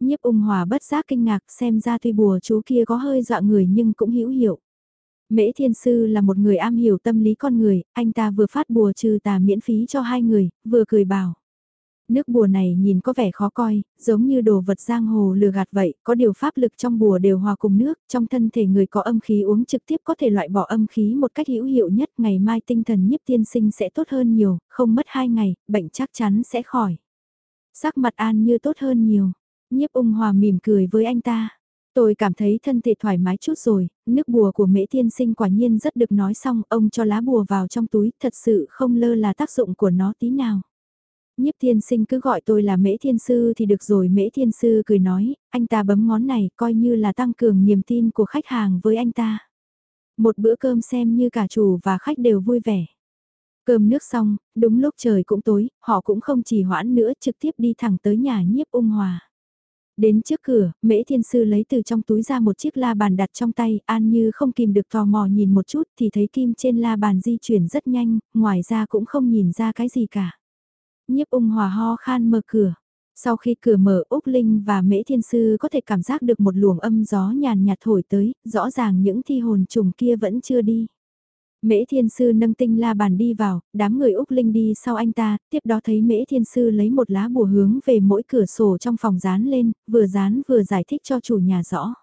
Nhiếp ung hòa bất giác kinh ngạc xem ra tuy bùa chú kia có hơi dọa người nhưng cũng hữu hiệu. Mễ Thiên Sư là một người am hiểu tâm lý con người, anh ta vừa phát bùa trừ tà miễn phí cho hai người, vừa cười bảo. Nước bùa này nhìn có vẻ khó coi, giống như đồ vật giang hồ lừa gạt vậy, có điều pháp lực trong bùa đều hòa cùng nước, trong thân thể người có âm khí uống trực tiếp có thể loại bỏ âm khí một cách hữu hiệu nhất, ngày mai tinh thần nhiếp tiên sinh sẽ tốt hơn nhiều, không mất hai ngày, bệnh chắc chắn sẽ khỏi. Sắc mặt an như tốt hơn nhiều, nhiếp ung hòa mỉm cười với anh ta. Tôi cảm thấy thân thể thoải mái chút rồi, nước bùa của mễ tiên sinh quả nhiên rất được nói xong, ông cho lá bùa vào trong túi, thật sự không lơ là tác dụng của nó tí nào. Nhiếp thiên sinh cứ gọi tôi là mễ thiên sư thì được rồi mễ thiên sư cười nói, anh ta bấm ngón này coi như là tăng cường niềm tin của khách hàng với anh ta. Một bữa cơm xem như cả chủ và khách đều vui vẻ. Cơm nước xong, đúng lúc trời cũng tối, họ cũng không chỉ hoãn nữa trực tiếp đi thẳng tới nhà nhiếp ung hòa. Đến trước cửa, mễ thiên sư lấy từ trong túi ra một chiếc la bàn đặt trong tay, an như không kìm được tò mò nhìn một chút thì thấy kim trên la bàn di chuyển rất nhanh, ngoài ra cũng không nhìn ra cái gì cả nhiếp ung hòa ho khan mở cửa. Sau khi cửa mở Úc Linh và Mễ Thiên Sư có thể cảm giác được một luồng âm gió nhàn nhạt thổi tới, rõ ràng những thi hồn trùng kia vẫn chưa đi. Mễ Thiên Sư nâng tinh la bàn đi vào, đám người Úc Linh đi sau anh ta, tiếp đó thấy Mễ Thiên Sư lấy một lá bùa hướng về mỗi cửa sổ trong phòng dán lên, vừa dán vừa giải thích cho chủ nhà rõ.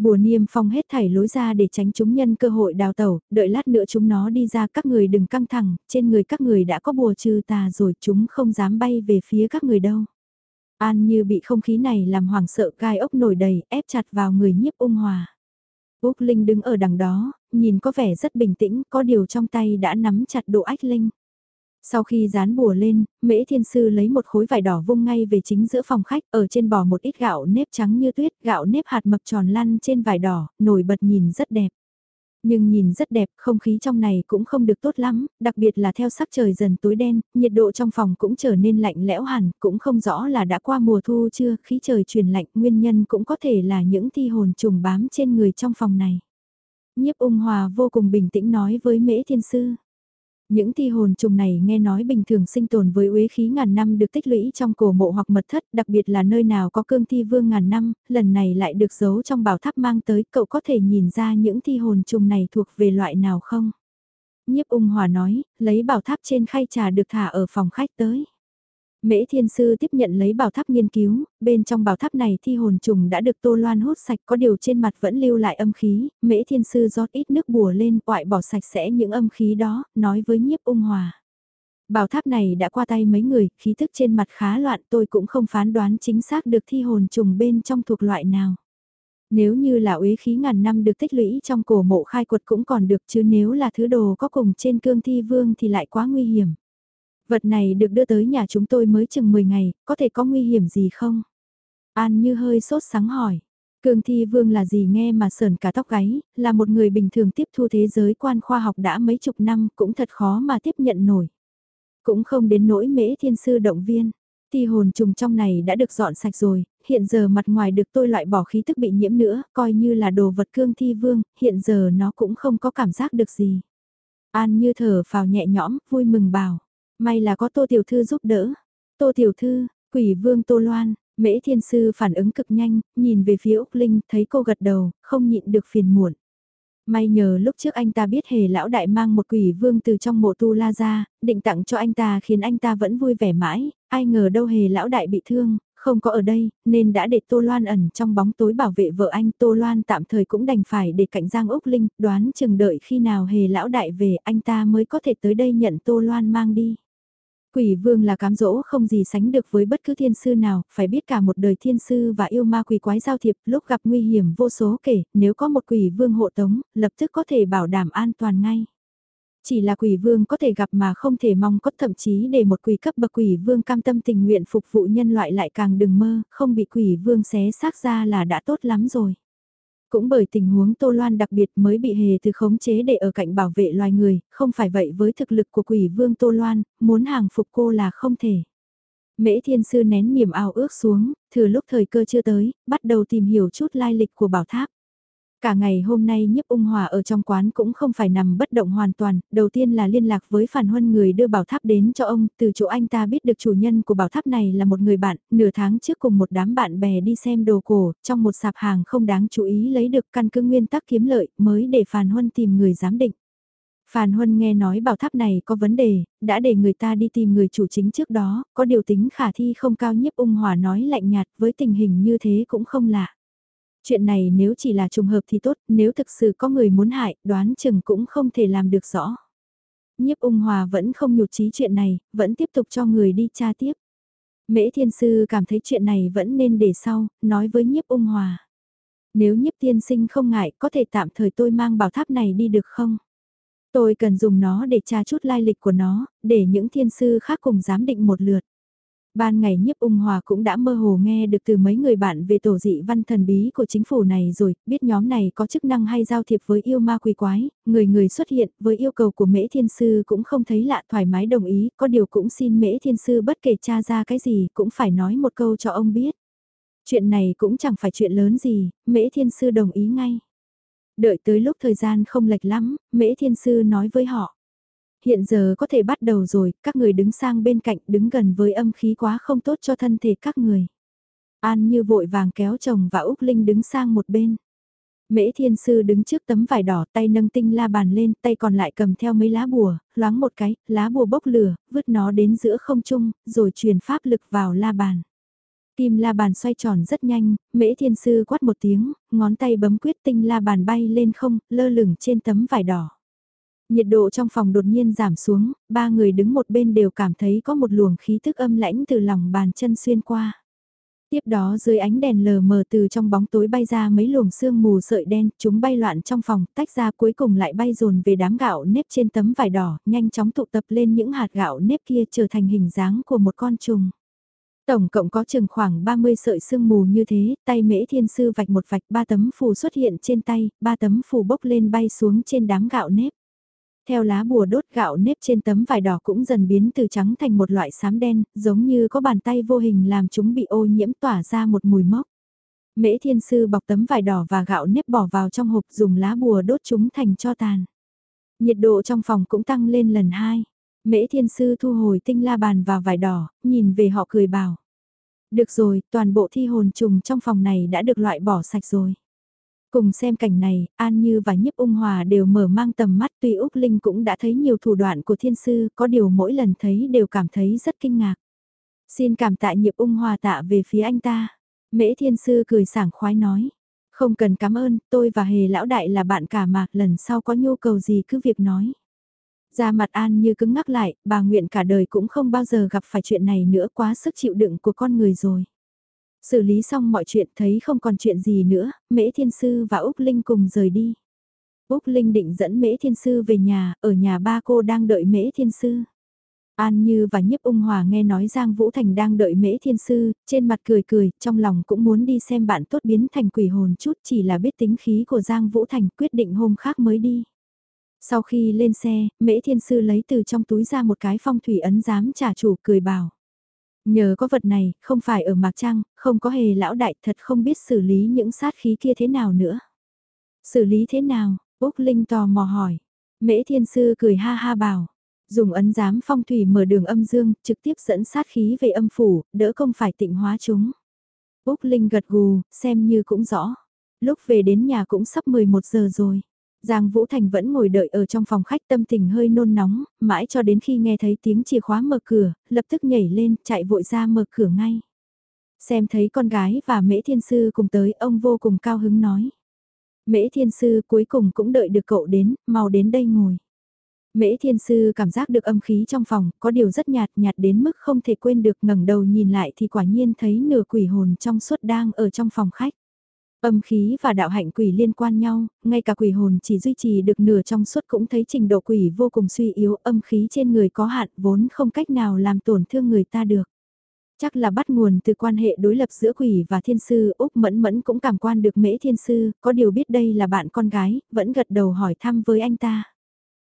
Bùa niêm phong hết thảy lối ra để tránh chúng nhân cơ hội đào tẩu, đợi lát nữa chúng nó đi ra các người đừng căng thẳng, trên người các người đã có bùa trừ tà rồi chúng không dám bay về phía các người đâu. An như bị không khí này làm hoảng sợ gai ốc nổi đầy ép chặt vào người nhiếp ung hòa. Úc Linh đứng ở đằng đó, nhìn có vẻ rất bình tĩnh, có điều trong tay đã nắm chặt độ ách Linh. Sau khi dán bùa lên, Mễ Thiên Sư lấy một khối vải đỏ vung ngay về chính giữa phòng khách, ở trên bò một ít gạo nếp trắng như tuyết, gạo nếp hạt mập tròn lăn trên vải đỏ, nổi bật nhìn rất đẹp. Nhưng nhìn rất đẹp, không khí trong này cũng không được tốt lắm, đặc biệt là theo sắc trời dần tối đen, nhiệt độ trong phòng cũng trở nên lạnh lẽo hẳn, cũng không rõ là đã qua mùa thu chưa, khí trời chuyển lạnh, nguyên nhân cũng có thể là những thi hồn trùng bám trên người trong phòng này. Nhiếp ung hòa vô cùng bình tĩnh nói với Mễ Thiên Sư. Những thi hồn trùng này nghe nói bình thường sinh tồn với uế khí ngàn năm được tích lũy trong cổ mộ hoặc mật thất, đặc biệt là nơi nào có cương thi vương ngàn năm, lần này lại được giấu trong bảo tháp mang tới, cậu có thể nhìn ra những thi hồn trùng này thuộc về loại nào không? Nhiếp ung hòa nói, lấy bảo tháp trên khay trà được thả ở phòng khách tới. Mễ Thiên Sư tiếp nhận lấy bảo tháp nghiên cứu, bên trong bảo tháp này thi hồn trùng đã được Tô Loan hút sạch có điều trên mặt vẫn lưu lại âm khí, Mễ Thiên Sư rót ít nước bùa lên, oại bỏ sạch sẽ những âm khí đó, nói với nhiếp ung hòa. Bảo tháp này đã qua tay mấy người, khí thức trên mặt khá loạn tôi cũng không phán đoán chính xác được thi hồn trùng bên trong thuộc loại nào. Nếu như là uế khí ngàn năm được tích lũy trong cổ mộ khai quật cũng còn được chứ nếu là thứ đồ có cùng trên cương thi vương thì lại quá nguy hiểm. Vật này được đưa tới nhà chúng tôi mới chừng 10 ngày, có thể có nguy hiểm gì không? An như hơi sốt sáng hỏi. Cường Thi Vương là gì nghe mà sờn cả tóc gáy, là một người bình thường tiếp thu thế giới quan khoa học đã mấy chục năm cũng thật khó mà tiếp nhận nổi. Cũng không đến nỗi mễ thiên sư động viên. Thi hồn trùng trong này đã được dọn sạch rồi, hiện giờ mặt ngoài được tôi loại bỏ khí tức bị nhiễm nữa, coi như là đồ vật cương thi vương, hiện giờ nó cũng không có cảm giác được gì. An như thở phào nhẹ nhõm, vui mừng bảo. May là có tô tiểu thư giúp đỡ. Tô tiểu thư, quỷ vương tô loan, mễ thiên sư phản ứng cực nhanh, nhìn về phía Úc Linh, thấy cô gật đầu, không nhịn được phiền muộn. May nhờ lúc trước anh ta biết hề lão đại mang một quỷ vương từ trong mộ tu la ra, định tặng cho anh ta khiến anh ta vẫn vui vẻ mãi, ai ngờ đâu hề lão đại bị thương, không có ở đây, nên đã để Tô Loan ẩn trong bóng tối bảo vệ vợ anh. Tô Loan tạm thời cũng đành phải để cạnh Giang Úc Linh, đoán chừng đợi khi nào hề lão đại về anh ta mới có thể tới đây nhận Tô Loan mang đi. Quỷ vương là cám dỗ không gì sánh được với bất cứ thiên sư nào, phải biết cả một đời thiên sư và yêu ma quỷ quái giao thiệp lúc gặp nguy hiểm vô số kể, nếu có một quỷ vương hộ tống, lập tức có thể bảo đảm an toàn ngay. Chỉ là quỷ vương có thể gặp mà không thể mong có thậm chí để một quỷ cấp bậc quỷ vương cam tâm tình nguyện phục vụ nhân loại lại càng đừng mơ, không bị quỷ vương xé xác ra là đã tốt lắm rồi. Cũng bởi tình huống Tô Loan đặc biệt mới bị hề từ khống chế để ở cạnh bảo vệ loài người, không phải vậy với thực lực của quỷ vương Tô Loan, muốn hàng phục cô là không thể. Mễ thiên sư nén niềm ao ước xuống, thừa lúc thời cơ chưa tới, bắt đầu tìm hiểu chút lai lịch của bảo tháp. Cả ngày hôm nay nhiếp ung hòa ở trong quán cũng không phải nằm bất động hoàn toàn, đầu tiên là liên lạc với phản huân người đưa bảo tháp đến cho ông, từ chỗ anh ta biết được chủ nhân của bảo tháp này là một người bạn, nửa tháng trước cùng một đám bạn bè đi xem đồ cổ, trong một sạp hàng không đáng chú ý lấy được căn cứ nguyên tắc kiếm lợi, mới để phản huân tìm người giám định. Phàn Huân nghe nói bảo tháp này có vấn đề, đã để người ta đi tìm người chủ chính trước đó, có điều tính khả thi không cao nhiếp ung hòa nói lạnh nhạt với tình hình như thế cũng không lạ. Chuyện này nếu chỉ là trùng hợp thì tốt, nếu thực sự có người muốn hại, đoán chừng cũng không thể làm được rõ. Nhiếp ung hòa vẫn không nhụt chí chuyện này, vẫn tiếp tục cho người đi tra tiếp. Mễ thiên sư cảm thấy chuyện này vẫn nên để sau, nói với nhiếp ung hòa. Nếu nhiếp tiên sinh không ngại, có thể tạm thời tôi mang bảo tháp này đi được không? Tôi cần dùng nó để tra chút lai lịch của nó, để những thiên sư khác cùng giám định một lượt. Ban ngày nhiếp ung hòa cũng đã mơ hồ nghe được từ mấy người bạn về tổ dị văn thần bí của chính phủ này rồi, biết nhóm này có chức năng hay giao thiệp với yêu ma quỷ quái, người người xuất hiện với yêu cầu của mễ thiên sư cũng không thấy lạ thoải mái đồng ý, có điều cũng xin mễ thiên sư bất kể tra ra cái gì cũng phải nói một câu cho ông biết. Chuyện này cũng chẳng phải chuyện lớn gì, mễ thiên sư đồng ý ngay. Đợi tới lúc thời gian không lệch lắm, mễ thiên sư nói với họ hiện giờ có thể bắt đầu rồi, các người đứng sang bên cạnh đứng gần với âm khí quá không tốt cho thân thể các người. An như vội vàng kéo chồng và Úc Linh đứng sang một bên. Mễ thiên sư đứng trước tấm vải đỏ tay nâng tinh la bàn lên, tay còn lại cầm theo mấy lá bùa, loáng một cái, lá bùa bốc lửa, vứt nó đến giữa không trung, rồi truyền pháp lực vào la bàn. Kim la bàn xoay tròn rất nhanh, mễ thiên sư quát một tiếng, ngón tay bấm quyết tinh la bàn bay lên không, lơ lửng trên tấm vải đỏ. Nhiệt độ trong phòng đột nhiên giảm xuống, ba người đứng một bên đều cảm thấy có một luồng khí thức âm lãnh từ lòng bàn chân xuyên qua. Tiếp đó dưới ánh đèn lờ mờ từ trong bóng tối bay ra mấy luồng sương mù sợi đen, chúng bay loạn trong phòng, tách ra cuối cùng lại bay dồn về đám gạo nếp trên tấm vải đỏ, nhanh chóng tụ tập lên những hạt gạo nếp kia trở thành hình dáng của một con trùng. Tổng cộng có chừng khoảng 30 sợi sương mù như thế, tay mễ thiên sư vạch một vạch ba tấm phù xuất hiện trên tay, ba tấm phù bốc lên bay xuống trên đám gạo nếp. Theo lá bùa đốt gạo nếp trên tấm vải đỏ cũng dần biến từ trắng thành một loại xám đen, giống như có bàn tay vô hình làm chúng bị ô nhiễm tỏa ra một mùi mốc. Mễ thiên sư bọc tấm vải đỏ và gạo nếp bỏ vào trong hộp dùng lá bùa đốt chúng thành cho tàn. Nhiệt độ trong phòng cũng tăng lên lần hai. Mễ thiên sư thu hồi tinh la bàn vào vải đỏ, nhìn về họ cười bảo. Được rồi, toàn bộ thi hồn trùng trong phòng này đã được loại bỏ sạch rồi. Cùng xem cảnh này, An Như và Nhiếp Ung Hòa đều mở mang tầm mắt tuy Úc Linh cũng đã thấy nhiều thủ đoạn của thiên sư, có điều mỗi lần thấy đều cảm thấy rất kinh ngạc. Xin cảm tạ Nhiếp Ung Hòa tạ về phía anh ta. Mễ thiên sư cười sảng khoái nói. Không cần cảm ơn, tôi và Hề Lão Đại là bạn cả mà, lần sau có nhu cầu gì cứ việc nói. Ra mặt An như cứng ngắc lại, bà nguyện cả đời cũng không bao giờ gặp phải chuyện này nữa quá sức chịu đựng của con người rồi. Xử lý xong mọi chuyện thấy không còn chuyện gì nữa, Mễ Thiên Sư và Úc Linh cùng rời đi. Úc Linh định dẫn Mễ Thiên Sư về nhà, ở nhà ba cô đang đợi Mễ Thiên Sư. An Như và Nhiếp Ung Hòa nghe nói Giang Vũ Thành đang đợi Mễ Thiên Sư, trên mặt cười cười, trong lòng cũng muốn đi xem bạn tốt biến thành quỷ hồn chút chỉ là biết tính khí của Giang Vũ Thành quyết định hôm khác mới đi. Sau khi lên xe, Mễ Thiên Sư lấy từ trong túi ra một cái phong thủy ấn giám trả chủ cười bảo. Nhờ có vật này, không phải ở Mạc Trăng, không có hề lão đại thật không biết xử lý những sát khí kia thế nào nữa. Xử lý thế nào? Úc Linh tò mò hỏi. Mễ Thiên Sư cười ha ha bảo. Dùng ấn giám phong thủy mở đường âm dương, trực tiếp dẫn sát khí về âm phủ, đỡ không phải tịnh hóa chúng. Úc Linh gật gù, xem như cũng rõ. Lúc về đến nhà cũng sắp 11 giờ rồi. Giang Vũ Thành vẫn ngồi đợi ở trong phòng khách tâm tình hơi nôn nóng, mãi cho đến khi nghe thấy tiếng chìa khóa mở cửa, lập tức nhảy lên, chạy vội ra mở cửa ngay. Xem thấy con gái và Mễ Thiên Sư cùng tới, ông vô cùng cao hứng nói. Mễ Thiên Sư cuối cùng cũng đợi được cậu đến, mau đến đây ngồi. Mễ Thiên Sư cảm giác được âm khí trong phòng, có điều rất nhạt nhạt đến mức không thể quên được ngẩng đầu nhìn lại thì quả nhiên thấy nửa quỷ hồn trong suốt đang ở trong phòng khách. Âm khí và đạo hạnh quỷ liên quan nhau, ngay cả quỷ hồn chỉ duy trì được nửa trong suốt cũng thấy trình độ quỷ vô cùng suy yếu, âm khí trên người có hạn vốn không cách nào làm tổn thương người ta được. Chắc là bắt nguồn từ quan hệ đối lập giữa quỷ và thiên sư, Úc Mẫn Mẫn cũng cảm quan được mễ thiên sư, có điều biết đây là bạn con gái, vẫn gật đầu hỏi thăm với anh ta.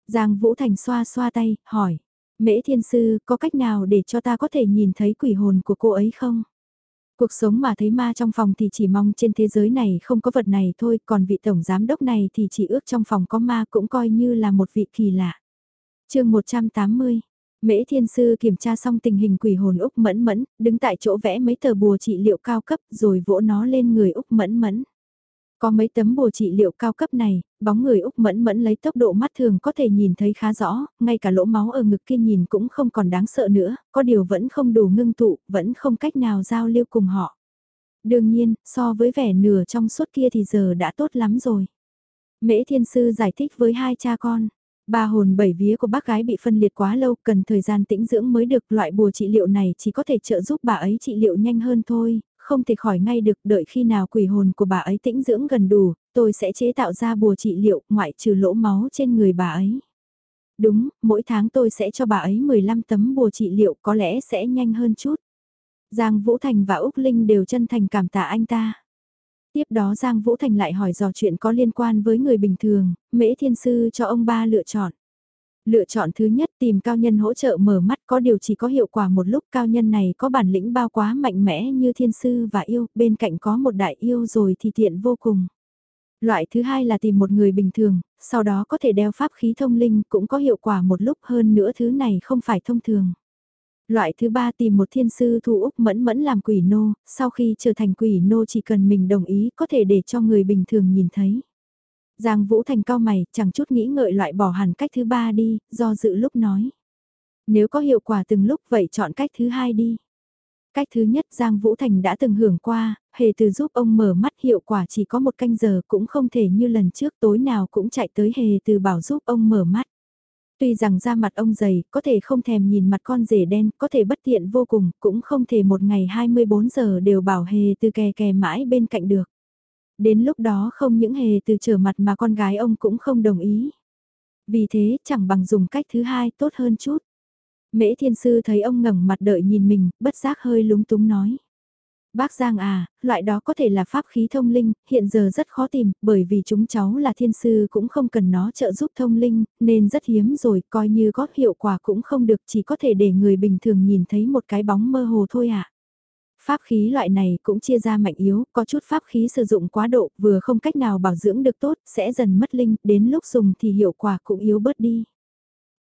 Giang Vũ Thành xoa xoa tay, hỏi, mễ thiên sư có cách nào để cho ta có thể nhìn thấy quỷ hồn của cô ấy không? Cuộc sống mà thấy ma trong phòng thì chỉ mong trên thế giới này không có vật này thôi, còn vị tổng giám đốc này thì chỉ ước trong phòng có ma cũng coi như là một vị kỳ lạ. chương 180 Mễ Thiên Sư kiểm tra xong tình hình quỷ hồn Úc Mẫn Mẫn, đứng tại chỗ vẽ mấy tờ bùa trị liệu cao cấp rồi vỗ nó lên người Úc Mẫn Mẫn. Có mấy tấm bùa trị liệu cao cấp này, bóng người Úc Mẫn Mẫn lấy tốc độ mắt thường có thể nhìn thấy khá rõ, ngay cả lỗ máu ở ngực kia nhìn cũng không còn đáng sợ nữa, có điều vẫn không đủ ngưng tụ, vẫn không cách nào giao lưu cùng họ. Đương nhiên, so với vẻ nửa trong suốt kia thì giờ đã tốt lắm rồi. Mễ Thiên Sư giải thích với hai cha con. Ba hồn bảy vía của bác gái bị phân liệt quá lâu, cần thời gian tĩnh dưỡng mới được loại bùa trị liệu này chỉ có thể trợ giúp bà ấy trị liệu nhanh hơn thôi, không thể khỏi ngay được đợi khi nào quỷ hồn của bà ấy tĩnh dưỡng gần đủ, tôi sẽ chế tạo ra bùa trị liệu ngoại trừ lỗ máu trên người bà ấy. Đúng, mỗi tháng tôi sẽ cho bà ấy 15 tấm bùa trị liệu có lẽ sẽ nhanh hơn chút. Giang Vũ Thành và Úc Linh đều chân thành cảm tạ anh ta. Tiếp đó Giang Vũ Thành lại hỏi dò chuyện có liên quan với người bình thường, Mễ Thiên Sư cho ông ba lựa chọn. Lựa chọn thứ nhất tìm cao nhân hỗ trợ mở mắt có điều chỉ có hiệu quả một lúc cao nhân này có bản lĩnh bao quá mạnh mẽ như thiên sư và yêu, bên cạnh có một đại yêu rồi thì tiện vô cùng. Loại thứ hai là tìm một người bình thường, sau đó có thể đeo pháp khí thông linh cũng có hiệu quả một lúc hơn nữa thứ này không phải thông thường. Loại thứ ba tìm một thiên sư thu Úc mẫn mẫn làm quỷ nô, sau khi trở thành quỷ nô chỉ cần mình đồng ý có thể để cho người bình thường nhìn thấy. Giang Vũ Thành cao mày, chẳng chút nghĩ ngợi loại bỏ hẳn cách thứ ba đi, do dự lúc nói. Nếu có hiệu quả từng lúc vậy chọn cách thứ hai đi. Cách thứ nhất Giang Vũ Thành đã từng hưởng qua, hề từ giúp ông mở mắt hiệu quả chỉ có một canh giờ cũng không thể như lần trước tối nào cũng chạy tới hề từ bảo giúp ông mở mắt. Tuy rằng da mặt ông dày, có thể không thèm nhìn mặt con rể đen, có thể bất tiện vô cùng, cũng không thể một ngày 24 giờ đều bảo hề từ kè kè mãi bên cạnh được. Đến lúc đó không những hề từ trở mặt mà con gái ông cũng không đồng ý. Vì thế chẳng bằng dùng cách thứ hai tốt hơn chút. Mễ thiên sư thấy ông ngẩng mặt đợi nhìn mình, bất giác hơi lúng túng nói. Bác Giang à, loại đó có thể là pháp khí thông linh, hiện giờ rất khó tìm, bởi vì chúng cháu là thiên sư cũng không cần nó trợ giúp thông linh, nên rất hiếm rồi, coi như có hiệu quả cũng không được, chỉ có thể để người bình thường nhìn thấy một cái bóng mơ hồ thôi ạ. À. Pháp khí loại này cũng chia ra mạnh yếu, có chút pháp khí sử dụng quá độ, vừa không cách nào bảo dưỡng được tốt, sẽ dần mất linh, đến lúc dùng thì hiệu quả cũng yếu bớt đi.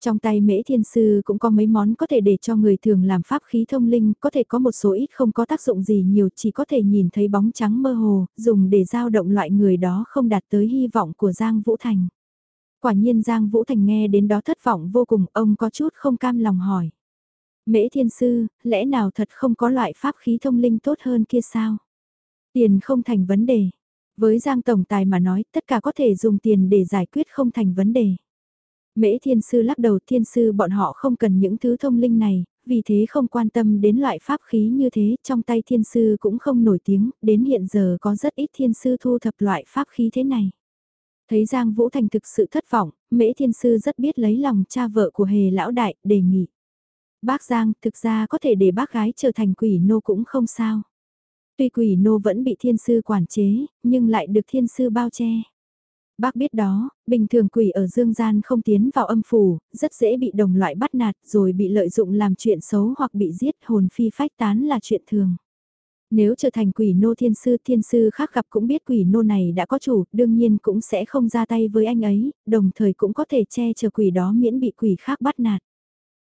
Trong tay mễ thiên sư cũng có mấy món có thể để cho người thường làm pháp khí thông linh, có thể có một số ít không có tác dụng gì nhiều, chỉ có thể nhìn thấy bóng trắng mơ hồ, dùng để giao động loại người đó không đạt tới hy vọng của Giang Vũ Thành. Quả nhiên Giang Vũ Thành nghe đến đó thất vọng vô cùng, ông có chút không cam lòng hỏi. Mễ thiên sư, lẽ nào thật không có loại pháp khí thông linh tốt hơn kia sao? Tiền không thành vấn đề. Với Giang Tổng Tài mà nói, tất cả có thể dùng tiền để giải quyết không thành vấn đề. Mễ thiên sư lắc đầu thiên sư bọn họ không cần những thứ thông linh này, vì thế không quan tâm đến loại pháp khí như thế, trong tay thiên sư cũng không nổi tiếng, đến hiện giờ có rất ít thiên sư thu thập loại pháp khí thế này. Thấy Giang Vũ Thành thực sự thất vọng, Mễ Thiên Sư rất biết lấy lòng cha vợ của Hề Lão Đại, đề nghị. Bác Giang, thực ra có thể để bác gái trở thành quỷ nô cũng không sao. Tuy quỷ nô vẫn bị thiên sư quản chế, nhưng lại được thiên sư bao che. Bác biết đó, bình thường quỷ ở dương gian không tiến vào âm phủ, rất dễ bị đồng loại bắt nạt rồi bị lợi dụng làm chuyện xấu hoặc bị giết hồn phi phách tán là chuyện thường. Nếu trở thành quỷ nô thiên sư, thiên sư khác gặp cũng biết quỷ nô này đã có chủ, đương nhiên cũng sẽ không ra tay với anh ấy, đồng thời cũng có thể che chở quỷ đó miễn bị quỷ khác bắt nạt.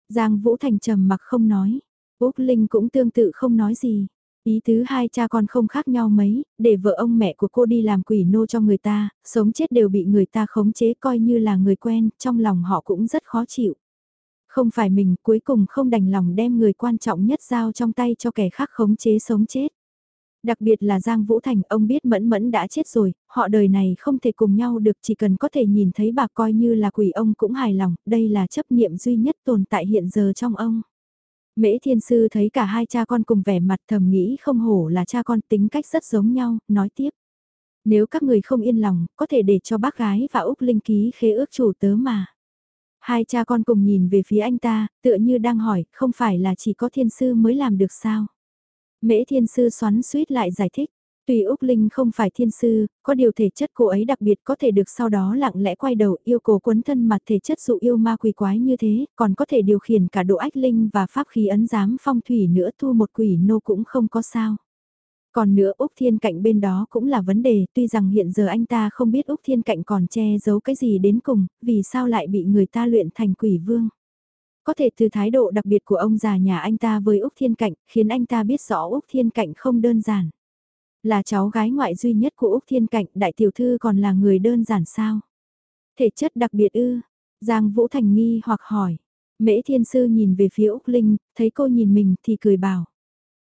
Giang Vũ Thành trầm mặc không nói, Úc Linh cũng tương tự không nói gì. Ý tứ hai cha con không khác nhau mấy, để vợ ông mẹ của cô đi làm quỷ nô cho người ta, sống chết đều bị người ta khống chế coi như là người quen, trong lòng họ cũng rất khó chịu. Không phải mình cuối cùng không đành lòng đem người quan trọng nhất giao trong tay cho kẻ khác khống chế sống chết. Đặc biệt là Giang Vũ Thành, ông biết Mẫn Mẫn đã chết rồi, họ đời này không thể cùng nhau được chỉ cần có thể nhìn thấy bà coi như là quỷ ông cũng hài lòng, đây là chấp niệm duy nhất tồn tại hiện giờ trong ông. Mễ Thiên Sư thấy cả hai cha con cùng vẻ mặt thầm nghĩ không hổ là cha con tính cách rất giống nhau, nói tiếp. Nếu các người không yên lòng, có thể để cho bác gái và Úc Linh ký khế ước chủ tớ mà. Hai cha con cùng nhìn về phía anh ta, tựa như đang hỏi, không phải là chỉ có thiên sư mới làm được sao? Mễ thiên sư xoắn suýt lại giải thích. Tuy Úc Linh không phải thiên sư, có điều thể chất cô ấy đặc biệt có thể được sau đó lặng lẽ quay đầu yêu cầu quấn thân mặt thể chất dụ yêu ma quỷ quái như thế, còn có thể điều khiển cả độ ách linh và pháp khí ấn giám phong thủy nữa thu một quỷ nô cũng không có sao. Còn nữa Úc Thiên Cạnh bên đó cũng là vấn đề, tuy rằng hiện giờ anh ta không biết Úc Thiên Cạnh còn che giấu cái gì đến cùng, vì sao lại bị người ta luyện thành quỷ vương. Có thể từ thái độ đặc biệt của ông già nhà anh ta với Úc Thiên Cạnh, khiến anh ta biết rõ Úc Thiên Cạnh không đơn giản. Là cháu gái ngoại duy nhất của Úc Thiên Cạnh, đại tiểu thư còn là người đơn giản sao? Thể chất đặc biệt ư? Giang Vũ Thành nghi hoặc hỏi. Mễ Thiên Sư nhìn về phía Úc Linh, thấy cô nhìn mình thì cười bảo.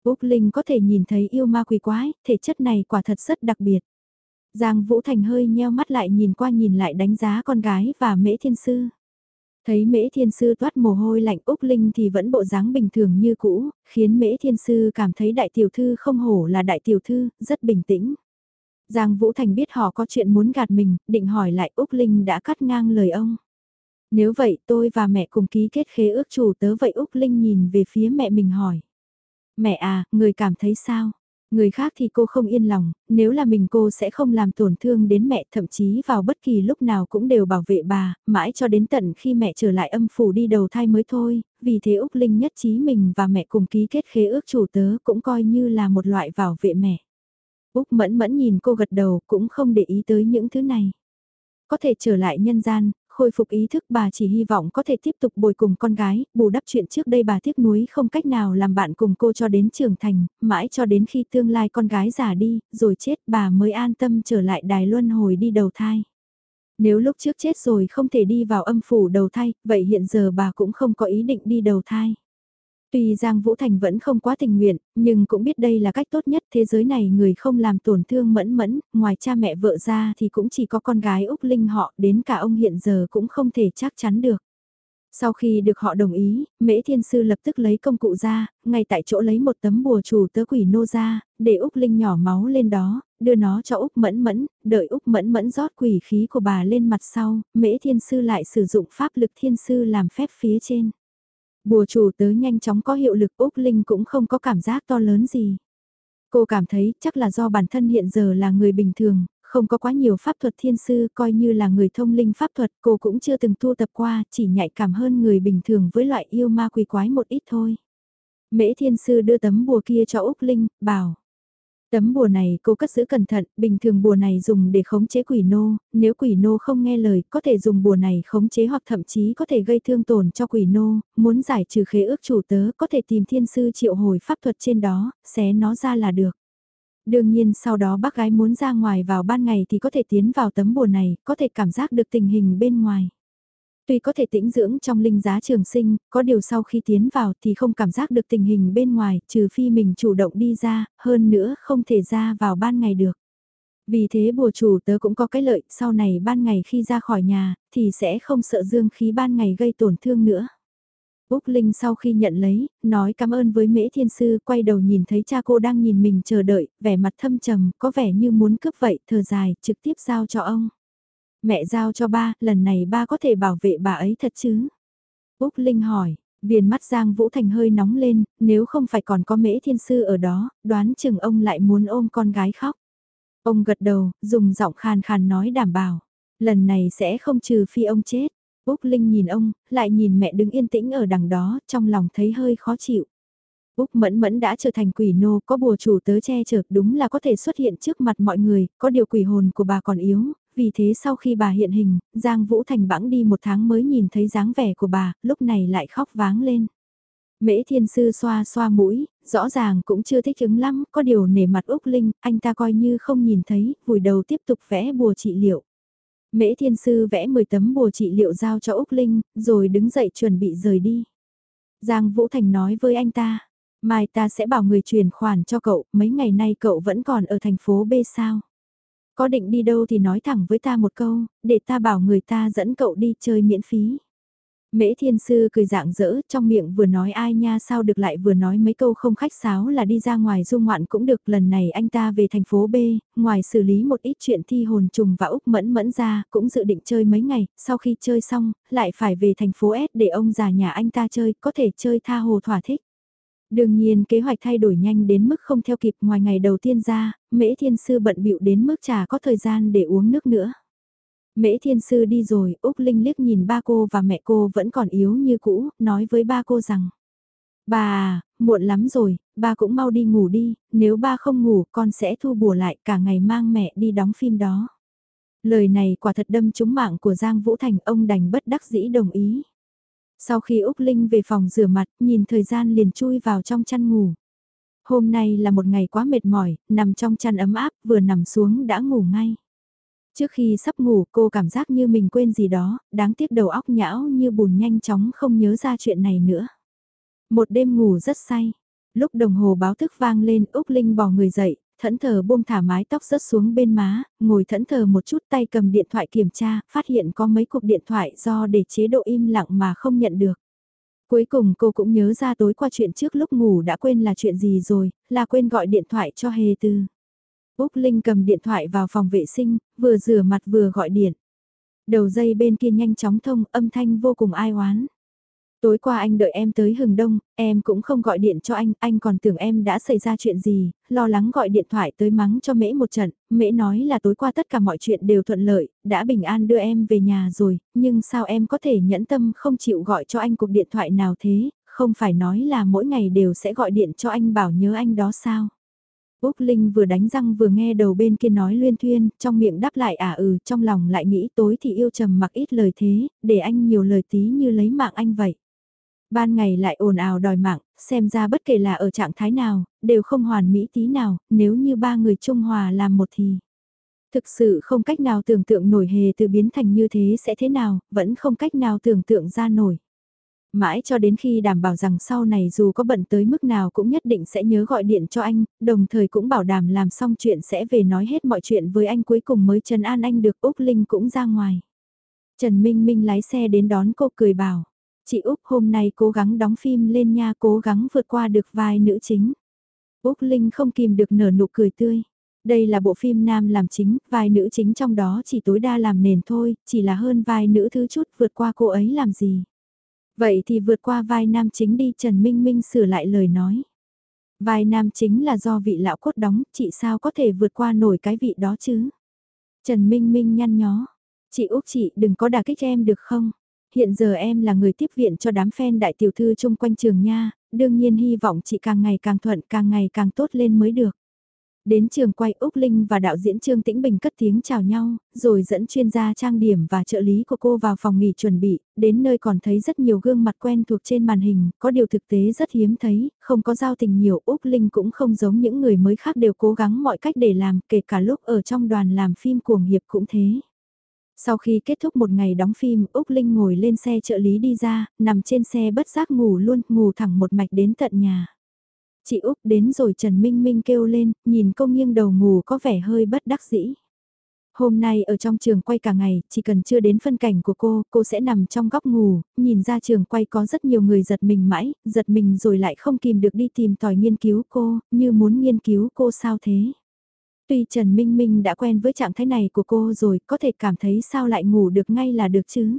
Úc Linh có thể nhìn thấy yêu ma quỷ quái, thể chất này quả thật rất đặc biệt. Giang Vũ Thành hơi nheo mắt lại nhìn qua nhìn lại đánh giá con gái và Mễ Thiên Sư. Thấy Mễ Thiên Sư toát mồ hôi lạnh Úc Linh thì vẫn bộ dáng bình thường như cũ, khiến Mễ Thiên Sư cảm thấy đại tiểu thư không hổ là đại tiểu thư, rất bình tĩnh. Giang Vũ Thành biết họ có chuyện muốn gạt mình, định hỏi lại Úc Linh đã cắt ngang lời ông. Nếu vậy tôi và mẹ cùng ký kết khế ước chủ tớ vậy Úc Linh nhìn về phía mẹ mình hỏi. Mẹ à, người cảm thấy sao? Người khác thì cô không yên lòng, nếu là mình cô sẽ không làm tổn thương đến mẹ thậm chí vào bất kỳ lúc nào cũng đều bảo vệ bà, mãi cho đến tận khi mẹ trở lại âm phủ đi đầu thai mới thôi, vì thế Úc Linh nhất trí mình và mẹ cùng ký kết khế ước chủ tớ cũng coi như là một loại bảo vệ mẹ. Úc mẫn mẫn nhìn cô gật đầu cũng không để ý tới những thứ này. Có thể trở lại nhân gian, khôi phục ý thức bà chỉ hy vọng có thể tiếp tục bồi cùng con gái, bù đắp chuyện trước đây bà tiếc nuối không cách nào làm bạn cùng cô cho đến trưởng thành, mãi cho đến khi tương lai con gái già đi, rồi chết bà mới an tâm trở lại đài luân hồi đi đầu thai. Nếu lúc trước chết rồi không thể đi vào âm phủ đầu thai, vậy hiện giờ bà cũng không có ý định đi đầu thai. Tuy Giang Vũ Thành vẫn không quá tình nguyện, nhưng cũng biết đây là cách tốt nhất thế giới này người không làm tổn thương mẫn mẫn, ngoài cha mẹ vợ ra thì cũng chỉ có con gái Úc Linh họ, đến cả ông hiện giờ cũng không thể chắc chắn được. Sau khi được họ đồng ý, Mễ Thiên Sư lập tức lấy công cụ ra, ngay tại chỗ lấy một tấm bùa chủ tớ quỷ nô ra, để Úc Linh nhỏ máu lên đó, đưa nó cho Úc Mẫn Mẫn, đợi Úc Mẫn Mẫn rót quỷ khí của bà lên mặt sau, Mễ Thiên Sư lại sử dụng pháp lực Thiên Sư làm phép phía trên. Bùa chủ tớ nhanh chóng có hiệu lực Úc Linh cũng không có cảm giác to lớn gì. Cô cảm thấy chắc là do bản thân hiện giờ là người bình thường, không có quá nhiều pháp thuật thiên sư coi như là người thông linh pháp thuật cô cũng chưa từng tu tập qua, chỉ nhạy cảm hơn người bình thường với loại yêu ma quỷ quái một ít thôi. Mễ thiên sư đưa tấm bùa kia cho Úc Linh, bảo. Tấm bùa này cô cất giữ cẩn thận, bình thường bùa này dùng để khống chế quỷ nô, nếu quỷ nô không nghe lời có thể dùng bùa này khống chế hoặc thậm chí có thể gây thương tổn cho quỷ nô, muốn giải trừ khế ước chủ tớ có thể tìm thiên sư triệu hồi pháp thuật trên đó, xé nó ra là được. Đương nhiên sau đó bác gái muốn ra ngoài vào ban ngày thì có thể tiến vào tấm bùa này, có thể cảm giác được tình hình bên ngoài. Tuy có thể tĩnh dưỡng trong linh giá trường sinh, có điều sau khi tiến vào thì không cảm giác được tình hình bên ngoài, trừ phi mình chủ động đi ra, hơn nữa không thể ra vào ban ngày được. Vì thế bùa chủ tớ cũng có cái lợi, sau này ban ngày khi ra khỏi nhà, thì sẽ không sợ dương khí ban ngày gây tổn thương nữa. Úc Linh sau khi nhận lấy, nói cảm ơn với Mễ Thiên Sư, quay đầu nhìn thấy cha cô đang nhìn mình chờ đợi, vẻ mặt thâm trầm, có vẻ như muốn cướp vậy, thở dài, trực tiếp giao cho ông. Mẹ giao cho ba, lần này ba có thể bảo vệ bà ấy thật chứ? Úc Linh hỏi, viền mắt Giang Vũ Thành hơi nóng lên, nếu không phải còn có mễ thiên sư ở đó, đoán chừng ông lại muốn ôm con gái khóc. Ông gật đầu, dùng giọng khàn khàn nói đảm bảo. Lần này sẽ không trừ phi ông chết. Úc Linh nhìn ông, lại nhìn mẹ đứng yên tĩnh ở đằng đó, trong lòng thấy hơi khó chịu. Úc Mẫn Mẫn đã trở thành quỷ nô, có bùa chủ tớ che chở, đúng là có thể xuất hiện trước mặt mọi người, có điều quỷ hồn của bà còn yếu, vì thế sau khi bà hiện hình, Giang Vũ Thành bẵng đi một tháng mới nhìn thấy dáng vẻ của bà, lúc này lại khóc váng lên. Mễ thiên sư xoa xoa mũi, rõ ràng cũng chưa thích ứng lắm, có điều nể mặt Úc Linh, anh ta coi như không nhìn thấy, vùi đầu tiếp tục vẽ bùa trị liệu. Mễ thiên sư vẽ 10 tấm bùa trị liệu giao cho Úc Linh, rồi đứng dậy chuẩn bị rời đi. Giang Vũ Thành nói với anh ta, mai ta sẽ bảo người chuyển khoản cho cậu, mấy ngày nay cậu vẫn còn ở thành phố B sao. Có định đi đâu thì nói thẳng với ta một câu, để ta bảo người ta dẫn cậu đi chơi miễn phí. Mễ thiên sư cười dạng dỡ trong miệng vừa nói ai nha sao được lại vừa nói mấy câu không khách sáo là đi ra ngoài du ngoạn cũng được lần này anh ta về thành phố B, ngoài xử lý một ít chuyện thi hồn trùng và Úc mẫn mẫn ra cũng dự định chơi mấy ngày, sau khi chơi xong lại phải về thành phố S để ông già nhà anh ta chơi có thể chơi tha hồ thỏa thích. Đương nhiên kế hoạch thay đổi nhanh đến mức không theo kịp ngoài ngày đầu tiên ra, mễ thiên sư bận bịu đến mức chả có thời gian để uống nước nữa. Mễ thiên sư đi rồi, Úc Linh liếc nhìn ba cô và mẹ cô vẫn còn yếu như cũ, nói với ba cô rằng. Bà à, muộn lắm rồi, ba cũng mau đi ngủ đi, nếu ba không ngủ con sẽ thu bùa lại cả ngày mang mẹ đi đóng phim đó. Lời này quả thật đâm trúng mạng của Giang Vũ Thành ông đành bất đắc dĩ đồng ý. Sau khi Úc Linh về phòng rửa mặt, nhìn thời gian liền chui vào trong chăn ngủ. Hôm nay là một ngày quá mệt mỏi, nằm trong chăn ấm áp, vừa nằm xuống đã ngủ ngay. Trước khi sắp ngủ cô cảm giác như mình quên gì đó, đáng tiếc đầu óc nhão như bùn nhanh chóng không nhớ ra chuyện này nữa. Một đêm ngủ rất say. Lúc đồng hồ báo thức vang lên Úc Linh bỏ người dậy, thẫn thờ buông thả mái tóc rớt xuống bên má, ngồi thẫn thờ một chút tay cầm điện thoại kiểm tra, phát hiện có mấy cuộc điện thoại do để chế độ im lặng mà không nhận được. Cuối cùng cô cũng nhớ ra tối qua chuyện trước lúc ngủ đã quên là chuyện gì rồi, là quên gọi điện thoại cho Hề Tư. Úc Linh cầm điện thoại vào phòng vệ sinh, vừa rửa mặt vừa gọi điện. Đầu dây bên kia nhanh chóng thông, âm thanh vô cùng ai oán. Tối qua anh đợi em tới hừng đông, em cũng không gọi điện cho anh, anh còn tưởng em đã xảy ra chuyện gì, lo lắng gọi điện thoại tới mắng cho mễ một trận, mễ nói là tối qua tất cả mọi chuyện đều thuận lợi, đã bình an đưa em về nhà rồi, nhưng sao em có thể nhẫn tâm không chịu gọi cho anh cuộc điện thoại nào thế, không phải nói là mỗi ngày đều sẽ gọi điện cho anh bảo nhớ anh đó sao. Úc Linh vừa đánh răng vừa nghe đầu bên kia nói luyên thuyên, trong miệng đáp lại à ừ, trong lòng lại nghĩ tối thì yêu trầm mặc ít lời thế, để anh nhiều lời tí như lấy mạng anh vậy. Ban ngày lại ồn ào đòi mạng, xem ra bất kể là ở trạng thái nào, đều không hoàn mỹ tí nào, nếu như ba người Trung Hòa làm một thì. Thực sự không cách nào tưởng tượng nổi hề từ biến thành như thế sẽ thế nào, vẫn không cách nào tưởng tượng ra nổi. Mãi cho đến khi đảm bảo rằng sau này dù có bận tới mức nào cũng nhất định sẽ nhớ gọi điện cho anh, đồng thời cũng bảo đảm làm xong chuyện sẽ về nói hết mọi chuyện với anh cuối cùng mới Trần An Anh được Úc Linh cũng ra ngoài. Trần Minh Minh lái xe đến đón cô cười bảo, chị Úc hôm nay cố gắng đóng phim lên nha cố gắng vượt qua được vai nữ chính. Úc Linh không kìm được nở nụ cười tươi. Đây là bộ phim nam làm chính, vai nữ chính trong đó chỉ tối đa làm nền thôi, chỉ là hơn vai nữ thứ chút vượt qua cô ấy làm gì. Vậy thì vượt qua vai nam chính đi Trần Minh Minh sửa lại lời nói. Vai nam chính là do vị lão cốt đóng, chị sao có thể vượt qua nổi cái vị đó chứ? Trần Minh Minh nhăn nhó. Chị Úc chị đừng có đả kích em được không? Hiện giờ em là người tiếp viện cho đám fan đại tiểu thư chung quanh trường nha, đương nhiên hy vọng chị càng ngày càng thuận càng ngày càng tốt lên mới được. Đến trường quay Úc Linh và đạo diễn Trương Tĩnh Bình cất tiếng chào nhau, rồi dẫn chuyên gia trang điểm và trợ lý của cô vào phòng nghỉ chuẩn bị, đến nơi còn thấy rất nhiều gương mặt quen thuộc trên màn hình, có điều thực tế rất hiếm thấy, không có giao tình nhiều, Úc Linh cũng không giống những người mới khác đều cố gắng mọi cách để làm, kể cả lúc ở trong đoàn làm phim cuồng hiệp cũng thế. Sau khi kết thúc một ngày đóng phim, Úc Linh ngồi lên xe trợ lý đi ra, nằm trên xe bất giác ngủ luôn, ngủ thẳng một mạch đến tận nhà. Chị Úc đến rồi Trần Minh Minh kêu lên, nhìn cô nghiêng đầu ngủ có vẻ hơi bất đắc dĩ. Hôm nay ở trong trường quay cả ngày, chỉ cần chưa đến phân cảnh của cô, cô sẽ nằm trong góc ngủ, nhìn ra trường quay có rất nhiều người giật mình mãi, giật mình rồi lại không kìm được đi tìm tòi nghiên cứu cô, như muốn nghiên cứu cô sao thế. Tuy Trần Minh Minh đã quen với trạng thái này của cô rồi, có thể cảm thấy sao lại ngủ được ngay là được chứ.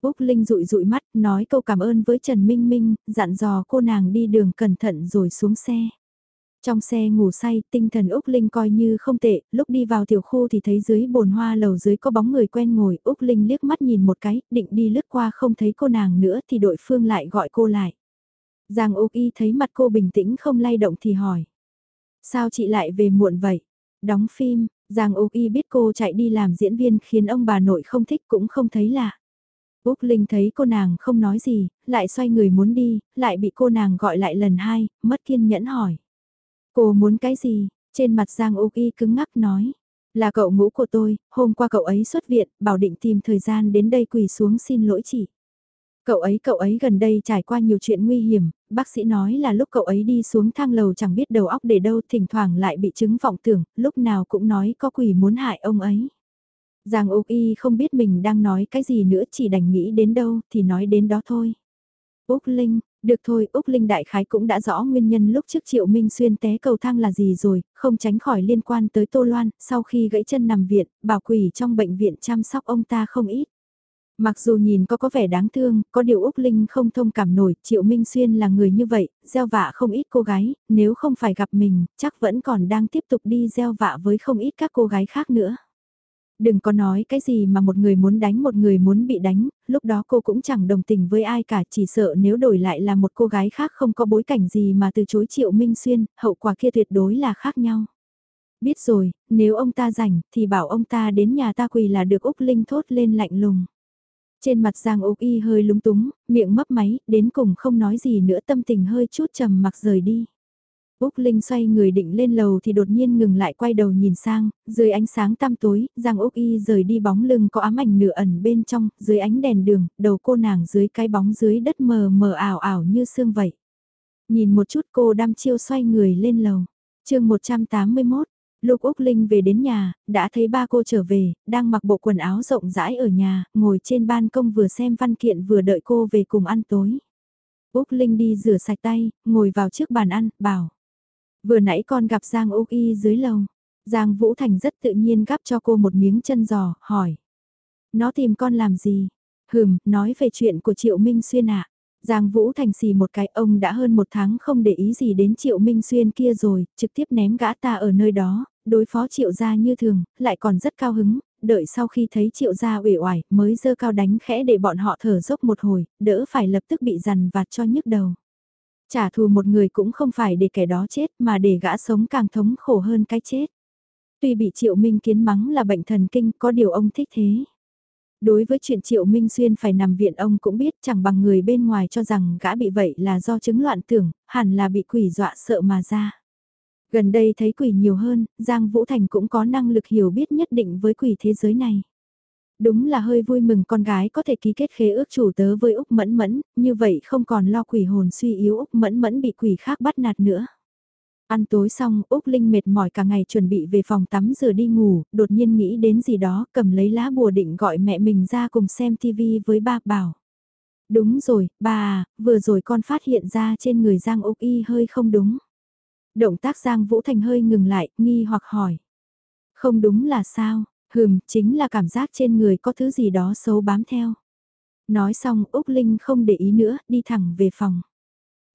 Úc Linh rụi rụi mắt, nói câu cảm ơn với Trần Minh Minh, dặn dò cô nàng đi đường cẩn thận rồi xuống xe. Trong xe ngủ say, tinh thần Úc Linh coi như không tệ, lúc đi vào tiểu khu thì thấy dưới bồn hoa lầu dưới có bóng người quen ngồi, Úc Linh liếc mắt nhìn một cái, định đi lướt qua không thấy cô nàng nữa thì đội phương lại gọi cô lại. Giang Úc Y thấy mặt cô bình tĩnh không lay động thì hỏi. Sao chị lại về muộn vậy? Đóng phim, Giang Úc Y biết cô chạy đi làm diễn viên khiến ông bà nội không thích cũng không thấy lạ. Úc Linh thấy cô nàng không nói gì, lại xoay người muốn đi, lại bị cô nàng gọi lại lần hai, mất kiên nhẫn hỏi. Cô muốn cái gì? Trên mặt Giang Úc Y cứng ngắc nói. Là cậu ngũ của tôi, hôm qua cậu ấy xuất viện, bảo định tìm thời gian đến đây quỳ xuống xin lỗi chị. Cậu ấy cậu ấy gần đây trải qua nhiều chuyện nguy hiểm, bác sĩ nói là lúc cậu ấy đi xuống thang lầu chẳng biết đầu óc để đâu thỉnh thoảng lại bị chứng vọng tưởng, lúc nào cũng nói có quỷ muốn hại ông ấy. Giang Úc Y không biết mình đang nói cái gì nữa chỉ đành nghĩ đến đâu thì nói đến đó thôi. Úc Linh, được thôi, Úc Linh Đại Khái cũng đã rõ nguyên nhân lúc trước Triệu Minh Xuyên té cầu thang là gì rồi, không tránh khỏi liên quan tới Tô Loan, sau khi gãy chân nằm viện, bảo quỷ trong bệnh viện chăm sóc ông ta không ít. Mặc dù nhìn có có vẻ đáng thương, có điều Úc Linh không thông cảm nổi, Triệu Minh Xuyên là người như vậy, gieo vạ không ít cô gái, nếu không phải gặp mình, chắc vẫn còn đang tiếp tục đi gieo vạ với không ít các cô gái khác nữa. Đừng có nói cái gì mà một người muốn đánh một người muốn bị đánh, lúc đó cô cũng chẳng đồng tình với ai cả chỉ sợ nếu đổi lại là một cô gái khác không có bối cảnh gì mà từ chối Triệu Minh Xuyên, hậu quả kia tuyệt đối là khác nhau. Biết rồi, nếu ông ta rảnh thì bảo ông ta đến nhà ta quỳ là được Úc Linh thốt lên lạnh lùng. Trên mặt Giang Úc Y hơi lúng túng, miệng mấp máy, đến cùng không nói gì nữa tâm tình hơi chút trầm mặc rời đi. Úc Linh xoay người định lên lầu thì đột nhiên ngừng lại quay đầu nhìn sang, dưới ánh sáng tăm tối, Giang Úc Y rời đi bóng lưng có ám ảnh nửa ẩn bên trong, dưới ánh đèn đường, đầu cô nàng dưới cái bóng dưới đất mờ mờ ảo ảo như sương vậy. Nhìn một chút cô đam chiêu xoay người lên lầu. chương 181, lúc Úc Linh về đến nhà, đã thấy ba cô trở về, đang mặc bộ quần áo rộng rãi ở nhà, ngồi trên ban công vừa xem văn kiện vừa đợi cô về cùng ăn tối. Úc Linh đi rửa sạch tay, ngồi vào trước bàn ăn, bảo. Vừa nãy con gặp Giang Úc Y dưới lầu. Giang Vũ Thành rất tự nhiên gắp cho cô một miếng chân giò, hỏi. Nó tìm con làm gì? Hừm, nói về chuyện của Triệu Minh Xuyên ạ. Giang Vũ Thành xì một cái ông đã hơn một tháng không để ý gì đến Triệu Minh Xuyên kia rồi, trực tiếp ném gã ta ở nơi đó, đối phó Triệu gia như thường, lại còn rất cao hứng, đợi sau khi thấy Triệu gia uể oải mới dơ cao đánh khẽ để bọn họ thở dốc một hồi, đỡ phải lập tức bị dằn vặt cho nhức đầu. Trả thù một người cũng không phải để kẻ đó chết mà để gã sống càng thống khổ hơn cái chết. Tuy bị Triệu Minh Kiến mắng là bệnh thần kinh có điều ông thích thế. Đối với chuyện Triệu Minh Xuyên phải nằm viện ông cũng biết chẳng bằng người bên ngoài cho rằng gã bị vậy là do chứng loạn tưởng, hẳn là bị quỷ dọa sợ mà ra. Gần đây thấy quỷ nhiều hơn, Giang Vũ Thành cũng có năng lực hiểu biết nhất định với quỷ thế giới này. Đúng là hơi vui mừng con gái có thể ký kết khế ước chủ tớ với Úc Mẫn Mẫn, như vậy không còn lo quỷ hồn suy yếu Úc Mẫn Mẫn bị quỷ khác bắt nạt nữa. Ăn tối xong, Úc Linh mệt mỏi cả ngày chuẩn bị về phòng tắm rửa đi ngủ, đột nhiên nghĩ đến gì đó, cầm lấy lá bùa định gọi mẹ mình ra cùng xem TV với ba bảo. Đúng rồi, bà à, vừa rồi con phát hiện ra trên người Giang Úc Y hơi không đúng. Động tác Giang Vũ Thành hơi ngừng lại, nghi hoặc hỏi. Không đúng là sao, hừm, chính là cảm giác trên người có thứ gì đó xấu bám theo. Nói xong Úc Linh không để ý nữa, đi thẳng về phòng.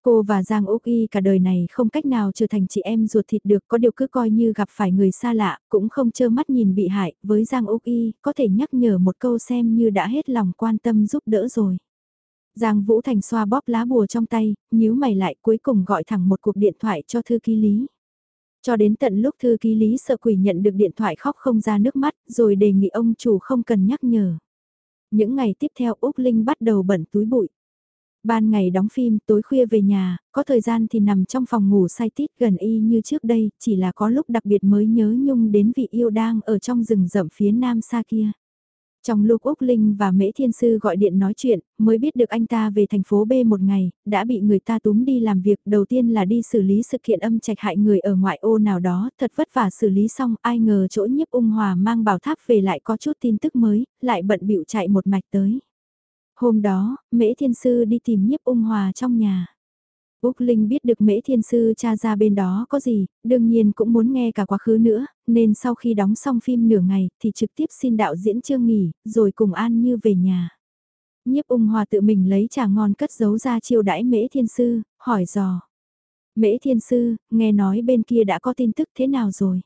Cô và Giang Úc Y cả đời này không cách nào trở thành chị em ruột thịt được có điều cứ coi như gặp phải người xa lạ, cũng không trơ mắt nhìn bị hại, với Giang Úc Y, có thể nhắc nhở một câu xem như đã hết lòng quan tâm giúp đỡ rồi. Giang Vũ Thành xoa bóp lá bùa trong tay, nhíu mày lại cuối cùng gọi thẳng một cuộc điện thoại cho thư ký lý. Cho đến tận lúc thư ký lý sợ quỷ nhận được điện thoại khóc không ra nước mắt, rồi đề nghị ông chủ không cần nhắc nhở. Những ngày tiếp theo Úc Linh bắt đầu bẩn túi bụi. Ban ngày đóng phim, tối khuya về nhà, có thời gian thì nằm trong phòng ngủ say tít gần y như trước đây, chỉ là có lúc đặc biệt mới nhớ nhung đến vị yêu đang ở trong rừng rậm phía nam xa kia. Trong lúc Úc Linh và Mễ Thiên Sư gọi điện nói chuyện, mới biết được anh ta về thành phố B một ngày, đã bị người ta túm đi làm việc. Đầu tiên là đi xử lý sự kiện âm trạch hại người ở ngoại ô nào đó, thật vất vả xử lý xong, ai ngờ chỗ nhiếp ung hòa mang bảo tháp về lại có chút tin tức mới, lại bận bịu chạy một mạch tới. Hôm đó, Mễ Thiên Sư đi tìm nhiếp ung hòa trong nhà. Úc Linh biết được Mễ Thiên Sư cha ra bên đó có gì, đương nhiên cũng muốn nghe cả quá khứ nữa, nên sau khi đóng xong phim nửa ngày thì trực tiếp xin đạo diễn trương nghỉ, rồi cùng An Như về nhà. Nhiếp ung hòa tự mình lấy trà ngon cất giấu ra chiêu đãi Mễ Thiên Sư, hỏi dò. Mễ Thiên Sư, nghe nói bên kia đã có tin tức thế nào rồi?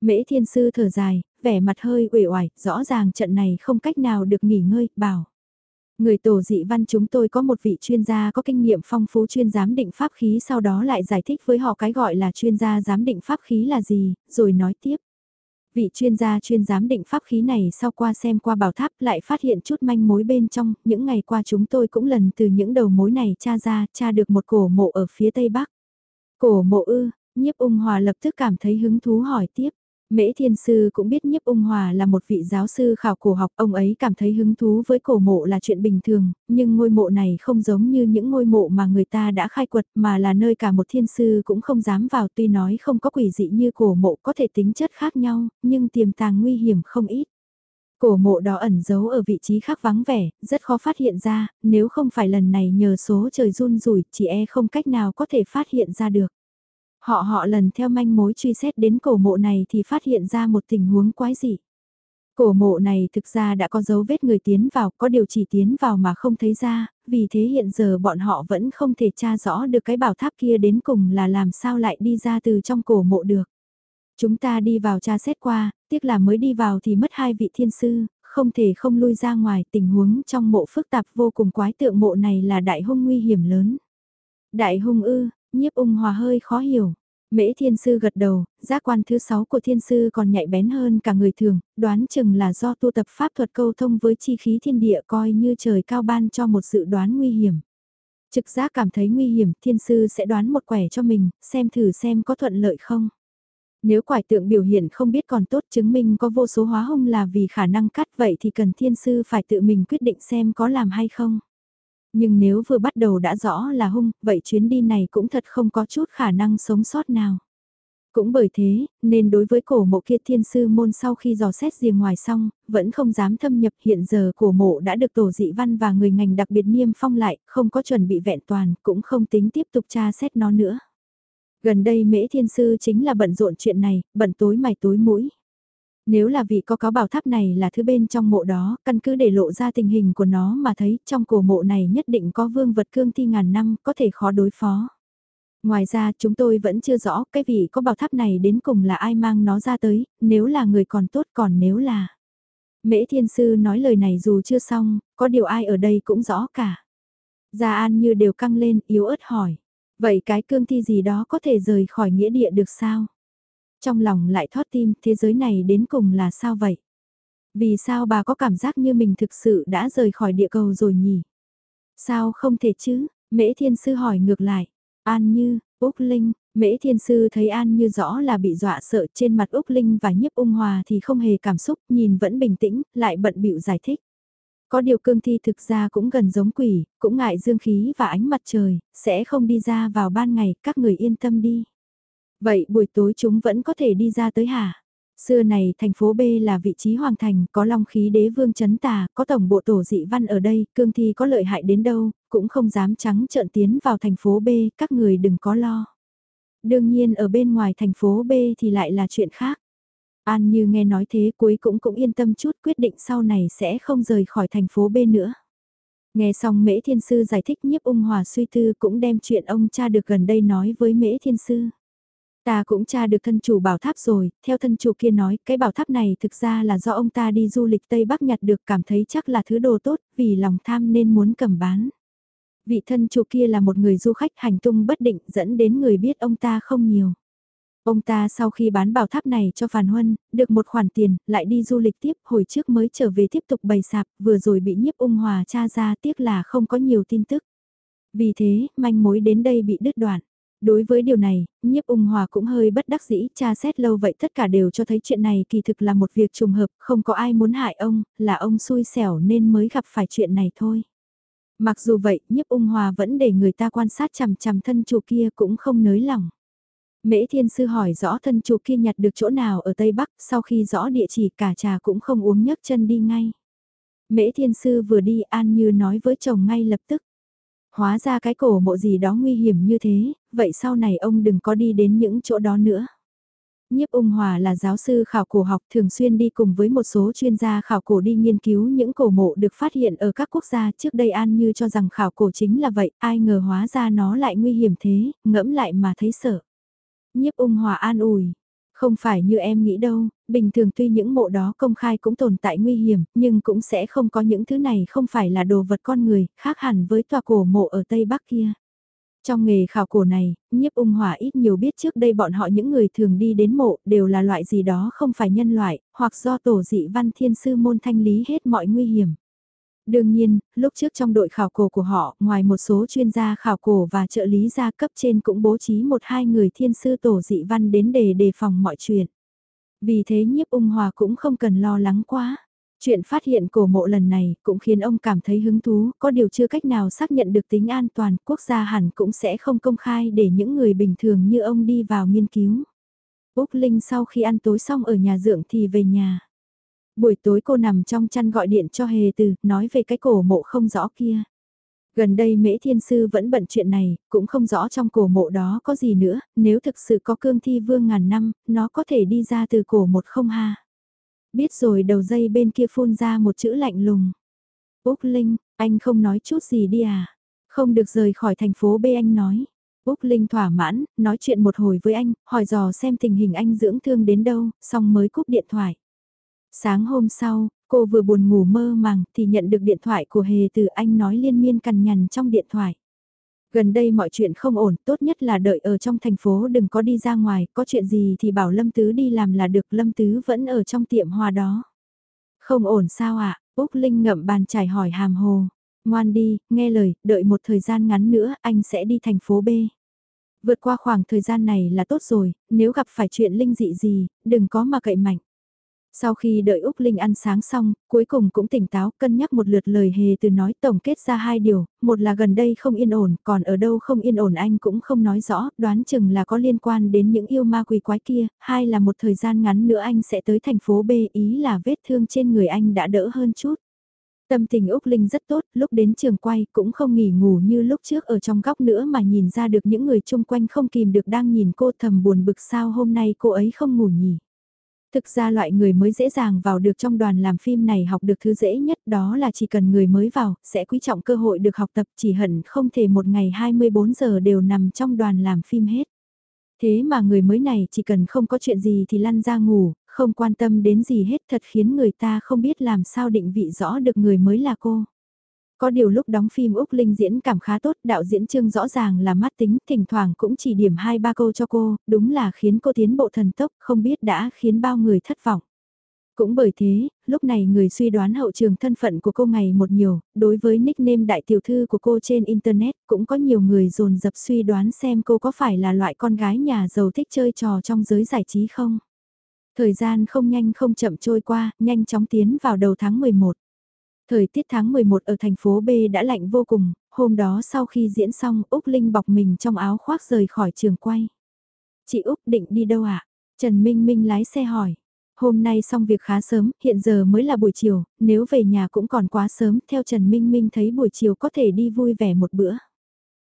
Mễ Thiên Sư thở dài, vẻ mặt hơi uể oải, rõ ràng trận này không cách nào được nghỉ ngơi, bảo. Người tổ dị văn chúng tôi có một vị chuyên gia có kinh nghiệm phong phú chuyên giám định pháp khí sau đó lại giải thích với họ cái gọi là chuyên gia giám định pháp khí là gì, rồi nói tiếp. Vị chuyên gia chuyên giám định pháp khí này sau qua xem qua bảo tháp lại phát hiện chút manh mối bên trong, những ngày qua chúng tôi cũng lần từ những đầu mối này tra ra, tra được một cổ mộ ở phía tây bắc. Cổ mộ ư, nhiếp ung hòa lập tức cảm thấy hứng thú hỏi tiếp. Mễ Thiên Sư cũng biết Nhiếp Ung Hòa là một vị giáo sư khảo cổ học, ông ấy cảm thấy hứng thú với cổ mộ là chuyện bình thường, nhưng ngôi mộ này không giống như những ngôi mộ mà người ta đã khai quật mà là nơi cả một thiên sư cũng không dám vào tuy nói không có quỷ dị như cổ mộ có thể tính chất khác nhau, nhưng tiềm tàng nguy hiểm không ít. Cổ mộ đó ẩn giấu ở vị trí khác vắng vẻ, rất khó phát hiện ra, nếu không phải lần này nhờ số trời run rủi, chỉ e không cách nào có thể phát hiện ra được. Họ họ lần theo manh mối truy xét đến cổ mộ này thì phát hiện ra một tình huống quái dị. Cổ mộ này thực ra đã có dấu vết người tiến vào, có điều chỉ tiến vào mà không thấy ra, vì thế hiện giờ bọn họ vẫn không thể tra rõ được cái bảo tháp kia đến cùng là làm sao lại đi ra từ trong cổ mộ được. Chúng ta đi vào tra xét qua, tiếc là mới đi vào thì mất hai vị thiên sư, không thể không lui ra ngoài tình huống trong mộ phức tạp vô cùng quái tượng mộ này là đại hung nguy hiểm lớn. Đại hung ư, nhiếp ung hòa hơi khó hiểu. Mễ thiên sư gật đầu, giác quan thứ sáu của thiên sư còn nhạy bén hơn cả người thường, đoán chừng là do tu tập pháp thuật câu thông với chi khí thiên địa coi như trời cao ban cho một sự đoán nguy hiểm. Trực giác cảm thấy nguy hiểm, thiên sư sẽ đoán một quẻ cho mình, xem thử xem có thuận lợi không. Nếu quải tượng biểu hiện không biết còn tốt chứng minh có vô số hóa hung là vì khả năng cắt vậy thì cần thiên sư phải tự mình quyết định xem có làm hay không. Nhưng nếu vừa bắt đầu đã rõ là hung, vậy chuyến đi này cũng thật không có chút khả năng sống sót nào. Cũng bởi thế, nên đối với cổ mộ kia thiên sư môn sau khi dò xét rìa ngoài xong, vẫn không dám thâm nhập hiện giờ cổ mộ đã được tổ dị văn và người ngành đặc biệt niêm phong lại, không có chuẩn bị vẹn toàn, cũng không tính tiếp tục tra xét nó nữa. Gần đây mễ thiên sư chính là bận rộn chuyện này, bận tối mày tối mũi. Nếu là vị có cáo bảo tháp này là thứ bên trong mộ đó, căn cứ để lộ ra tình hình của nó mà thấy trong cổ mộ này nhất định có vương vật cương thi ngàn năm có thể khó đối phó. Ngoài ra chúng tôi vẫn chưa rõ cái vị có bảo tháp này đến cùng là ai mang nó ra tới, nếu là người còn tốt còn nếu là... Mễ thiên sư nói lời này dù chưa xong, có điều ai ở đây cũng rõ cả. Gia An như đều căng lên, yếu ớt hỏi. Vậy cái cương thi gì đó có thể rời khỏi nghĩa địa được sao? Trong lòng lại thoát tim, thế giới này đến cùng là sao vậy? Vì sao bà có cảm giác như mình thực sự đã rời khỏi địa cầu rồi nhỉ? Sao không thể chứ? Mễ Thiên Sư hỏi ngược lại. An Như, Úc Linh, Mễ Thiên Sư thấy An Như rõ là bị dọa sợ trên mặt Úc Linh và nhiếp ung hòa thì không hề cảm xúc, nhìn vẫn bình tĩnh, lại bận bịu giải thích. Có điều cương thi thực ra cũng gần giống quỷ, cũng ngại dương khí và ánh mặt trời, sẽ không đi ra vào ban ngày, các người yên tâm đi. Vậy buổi tối chúng vẫn có thể đi ra tới hả? Xưa này thành phố B là vị trí hoàng thành, có long khí đế vương chấn tà, có tổng bộ tổ dị văn ở đây, cương thi có lợi hại đến đâu, cũng không dám trắng trợn tiến vào thành phố B, các người đừng có lo. Đương nhiên ở bên ngoài thành phố B thì lại là chuyện khác. An như nghe nói thế cuối cũng cũng yên tâm chút quyết định sau này sẽ không rời khỏi thành phố B nữa. Nghe xong Mễ Thiên Sư giải thích nhiếp ung hòa suy tư cũng đem chuyện ông cha được gần đây nói với Mễ Thiên Sư. Ta cũng tra được thân chủ bảo tháp rồi, theo thân chủ kia nói, cái bảo tháp này thực ra là do ông ta đi du lịch Tây Bắc nhặt được cảm thấy chắc là thứ đồ tốt, vì lòng tham nên muốn cầm bán. Vị thân chủ kia là một người du khách hành tung bất định dẫn đến người biết ông ta không nhiều. Ông ta sau khi bán bảo tháp này cho Phàn Huân, được một khoản tiền, lại đi du lịch tiếp, hồi trước mới trở về tiếp tục bày sạp, vừa rồi bị nhiếp ung hòa tra ra tiếc là không có nhiều tin tức. Vì thế, manh mối đến đây bị đứt đoạn. Đối với điều này, nhiếp ung hòa cũng hơi bất đắc dĩ, tra xét lâu vậy tất cả đều cho thấy chuyện này kỳ thực là một việc trùng hợp, không có ai muốn hại ông, là ông xui xẻo nên mới gặp phải chuyện này thôi. Mặc dù vậy, nhiếp ung hòa vẫn để người ta quan sát chằm chằm thân chủ kia cũng không nới lòng. Mễ thiên sư hỏi rõ thân chủ kia nhặt được chỗ nào ở Tây Bắc, sau khi rõ địa chỉ cả trà cũng không uống nhấc chân đi ngay. Mễ thiên sư vừa đi an như nói với chồng ngay lập tức. Hóa ra cái cổ mộ gì đó nguy hiểm như thế, vậy sau này ông đừng có đi đến những chỗ đó nữa. Nhiếp ung hòa là giáo sư khảo cổ học thường xuyên đi cùng với một số chuyên gia khảo cổ đi nghiên cứu những cổ mộ được phát hiện ở các quốc gia trước đây An Như cho rằng khảo cổ chính là vậy, ai ngờ hóa ra nó lại nguy hiểm thế, ngẫm lại mà thấy sợ. Nhiếp ung hòa an ủi, không phải như em nghĩ đâu, bình thường tuy những mộ đó công khai cũng tồn tại nguy hiểm, nhưng cũng sẽ không có những thứ này không phải là đồ vật con người, khác hẳn với tòa cổ mộ ở Tây Bắc kia. Trong nghề khảo cổ này, nhiếp ung hỏa ít nhiều biết trước đây bọn họ những người thường đi đến mộ đều là loại gì đó không phải nhân loại, hoặc do tổ dị văn thiên sư môn thanh lý hết mọi nguy hiểm. Đương nhiên, lúc trước trong đội khảo cổ của họ, ngoài một số chuyên gia khảo cổ và trợ lý gia cấp trên cũng bố trí một hai người thiên sư tổ dị văn đến để đề phòng mọi chuyện. Vì thế nhiếp ung hòa cũng không cần lo lắng quá. Chuyện phát hiện cổ mộ lần này cũng khiến ông cảm thấy hứng thú, có điều chưa cách nào xác nhận được tính an toàn, quốc gia hẳn cũng sẽ không công khai để những người bình thường như ông đi vào nghiên cứu. Úc Linh sau khi ăn tối xong ở nhà dưỡng thì về nhà. Buổi tối cô nằm trong chăn gọi điện cho Hề Từ, nói về cái cổ mộ không rõ kia. Gần đây Mễ Thiên Sư vẫn bận chuyện này, cũng không rõ trong cổ mộ đó có gì nữa, nếu thực sự có cương thi vương ngàn năm, nó có thể đi ra từ cổ một không ha. Biết rồi đầu dây bên kia phun ra một chữ lạnh lùng. Úc Linh, anh không nói chút gì đi à? Không được rời khỏi thành phố B anh nói. Úc Linh thỏa mãn, nói chuyện một hồi với anh, hỏi dò xem tình hình anh dưỡng thương đến đâu, xong mới cúp điện thoại. Sáng hôm sau, cô vừa buồn ngủ mơ màng thì nhận được điện thoại của Hề từ anh nói liên miên cằn nhằn trong điện thoại. Gần đây mọi chuyện không ổn, tốt nhất là đợi ở trong thành phố đừng có đi ra ngoài, có chuyện gì thì bảo Lâm Tứ đi làm là được, Lâm Tứ vẫn ở trong tiệm hoa đó. Không ổn sao ạ, à? Úc Linh ngậm bàn chải hỏi hàm hồ. Ngoan đi, nghe lời, đợi một thời gian ngắn nữa anh sẽ đi thành phố B. Vượt qua khoảng thời gian này là tốt rồi, nếu gặp phải chuyện linh dị gì, đừng có mà cậy mạnh. Sau khi đợi Úc Linh ăn sáng xong, cuối cùng cũng tỉnh táo, cân nhắc một lượt lời hề từ nói tổng kết ra hai điều, một là gần đây không yên ổn, còn ở đâu không yên ổn anh cũng không nói rõ, đoán chừng là có liên quan đến những yêu ma quỷ quái kia, hai là một thời gian ngắn nữa anh sẽ tới thành phố B ý là vết thương trên người anh đã đỡ hơn chút. Tâm tình Úc Linh rất tốt, lúc đến trường quay cũng không nghỉ ngủ như lúc trước ở trong góc nữa mà nhìn ra được những người chung quanh không kìm được đang nhìn cô thầm buồn bực sao hôm nay cô ấy không ngủ nhỉ. Thực ra loại người mới dễ dàng vào được trong đoàn làm phim này học được thứ dễ nhất đó là chỉ cần người mới vào, sẽ quý trọng cơ hội được học tập chỉ hận không thể một ngày 24 giờ đều nằm trong đoàn làm phim hết. Thế mà người mới này chỉ cần không có chuyện gì thì lăn ra ngủ, không quan tâm đến gì hết thật khiến người ta không biết làm sao định vị rõ được người mới là cô. Có điều lúc đóng phim Úc Linh diễn cảm khá tốt, đạo diễn Trương rõ ràng là mắt tính, thỉnh thoảng cũng chỉ điểm hai ba câu cho cô, đúng là khiến cô tiến bộ thần tốc, không biết đã khiến bao người thất vọng. Cũng bởi thế, lúc này người suy đoán hậu trường thân phận của cô ngày một nhiều, đối với nickname đại tiểu thư của cô trên Internet cũng có nhiều người dồn dập suy đoán xem cô có phải là loại con gái nhà giàu thích chơi trò trong giới giải trí không. Thời gian không nhanh không chậm trôi qua, nhanh chóng tiến vào đầu tháng 11. Thời tiết tháng 11 ở thành phố B đã lạnh vô cùng, hôm đó sau khi diễn xong Úc Linh bọc mình trong áo khoác rời khỏi trường quay. Chị Úc định đi đâu ạ? À? Trần Minh Minh lái xe hỏi. Hôm nay xong việc khá sớm, hiện giờ mới là buổi chiều, nếu về nhà cũng còn quá sớm, theo Trần Minh Minh thấy buổi chiều có thể đi vui vẻ một bữa.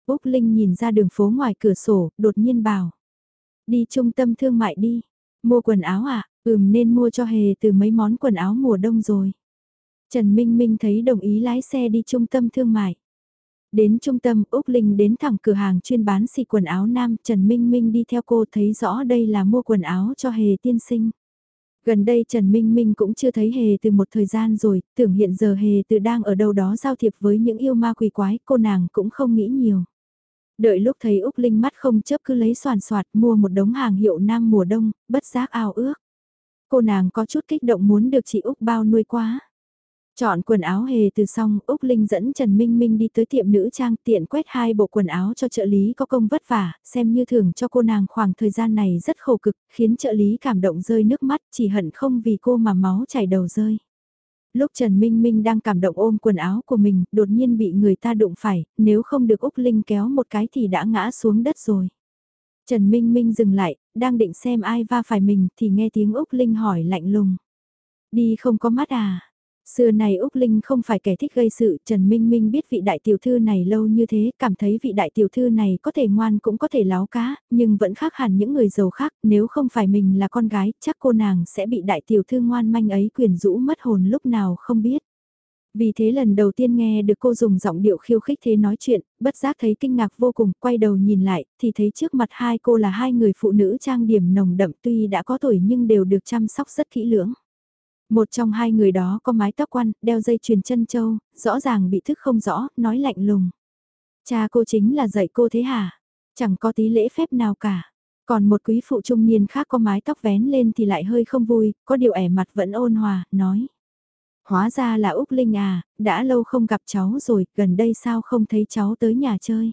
Úc Linh nhìn ra đường phố ngoài cửa sổ, đột nhiên bảo. Đi trung tâm thương mại đi, mua quần áo à, ừm nên mua cho hề từ mấy món quần áo mùa đông rồi. Trần Minh Minh thấy đồng ý lái xe đi trung tâm thương mại. Đến trung tâm, Úc Linh đến thẳng cửa hàng chuyên bán xì quần áo nam, Trần Minh Minh đi theo cô thấy rõ đây là mua quần áo cho Hề tiên sinh. Gần đây Trần Minh Minh cũng chưa thấy Hề từ một thời gian rồi, tưởng hiện giờ Hề từ đang ở đâu đó giao thiệp với những yêu ma quỷ quái, cô nàng cũng không nghĩ nhiều. Đợi lúc thấy Úc Linh mắt không chớp cứ lấy soàn soạt mua một đống hàng hiệu nam mùa đông, bất giác ao ước. Cô nàng có chút kích động muốn được chị Úc bao nuôi quá. Chọn quần áo hề từ xong, Úc Linh dẫn Trần Minh Minh đi tới tiệm nữ trang tiện quét hai bộ quần áo cho trợ lý có công vất vả, xem như thưởng cho cô nàng khoảng thời gian này rất khổ cực, khiến trợ lý cảm động rơi nước mắt, chỉ hận không vì cô mà máu chảy đầu rơi. Lúc Trần Minh Minh đang cảm động ôm quần áo của mình, đột nhiên bị người ta đụng phải, nếu không được Úc Linh kéo một cái thì đã ngã xuống đất rồi. Trần Minh Minh dừng lại, đang định xem ai va phải mình thì nghe tiếng Úc Linh hỏi lạnh lùng. Đi không có mắt à? Xưa này Úc Linh không phải kẻ thích gây sự, Trần Minh Minh biết vị đại tiểu thư này lâu như thế, cảm thấy vị đại tiểu thư này có thể ngoan cũng có thể láo cá, nhưng vẫn khác hẳn những người giàu khác, nếu không phải mình là con gái, chắc cô nàng sẽ bị đại tiểu thư ngoan manh ấy quyền rũ mất hồn lúc nào không biết. Vì thế lần đầu tiên nghe được cô dùng giọng điệu khiêu khích thế nói chuyện, bất giác thấy kinh ngạc vô cùng, quay đầu nhìn lại, thì thấy trước mặt hai cô là hai người phụ nữ trang điểm nồng đậm tuy đã có tuổi nhưng đều được chăm sóc rất kỹ lưỡng. Một trong hai người đó có mái tóc quăn, đeo dây chuyền chân châu, rõ ràng bị thức không rõ, nói lạnh lùng. Cha cô chính là dạy cô thế hả? Chẳng có tí lễ phép nào cả. Còn một quý phụ trung niên khác có mái tóc vén lên thì lại hơi không vui, có điều ẻ mặt vẫn ôn hòa, nói. Hóa ra là Úc Linh à, đã lâu không gặp cháu rồi, gần đây sao không thấy cháu tới nhà chơi.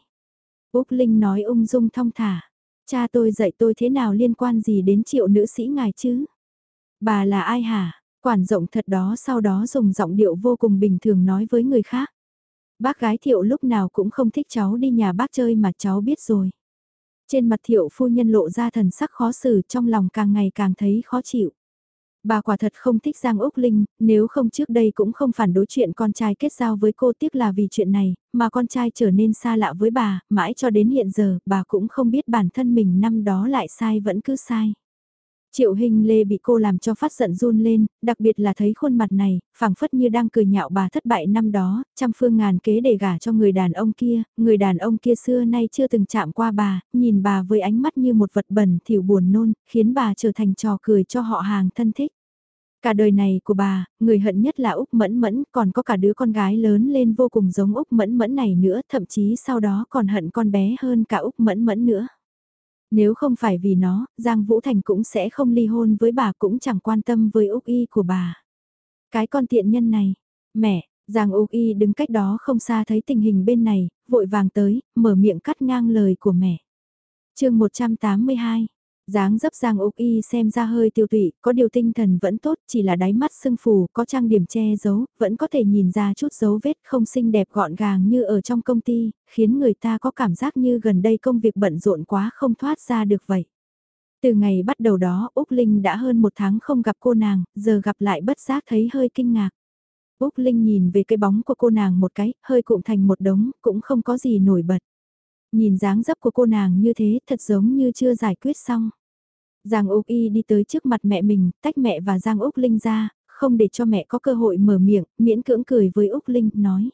Úc Linh nói ung dung thong thả. Cha tôi dạy tôi thế nào liên quan gì đến triệu nữ sĩ ngài chứ? Bà là ai hả? Quản rộng thật đó sau đó dùng giọng điệu vô cùng bình thường nói với người khác. Bác gái thiệu lúc nào cũng không thích cháu đi nhà bác chơi mà cháu biết rồi. Trên mặt thiệu phu nhân lộ ra thần sắc khó xử trong lòng càng ngày càng thấy khó chịu. Bà quả thật không thích Giang Úc Linh, nếu không trước đây cũng không phản đối chuyện con trai kết giao với cô tiếc là vì chuyện này, mà con trai trở nên xa lạ với bà, mãi cho đến hiện giờ, bà cũng không biết bản thân mình năm đó lại sai vẫn cứ sai. Triệu hình lê bị cô làm cho phát giận run lên, đặc biệt là thấy khuôn mặt này, phảng phất như đang cười nhạo bà thất bại năm đó, trăm phương ngàn kế để gả cho người đàn ông kia, người đàn ông kia xưa nay chưa từng chạm qua bà, nhìn bà với ánh mắt như một vật bẩn thỉu buồn nôn, khiến bà trở thành trò cười cho họ hàng thân thích. Cả đời này của bà, người hận nhất là Úc Mẫn Mẫn, còn có cả đứa con gái lớn lên vô cùng giống Úc Mẫn Mẫn này nữa, thậm chí sau đó còn hận con bé hơn cả Úc Mẫn Mẫn nữa. Nếu không phải vì nó, Giang Vũ Thành cũng sẽ không ly hôn với bà cũng chẳng quan tâm với Úc Y của bà. Cái con tiện nhân này, mẹ, Giang Úc Y đứng cách đó không xa thấy tình hình bên này, vội vàng tới, mở miệng cắt ngang lời của mẹ. chương 182 dáng dấp Giang Úc Y xem ra hơi tiêu tụy, có điều tinh thần vẫn tốt, chỉ là đáy mắt sưng phù, có trang điểm che giấu, vẫn có thể nhìn ra chút dấu vết không xinh đẹp gọn gàng như ở trong công ty, khiến người ta có cảm giác như gần đây công việc bận rộn quá không thoát ra được vậy. Từ ngày bắt đầu đó, Úc Linh đã hơn một tháng không gặp cô nàng, giờ gặp lại bất giác thấy hơi kinh ngạc. Úc Linh nhìn về cái bóng của cô nàng một cái, hơi cụm thành một đống, cũng không có gì nổi bật. Nhìn dáng dấp của cô nàng như thế thật giống như chưa giải quyết xong. Giang Úc Y đi tới trước mặt mẹ mình, tách mẹ và Giang Úc Linh ra, không để cho mẹ có cơ hội mở miệng, miễn cưỡng cười với Úc Linh, nói.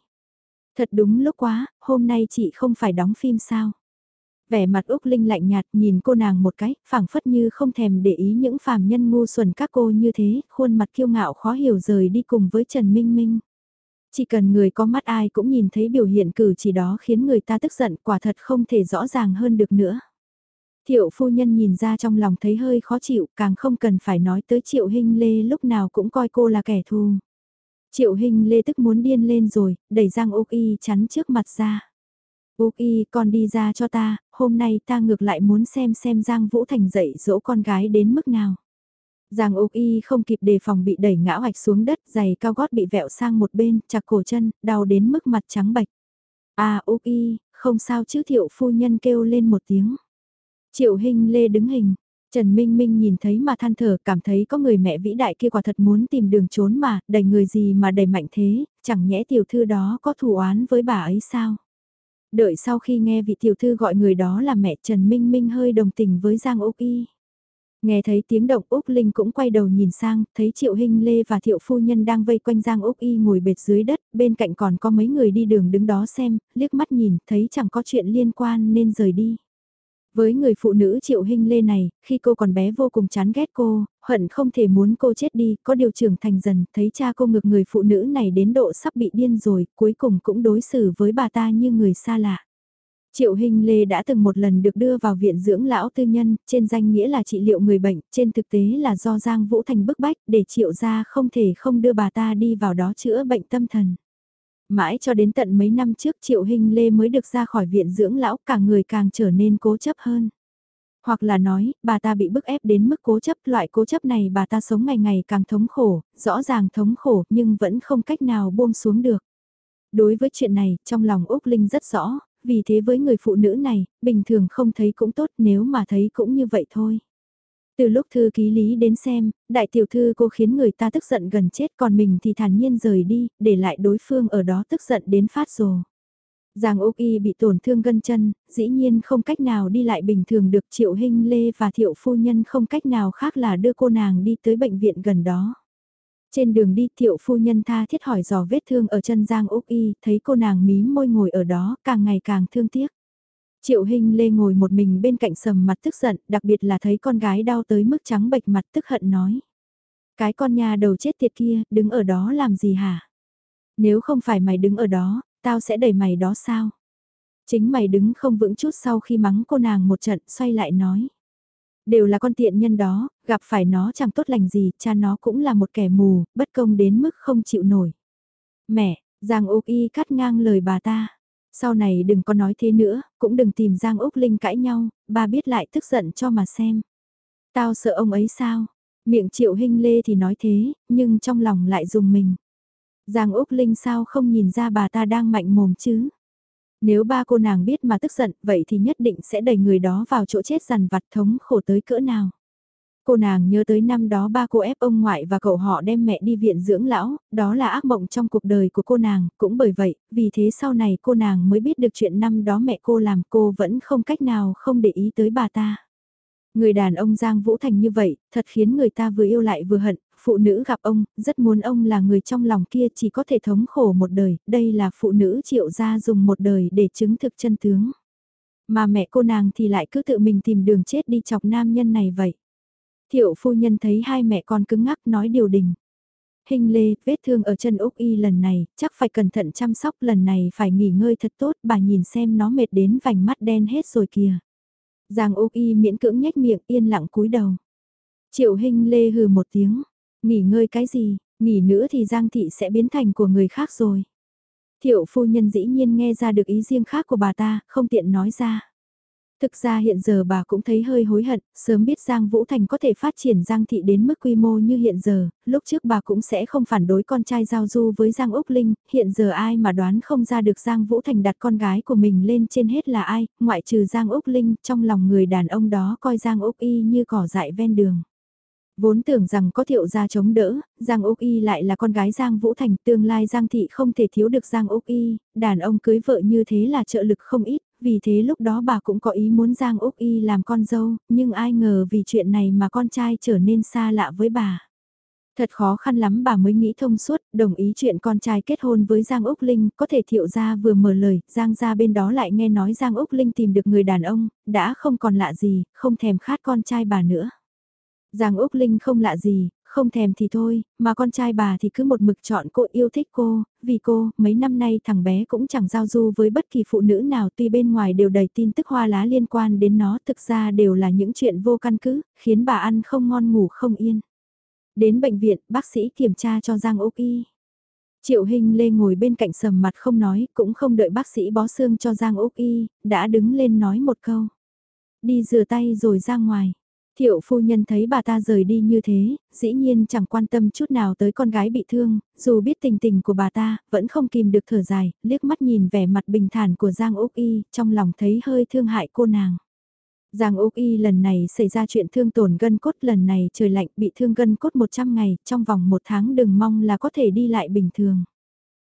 Thật đúng lúc quá, hôm nay chị không phải đóng phim sao. Vẻ mặt Úc Linh lạnh nhạt nhìn cô nàng một cái, phảng phất như không thèm để ý những phàm nhân ngu xuẩn các cô như thế, khuôn mặt kiêu ngạo khó hiểu rời đi cùng với Trần Minh Minh. Chỉ cần người có mắt ai cũng nhìn thấy biểu hiện cử chỉ đó khiến người ta tức giận quả thật không thể rõ ràng hơn được nữa. Thiệu phu nhân nhìn ra trong lòng thấy hơi khó chịu, càng không cần phải nói tới Triệu Hinh Lê lúc nào cũng coi cô là kẻ thù. Triệu Hinh Lê tức muốn điên lên rồi, đẩy Giang Úc Y chắn trước mặt ra. Úc Y, con đi ra cho ta, hôm nay ta ngược lại muốn xem xem Giang Vũ Thành dạy dỗ con gái đến mức nào. Giang Úc Y không kịp đề phòng bị đẩy ngã hoạch xuống đất, giày cao gót bị vẹo sang một bên, chặt cổ chân, đau đến mức mặt trắng bạch. À Úc Y, không sao chứ thiệu phu nhân kêu lên một tiếng. Triệu Hinh Lê đứng hình, Trần Minh Minh nhìn thấy mà than thở cảm thấy có người mẹ vĩ đại kia quả thật muốn tìm đường trốn mà, đẩy người gì mà đẩy mạnh thế, chẳng nhẽ tiểu thư đó có thù oán với bà ấy sao? Đợi sau khi nghe vị tiểu thư gọi người đó là mẹ Trần Minh Minh hơi đồng tình với Giang Úc Y. Nghe thấy tiếng động Úc Linh cũng quay đầu nhìn sang, thấy Triệu Hinh Lê và Thiệu Phu Nhân đang vây quanh Giang Úc Y ngồi bệt dưới đất, bên cạnh còn có mấy người đi đường đứng đó xem, liếc mắt nhìn, thấy chẳng có chuyện liên quan nên rời đi. Với người phụ nữ Triệu Hinh Lê này, khi cô còn bé vô cùng chán ghét cô, hận không thể muốn cô chết đi, có điều trưởng thành dần, thấy cha cô ngược người phụ nữ này đến độ sắp bị điên rồi, cuối cùng cũng đối xử với bà ta như người xa lạ. Triệu Hình Lê đã từng một lần được đưa vào viện dưỡng lão tư nhân, trên danh nghĩa là trị liệu người bệnh, trên thực tế là do Giang Vũ Thành bức bách để Triệu gia không thể không đưa bà ta đi vào đó chữa bệnh tâm thần. Mãi cho đến tận mấy năm trước Triệu Hình Lê mới được ra khỏi viện dưỡng lão cả người càng trở nên cố chấp hơn. Hoặc là nói, bà ta bị bức ép đến mức cố chấp, loại cố chấp này bà ta sống ngày ngày càng thống khổ, rõ ràng thống khổ nhưng vẫn không cách nào buông xuống được. Đối với chuyện này, trong lòng Úc Linh rất rõ, vì thế với người phụ nữ này, bình thường không thấy cũng tốt nếu mà thấy cũng như vậy thôi. Từ lúc thư ký lý đến xem, đại tiểu thư cô khiến người ta tức giận gần chết còn mình thì thản nhiên rời đi, để lại đối phương ở đó tức giận đến phát rồ. Giang Úc Y bị tổn thương gân chân, dĩ nhiên không cách nào đi lại bình thường được Triệu Hinh Lê và Thiệu Phu Nhân không cách nào khác là đưa cô nàng đi tới bệnh viện gần đó. Trên đường đi Thiệu Phu Nhân tha thiết hỏi dò vết thương ở chân Giang Úc Y, thấy cô nàng mí môi ngồi ở đó, càng ngày càng thương tiếc. Triệu Hinh Lê ngồi một mình bên cạnh sầm mặt tức giận, đặc biệt là thấy con gái đau tới mức trắng bệch mặt tức hận nói. Cái con nhà đầu chết tiệt kia, đứng ở đó làm gì hả? Nếu không phải mày đứng ở đó, tao sẽ đẩy mày đó sao? Chính mày đứng không vững chút sau khi mắng cô nàng một trận xoay lại nói. Đều là con tiện nhân đó, gặp phải nó chẳng tốt lành gì, cha nó cũng là một kẻ mù, bất công đến mức không chịu nổi. Mẹ, Giang Úc Y cắt ngang lời bà ta. Sau này đừng có nói thế nữa, cũng đừng tìm Giang Úc Linh cãi nhau, bà biết lại tức giận cho mà xem. Tao sợ ông ấy sao? Miệng triệu hình lê thì nói thế, nhưng trong lòng lại dùng mình. Giang Úc Linh sao không nhìn ra bà ta đang mạnh mồm chứ? Nếu ba cô nàng biết mà tức giận, vậy thì nhất định sẽ đẩy người đó vào chỗ chết dằn vặt thống khổ tới cỡ nào. Cô nàng nhớ tới năm đó ba cô ép ông ngoại và cậu họ đem mẹ đi viện dưỡng lão, đó là ác mộng trong cuộc đời của cô nàng, cũng bởi vậy, vì thế sau này cô nàng mới biết được chuyện năm đó mẹ cô làm cô vẫn không cách nào không để ý tới bà ta. Người đàn ông Giang Vũ Thành như vậy, thật khiến người ta vừa yêu lại vừa hận, phụ nữ gặp ông, rất muốn ông là người trong lòng kia chỉ có thể thống khổ một đời, đây là phụ nữ triệu gia dùng một đời để chứng thực chân tướng. Mà mẹ cô nàng thì lại cứ tự mình tìm đường chết đi chọc nam nhân này vậy. Thiệu phu nhân thấy hai mẹ con cứng ngắc nói điều đình. Hình lê, vết thương ở chân Úc Y lần này, chắc phải cẩn thận chăm sóc lần này phải nghỉ ngơi thật tốt, bà nhìn xem nó mệt đến vành mắt đen hết rồi kìa. Giang Úc Y miễn cưỡng nhếch miệng yên lặng cúi đầu. Triệu Hinh Lê hừ một tiếng, nghỉ ngơi cái gì, nghỉ nữa thì Giang Thị sẽ biến thành của người khác rồi. Thiệu phu nhân dĩ nhiên nghe ra được ý riêng khác của bà ta, không tiện nói ra. Thực ra hiện giờ bà cũng thấy hơi hối hận, sớm biết Giang Vũ Thành có thể phát triển Giang Thị đến mức quy mô như hiện giờ, lúc trước bà cũng sẽ không phản đối con trai giao du với Giang Úc Linh, hiện giờ ai mà đoán không ra được Giang Vũ Thành đặt con gái của mình lên trên hết là ai, ngoại trừ Giang Úc Linh, trong lòng người đàn ông đó coi Giang Úc Y như cỏ dại ven đường. Vốn tưởng rằng có thiệu gia chống đỡ, Giang Úc Y lại là con gái Giang Vũ Thành, tương lai Giang Thị không thể thiếu được Giang Úc Y, đàn ông cưới vợ như thế là trợ lực không ít, vì thế lúc đó bà cũng có ý muốn Giang Úc Y làm con dâu, nhưng ai ngờ vì chuyện này mà con trai trở nên xa lạ với bà. Thật khó khăn lắm bà mới nghĩ thông suốt, đồng ý chuyện con trai kết hôn với Giang Úc Linh, có thể thiệu gia vừa mở lời, Giang gia bên đó lại nghe nói Giang Úc Linh tìm được người đàn ông, đã không còn lạ gì, không thèm khát con trai bà nữa. Giang Úc Linh không lạ gì, không thèm thì thôi, mà con trai bà thì cứ một mực chọn cô yêu thích cô, vì cô, mấy năm nay thằng bé cũng chẳng giao du với bất kỳ phụ nữ nào tuy bên ngoài đều đầy tin tức hoa lá liên quan đến nó thực ra đều là những chuyện vô căn cứ, khiến bà ăn không ngon ngủ không yên. Đến bệnh viện, bác sĩ kiểm tra cho Giang Úc Y. Triệu Hình Lê ngồi bên cạnh sầm mặt không nói, cũng không đợi bác sĩ bó xương cho Giang Úc Y, đã đứng lên nói một câu. Đi rửa tay rồi ra ngoài. Thiệu phu nhân thấy bà ta rời đi như thế, dĩ nhiên chẳng quan tâm chút nào tới con gái bị thương, dù biết tình tình của bà ta, vẫn không kìm được thở dài, liếc mắt nhìn vẻ mặt bình thản của Giang Úc Y, trong lòng thấy hơi thương hại cô nàng. Giang Úc Y lần này xảy ra chuyện thương tổn gân cốt lần này trời lạnh bị thương gân cốt 100 ngày, trong vòng một tháng đừng mong là có thể đi lại bình thường.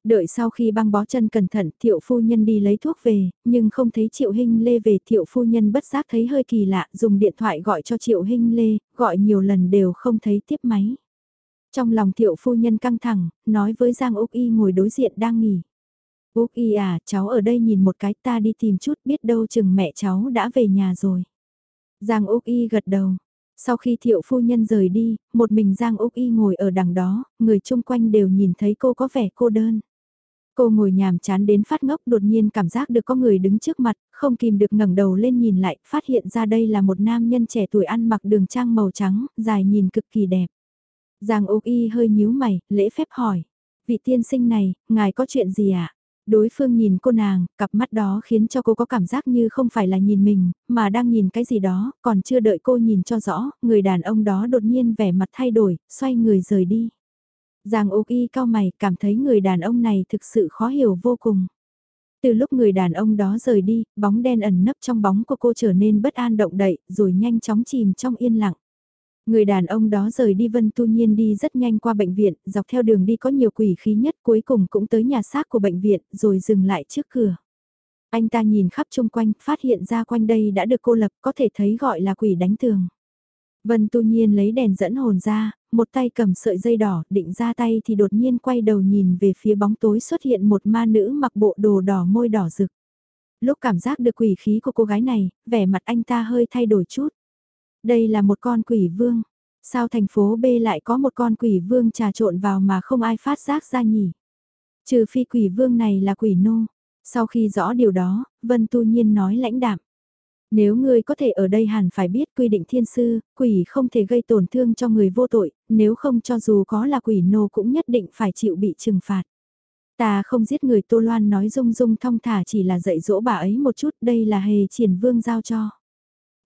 Đợi sau khi băng bó chân cẩn thận thiệu phu nhân đi lấy thuốc về, nhưng không thấy triệu hình lê về thiệu phu nhân bất giác thấy hơi kỳ lạ dùng điện thoại gọi cho triệu hình lê, gọi nhiều lần đều không thấy tiếp máy. Trong lòng thiệu phu nhân căng thẳng, nói với Giang Úc Y ngồi đối diện đang nghỉ. Úc Y à, cháu ở đây nhìn một cái ta đi tìm chút biết đâu chừng mẹ cháu đã về nhà rồi. Giang Úc Y gật đầu, sau khi thiệu phu nhân rời đi, một mình Giang Úc Y ngồi ở đằng đó, người chung quanh đều nhìn thấy cô có vẻ cô đơn. Cô ngồi nhàm chán đến phát ngốc đột nhiên cảm giác được có người đứng trước mặt, không kìm được ngẩng đầu lên nhìn lại, phát hiện ra đây là một nam nhân trẻ tuổi ăn mặc đường trang màu trắng, dài nhìn cực kỳ đẹp. Giang Úc Y hơi nhíu mày, lễ phép hỏi. Vị tiên sinh này, ngài có chuyện gì ạ? À? Đối phương nhìn cô nàng, cặp mắt đó khiến cho cô có cảm giác như không phải là nhìn mình, mà đang nhìn cái gì đó, còn chưa đợi cô nhìn cho rõ, người đàn ông đó đột nhiên vẻ mặt thay đổi, xoay người rời đi. Giang Úc Y cao mày, cảm thấy người đàn ông này thực sự khó hiểu vô cùng. Từ lúc người đàn ông đó rời đi, bóng đen ẩn nấp trong bóng của cô trở nên bất an động đậy, rồi nhanh chóng chìm trong yên lặng. Người đàn ông đó rời đi Vân Tu Nhiên đi rất nhanh qua bệnh viện, dọc theo đường đi có nhiều quỷ khí nhất cuối cùng cũng tới nhà xác của bệnh viện rồi dừng lại trước cửa. Anh ta nhìn khắp chung quanh, phát hiện ra quanh đây đã được cô lập, có thể thấy gọi là quỷ đánh tường. Vân Tu Nhiên lấy đèn dẫn hồn ra, một tay cầm sợi dây đỏ, định ra tay thì đột nhiên quay đầu nhìn về phía bóng tối xuất hiện một ma nữ mặc bộ đồ đỏ môi đỏ rực. Lúc cảm giác được quỷ khí của cô gái này, vẻ mặt anh ta hơi thay đổi chút. Đây là một con quỷ vương. Sao thành phố B lại có một con quỷ vương trà trộn vào mà không ai phát giác ra nhỉ? Trừ phi quỷ vương này là quỷ nô. Sau khi rõ điều đó, Vân Tu Nhiên nói lãnh đạm. Nếu ngươi có thể ở đây hẳn phải biết quy định thiên sư, quỷ không thể gây tổn thương cho người vô tội, nếu không cho dù có là quỷ nô cũng nhất định phải chịu bị trừng phạt. Ta không giết người Tô Loan nói dung dung thong thả chỉ là dạy dỗ bà ấy một chút, đây là hề triển vương giao cho.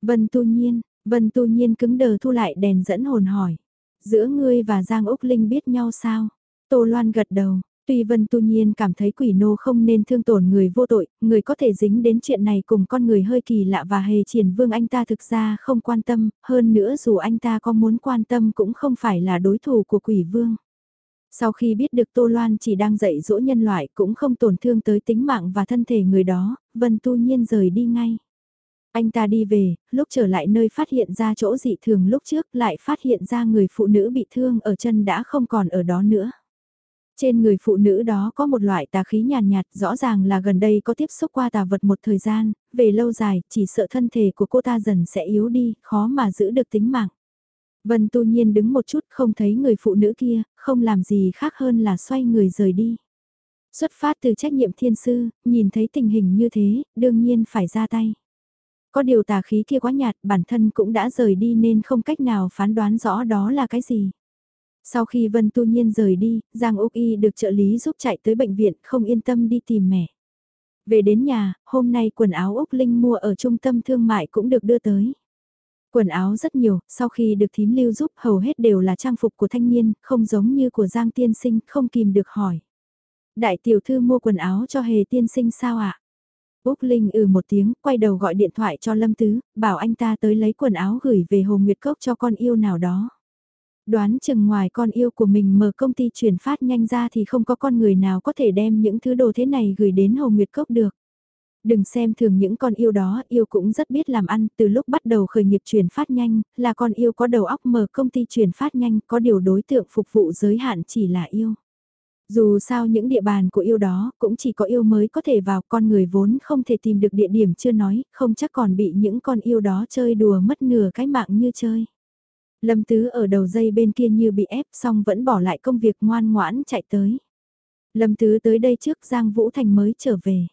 Vân tu nhiên, Vân tu nhiên cứng đờ thu lại đèn dẫn hồn hỏi. Giữa ngươi và Giang Úc Linh biết nhau sao? Tô Loan gật đầu, Tuy Vân Tu Nhiên cảm thấy quỷ nô không nên thương tổn người vô tội, người có thể dính đến chuyện này cùng con người hơi kỳ lạ và hề triển vương anh ta thực ra không quan tâm, hơn nữa dù anh ta có muốn quan tâm cũng không phải là đối thủ của quỷ vương. Sau khi biết được Tô Loan chỉ đang dạy dỗ nhân loại cũng không tổn thương tới tính mạng và thân thể người đó, Vân Tu Nhiên rời đi ngay. Anh ta đi về, lúc trở lại nơi phát hiện ra chỗ dị thường lúc trước lại phát hiện ra người phụ nữ bị thương ở chân đã không còn ở đó nữa. Trên người phụ nữ đó có một loại tà khí nhàn nhạt, nhạt, rõ ràng là gần đây có tiếp xúc qua tà vật một thời gian, về lâu dài, chỉ sợ thân thể của cô ta dần sẽ yếu đi, khó mà giữ được tính mạng. Vân tu nhiên đứng một chút không thấy người phụ nữ kia, không làm gì khác hơn là xoay người rời đi. Xuất phát từ trách nhiệm thiên sư, nhìn thấy tình hình như thế, đương nhiên phải ra tay. Có điều tà khí kia quá nhạt, bản thân cũng đã rời đi nên không cách nào phán đoán rõ đó là cái gì. Sau khi Vân Tu Nhiên rời đi, Giang Úc Y được trợ lý giúp chạy tới bệnh viện, không yên tâm đi tìm mẹ. Về đến nhà, hôm nay quần áo Úc Linh mua ở trung tâm thương mại cũng được đưa tới. Quần áo rất nhiều, sau khi được thím lưu giúp hầu hết đều là trang phục của thanh niên, không giống như của Giang tiên sinh, không kìm được hỏi. Đại tiểu thư mua quần áo cho hề tiên sinh sao ạ? À? Úc Linh ừ một tiếng, quay đầu gọi điện thoại cho Lâm Tứ, bảo anh ta tới lấy quần áo gửi về Hồ Nguyệt Cốc cho con yêu nào đó. Đoán chừng ngoài con yêu của mình mở công ty chuyển phát nhanh ra thì không có con người nào có thể đem những thứ đồ thế này gửi đến Hồ Nguyệt Cốc được. Đừng xem thường những con yêu đó, yêu cũng rất biết làm ăn, từ lúc bắt đầu khởi nghiệp chuyển phát nhanh, là con yêu có đầu óc mở công ty chuyển phát nhanh, có điều đối tượng phục vụ giới hạn chỉ là yêu. Dù sao những địa bàn của yêu đó cũng chỉ có yêu mới có thể vào con người vốn không thể tìm được địa điểm chưa nói, không chắc còn bị những con yêu đó chơi đùa mất nửa cái mạng như chơi. Lâm Tứ ở đầu dây bên kia như bị ép xong vẫn bỏ lại công việc ngoan ngoãn chạy tới. Lâm Tứ tới đây trước Giang Vũ Thành mới trở về.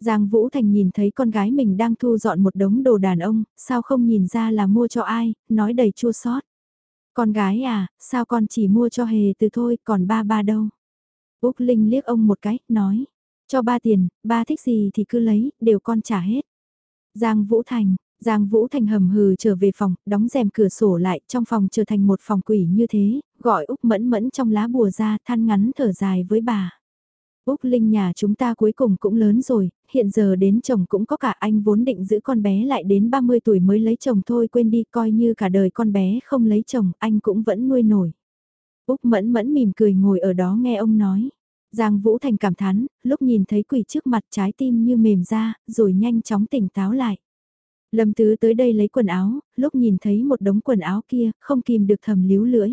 Giang Vũ Thành nhìn thấy con gái mình đang thu dọn một đống đồ đàn ông, sao không nhìn ra là mua cho ai, nói đầy chua sót. Con gái à, sao con chỉ mua cho hề từ thôi, còn ba ba đâu. Úc Linh liếc ông một cái, nói, cho ba tiền, ba thích gì thì cứ lấy, đều con trả hết. Giang Vũ Thành, Giang Vũ Thành hầm hừ trở về phòng, đóng rèm cửa sổ lại, trong phòng trở thành một phòng quỷ như thế, gọi Úc Mẫn Mẫn trong lá bùa ra, than ngắn thở dài với bà. Úc Linh nhà chúng ta cuối cùng cũng lớn rồi, hiện giờ đến chồng cũng có cả anh vốn định giữ con bé lại đến 30 tuổi mới lấy chồng thôi quên đi coi như cả đời con bé không lấy chồng anh cũng vẫn nuôi nổi. Úc Mẫn Mẫn mỉm cười ngồi ở đó nghe ông nói. Giang Vũ Thành cảm thán, lúc nhìn thấy quỷ trước mặt trái tim như mềm ra, rồi nhanh chóng tỉnh táo lại. Lâm Tứ tới đây lấy quần áo, lúc nhìn thấy một đống quần áo kia, không kìm được thầm líu lưỡi.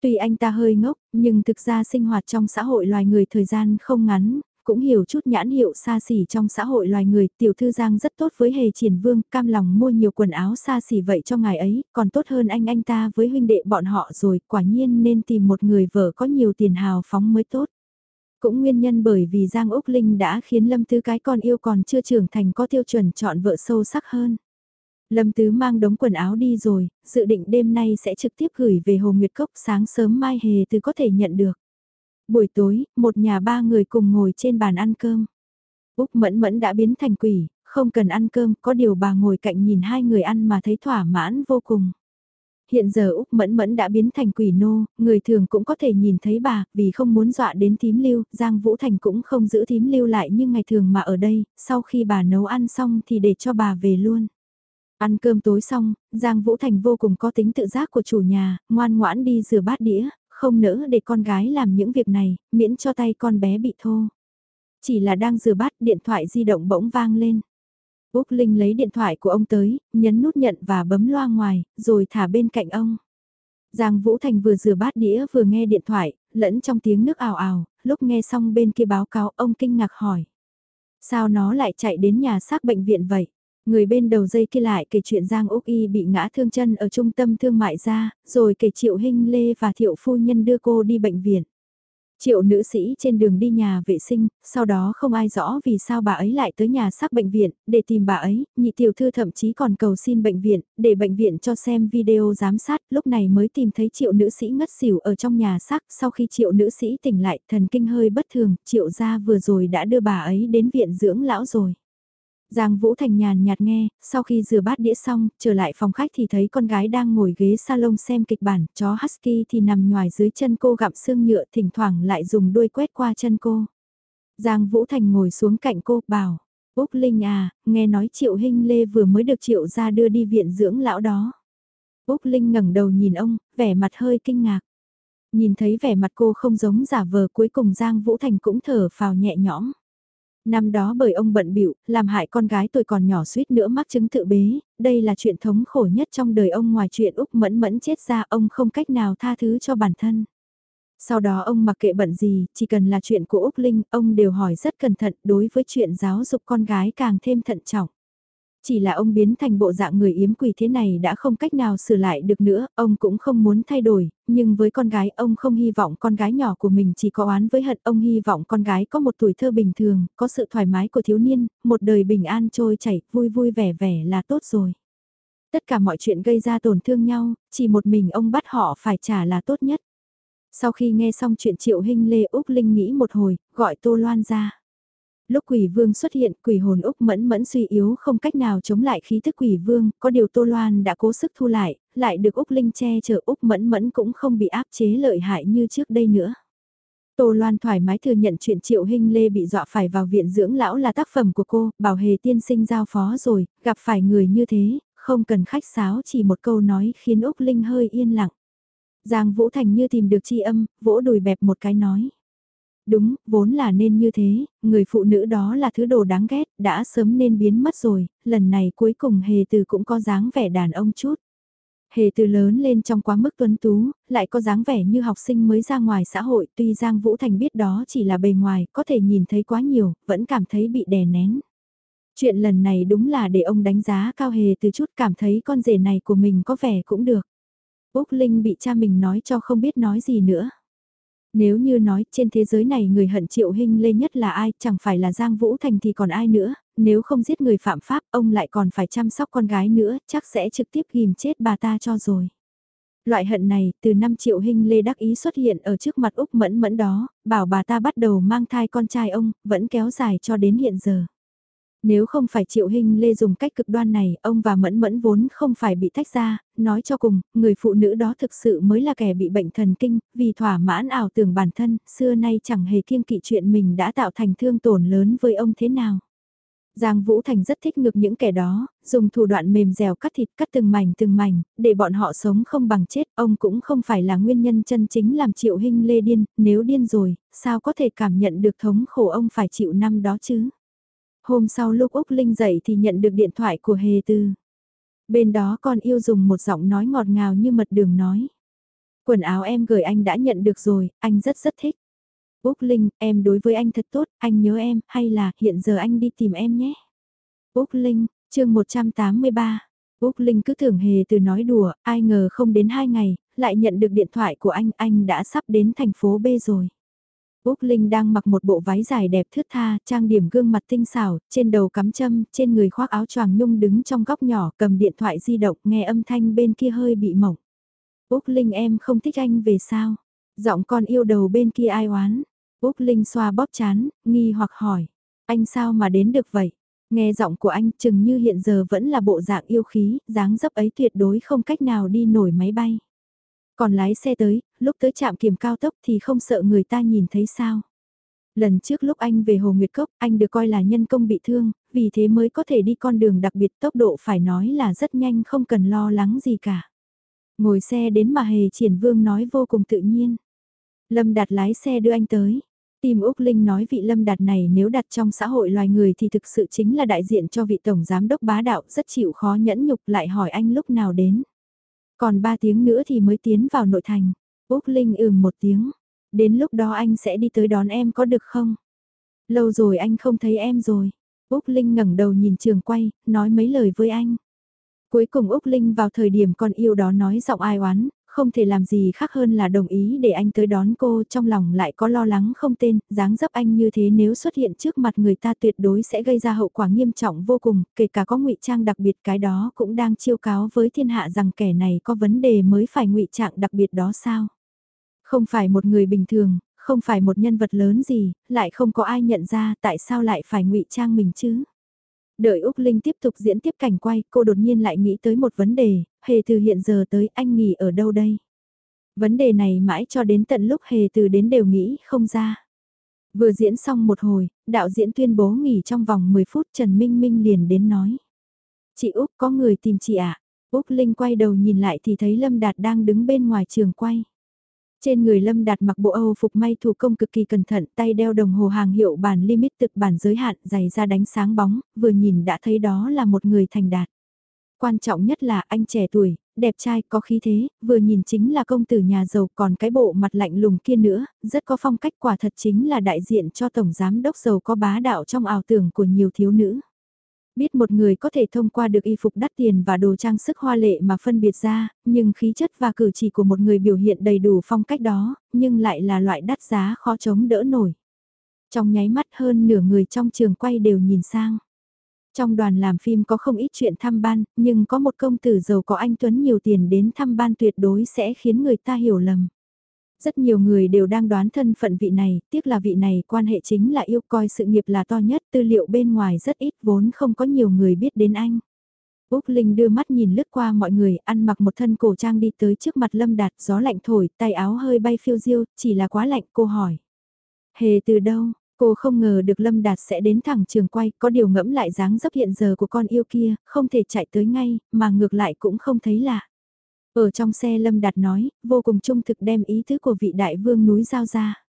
Tuy anh ta hơi ngốc, nhưng thực ra sinh hoạt trong xã hội loài người thời gian không ngắn, cũng hiểu chút nhãn hiệu xa xỉ trong xã hội loài người. Tiểu thư Giang rất tốt với hề triển vương, cam lòng mua nhiều quần áo xa xỉ vậy cho ngài ấy, còn tốt hơn anh anh ta với huynh đệ bọn họ rồi, quả nhiên nên tìm một người vợ có nhiều tiền hào phóng mới tốt. Cũng nguyên nhân bởi vì Giang Úc Linh đã khiến Lâm Tứ cái con yêu còn chưa trưởng thành có tiêu chuẩn chọn vợ sâu sắc hơn. Lâm Tứ mang đống quần áo đi rồi, dự định đêm nay sẽ trực tiếp gửi về Hồ Nguyệt Cốc sáng sớm mai hề từ có thể nhận được. Buổi tối, một nhà ba người cùng ngồi trên bàn ăn cơm. Úc Mẫn Mẫn đã biến thành quỷ, không cần ăn cơm, có điều bà ngồi cạnh nhìn hai người ăn mà thấy thỏa mãn vô cùng hiện giờ Úc Mẫn Mẫn đã biến thành quỷ nô, người thường cũng có thể nhìn thấy bà, vì không muốn dọa đến thím lưu, Giang Vũ Thành cũng không giữ thím lưu lại như ngày thường mà ở đây, sau khi bà nấu ăn xong thì để cho bà về luôn. Ăn cơm tối xong, Giang Vũ Thành vô cùng có tính tự giác của chủ nhà, ngoan ngoãn đi rửa bát đĩa, không nỡ để con gái làm những việc này, miễn cho tay con bé bị thô. Chỉ là đang rửa bát điện thoại di động bỗng vang lên. Úc Linh lấy điện thoại của ông tới, nhấn nút nhận và bấm loa ngoài, rồi thả bên cạnh ông. Giang Vũ Thành vừa rửa bát đĩa vừa nghe điện thoại, lẫn trong tiếng nước ào ào, lúc nghe xong bên kia báo cáo ông kinh ngạc hỏi. Sao nó lại chạy đến nhà xác bệnh viện vậy? Người bên đầu dây kia lại kể chuyện Giang Úc Y bị ngã thương chân ở trung tâm thương mại ra, rồi kể Triệu Hinh Lê và Thiệu Phu Nhân đưa cô đi bệnh viện. Triệu nữ sĩ trên đường đi nhà vệ sinh, sau đó không ai rõ vì sao bà ấy lại tới nhà xác bệnh viện, để tìm bà ấy, nhị tiểu thư thậm chí còn cầu xin bệnh viện, để bệnh viện cho xem video giám sát, lúc này mới tìm thấy triệu nữ sĩ ngất xỉu ở trong nhà xác, sau khi triệu nữ sĩ tỉnh lại, thần kinh hơi bất thường, triệu gia vừa rồi đã đưa bà ấy đến viện dưỡng lão rồi. Giang Vũ Thành nhàn nhạt nghe, sau khi rửa bát đĩa xong, trở lại phòng khách thì thấy con gái đang ngồi ghế salon xem kịch bản, chó Husky thì nằm nhòi dưới chân cô gặm xương nhựa thỉnh thoảng lại dùng đuôi quét qua chân cô. Giang Vũ Thành ngồi xuống cạnh cô, bảo, Úc Linh à, nghe nói Triệu Hinh Lê vừa mới được Triệu ra đưa đi viện dưỡng lão đó. Úc Linh ngẩng đầu nhìn ông, vẻ mặt hơi kinh ngạc. Nhìn thấy vẻ mặt cô không giống giả vờ cuối cùng Giang Vũ Thành cũng thở phào nhẹ nhõm. Năm đó bởi ông bận bịu làm hại con gái tôi còn nhỏ suýt nữa mắc chứng tự bế, đây là chuyện thống khổ nhất trong đời ông ngoài chuyện Úc mẫn mẫn chết ra ông không cách nào tha thứ cho bản thân. Sau đó ông mặc kệ bận gì, chỉ cần là chuyện của Úc Linh, ông đều hỏi rất cẩn thận đối với chuyện giáo dục con gái càng thêm thận trọng. Chỉ là ông biến thành bộ dạng người yếm quỷ thế này đã không cách nào sửa lại được nữa, ông cũng không muốn thay đổi, nhưng với con gái ông không hy vọng con gái nhỏ của mình chỉ có oán với hận, ông hy vọng con gái có một tuổi thơ bình thường, có sự thoải mái của thiếu niên, một đời bình an trôi chảy, vui vui vẻ vẻ là tốt rồi. Tất cả mọi chuyện gây ra tổn thương nhau, chỉ một mình ông bắt họ phải trả là tốt nhất. Sau khi nghe xong chuyện Triệu Hinh Lê Úc Linh nghĩ một hồi, gọi Tô Loan ra lúc quỷ vương xuất hiện quỷ hồn Úc mẫn mẫn suy yếu không cách nào chống lại khí thức quỷ vương, có điều Tô Loan đã cố sức thu lại, lại được Úc Linh che chở Úc mẫn mẫn cũng không bị áp chế lợi hại như trước đây nữa. Tô Loan thoải mái thừa nhận chuyện Triệu Hinh Lê bị dọa phải vào viện dưỡng lão là tác phẩm của cô, bảo hề tiên sinh giao phó rồi, gặp phải người như thế, không cần khách sáo chỉ một câu nói khiến Úc Linh hơi yên lặng. Giang Vũ Thành như tìm được chi âm, vỗ đùi bẹp một cái nói. Đúng, vốn là nên như thế, người phụ nữ đó là thứ đồ đáng ghét, đã sớm nên biến mất rồi, lần này cuối cùng hề từ cũng có dáng vẻ đàn ông chút. Hề từ lớn lên trong quá mức tuấn tú, lại có dáng vẻ như học sinh mới ra ngoài xã hội, tuy Giang Vũ Thành biết đó chỉ là bề ngoài, có thể nhìn thấy quá nhiều, vẫn cảm thấy bị đè nén. Chuyện lần này đúng là để ông đánh giá cao hề từ chút cảm thấy con rể này của mình có vẻ cũng được. Úc Linh bị cha mình nói cho không biết nói gì nữa. Nếu như nói trên thế giới này người hận triệu hình lê nhất là ai, chẳng phải là Giang Vũ Thành thì còn ai nữa, nếu không giết người phạm pháp, ông lại còn phải chăm sóc con gái nữa, chắc sẽ trực tiếp ghim chết bà ta cho rồi. Loại hận này, từ năm triệu hình lê đắc ý xuất hiện ở trước mặt Úc Mẫn Mẫn đó, bảo bà ta bắt đầu mang thai con trai ông, vẫn kéo dài cho đến hiện giờ. Nếu không phải Triệu Hinh Lê dùng cách cực đoan này, ông và Mẫn Mẫn vốn không phải bị tách ra, nói cho cùng, người phụ nữ đó thực sự mới là kẻ bị bệnh thần kinh, vì thỏa mãn ảo tưởng bản thân, xưa nay chẳng hề kiêng kỵ chuyện mình đã tạo thành thương tổn lớn với ông thế nào. Giang Vũ Thành rất thích ngược những kẻ đó, dùng thủ đoạn mềm dẻo cắt thịt cắt từng mảnh từng mảnh, để bọn họ sống không bằng chết, ông cũng không phải là nguyên nhân chân chính làm Triệu Hinh Lê điên, nếu điên rồi, sao có thể cảm nhận được thống khổ ông phải chịu năm đó chứ? Hôm sau lúc Úc Linh dậy thì nhận được điện thoại của Hề Tư. Bên đó con yêu dùng một giọng nói ngọt ngào như mật đường nói. Quần áo em gửi anh đã nhận được rồi, anh rất rất thích. Úc Linh, em đối với anh thật tốt, anh nhớ em, hay là hiện giờ anh đi tìm em nhé. Úc Linh, chương 183. Úc Linh cứ tưởng hề từ nói đùa, ai ngờ không đến hai ngày, lại nhận được điện thoại của anh, anh đã sắp đến thành phố B rồi. Úc Linh đang mặc một bộ váy dài đẹp thướt tha, trang điểm gương mặt tinh xảo, trên đầu cắm châm, trên người khoác áo choàng nhung đứng trong góc nhỏ cầm điện thoại di động nghe âm thanh bên kia hơi bị mỏng. Úc Linh em không thích anh về sao? Giọng con yêu đầu bên kia ai oán? Úc Linh xoa bóp chán, nghi hoặc hỏi. Anh sao mà đến được vậy? Nghe giọng của anh chừng như hiện giờ vẫn là bộ dạng yêu khí, dáng dấp ấy tuyệt đối không cách nào đi nổi máy bay. Còn lái xe tới, lúc tới trạm kiểm cao tốc thì không sợ người ta nhìn thấy sao. Lần trước lúc anh về Hồ Nguyệt Cốc, anh được coi là nhân công bị thương, vì thế mới có thể đi con đường đặc biệt tốc độ phải nói là rất nhanh không cần lo lắng gì cả. Ngồi xe đến mà hề triển vương nói vô cùng tự nhiên. Lâm Đạt lái xe đưa anh tới. Tim Úc Linh nói vị Lâm Đạt này nếu đặt trong xã hội loài người thì thực sự chính là đại diện cho vị Tổng Giám Đốc bá đạo rất chịu khó nhẫn nhục lại hỏi anh lúc nào đến. Còn 3 tiếng nữa thì mới tiến vào nội thành. Úc Linh ừm một tiếng. Đến lúc đó anh sẽ đi tới đón em có được không? Lâu rồi anh không thấy em rồi. Úc Linh ngẩng đầu nhìn trường quay, nói mấy lời với anh. Cuối cùng Úc Linh vào thời điểm con yêu đó nói giọng ai oán, không thể làm gì khác hơn là đồng ý để anh tới đón cô trong lòng lại có lo lắng không tên, dáng dấp anh như thế nếu xuất hiện trước mặt người ta tuyệt đối sẽ gây ra hậu quả nghiêm trọng vô cùng, kể cả có ngụy trang đặc biệt cái đó cũng đang chiêu cáo với thiên hạ rằng kẻ này có vấn đề mới phải ngụy trạng đặc biệt đó sao. Không phải một người bình thường, không phải một nhân vật lớn gì, lại không có ai nhận ra tại sao lại phải ngụy trang mình chứ. Đợi Úc Linh tiếp tục diễn tiếp cảnh quay, cô đột nhiên lại nghĩ tới một vấn đề, hề từ hiện giờ tới anh nghỉ ở đâu đây? Vấn đề này mãi cho đến tận lúc hề từ đến đều nghĩ không ra. Vừa diễn xong một hồi, đạo diễn tuyên bố nghỉ trong vòng 10 phút Trần Minh Minh liền đến nói. Chị Úc có người tìm chị ạ. À? Úc Linh quay đầu nhìn lại thì thấy Lâm Đạt đang đứng bên ngoài trường quay. Trên người Lâm Đạt mặc bộ Âu phục may thủ công cực kỳ cẩn thận, tay đeo đồng hồ hàng hiệu bản limit thực bản giới hạn, dày ra đánh sáng bóng, vừa nhìn đã thấy đó là một người thành đạt. Quan trọng nhất là anh trẻ tuổi, đẹp trai, có khí thế, vừa nhìn chính là công tử nhà giàu còn cái bộ mặt lạnh lùng kia nữa, rất có phong cách quả thật chính là đại diện cho tổng giám đốc giàu có bá đạo trong ảo tưởng của nhiều thiếu nữ. Biết một người có thể thông qua được y phục đắt tiền và đồ trang sức hoa lệ mà phân biệt ra, nhưng khí chất và cử chỉ của một người biểu hiện đầy đủ phong cách đó, nhưng lại là loại đắt giá khó chống đỡ nổi. Trong nháy mắt hơn nửa người trong trường quay đều nhìn sang. Trong đoàn làm phim có không ít chuyện thăm ban, nhưng có một công tử giàu có anh Tuấn nhiều tiền đến thăm ban tuyệt đối sẽ khiến người ta hiểu lầm. Rất nhiều người đều đang đoán thân phận vị này, tiếc là vị này quan hệ chính là yêu coi sự nghiệp là to nhất, tư liệu bên ngoài rất ít vốn không có nhiều người biết đến anh. Úc Linh đưa mắt nhìn lướt qua mọi người, ăn mặc một thân cổ trang đi tới trước mặt Lâm Đạt, gió lạnh thổi, tay áo hơi bay phiêu diêu, chỉ là quá lạnh, cô hỏi. Hề từ đâu, cô không ngờ được Lâm Đạt sẽ đến thẳng trường quay, có điều ngẫm lại dáng dấp hiện giờ của con yêu kia, không thể chạy tới ngay, mà ngược lại cũng không thấy lạ. Ở trong xe Lâm Đạt nói, vô cùng trung thực đem ý tứ của vị đại vương núi giao ra.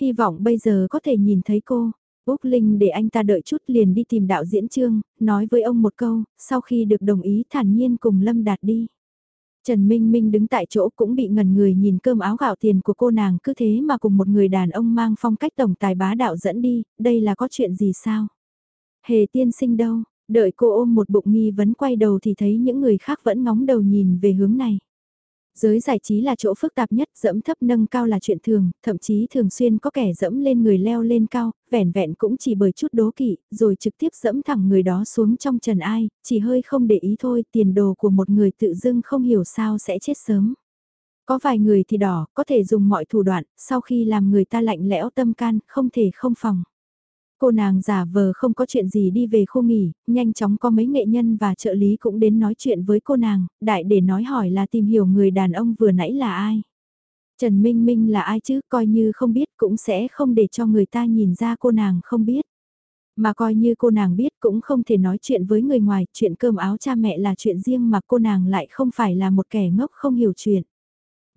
Hy vọng bây giờ có thể nhìn thấy cô. Úc Linh để anh ta đợi chút liền đi tìm đạo diễn trương, nói với ông một câu, sau khi được đồng ý thản nhiên cùng Lâm Đạt đi. Trần Minh Minh đứng tại chỗ cũng bị ngần người nhìn cơm áo gạo tiền của cô nàng cứ thế mà cùng một người đàn ông mang phong cách tổng tài bá đạo dẫn đi, đây là có chuyện gì sao? Hề tiên sinh đâu, Đợi cô ôm một bụng nghi vấn quay đầu thì thấy những người khác vẫn ngóng đầu nhìn về hướng này. Giới giải trí là chỗ phức tạp nhất, dẫm thấp nâng cao là chuyện thường, thậm chí thường xuyên có kẻ dẫm lên người leo lên cao, vẻn vẹn cũng chỉ bởi chút đố kỵ, rồi trực tiếp dẫm thẳng người đó xuống trong trần ai, chỉ hơi không để ý thôi, tiền đồ của một người tự dưng không hiểu sao sẽ chết sớm. Có vài người thì đỏ, có thể dùng mọi thủ đoạn, sau khi làm người ta lạnh lẽo tâm can, không thể không phòng. Cô nàng giả vờ không có chuyện gì đi về khu nghỉ, nhanh chóng có mấy nghệ nhân và trợ lý cũng đến nói chuyện với cô nàng, đại để nói hỏi là tìm hiểu người đàn ông vừa nãy là ai. Trần Minh Minh là ai chứ, coi như không biết cũng sẽ không để cho người ta nhìn ra cô nàng không biết. Mà coi như cô nàng biết cũng không thể nói chuyện với người ngoài, chuyện cơm áo cha mẹ là chuyện riêng mà cô nàng lại không phải là một kẻ ngốc không hiểu chuyện.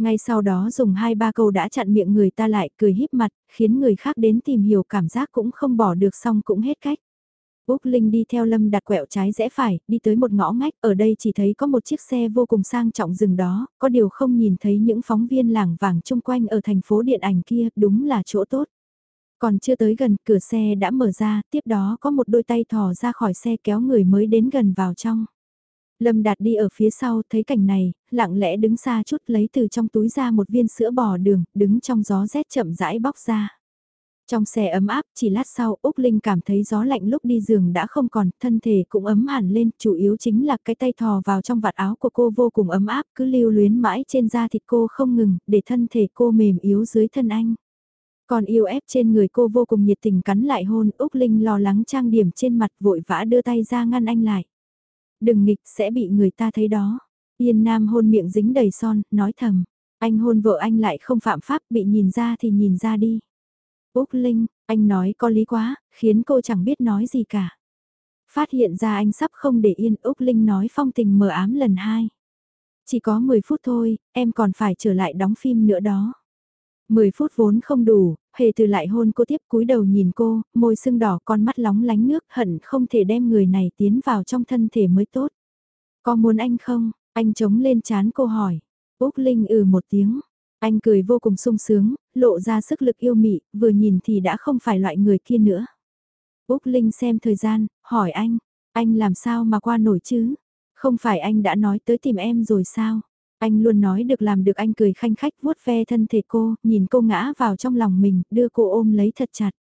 Ngay sau đó dùng hai ba câu đã chặn miệng người ta lại cười híp mặt, khiến người khác đến tìm hiểu cảm giác cũng không bỏ được xong cũng hết cách. Úc Linh đi theo Lâm đặt quẹo trái rẽ phải, đi tới một ngõ ngách, ở đây chỉ thấy có một chiếc xe vô cùng sang trọng dừng đó, có điều không nhìn thấy những phóng viên làng vàng chung quanh ở thành phố điện ảnh kia, đúng là chỗ tốt. Còn chưa tới gần, cửa xe đã mở ra, tiếp đó có một đôi tay thò ra khỏi xe kéo người mới đến gần vào trong. Lâm Đạt đi ở phía sau thấy cảnh này, lặng lẽ đứng xa chút lấy từ trong túi ra một viên sữa bò đường, đứng trong gió rét chậm rãi bóc ra. Trong xe ấm áp, chỉ lát sau Úc Linh cảm thấy gió lạnh lúc đi giường đã không còn, thân thể cũng ấm hẳn lên, chủ yếu chính là cái tay thò vào trong vạt áo của cô vô cùng ấm áp, cứ lưu luyến mãi trên da thịt cô không ngừng, để thân thể cô mềm yếu dưới thân anh. Còn yêu ép trên người cô vô cùng nhiệt tình cắn lại hôn, Úc Linh lo lắng trang điểm trên mặt vội vã đưa tay ra ngăn anh lại. Đừng nghịch sẽ bị người ta thấy đó. Yên Nam hôn miệng dính đầy son, nói thầm. Anh hôn vợ anh lại không phạm pháp, bị nhìn ra thì nhìn ra đi. Úc Linh, anh nói có lý quá, khiến cô chẳng biết nói gì cả. Phát hiện ra anh sắp không để yên Úc Linh nói phong tình mờ ám lần hai. Chỉ có 10 phút thôi, em còn phải trở lại đóng phim nữa đó. 10 phút vốn không đủ, hề từ lại hôn cô tiếp cúi đầu nhìn cô, môi sưng đỏ con mắt lóng lánh nước hận không thể đem người này tiến vào trong thân thể mới tốt. Có muốn anh không? Anh chống lên chán cô hỏi. Úc Linh ừ một tiếng. Anh cười vô cùng sung sướng, lộ ra sức lực yêu mị, vừa nhìn thì đã không phải loại người kia nữa. Úc Linh xem thời gian, hỏi anh, anh làm sao mà qua nổi chứ? Không phải anh đã nói tới tìm em rồi sao? Anh luôn nói được làm được anh cười khanh khách vuốt ve thân thể cô, nhìn cô ngã vào trong lòng mình, đưa cô ôm lấy thật chặt.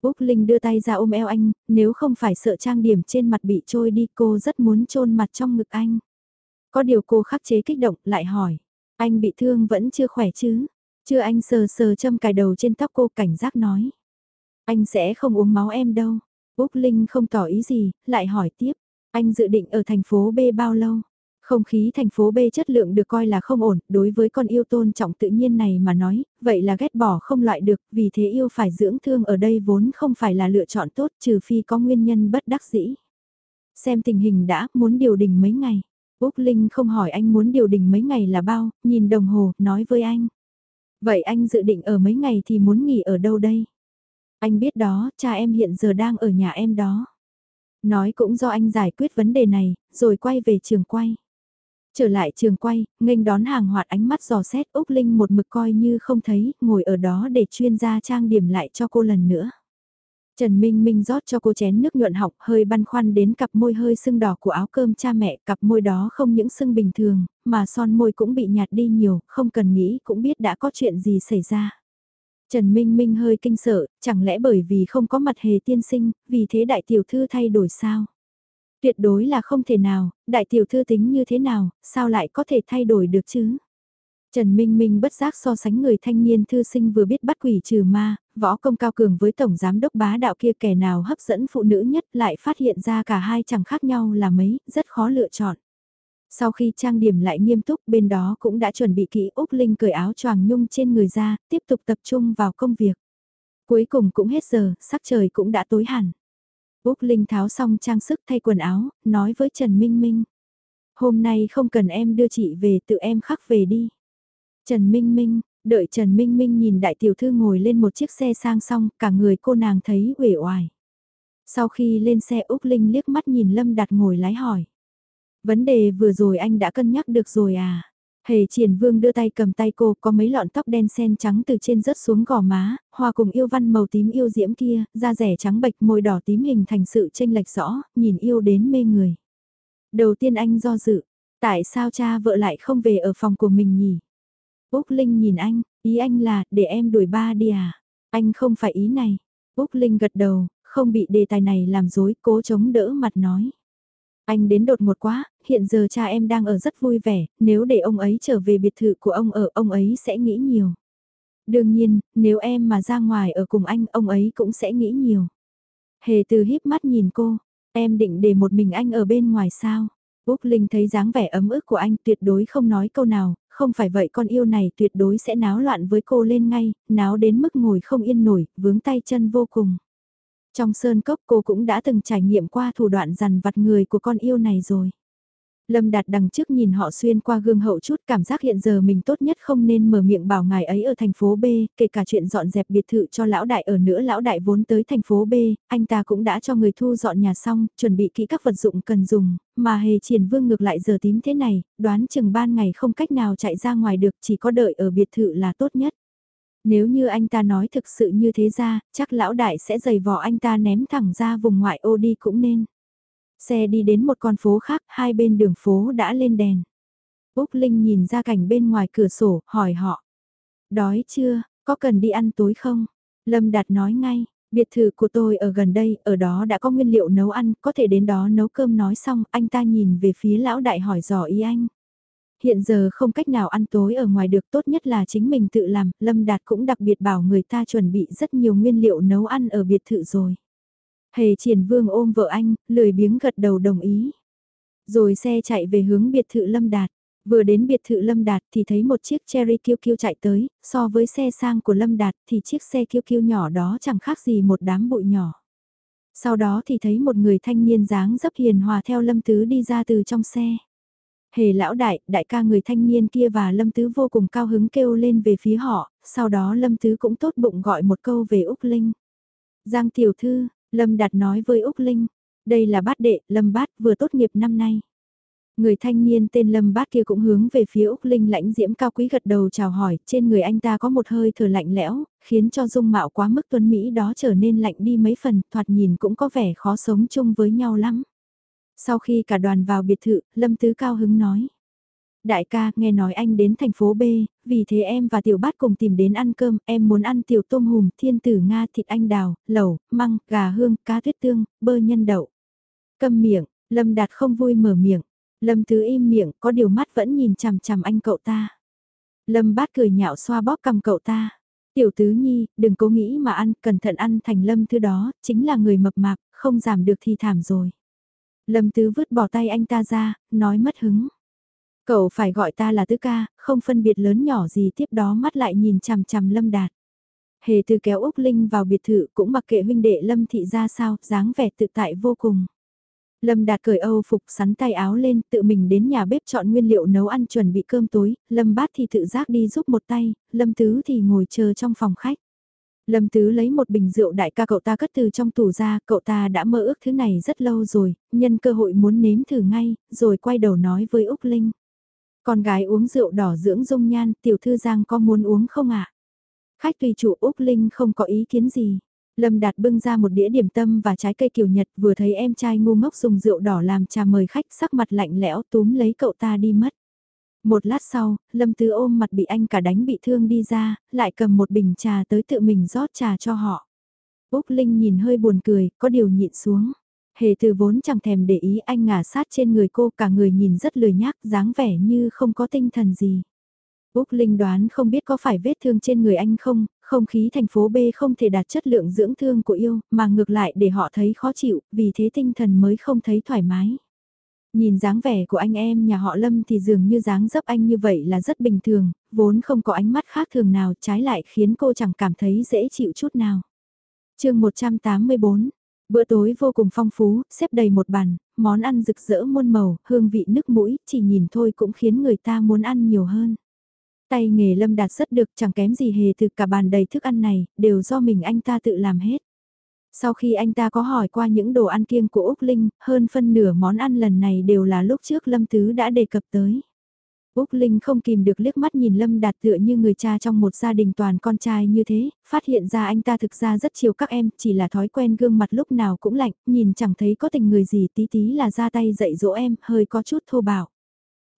Úc Linh đưa tay ra ôm eo anh, nếu không phải sợ trang điểm trên mặt bị trôi đi cô rất muốn chôn mặt trong ngực anh. Có điều cô khắc chế kích động lại hỏi, anh bị thương vẫn chưa khỏe chứ? Chưa anh sờ sờ châm cài đầu trên tóc cô cảnh giác nói. Anh sẽ không uống máu em đâu. Úc Linh không tỏ ý gì, lại hỏi tiếp. Anh dự định ở thành phố B bao lâu? Không khí thành phố B chất lượng được coi là không ổn, đối với con yêu tôn trọng tự nhiên này mà nói, vậy là ghét bỏ không loại được, vì thế yêu phải dưỡng thương ở đây vốn không phải là lựa chọn tốt trừ phi có nguyên nhân bất đắc dĩ. Xem tình hình đã, muốn điều đình mấy ngày. Úc Linh không hỏi anh muốn điều đình mấy ngày là bao, nhìn đồng hồ, nói với anh. Vậy anh dự định ở mấy ngày thì muốn nghỉ ở đâu đây? Anh biết đó, cha em hiện giờ đang ở nhà em đó. Nói cũng do anh giải quyết vấn đề này, rồi quay về trường quay. Trở lại trường quay, nghênh đón hàng hoạt ánh mắt dò xét Úc Linh một mực coi như không thấy, ngồi ở đó để chuyên gia trang điểm lại cho cô lần nữa. Trần Minh Minh rót cho cô chén nước nhuận học hơi băn khoăn đến cặp môi hơi sưng đỏ của áo cơm cha mẹ, cặp môi đó không những sưng bình thường, mà son môi cũng bị nhạt đi nhiều, không cần nghĩ cũng biết đã có chuyện gì xảy ra. Trần Minh Minh hơi kinh sợ, chẳng lẽ bởi vì không có mặt hề tiên sinh, vì thế đại tiểu thư thay đổi sao? Tuyệt đối là không thể nào, đại tiểu thư tính như thế nào, sao lại có thể thay đổi được chứ? Trần Minh Minh bất giác so sánh người thanh niên thư sinh vừa biết bắt quỷ trừ ma, võ công cao cường với tổng giám đốc bá đạo kia kẻ nào hấp dẫn phụ nữ nhất lại phát hiện ra cả hai chẳng khác nhau là mấy, rất khó lựa chọn. Sau khi trang điểm lại nghiêm túc bên đó cũng đã chuẩn bị kỹ Úc Linh cởi áo choàng nhung trên người ra, tiếp tục tập trung vào công việc. Cuối cùng cũng hết giờ, sắc trời cũng đã tối hẳn. Úc Linh tháo xong trang sức thay quần áo, nói với Trần Minh Minh. Hôm nay không cần em đưa chị về tự em khắc về đi. Trần Minh Minh, đợi Trần Minh Minh nhìn đại tiểu thư ngồi lên một chiếc xe sang xong, cả người cô nàng thấy uể oải. Sau khi lên xe Úc Linh liếc mắt nhìn Lâm Đạt ngồi lái hỏi. Vấn đề vừa rồi anh đã cân nhắc được rồi à? Hề triển vương đưa tay cầm tay cô có mấy lọn tóc đen sen trắng từ trên rớt xuống gò má, hòa cùng yêu văn màu tím yêu diễm kia, da rẻ trắng bệch môi đỏ tím hình thành sự tranh lệch rõ, nhìn yêu đến mê người. Đầu tiên anh do dự, tại sao cha vợ lại không về ở phòng của mình nhỉ? Úc Linh nhìn anh, ý anh là để em đuổi ba đi à? Anh không phải ý này. Úc Linh gật đầu, không bị đề tài này làm dối, cố chống đỡ mặt nói. Anh đến đột ngột quá, hiện giờ cha em đang ở rất vui vẻ, nếu để ông ấy trở về biệt thự của ông ở, ông ấy sẽ nghĩ nhiều. Đương nhiên, nếu em mà ra ngoài ở cùng anh, ông ấy cũng sẽ nghĩ nhiều. Hề từ híp mắt nhìn cô, em định để một mình anh ở bên ngoài sao? Úc Linh thấy dáng vẻ ấm ức của anh tuyệt đối không nói câu nào, không phải vậy con yêu này tuyệt đối sẽ náo loạn với cô lên ngay, náo đến mức ngồi không yên nổi, vướng tay chân vô cùng. Trong sơn cốc cô cũng đã từng trải nghiệm qua thủ đoạn dằn vặt người của con yêu này rồi. Lâm Đạt đằng trước nhìn họ xuyên qua gương hậu chút cảm giác hiện giờ mình tốt nhất không nên mở miệng bảo ngài ấy ở thành phố B, kể cả chuyện dọn dẹp biệt thự cho lão đại ở nữa lão đại vốn tới thành phố B, anh ta cũng đã cho người thu dọn nhà xong, chuẩn bị kỹ các vật dụng cần dùng, mà hề triển vương ngược lại giờ tím thế này, đoán chừng ban ngày không cách nào chạy ra ngoài được chỉ có đợi ở biệt thự là tốt nhất. Nếu như anh ta nói thực sự như thế ra, chắc lão đại sẽ giày vò anh ta ném thẳng ra vùng ngoại ô đi cũng nên. Xe đi đến một con phố khác, hai bên đường phố đã lên đèn. Úc Linh nhìn ra cảnh bên ngoài cửa sổ, hỏi họ. Đói chưa, có cần đi ăn tối không? Lâm Đạt nói ngay, biệt thự của tôi ở gần đây, ở đó đã có nguyên liệu nấu ăn, có thể đến đó nấu cơm nói xong, anh ta nhìn về phía lão đại hỏi dò ý anh. Hiện giờ không cách nào ăn tối ở ngoài được tốt nhất là chính mình tự làm, Lâm Đạt cũng đặc biệt bảo người ta chuẩn bị rất nhiều nguyên liệu nấu ăn ở biệt thự rồi. Hề triển vương ôm vợ anh, lười biếng gật đầu đồng ý. Rồi xe chạy về hướng biệt thự Lâm Đạt. Vừa đến biệt thự Lâm Đạt thì thấy một chiếc Cherry QQ chạy tới, so với xe sang của Lâm Đạt thì chiếc xe QQ nhỏ đó chẳng khác gì một đám bụi nhỏ. Sau đó thì thấy một người thanh niên dáng dấp hiền hòa theo Lâm Tứ đi ra từ trong xe. Hề lão đại, đại ca người thanh niên kia và Lâm Tứ vô cùng cao hứng kêu lên về phía họ, sau đó Lâm Tứ cũng tốt bụng gọi một câu về Úc Linh. Giang tiểu thư, Lâm Đạt nói với Úc Linh, đây là bát đệ, Lâm Bát vừa tốt nghiệp năm nay. Người thanh niên tên Lâm Bát kia cũng hướng về phía Úc Linh lãnh diễm cao quý gật đầu chào hỏi, trên người anh ta có một hơi thở lạnh lẽo, khiến cho dung mạo quá mức tuấn Mỹ đó trở nên lạnh đi mấy phần, thoạt nhìn cũng có vẻ khó sống chung với nhau lắm. Sau khi cả đoàn vào biệt thự, Lâm Tứ cao hứng nói. Đại ca, nghe nói anh đến thành phố B, vì thế em và tiểu bát cùng tìm đến ăn cơm, em muốn ăn tiểu tôm hùm, thiên tử Nga, thịt anh đào, lẩu, măng, gà hương, cá tuyết tương, bơ nhân đậu. Câm miệng, Lâm Đạt không vui mở miệng, Lâm Tứ im miệng, có điều mắt vẫn nhìn chằm chằm anh cậu ta. Lâm bát cười nhạo xoa bóp cầm cậu ta. Tiểu tứ nhi, đừng cố nghĩ mà ăn, cẩn thận ăn thành lâm thứ đó, chính là người mập mạp, không giảm được thì thảm rồi. Lâm tứ vứt bỏ tay anh ta ra, nói mất hứng. Cậu phải gọi ta là tứ ca, không phân biệt lớn nhỏ gì tiếp đó mắt lại nhìn chằm chằm lâm đạt. Hề từ kéo Úc Linh vào biệt thự cũng mặc kệ huynh đệ lâm thị ra sao, dáng vẻ tự tại vô cùng. Lâm Đạt cởi Âu phục sắn tay áo lên, tự mình đến nhà bếp chọn nguyên liệu nấu ăn chuẩn bị cơm tối, Lâm Bát thì tự giác đi giúp một tay, Lâm Tứ thì ngồi chờ trong phòng khách. Lâm Tứ lấy một bình rượu đại ca cậu ta cất từ trong tủ ra, cậu ta đã mơ ước thứ này rất lâu rồi, nhân cơ hội muốn nếm thử ngay, rồi quay đầu nói với Úc Linh. Con gái uống rượu đỏ dưỡng dung nhan, tiểu thư Giang có muốn uống không ạ? Khách tùy chủ Úc Linh không có ý kiến gì. Lâm Đạt bưng ra một đĩa điểm tâm và trái cây kiều Nhật vừa thấy em trai ngu ngốc dùng rượu đỏ làm trà mời khách sắc mặt lạnh lẽo túm lấy cậu ta đi mất. Một lát sau, Lâm Tứ ôm mặt bị anh cả đánh bị thương đi ra, lại cầm một bình trà tới tự mình rót trà cho họ. Úc Linh nhìn hơi buồn cười, có điều nhịn xuống. Hề từ vốn chẳng thèm để ý anh ngả sát trên người cô cả người nhìn rất lười nhác dáng vẻ như không có tinh thần gì. Úc Linh đoán không biết có phải vết thương trên người anh không, không khí thành phố B không thể đạt chất lượng dưỡng thương của yêu, mà ngược lại để họ thấy khó chịu, vì thế tinh thần mới không thấy thoải mái. Nhìn dáng vẻ của anh em nhà họ Lâm thì dường như dáng dấp anh như vậy là rất bình thường, vốn không có ánh mắt khác thường nào trái lại khiến cô chẳng cảm thấy dễ chịu chút nào. chương 184 Bữa tối vô cùng phong phú, xếp đầy một bàn, món ăn rực rỡ muôn màu, hương vị nước mũi, chỉ nhìn thôi cũng khiến người ta muốn ăn nhiều hơn. Tay nghề lâm đạt rất được chẳng kém gì hề từ cả bàn đầy thức ăn này, đều do mình anh ta tự làm hết. Sau khi anh ta có hỏi qua những đồ ăn kiêng của Úc Linh, hơn phân nửa món ăn lần này đều là lúc trước Lâm Tứ đã đề cập tới. Úc Linh không kìm được liếc mắt nhìn Lâm Đạt tựa như người cha trong một gia đình toàn con trai như thế, phát hiện ra anh ta thực ra rất chiều các em, chỉ là thói quen gương mặt lúc nào cũng lạnh, nhìn chẳng thấy có tình người gì tí tí là ra tay dạy dỗ em, hơi có chút thô bạo.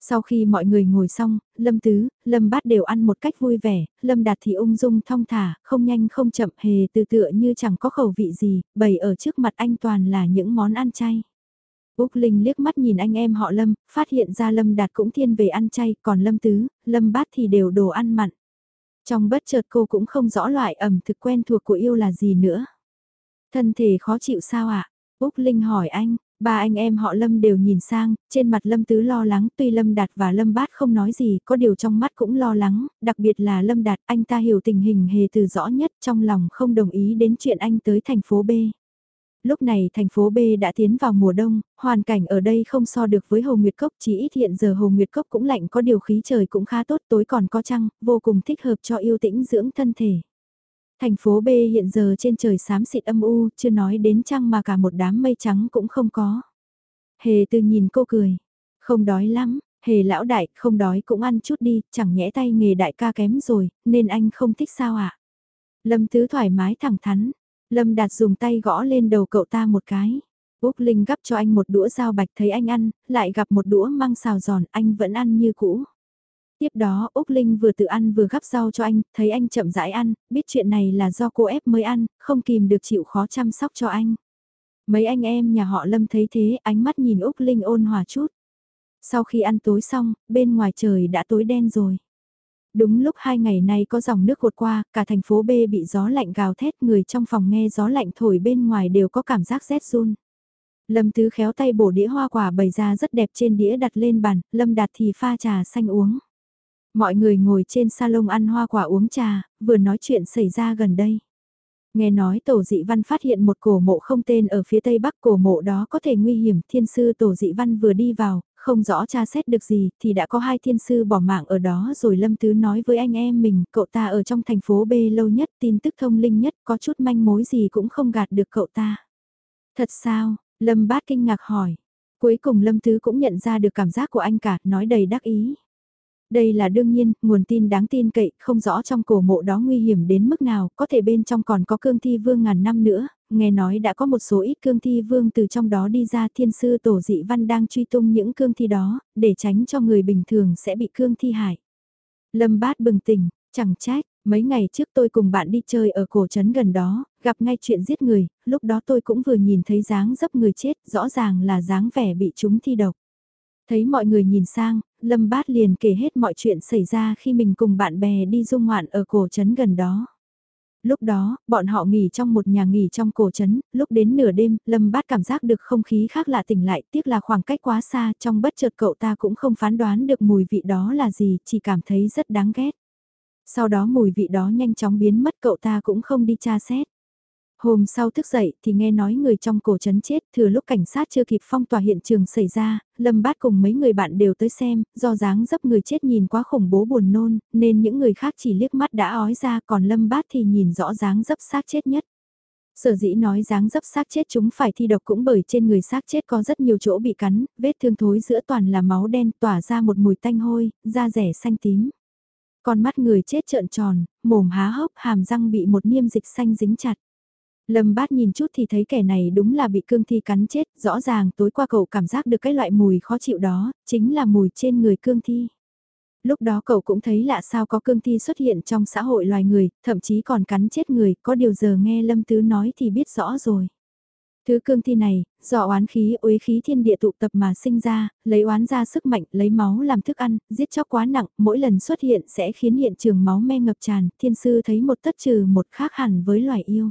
Sau khi mọi người ngồi xong, Lâm Tứ, Lâm Bát đều ăn một cách vui vẻ, Lâm Đạt thì ung dung thong thả, không nhanh không chậm hề từ tựa như chẳng có khẩu vị gì, bày ở trước mặt anh toàn là những món ăn chay. Úc Linh liếc mắt nhìn anh em họ Lâm, phát hiện ra Lâm Đạt cũng thiên về ăn chay, còn Lâm Tứ, Lâm Bát thì đều đồ ăn mặn. Trong bất chợt cô cũng không rõ loại ẩm thực quen thuộc của yêu là gì nữa. Thân thể khó chịu sao ạ? À? Úc Linh hỏi anh, Ba anh em họ Lâm đều nhìn sang, trên mặt Lâm Tứ lo lắng, tuy Lâm Đạt và Lâm Bát không nói gì, có điều trong mắt cũng lo lắng, đặc biệt là Lâm Đạt, anh ta hiểu tình hình hề từ rõ nhất, trong lòng không đồng ý đến chuyện anh tới thành phố B. Lúc này thành phố B đã tiến vào mùa đông, hoàn cảnh ở đây không so được với Hồ Nguyệt Cốc, chỉ ít hiện giờ Hồ Nguyệt Cốc cũng lạnh có điều khí trời cũng khá tốt, tối còn có trăng, vô cùng thích hợp cho yêu tĩnh dưỡng thân thể. Thành phố B hiện giờ trên trời xám xịt âm u, chưa nói đến trăng mà cả một đám mây trắng cũng không có. Hề từ nhìn cô cười. Không đói lắm, hề lão đại, không đói cũng ăn chút đi, chẳng nhẽ tay nghề đại ca kém rồi, nên anh không thích sao ạ? À? Lâm Tứ thoải mái thẳng thắn. Lâm Đạt dùng tay gõ lên đầu cậu ta một cái. Úc Linh gắp cho anh một đũa dao bạch thấy anh ăn, lại gặp một đũa măng xào giòn, anh vẫn ăn như cũ. Tiếp đó Úc Linh vừa tự ăn vừa gắp rau cho anh, thấy anh chậm rãi ăn, biết chuyện này là do cô ép mới ăn, không kìm được chịu khó chăm sóc cho anh. Mấy anh em nhà họ Lâm thấy thế, ánh mắt nhìn Úc Linh ôn hòa chút. Sau khi ăn tối xong, bên ngoài trời đã tối đen rồi. Đúng lúc hai ngày nay có dòng nước vượt qua, cả thành phố B bị gió lạnh gào thét, người trong phòng nghe gió lạnh thổi bên ngoài đều có cảm giác rét run. Lâm Tứ khéo tay bổ đĩa hoa quả bày ra rất đẹp trên đĩa đặt lên bàn, Lâm Đạt thì pha trà xanh uống. Mọi người ngồi trên salon ăn hoa quả uống trà, vừa nói chuyện xảy ra gần đây. Nghe nói tổ dị văn phát hiện một cổ mộ không tên ở phía tây bắc cổ mộ đó có thể nguy hiểm, thiên sư tổ dị văn vừa đi vào, không rõ tra xét được gì thì đã có hai thiên sư bỏ mạng ở đó rồi Lâm Tứ nói với anh em mình, cậu ta ở trong thành phố B lâu nhất, tin tức thông linh nhất, có chút manh mối gì cũng không gạt được cậu ta. Thật sao, Lâm Bát kinh ngạc hỏi. Cuối cùng Lâm Tứ cũng nhận ra được cảm giác của anh cả, nói đầy đắc ý. Đây là đương nhiên, nguồn tin đáng tin cậy, không rõ trong cổ mộ đó nguy hiểm đến mức nào, có thể bên trong còn có cương thi vương ngàn năm nữa, nghe nói đã có một số ít cương thi vương từ trong đó đi ra thiên sư tổ dị văn đang truy tung những cương thi đó, để tránh cho người bình thường sẽ bị cương thi hại. Lâm bát bừng tỉnh, chẳng trách, mấy ngày trước tôi cùng bạn đi chơi ở cổ trấn gần đó, gặp ngay chuyện giết người, lúc đó tôi cũng vừa nhìn thấy dáng dấp người chết, rõ ràng là dáng vẻ bị chúng thi độc. Thấy mọi người nhìn sang, Lâm Bát liền kể hết mọi chuyện xảy ra khi mình cùng bạn bè đi du ngoạn ở cổ trấn gần đó. Lúc đó, bọn họ nghỉ trong một nhà nghỉ trong cổ trấn, lúc đến nửa đêm, Lâm Bát cảm giác được không khí khác lạ tỉnh lại, tiếc là khoảng cách quá xa, trong bất chợt cậu ta cũng không phán đoán được mùi vị đó là gì, chỉ cảm thấy rất đáng ghét. Sau đó mùi vị đó nhanh chóng biến mất cậu ta cũng không đi tra xét. Hôm sau thức dậy thì nghe nói người trong cổ trấn chết, thừa lúc cảnh sát chưa kịp phong tỏa hiện trường xảy ra, Lâm Bát cùng mấy người bạn đều tới xem, do dáng dấp người chết nhìn quá khủng bố buồn nôn, nên những người khác chỉ liếc mắt đã ói ra còn Lâm Bát thì nhìn rõ dáng dấp xác chết nhất. Sở dĩ nói dáng dấp xác chết chúng phải thi độc cũng bởi trên người xác chết có rất nhiều chỗ bị cắn, vết thương thối giữa toàn là máu đen tỏa ra một mùi tanh hôi, da rẻ xanh tím. Con mắt người chết trợn tròn, mồm há hốc hàm răng bị một niêm dịch xanh dính chặt. Lâm bát nhìn chút thì thấy kẻ này đúng là bị cương thi cắn chết, rõ ràng tối qua cậu cảm giác được cái loại mùi khó chịu đó, chính là mùi trên người cương thi. Lúc đó cậu cũng thấy lạ sao có cương thi xuất hiện trong xã hội loài người, thậm chí còn cắn chết người, có điều giờ nghe Lâm Tứ nói thì biết rõ rồi. Thứ cương thi này, do oán khí uế khí thiên địa tụ tập mà sinh ra, lấy oán ra sức mạnh, lấy máu làm thức ăn, giết chóc quá nặng, mỗi lần xuất hiện sẽ khiến hiện trường máu me ngập tràn, thiên sư thấy một tất trừ một khác hẳn với loài yêu.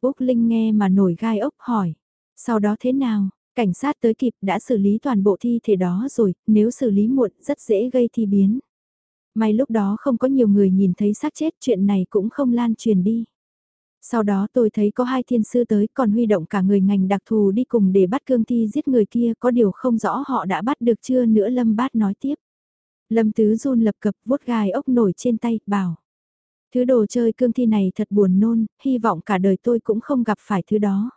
Úc Linh nghe mà nổi gai ốc hỏi. Sau đó thế nào? Cảnh sát tới kịp đã xử lý toàn bộ thi thể đó rồi, nếu xử lý muộn rất dễ gây thi biến. May lúc đó không có nhiều người nhìn thấy xác chết chuyện này cũng không lan truyền đi. Sau đó tôi thấy có hai thiên sư tới còn huy động cả người ngành đặc thù đi cùng để bắt cương thi giết người kia có điều không rõ họ đã bắt được chưa nữa Lâm Bát nói tiếp. Lâm Tứ run lập cập vuốt gai ốc nổi trên tay, bảo. Thứ đồ chơi cương thi này thật buồn nôn, hy vọng cả đời tôi cũng không gặp phải thứ đó.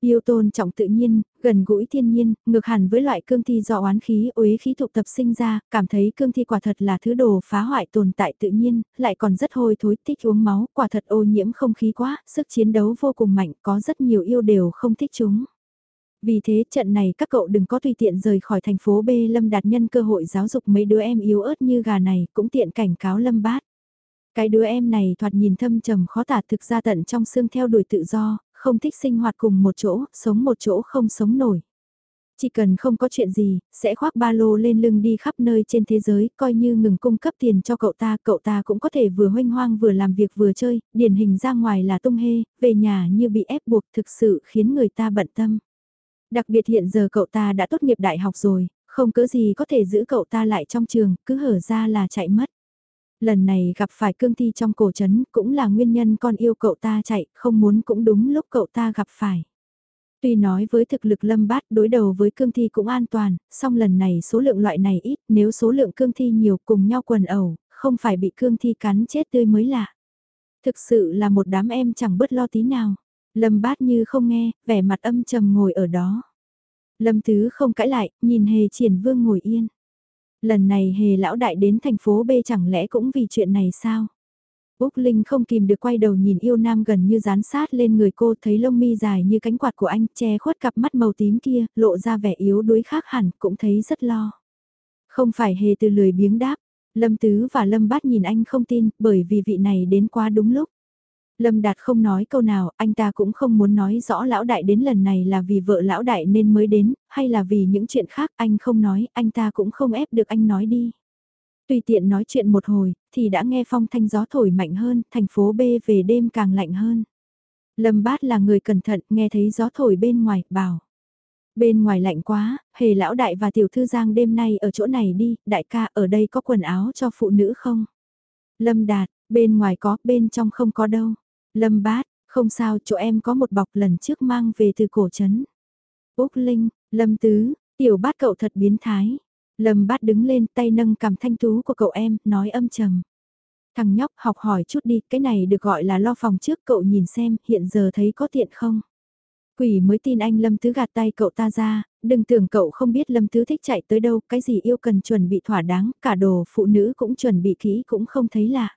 Yêu tôn trọng tự nhiên, gần gũi thiên nhiên, ngược hẳn với loại cương thi do oán khí uế khí tụ tập sinh ra, cảm thấy cương thi quả thật là thứ đồ phá hoại tồn tại tự nhiên, lại còn rất hôi thối, thích uống máu, quả thật ô nhiễm không khí quá, sức chiến đấu vô cùng mạnh, có rất nhiều yêu đều không thích chúng. Vì thế trận này các cậu đừng có tùy tiện rời khỏi thành phố B Lâm đạt nhân cơ hội giáo dục mấy đứa em yếu ớt như gà này, cũng tiện cảnh cáo Lâm bát. Cái đứa em này thoạt nhìn thâm trầm khó tả thực ra tận trong xương theo đuổi tự do, không thích sinh hoạt cùng một chỗ, sống một chỗ không sống nổi. Chỉ cần không có chuyện gì, sẽ khoác ba lô lên lưng đi khắp nơi trên thế giới, coi như ngừng cung cấp tiền cho cậu ta, cậu ta cũng có thể vừa hoanh hoang vừa làm việc vừa chơi, điển hình ra ngoài là tung hê, về nhà như bị ép buộc thực sự khiến người ta bận tâm. Đặc biệt hiện giờ cậu ta đã tốt nghiệp đại học rồi, không cỡ gì có thể giữ cậu ta lại trong trường, cứ hở ra là chạy mất. Lần này gặp phải cương thi trong cổ trấn cũng là nguyên nhân con yêu cậu ta chạy, không muốn cũng đúng lúc cậu ta gặp phải. Tuy nói với thực lực lâm bát đối đầu với cương thi cũng an toàn, song lần này số lượng loại này ít, nếu số lượng cương thi nhiều cùng nhau quần ẩu, không phải bị cương thi cắn chết tươi mới lạ. Thực sự là một đám em chẳng bớt lo tí nào. Lâm bát như không nghe, vẻ mặt âm trầm ngồi ở đó. Lâm tứ không cãi lại, nhìn hề triển vương ngồi yên. Lần này hề lão đại đến thành phố B chẳng lẽ cũng vì chuyện này sao? Úc Linh không kìm được quay đầu nhìn yêu nam gần như dán sát lên người cô thấy lông mi dài như cánh quạt của anh che khuất cặp mắt màu tím kia, lộ ra vẻ yếu đuối khác hẳn, cũng thấy rất lo. Không phải hề từ lười biếng đáp, Lâm Tứ và Lâm Bát nhìn anh không tin, bởi vì vị này đến quá đúng lúc. Lâm Đạt không nói câu nào, anh ta cũng không muốn nói rõ lão đại đến lần này là vì vợ lão đại nên mới đến, hay là vì những chuyện khác anh không nói, anh ta cũng không ép được anh nói đi. Tùy tiện nói chuyện một hồi, thì đã nghe phong thanh gió thổi mạnh hơn, thành phố B về đêm càng lạnh hơn. Lâm Bát là người cẩn thận, nghe thấy gió thổi bên ngoài, bảo. Bên ngoài lạnh quá, hề lão đại và tiểu thư giang đêm nay ở chỗ này đi, đại ca ở đây có quần áo cho phụ nữ không? Lâm Đạt, bên ngoài có, bên trong không có đâu. Lâm bát, Không sao, chỗ em có một bọc lần trước mang về từ cổ trấn. Úc Linh, Lâm Tứ, tiểu bát cậu thật biến thái. Lâm bát đứng lên tay nâng cầm thanh tú của cậu em, nói âm trầm. Thằng nhóc học hỏi chút đi, cái này được gọi là lo phòng trước cậu nhìn xem, hiện giờ thấy có tiện không? Quỷ mới tin anh Lâm Tứ gạt tay cậu ta ra, đừng tưởng cậu không biết Lâm Tứ thích chạy tới đâu, cái gì yêu cần chuẩn bị thỏa đáng, cả đồ phụ nữ cũng chuẩn bị kỹ cũng không thấy lạ.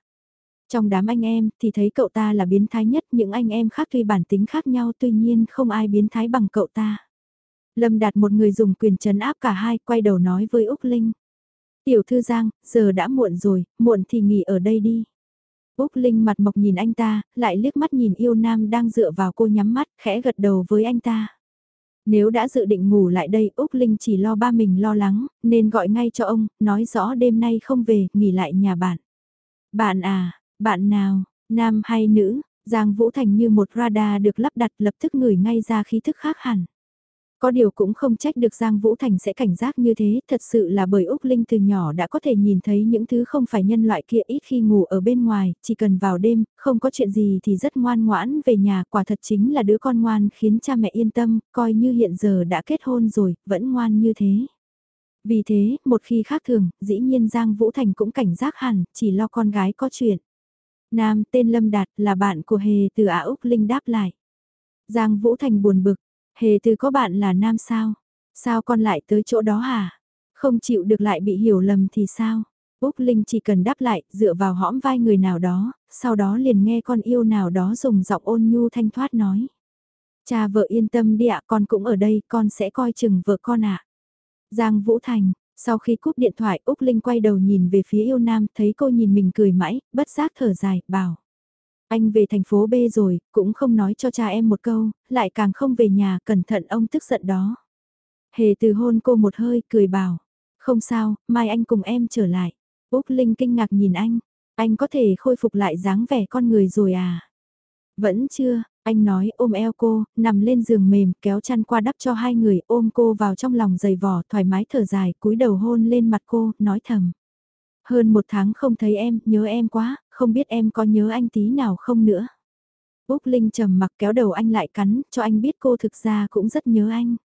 Trong đám anh em thì thấy cậu ta là biến thái nhất, những anh em khác tuy bản tính khác nhau tuy nhiên không ai biến thái bằng cậu ta. Lâm Đạt một người dùng quyền trấn áp cả hai, quay đầu nói với Úc Linh. Tiểu thư Giang, giờ đã muộn rồi, muộn thì nghỉ ở đây đi. Úc Linh mặt mộc nhìn anh ta, lại liếc mắt nhìn yêu nam đang dựa vào cô nhắm mắt, khẽ gật đầu với anh ta. Nếu đã dự định ngủ lại đây, Úc Linh chỉ lo ba mình lo lắng, nên gọi ngay cho ông, nói rõ đêm nay không về, nghỉ lại nhà bạn. Bạn à, bạn nào, nam hay nữ, Giang Vũ Thành như một radar được lắp đặt lập tức ngửi ngay ra khí thức khác hẳn. Có điều cũng không trách được Giang Vũ Thành sẽ cảnh giác như thế, thật sự là bởi Úc Linh từ nhỏ đã có thể nhìn thấy những thứ không phải nhân loại kia ít khi ngủ ở bên ngoài, chỉ cần vào đêm, không có chuyện gì thì rất ngoan ngoãn về nhà, quả thật chính là đứa con ngoan khiến cha mẹ yên tâm, coi như hiện giờ đã kết hôn rồi, vẫn ngoan như thế. Vì thế, một khi khác thường, dĩ nhiên Giang Vũ Thành cũng cảnh giác hẳn, chỉ lo con gái có chuyện. Nam tên Lâm Đạt là bạn của Hề từ Ả Úc Linh đáp lại. Giang Vũ Thành buồn bực, Hề từ có bạn là nam sao? Sao con lại tới chỗ đó hả? Không chịu được lại bị hiểu lầm thì sao? Úc Linh chỉ cần đáp lại, dựa vào hõm vai người nào đó, sau đó liền nghe con yêu nào đó dùng giọng ôn nhu thanh thoát nói. Cha vợ yên tâm đi ạ, con cũng ở đây, con sẽ coi chừng vợ con ạ. Giang Vũ Thành, sau khi cúp điện thoại Úc Linh quay đầu nhìn về phía yêu nam, thấy cô nhìn mình cười mãi, bất giác thở dài, bảo. Anh về thành phố B rồi, cũng không nói cho cha em một câu, lại càng không về nhà, cẩn thận ông tức giận đó. Hề từ hôn cô một hơi, cười bảo. Không sao, mai anh cùng em trở lại. Úc Linh kinh ngạc nhìn anh. Anh có thể khôi phục lại dáng vẻ con người rồi à? Vẫn chưa, anh nói ôm eo cô, nằm lên giường mềm, kéo chăn qua đắp cho hai người, ôm cô vào trong lòng giày vỏ, thoải mái thở dài, cúi đầu hôn lên mặt cô, nói thầm. Hơn một tháng không thấy em, nhớ em quá, không biết em có nhớ anh tí nào không nữa. Úc Linh trầm mặc kéo đầu anh lại cắn, cho anh biết cô thực ra cũng rất nhớ anh.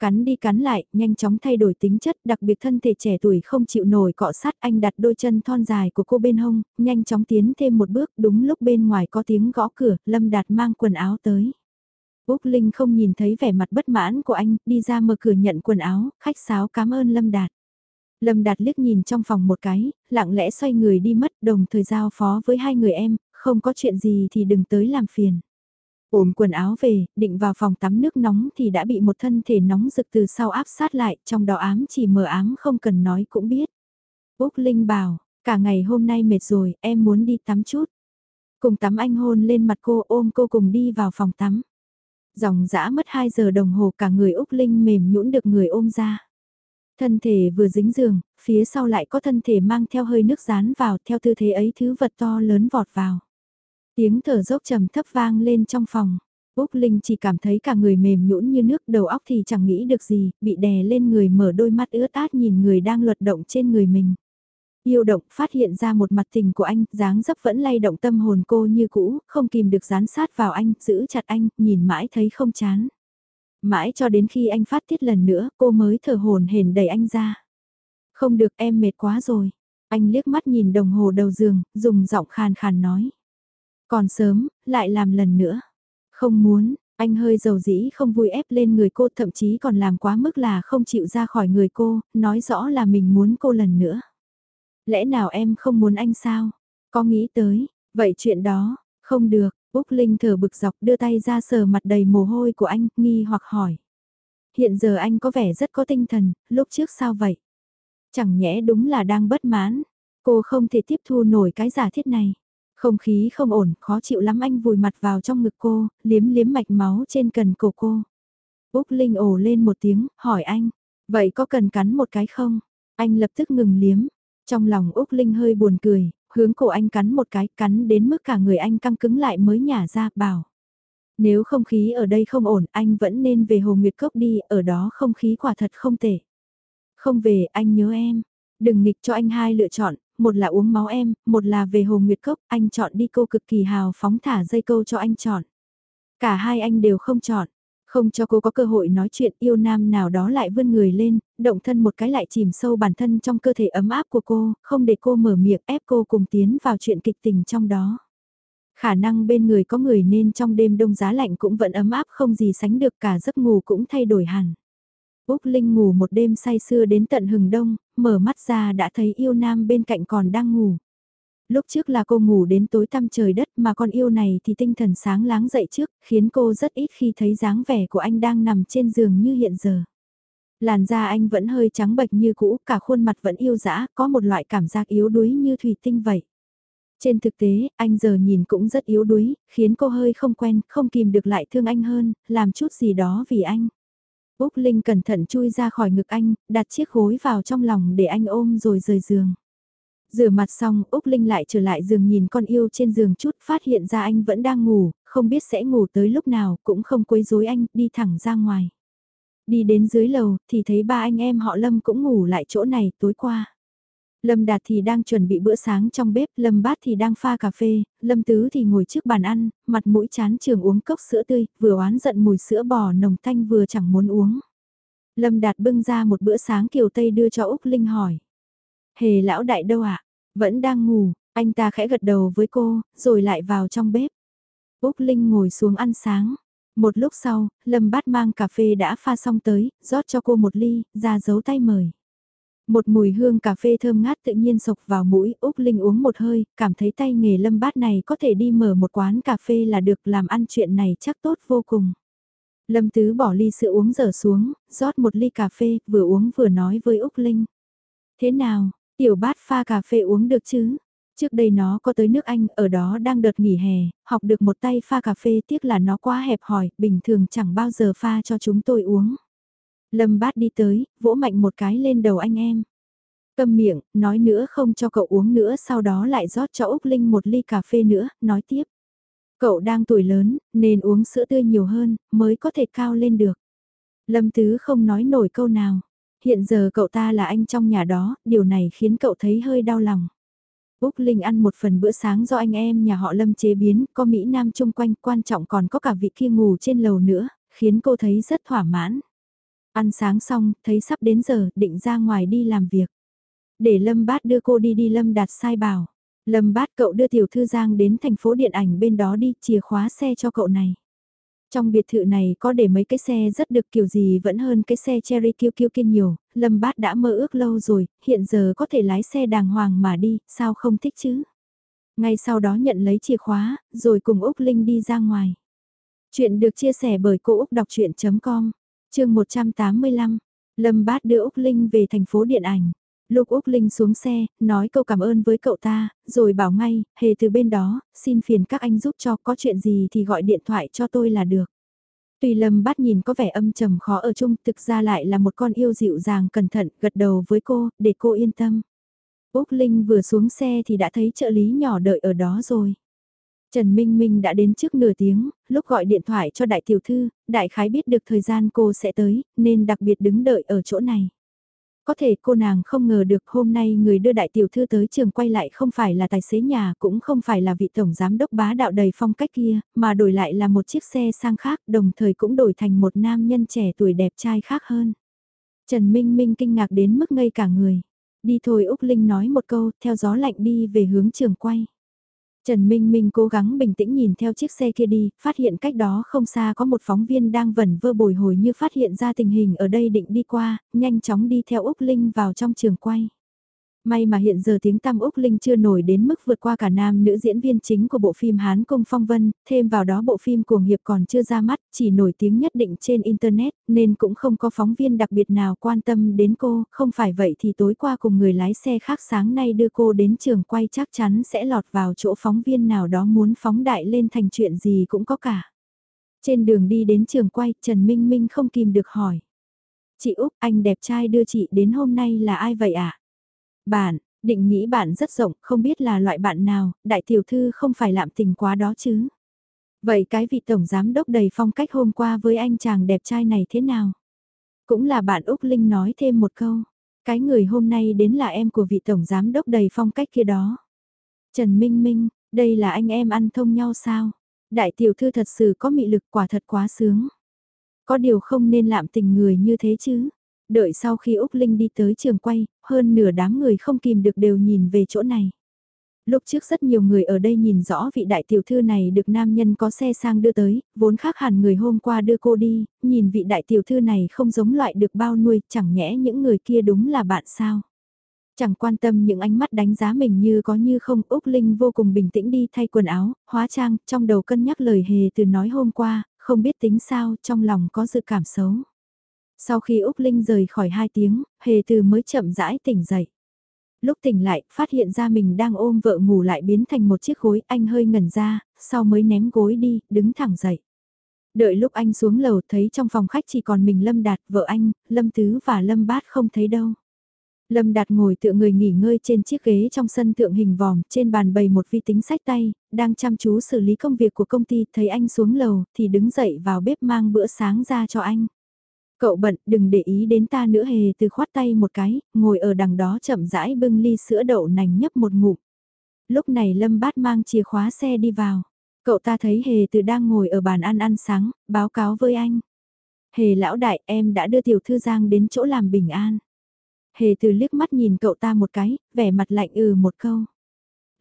Cắn đi cắn lại, nhanh chóng thay đổi tính chất, đặc biệt thân thể trẻ tuổi không chịu nổi cọ sát anh đặt đôi chân thon dài của cô bên hông, nhanh chóng tiến thêm một bước, đúng lúc bên ngoài có tiếng gõ cửa, Lâm Đạt mang quần áo tới. Úc Linh không nhìn thấy vẻ mặt bất mãn của anh, đi ra mở cửa nhận quần áo, khách sáo cảm ơn Lâm Đạt. Lâm Đạt liếc nhìn trong phòng một cái, lặng lẽ xoay người đi mất đồng thời giao phó với hai người em, không có chuyện gì thì đừng tới làm phiền. Ôm quần áo về, định vào phòng tắm nước nóng thì đã bị một thân thể nóng rực từ sau áp sát lại, trong đó ám chỉ mờ ám không cần nói cũng biết. Úc Linh bảo, cả ngày hôm nay mệt rồi, em muốn đi tắm chút. Cùng tắm anh hôn lên mặt cô ôm cô cùng đi vào phòng tắm. Dòng dã mất 2 giờ đồng hồ cả người Úc Linh mềm nhũn được người ôm ra. Thân thể vừa dính giường, phía sau lại có thân thể mang theo hơi nước dán vào theo tư thế ấy thứ vật to lớn vọt vào. Tiếng thở dốc trầm thấp vang lên trong phòng. Úc Linh chỉ cảm thấy cả người mềm nhũn như nước đầu óc thì chẳng nghĩ được gì, bị đè lên người mở đôi mắt ướt át nhìn người đang luật động trên người mình. Yêu động phát hiện ra một mặt tình của anh, dáng dấp vẫn lay động tâm hồn cô như cũ, không kìm được dán sát vào anh, giữ chặt anh, nhìn mãi thấy không chán. Mãi cho đến khi anh phát tiết lần nữa, cô mới thở hồn hển đẩy anh ra. Không được em mệt quá rồi. Anh liếc mắt nhìn đồng hồ đầu giường, dùng giọng khàn khàn nói. Còn sớm, lại làm lần nữa. Không muốn, anh hơi dầu dĩ không vui ép lên người cô thậm chí còn làm quá mức là không chịu ra khỏi người cô, nói rõ là mình muốn cô lần nữa. Lẽ nào em không muốn anh sao? Có nghĩ tới, vậy chuyện đó, không được, Úc Linh thở bực dọc đưa tay ra sờ mặt đầy mồ hôi của anh, nghi hoặc hỏi. Hiện giờ anh có vẻ rất có tinh thần, lúc trước sao vậy? Chẳng nhẽ đúng là đang bất mãn, cô không thể tiếp thu nổi cái giả thiết này. Không khí không ổn, khó chịu lắm anh vùi mặt vào trong ngực cô, liếm liếm mạch máu trên cần cổ cô. Úc Linh ồ lên một tiếng, hỏi anh, vậy có cần cắn một cái không? Anh lập tức ngừng liếm. Trong lòng Úc Linh hơi buồn cười, hướng cổ anh cắn một cái, cắn đến mức cả người anh căng cứng lại mới nhả ra, bảo. Nếu không khí ở đây không ổn, anh vẫn nên về Hồ Nguyệt Cốc đi, ở đó không khí quả thật không tệ. Không về, anh nhớ em. Đừng nghịch cho anh hai lựa chọn, một là uống máu em, một là về Hồ Nguyệt Cốc, anh chọn đi cô cực kỳ hào phóng thả dây câu cho anh chọn. Cả hai anh đều không chọn. Không cho cô có cơ hội nói chuyện yêu nam nào đó lại vươn người lên, động thân một cái lại chìm sâu bản thân trong cơ thể ấm áp của cô, không để cô mở miệng ép cô cùng tiến vào chuyện kịch tình trong đó. Khả năng bên người có người nên trong đêm đông giá lạnh cũng vẫn ấm áp không gì sánh được cả giấc ngủ cũng thay đổi hẳn. Úc Linh ngủ một đêm say sưa đến tận hừng đông, mở mắt ra đã thấy yêu nam bên cạnh còn đang ngủ. Lúc trước là cô ngủ đến tối tăm trời đất mà con yêu này thì tinh thần sáng láng dậy trước, khiến cô rất ít khi thấy dáng vẻ của anh đang nằm trên giường như hiện giờ. Làn da anh vẫn hơi trắng bệch như cũ, cả khuôn mặt vẫn yêu dã, có một loại cảm giác yếu đuối như thủy tinh vậy. Trên thực tế, anh giờ nhìn cũng rất yếu đuối, khiến cô hơi không quen, không kìm được lại thương anh hơn, làm chút gì đó vì anh. Úc Linh cẩn thận chui ra khỏi ngực anh, đặt chiếc gối vào trong lòng để anh ôm rồi rời giường. Rửa mặt xong, Úc Linh lại trở lại giường nhìn con yêu trên giường chút, phát hiện ra anh vẫn đang ngủ, không biết sẽ ngủ tới lúc nào, cũng không quấy rối anh, đi thẳng ra ngoài. Đi đến dưới lầu, thì thấy ba anh em họ Lâm cũng ngủ lại chỗ này tối qua. Lâm Đạt thì đang chuẩn bị bữa sáng trong bếp, Lâm Bát thì đang pha cà phê, Lâm Tứ thì ngồi trước bàn ăn, mặt mũi chán trường uống cốc sữa tươi, vừa oán giận mùi sữa bò nồng thanh vừa chẳng muốn uống. Lâm Đạt bưng ra một bữa sáng kiều Tây đưa cho Úc Linh hỏi. Hề lão đại đâu ạ? À? Vẫn đang ngủ, anh ta khẽ gật đầu với cô, rồi lại vào trong bếp. Úc Linh ngồi xuống ăn sáng. Một lúc sau, Lâm Bát mang cà phê đã pha xong tới, rót cho cô một ly, ra giấu tay mời. Một mùi hương cà phê thơm ngát tự nhiên sộc vào mũi, Úc Linh uống một hơi, cảm thấy tay nghề lâm bát này có thể đi mở một quán cà phê là được làm ăn chuyện này chắc tốt vô cùng. Lâm Tứ bỏ ly sữa uống dở xuống, rót một ly cà phê, vừa uống vừa nói với Úc Linh. Thế nào, tiểu bát pha cà phê uống được chứ? Trước đây nó có tới nước Anh, ở đó đang đợt nghỉ hè, học được một tay pha cà phê tiếc là nó quá hẹp hòi, bình thường chẳng bao giờ pha cho chúng tôi uống. Lâm bát đi tới, vỗ mạnh một cái lên đầu anh em. cầm miệng, nói nữa không cho cậu uống nữa sau đó lại rót cho Úc Linh một ly cà phê nữa, nói tiếp. Cậu đang tuổi lớn, nên uống sữa tươi nhiều hơn, mới có thể cao lên được. Lâm Tứ không nói nổi câu nào. Hiện giờ cậu ta là anh trong nhà đó, điều này khiến cậu thấy hơi đau lòng. Úc Linh ăn một phần bữa sáng do anh em nhà họ Lâm chế biến, có Mỹ Nam chung quanh, quan trọng còn có cả vị kia ngủ trên lầu nữa, khiến cô thấy rất thỏa mãn. Ăn sáng xong, thấy sắp đến giờ, định ra ngoài đi làm việc. Để Lâm Bát đưa cô đi đi Lâm Đạt sai bảo. Lâm Bát cậu đưa Tiểu Thư Giang đến thành phố điện ảnh bên đó đi, chìa khóa xe cho cậu này. Trong biệt thự này có để mấy cái xe rất được kiểu gì vẫn hơn cái xe Cherry kiêu kiêu kia nhiều, Lâm Bát đã mơ ước lâu rồi, hiện giờ có thể lái xe đàng hoàng mà đi, sao không thích chứ? Ngay sau đó nhận lấy chìa khóa, rồi cùng Úc Linh đi ra ngoài. Chuyện được chia sẻ bởi Cô Úc Đọc Chuyện.com chương 185, Lâm Bát đưa Úc Linh về thành phố điện ảnh. Lúc Úc Linh xuống xe, nói câu cảm ơn với cậu ta, rồi bảo ngay, hề từ bên đó, xin phiền các anh giúp cho có chuyện gì thì gọi điện thoại cho tôi là được. Tuy Lâm Bát nhìn có vẻ âm trầm khó ở chung, thực ra lại là một con yêu dịu dàng cẩn thận, gật đầu với cô, để cô yên tâm. Úc Linh vừa xuống xe thì đã thấy trợ lý nhỏ đợi ở đó rồi. Trần Minh Minh đã đến trước nửa tiếng, lúc gọi điện thoại cho đại tiểu thư, đại khái biết được thời gian cô sẽ tới, nên đặc biệt đứng đợi ở chỗ này. Có thể cô nàng không ngờ được hôm nay người đưa đại tiểu thư tới trường quay lại không phải là tài xế nhà, cũng không phải là vị tổng giám đốc bá đạo đầy phong cách kia, mà đổi lại là một chiếc xe sang khác, đồng thời cũng đổi thành một nam nhân trẻ tuổi đẹp trai khác hơn. Trần Minh Minh kinh ngạc đến mức ngây cả người. Đi thôi Úc Linh nói một câu, theo gió lạnh đi về hướng trường quay. Trần Minh Minh cố gắng bình tĩnh nhìn theo chiếc xe kia đi, phát hiện cách đó không xa có một phóng viên đang vẩn vơ bồi hồi như phát hiện ra tình hình ở đây định đi qua, nhanh chóng đi theo Úc Linh vào trong trường quay. May mà hiện giờ tiếng tăm Úc Linh chưa nổi đến mức vượt qua cả nam nữ diễn viên chính của bộ phim Hán Công Phong Vân, thêm vào đó bộ phim cuồng hiệp còn chưa ra mắt, chỉ nổi tiếng nhất định trên Internet, nên cũng không có phóng viên đặc biệt nào quan tâm đến cô, không phải vậy thì tối qua cùng người lái xe khác sáng nay đưa cô đến trường quay chắc chắn sẽ lọt vào chỗ phóng viên nào đó muốn phóng đại lên thành chuyện gì cũng có cả. Trên đường đi đến trường quay, Trần Minh Minh không kìm được hỏi. Chị Úc, anh đẹp trai đưa chị đến hôm nay là ai vậy ạ? À? Bạn, định nghĩ bạn rất rộng, không biết là loại bạn nào, đại tiểu thư không phải lạm tình quá đó chứ. Vậy cái vị tổng giám đốc đầy phong cách hôm qua với anh chàng đẹp trai này thế nào? Cũng là bạn Úc Linh nói thêm một câu. Cái người hôm nay đến là em của vị tổng giám đốc đầy phong cách kia đó. Trần Minh Minh, đây là anh em ăn thông nhau sao? Đại tiểu thư thật sự có mị lực quả thật quá sướng. Có điều không nên lạm tình người như thế chứ. Đợi sau khi Úc Linh đi tới trường quay, hơn nửa đám người không kìm được đều nhìn về chỗ này. Lúc trước rất nhiều người ở đây nhìn rõ vị đại tiểu thư này được nam nhân có xe sang đưa tới, vốn khác hẳn người hôm qua đưa cô đi, nhìn vị đại tiểu thư này không giống loại được bao nuôi, chẳng nhẽ những người kia đúng là bạn sao. Chẳng quan tâm những ánh mắt đánh giá mình như có như không, Úc Linh vô cùng bình tĩnh đi thay quần áo, hóa trang, trong đầu cân nhắc lời hề từ nói hôm qua, không biết tính sao, trong lòng có dự cảm xấu. Sau khi Úc Linh rời khỏi hai tiếng, hề từ mới chậm rãi tỉnh dậy lúc tỉnh lại, phát hiện ra mình đang ôm vợ ngủ lại biến thành một chiếc gối, anh hơi ngẩn ra, sau mới ném gối đi, đứng thẳng dậy. Đợi lúc anh xuống lầu thấy trong phòng khách chỉ còn mình Lâm Đạt, vợ anh, Lâm Tứ và Lâm Bát không thấy đâu. Lâm Đạt ngồi tựa người nghỉ ngơi trên chiếc ghế trong sân tượng hình vòm, trên bàn bày một vi tính sách tay, đang chăm chú xử lý công việc của công ty, thấy anh xuống lầu thì đứng dậy vào bếp mang bữa sáng ra cho anh. Cậu bận, đừng để ý đến ta nữa hề từ khoát tay một cái, ngồi ở đằng đó chậm rãi bưng ly sữa đậu nành nhấp một ngụm. Lúc này Lâm Bát mang chìa khóa xe đi vào. Cậu ta thấy hề từ đang ngồi ở bàn ăn ăn sáng, báo cáo với anh. Hề lão đại em đã đưa tiểu thư giang đến chỗ làm bình an. Hề từ liếc mắt nhìn cậu ta một cái, vẻ mặt lạnh ừ một câu.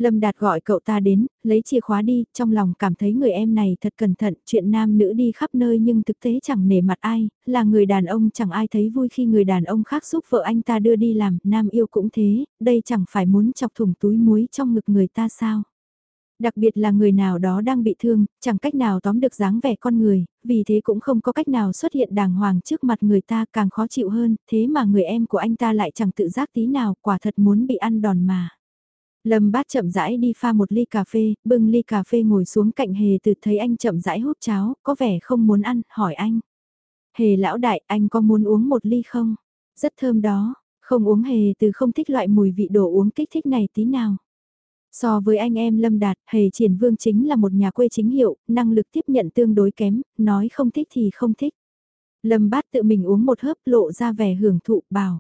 Lâm Đạt gọi cậu ta đến, lấy chìa khóa đi, trong lòng cảm thấy người em này thật cẩn thận, chuyện nam nữ đi khắp nơi nhưng thực tế chẳng nể mặt ai, là người đàn ông chẳng ai thấy vui khi người đàn ông khác giúp vợ anh ta đưa đi làm, nam yêu cũng thế, đây chẳng phải muốn chọc thủng túi muối trong ngực người ta sao. Đặc biệt là người nào đó đang bị thương, chẳng cách nào tóm được dáng vẻ con người, vì thế cũng không có cách nào xuất hiện đàng hoàng trước mặt người ta càng khó chịu hơn, thế mà người em của anh ta lại chẳng tự giác tí nào, quả thật muốn bị ăn đòn mà. Lâm bát chậm rãi đi pha một ly cà phê, bưng ly cà phê ngồi xuống cạnh hề từ thấy anh chậm rãi hút cháo, có vẻ không muốn ăn, hỏi anh. Hề lão đại, anh có muốn uống một ly không? Rất thơm đó, không uống hề từ không thích loại mùi vị đồ uống kích thích này tí nào. So với anh em Lâm Đạt, Hề Triển Vương chính là một nhà quê chính hiệu, năng lực tiếp nhận tương đối kém, nói không thích thì không thích. Lâm Bát tự mình uống một hớp lộ ra vẻ hưởng thụ, bảo.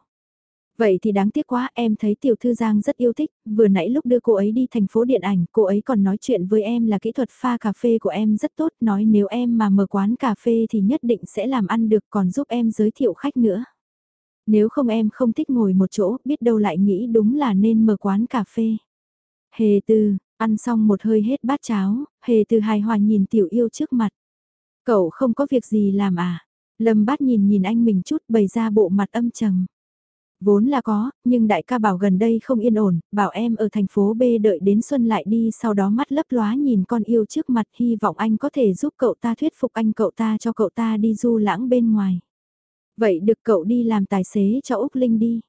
Vậy thì đáng tiếc quá, em thấy tiểu thư Giang rất yêu thích, vừa nãy lúc đưa cô ấy đi thành phố điện ảnh, cô ấy còn nói chuyện với em là kỹ thuật pha cà phê của em rất tốt, nói nếu em mà mở quán cà phê thì nhất định sẽ làm ăn được còn giúp em giới thiệu khách nữa. Nếu không em không thích ngồi một chỗ, biết đâu lại nghĩ đúng là nên mở quán cà phê. Hề từ, ăn xong một hơi hết bát cháo, hề từ hài hòa nhìn tiểu yêu trước mặt. Cậu không có việc gì làm à? Lâm bát nhìn nhìn anh mình chút bày ra bộ mặt âm trầm. Vốn là có, nhưng đại ca bảo gần đây không yên ổn, bảo em ở thành phố B đợi đến xuân lại đi sau đó mắt lấp lóa nhìn con yêu trước mặt hy vọng anh có thể giúp cậu ta thuyết phục anh cậu ta cho cậu ta đi du lãng bên ngoài. Vậy được cậu đi làm tài xế cho Úc Linh đi.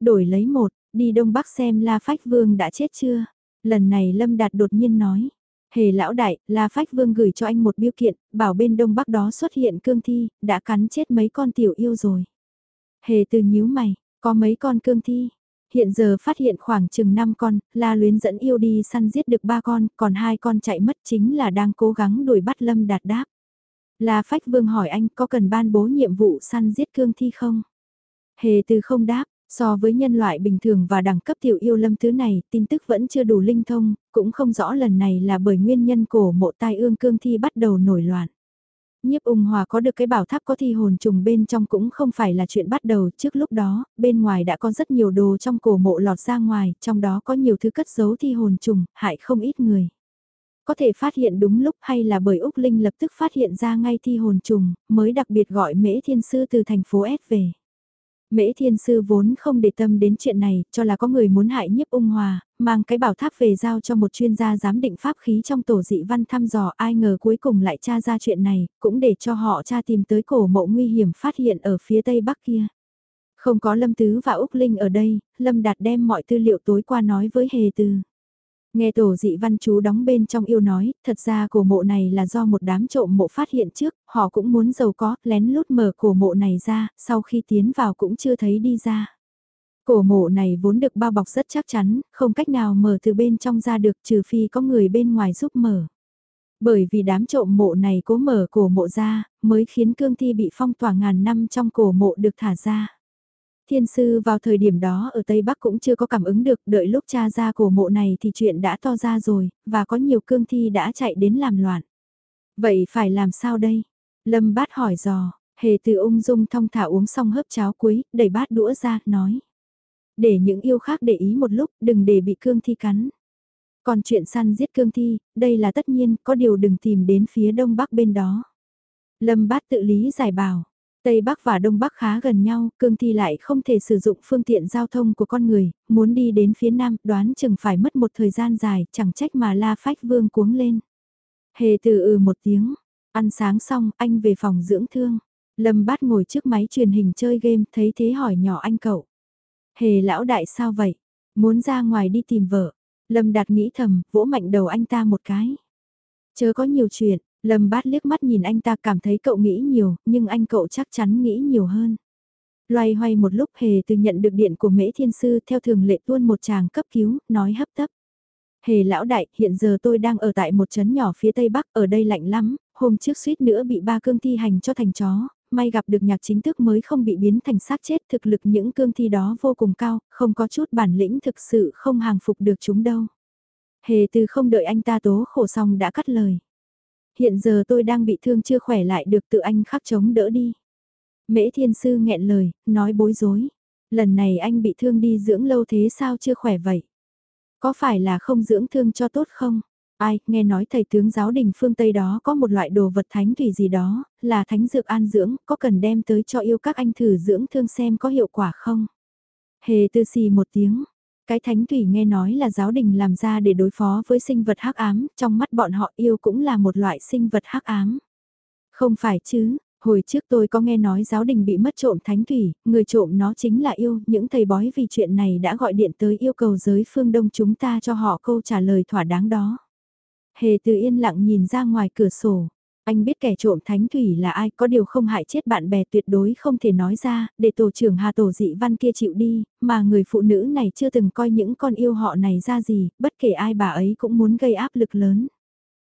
Đổi lấy một, đi Đông Bắc xem La Phách Vương đã chết chưa? Lần này Lâm Đạt đột nhiên nói. Hề lão đại, La Phách Vương gửi cho anh một biêu kiện, bảo bên Đông Bắc đó xuất hiện cương thi, đã cắn chết mấy con tiểu yêu rồi. Hề từ nhíu mày, có mấy con cương thi. Hiện giờ phát hiện khoảng chừng 5 con, La Luyến dẫn yêu đi săn giết được 3 con, còn hai con chạy mất chính là đang cố gắng đuổi bắt Lâm Đạt đáp. La Phách Vương hỏi anh có cần ban bố nhiệm vụ săn giết cương thi không? Hề từ không đáp, So với nhân loại bình thường và đẳng cấp tiểu yêu lâm thứ này, tin tức vẫn chưa đủ linh thông, cũng không rõ lần này là bởi nguyên nhân cổ mộ tai ương cương thi bắt đầu nổi loạn. Nhiếp ung hòa có được cái bảo tháp có thi hồn trùng bên trong cũng không phải là chuyện bắt đầu trước lúc đó, bên ngoài đã có rất nhiều đồ trong cổ mộ lọt ra ngoài, trong đó có nhiều thứ cất giấu thi hồn trùng, hại không ít người. Có thể phát hiện đúng lúc hay là bởi Úc Linh lập tức phát hiện ra ngay thi hồn trùng, mới đặc biệt gọi mễ thiên sư từ thành phố S về. Mễ thiên sư vốn không để tâm đến chuyện này, cho là có người muốn hại nhiếp ung hòa, mang cái bảo tháp về giao cho một chuyên gia giám định pháp khí trong tổ dị văn thăm dò ai ngờ cuối cùng lại tra ra chuyện này, cũng để cho họ tra tìm tới cổ mộ nguy hiểm phát hiện ở phía tây bắc kia. Không có Lâm Tứ và Úc Linh ở đây, Lâm Đạt đem mọi tư liệu tối qua nói với Hề Từ. Nghe tổ dị văn chú đóng bên trong yêu nói, thật ra cổ mộ này là do một đám trộm mộ phát hiện trước, họ cũng muốn giàu có, lén lút mở cổ mộ này ra, sau khi tiến vào cũng chưa thấy đi ra. Cổ mộ này vốn được bao bọc rất chắc chắn, không cách nào mở từ bên trong ra được trừ phi có người bên ngoài giúp mở. Bởi vì đám trộm mộ này cố mở cổ mộ ra, mới khiến cương thi bị phong tỏa ngàn năm trong cổ mộ được thả ra. Thiên sư vào thời điểm đó ở Tây Bắc cũng chưa có cảm ứng được, đợi lúc cha ra cổ mộ này thì chuyện đã to ra rồi, và có nhiều cương thi đã chạy đến làm loạn. Vậy phải làm sao đây? Lâm bát hỏi dò, hề từ ung dung thong thả uống xong hớp cháo cuối, đẩy bát đũa ra, nói. Để những yêu khác để ý một lúc, đừng để bị cương thi cắn. Còn chuyện săn giết cương thi, đây là tất nhiên, có điều đừng tìm đến phía đông bắc bên đó. Lâm bát tự lý giải bảo, Tây Bắc và Đông Bắc khá gần nhau, cương thi lại không thể sử dụng phương tiện giao thông của con người, muốn đi đến phía Nam đoán chừng phải mất một thời gian dài, chẳng trách mà La Phách Vương cuống lên. Hề từ ừ một tiếng, ăn sáng xong anh về phòng dưỡng thương. Lâm bát ngồi trước máy truyền hình chơi game thấy thế hỏi nhỏ anh cậu. Hề lão đại sao vậy? Muốn ra ngoài đi tìm vợ. Lâm đạt nghĩ thầm, vỗ mạnh đầu anh ta một cái. Chớ có nhiều chuyện, Lâm bát liếc mắt nhìn anh ta cảm thấy cậu nghĩ nhiều, nhưng anh cậu chắc chắn nghĩ nhiều hơn. Loay hoay một lúc hề từ nhận được điện của mễ thiên sư theo thường lệ tuôn một chàng cấp cứu, nói hấp tấp. Hề lão đại, hiện giờ tôi đang ở tại một trấn nhỏ phía tây bắc, ở đây lạnh lắm, hôm trước suýt nữa bị ba cương thi hành cho thành chó, may gặp được nhạc chính thức mới không bị biến thành xác chết thực lực những cương thi đó vô cùng cao, không có chút bản lĩnh thực sự không hàng phục được chúng đâu. Hề từ không đợi anh ta tố khổ xong đã cắt lời. Hiện giờ tôi đang bị thương chưa khỏe lại được tự anh khắc chống đỡ đi. Mễ thiên sư nghẹn lời, nói bối rối. Lần này anh bị thương đi dưỡng lâu thế sao chưa khỏe vậy? Có phải là không dưỡng thương cho tốt không? Ai, nghe nói thầy tướng giáo đình phương Tây đó có một loại đồ vật thánh thủy gì đó, là thánh dược an dưỡng, có cần đem tới cho yêu các anh thử dưỡng thương xem có hiệu quả không? Hề tư xì một tiếng, cái thánh thủy nghe nói là giáo đình làm ra để đối phó với sinh vật hắc ám, trong mắt bọn họ yêu cũng là một loại sinh vật hắc ám. Không phải chứ, hồi trước tôi có nghe nói giáo đình bị mất trộm thánh thủy, người trộm nó chính là yêu, những thầy bói vì chuyện này đã gọi điện tới yêu cầu giới phương đông chúng ta cho họ câu trả lời thỏa đáng đó. Hề từ yên lặng nhìn ra ngoài cửa sổ. Anh biết kẻ trộm thánh thủy là ai, có điều không hại chết bạn bè tuyệt đối không thể nói ra, để tổ trưởng Hà Tổ dị văn kia chịu đi, mà người phụ nữ này chưa từng coi những con yêu họ này ra gì, bất kể ai bà ấy cũng muốn gây áp lực lớn.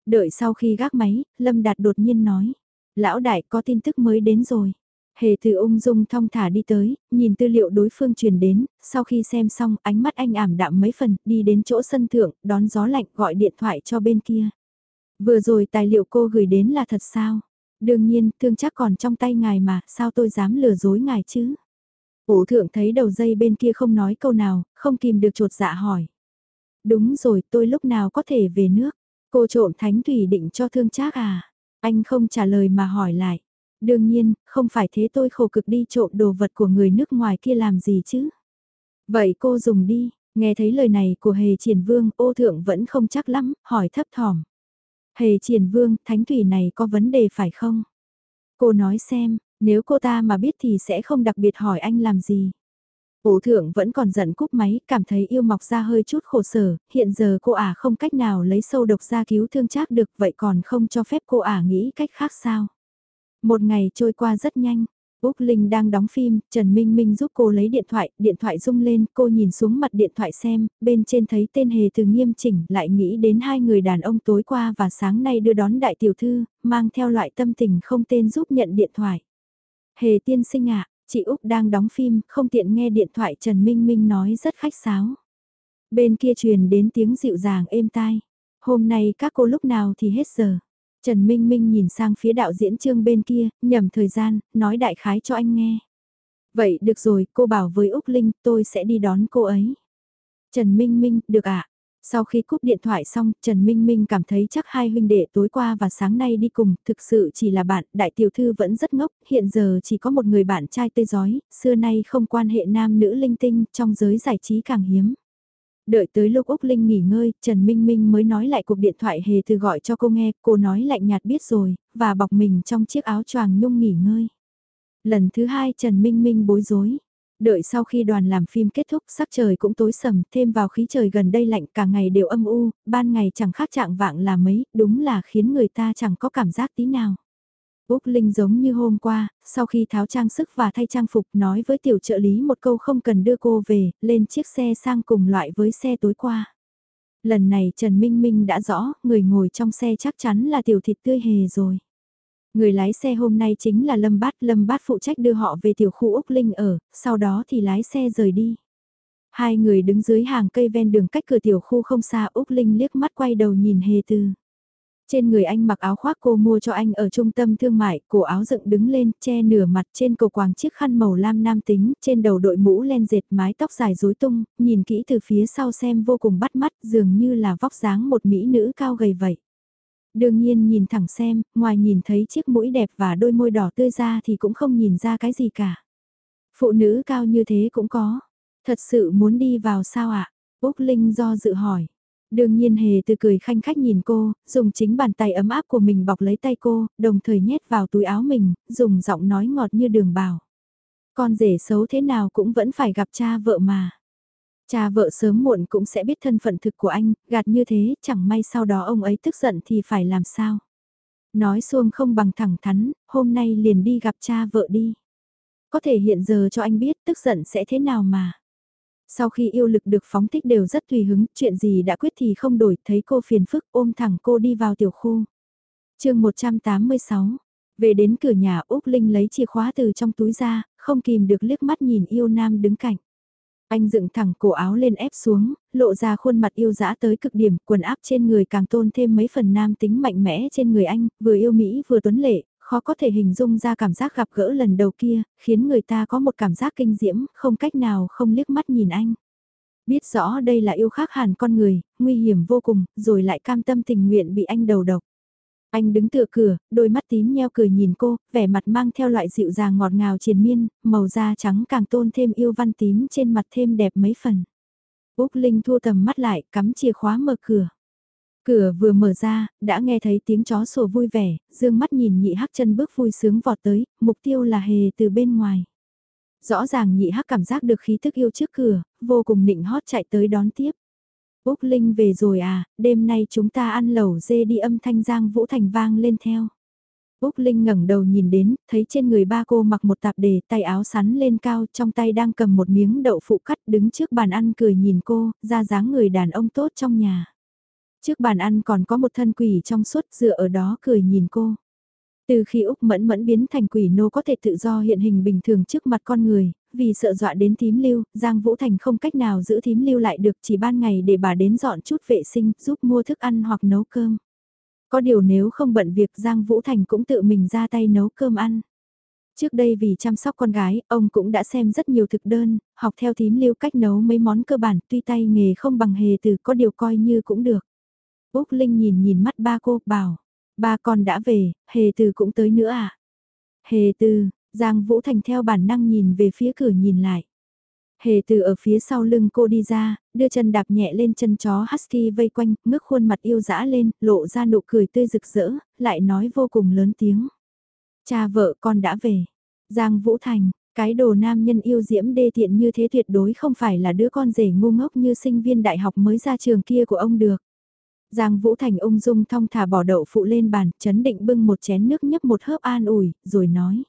Đợi sau khi gác máy, Lâm Đạt đột nhiên nói, lão đại có tin tức mới đến rồi. Hề từ ung dung thong thả đi tới, nhìn tư liệu đối phương truyền đến, sau khi xem xong ánh mắt anh ảm đạm mấy phần, đi đến chỗ sân thượng, đón gió lạnh gọi điện thoại cho bên kia. Vừa rồi tài liệu cô gửi đến là thật sao? Đương nhiên, thương chắc còn trong tay ngài mà, sao tôi dám lừa dối ngài chứ? Ủ thượng thấy đầu dây bên kia không nói câu nào, không kìm được trột dạ hỏi. Đúng rồi, tôi lúc nào có thể về nước? Cô trộm thánh thủy định cho thương chắc à? Anh không trả lời mà hỏi lại. Đương nhiên, không phải thế tôi khổ cực đi trộm đồ vật của người nước ngoài kia làm gì chứ. Vậy cô dùng đi, nghe thấy lời này của hề triển vương ô thượng vẫn không chắc lắm, hỏi thấp thỏm. Hề triển vương, thánh thủy này có vấn đề phải không? Cô nói xem, nếu cô ta mà biết thì sẽ không đặc biệt hỏi anh làm gì. Ổ thượng vẫn còn giận cúp máy, cảm thấy yêu mọc ra hơi chút khổ sở, hiện giờ cô ả không cách nào lấy sâu độc ra cứu thương chắc được vậy còn không cho phép cô ả nghĩ cách khác sao. Một ngày trôi qua rất nhanh. Úc Linh đang đóng phim, Trần Minh Minh giúp cô lấy điện thoại, điện thoại rung lên, cô nhìn xuống mặt điện thoại xem, bên trên thấy tên hề từ nghiêm chỉnh, lại nghĩ đến hai người đàn ông tối qua và sáng nay đưa đón đại tiểu thư, mang theo loại tâm tình không tên giúp nhận điện thoại. Hề tiên sinh ạ, chị Úc đang đóng phim, không tiện nghe điện thoại Trần Minh Minh nói rất khách sáo. Bên kia truyền đến tiếng dịu dàng êm tai. Hôm nay các cô lúc nào thì hết giờ. Trần Minh Minh nhìn sang phía đạo diễn trương bên kia, nhầm thời gian, nói đại khái cho anh nghe. Vậy được rồi, cô bảo với Úc Linh, tôi sẽ đi đón cô ấy. Trần Minh Minh, được ạ. Sau khi cúp điện thoại xong, Trần Minh Minh cảm thấy chắc hai huynh đệ tối qua và sáng nay đi cùng, thực sự chỉ là bạn, đại tiểu thư vẫn rất ngốc, hiện giờ chỉ có một người bạn trai tê giói, xưa nay không quan hệ nam nữ linh tinh, trong giới giải trí càng hiếm. Đợi tới lúc Úc Linh nghỉ ngơi, Trần Minh Minh mới nói lại cuộc điện thoại hề từ gọi cho cô nghe, cô nói lạnh nhạt biết rồi, và bọc mình trong chiếc áo choàng nhung nghỉ ngơi. Lần thứ hai Trần Minh Minh bối rối. Đợi sau khi đoàn làm phim kết thúc sắc trời cũng tối sầm, thêm vào khí trời gần đây lạnh cả ngày đều âm u, ban ngày chẳng khác trạng vạng là mấy, đúng là khiến người ta chẳng có cảm giác tí nào. Úc Linh giống như hôm qua, sau khi tháo trang sức và thay trang phục nói với tiểu trợ lý một câu không cần đưa cô về, lên chiếc xe sang cùng loại với xe tối qua. Lần này Trần Minh Minh đã rõ, người ngồi trong xe chắc chắn là tiểu thịt tươi hề rồi. Người lái xe hôm nay chính là Lâm Bát, Lâm Bát phụ trách đưa họ về tiểu khu Úc Linh ở, sau đó thì lái xe rời đi. Hai người đứng dưới hàng cây ven đường cách cửa tiểu khu không xa Úc Linh liếc mắt quay đầu nhìn hề từ. Trên người anh mặc áo khoác cô mua cho anh ở trung tâm thương mại, cổ áo dựng đứng lên, che nửa mặt trên cổ quàng chiếc khăn màu lam nam tính, trên đầu đội mũ len dệt mái tóc dài rối tung, nhìn kỹ từ phía sau xem vô cùng bắt mắt, dường như là vóc dáng một mỹ nữ cao gầy vậy. Đương nhiên nhìn thẳng xem, ngoài nhìn thấy chiếc mũi đẹp và đôi môi đỏ tươi ra thì cũng không nhìn ra cái gì cả. Phụ nữ cao như thế cũng có. Thật sự muốn đi vào sao ạ? Úc Linh do dự hỏi. Đương nhiên hề từ cười khanh khách nhìn cô, dùng chính bàn tay ấm áp của mình bọc lấy tay cô, đồng thời nhét vào túi áo mình, dùng giọng nói ngọt như đường bào. Con rể xấu thế nào cũng vẫn phải gặp cha vợ mà. Cha vợ sớm muộn cũng sẽ biết thân phận thực của anh, gạt như thế, chẳng may sau đó ông ấy tức giận thì phải làm sao. Nói xuông không bằng thẳng thắn, hôm nay liền đi gặp cha vợ đi. Có thể hiện giờ cho anh biết tức giận sẽ thế nào mà. Sau khi yêu lực được phóng thích đều rất tùy hứng, chuyện gì đã quyết thì không đổi, thấy cô phiền phức ôm thẳng cô đi vào tiểu khu. chương 186, về đến cửa nhà Úc Linh lấy chìa khóa từ trong túi ra, không kìm được liếc mắt nhìn yêu nam đứng cạnh. Anh dựng thẳng cổ áo lên ép xuống, lộ ra khuôn mặt yêu dã tới cực điểm, quần áp trên người càng tôn thêm mấy phần nam tính mạnh mẽ trên người anh, vừa yêu Mỹ vừa tuấn lệ, khó có thể hình dung ra cảm giác gặp gỡ lần đầu kia, khiến người ta có một cảm giác kinh diễm, không cách nào không liếc mắt nhìn anh. Biết rõ đây là yêu khác hẳn con người, nguy hiểm vô cùng, rồi lại cam tâm tình nguyện bị anh đầu độc. Anh đứng tựa cửa, đôi mắt tím nheo cười nhìn cô, vẻ mặt mang theo loại dịu dàng ngọt ngào triền miên, màu da trắng càng tôn thêm yêu văn tím trên mặt thêm đẹp mấy phần. Úc Linh thua tầm mắt lại, cắm chìa khóa mở cửa. Cửa vừa mở ra, đã nghe thấy tiếng chó sủa vui vẻ, dương mắt nhìn nhị hắc chân bước vui sướng vọt tới, mục tiêu là hề từ bên ngoài. Rõ ràng nhị hắc cảm giác được khí thức yêu trước cửa, vô cùng nịnh hót chạy tới đón tiếp. Úc Linh về rồi à, đêm nay chúng ta ăn lẩu dê đi âm thanh Giang Vũ Thành vang lên theo. Úc Linh ngẩng đầu nhìn đến, thấy trên người ba cô mặc một tạp đề, tay áo sắn lên cao, trong tay đang cầm một miếng đậu phụ cắt đứng trước bàn ăn cười nhìn cô, ra dáng người đàn ông tốt trong nhà. Trước bàn ăn còn có một thân quỷ trong suốt dựa ở đó cười nhìn cô. Từ khi Úc Mẫn Mẫn biến thành quỷ nô có thể tự do hiện hình bình thường trước mặt con người, vì sợ dọa đến thím lưu, Giang Vũ Thành không cách nào giữ thím lưu lại được chỉ ban ngày để bà đến dọn chút vệ sinh, giúp mua thức ăn hoặc nấu cơm. Có điều nếu không bận việc Giang Vũ Thành cũng tự mình ra tay nấu cơm ăn. Trước đây vì chăm sóc con gái, ông cũng đã xem rất nhiều thực đơn, học theo thím lưu cách nấu mấy món cơ bản tuy tay nghề không bằng hề từ có điều coi như cũng được. Úc Linh nhìn nhìn mắt ba cô, bảo, ba con đã về, hề từ cũng tới nữa à? Hề từ, Giang Vũ Thành theo bản năng nhìn về phía cửa nhìn lại. Hề từ ở phía sau lưng cô đi ra, đưa chân đạp nhẹ lên chân chó Husky vây quanh, ngước khuôn mặt yêu dã lên, lộ ra nụ cười tươi rực rỡ, lại nói vô cùng lớn tiếng. Cha vợ con đã về. Giang Vũ Thành, cái đồ nam nhân yêu diễm đê tiện như thế tuyệt đối không phải là đứa con rể ngu ngốc như sinh viên đại học mới ra trường kia của ông được. Giang Vũ Thành ung dung thong thả bỏ đậu phụ lên bàn, chấn định bưng một chén nước nhấp một hớp an ủi, rồi nói.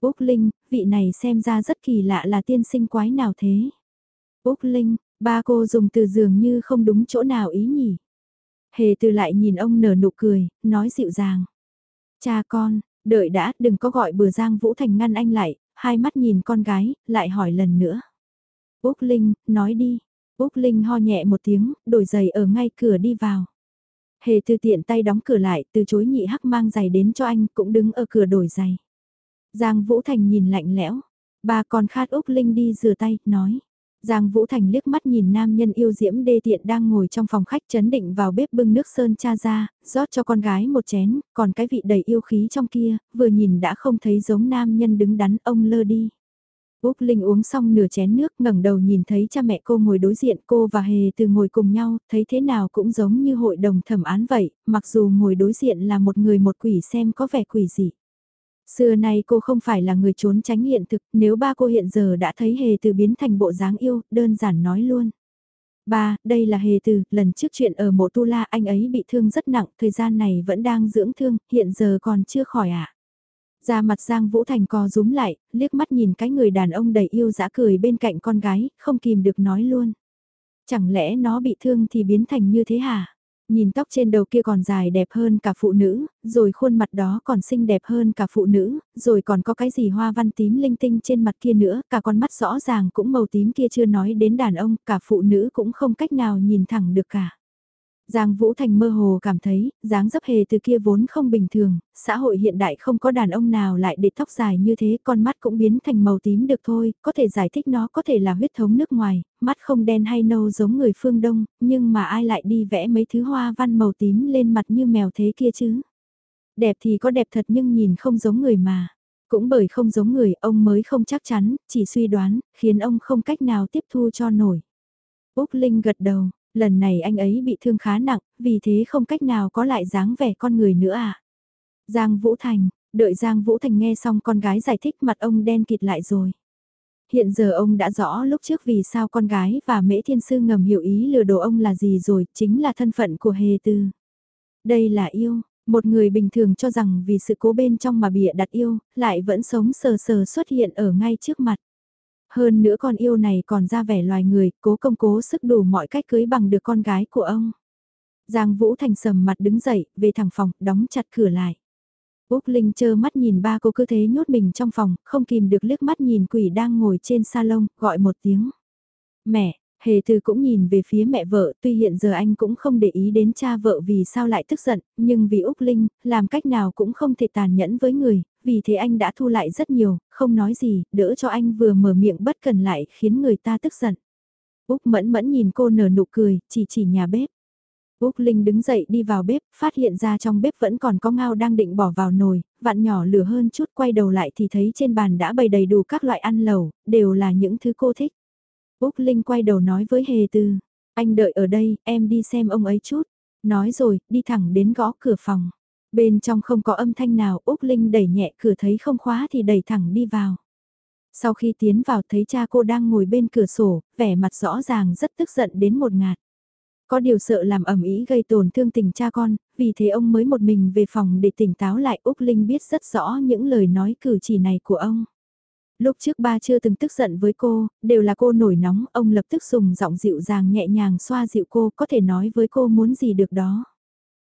Úc Linh, vị này xem ra rất kỳ lạ là tiên sinh quái nào thế? Úc Linh, ba cô dùng từ dường như không đúng chỗ nào ý nhỉ? Hề từ lại nhìn ông nở nụ cười, nói dịu dàng. Cha con, đợi đã, đừng có gọi bừa Giang Vũ Thành ngăn anh lại, hai mắt nhìn con gái, lại hỏi lần nữa. Úc Linh, nói đi. Úc Linh ho nhẹ một tiếng, đổi giày ở ngay cửa đi vào. Hề từ tiện tay đóng cửa lại, từ chối nhị hắc mang giày đến cho anh, cũng đứng ở cửa đổi giày. Giang Vũ Thành nhìn lạnh lẽo, bà còn khát Úc Linh đi rửa tay, nói. Giang Vũ Thành liếc mắt nhìn nam nhân yêu diễm đê tiện đang ngồi trong phòng khách chấn định vào bếp bưng nước sơn cha ra, rót cho con gái một chén, còn cái vị đầy yêu khí trong kia, vừa nhìn đã không thấy giống nam nhân đứng đắn ông lơ đi. Úc Linh uống xong nửa chén nước ngẩng đầu nhìn thấy cha mẹ cô ngồi đối diện cô và Hề từ ngồi cùng nhau, thấy thế nào cũng giống như hội đồng thẩm án vậy, mặc dù ngồi đối diện là một người một quỷ xem có vẻ quỷ gì. Xưa nay cô không phải là người trốn tránh hiện thực, nếu ba cô hiện giờ đã thấy Hề từ biến thành bộ dáng yêu, đơn giản nói luôn. Ba, đây là Hề từ, lần trước chuyện ở mộ tu la anh ấy bị thương rất nặng, thời gian này vẫn đang dưỡng thương, hiện giờ còn chưa khỏi ạ. À? Ra mặt Giang Vũ Thành co rúm lại, liếc mắt nhìn cái người đàn ông đầy yêu dã cười bên cạnh con gái, không kìm được nói luôn. Chẳng lẽ nó bị thương thì biến thành như thế hả? Nhìn tóc trên đầu kia còn dài đẹp hơn cả phụ nữ, rồi khuôn mặt đó còn xinh đẹp hơn cả phụ nữ, rồi còn có cái gì hoa văn tím linh tinh trên mặt kia nữa, cả con mắt rõ ràng cũng màu tím kia chưa nói đến đàn ông, cả phụ nữ cũng không cách nào nhìn thẳng được cả. Giang Vũ Thành mơ hồ cảm thấy, dáng dấp hề từ kia vốn không bình thường, xã hội hiện đại không có đàn ông nào lại để tóc dài như thế, con mắt cũng biến thành màu tím được thôi, có thể giải thích nó có thể là huyết thống nước ngoài, mắt không đen hay nâu giống người phương Đông, nhưng mà ai lại đi vẽ mấy thứ hoa văn màu tím lên mặt như mèo thế kia chứ? Đẹp thì có đẹp thật nhưng nhìn không giống người mà. Cũng bởi không giống người, ông mới không chắc chắn, chỉ suy đoán, khiến ông không cách nào tiếp thu cho nổi. Úc Linh gật đầu, lần này anh ấy bị thương khá nặng, vì thế không cách nào có lại dáng vẻ con người nữa à. Giang Vũ Thành, đợi Giang Vũ Thành nghe xong con gái giải thích mặt ông đen kịt lại rồi. Hiện giờ ông đã rõ lúc trước vì sao con gái và Mễ Thiên Sư ngầm hiểu ý lừa đồ ông là gì rồi, chính là thân phận của Hề Tư. Đây là yêu, một người bình thường cho rằng vì sự cố bên trong mà bịa đặt yêu, lại vẫn sống sờ sờ xuất hiện ở ngay trước mặt. Hơn nữa con yêu này còn ra vẻ loài người, cố công cố sức đủ mọi cách cưới bằng được con gái của ông. Giang Vũ Thành sầm mặt đứng dậy, về thẳng phòng, đóng chặt cửa lại. Úc Linh chơ mắt nhìn ba cô cứ thế nhốt mình trong phòng, không kìm được liếc mắt nhìn quỷ đang ngồi trên salon, gọi một tiếng. Mẹ, Hề từ cũng nhìn về phía mẹ vợ, tuy hiện giờ anh cũng không để ý đến cha vợ vì sao lại tức giận, nhưng vì Úc Linh, làm cách nào cũng không thể tàn nhẫn với người, vì thế anh đã thu lại rất nhiều, không nói gì, đỡ cho anh vừa mở miệng bất cần lại khiến người ta tức giận. Úc mẫn mẫn nhìn cô nở nụ cười, chỉ chỉ nhà bếp. Úc Linh đứng dậy đi vào bếp, phát hiện ra trong bếp vẫn còn có ngao đang định bỏ vào nồi, vặn nhỏ lửa hơn chút quay đầu lại thì thấy trên bàn đã bày đầy đủ các loại ăn lẩu, đều là những thứ cô thích. Úc Linh quay đầu nói với Hề Từ, anh đợi ở đây, em đi xem ông ấy chút. Nói rồi, đi thẳng đến gõ cửa phòng. Bên trong không có âm thanh nào, Úc Linh đẩy nhẹ cửa thấy không khóa thì đẩy thẳng đi vào. Sau khi tiến vào thấy cha cô đang ngồi bên cửa sổ, vẻ mặt rõ ràng rất tức giận đến một ngạt. Có điều sợ làm ẩm ý gây tổn thương tình cha con, vì thế ông mới một mình về phòng để tỉnh táo lại Úc Linh biết rất rõ những lời nói cử chỉ này của ông. Lúc trước ba chưa từng tức giận với cô, đều là cô nổi nóng, ông lập tức dùng giọng dịu dàng nhẹ nhàng xoa dịu cô, có thể nói với cô muốn gì được đó.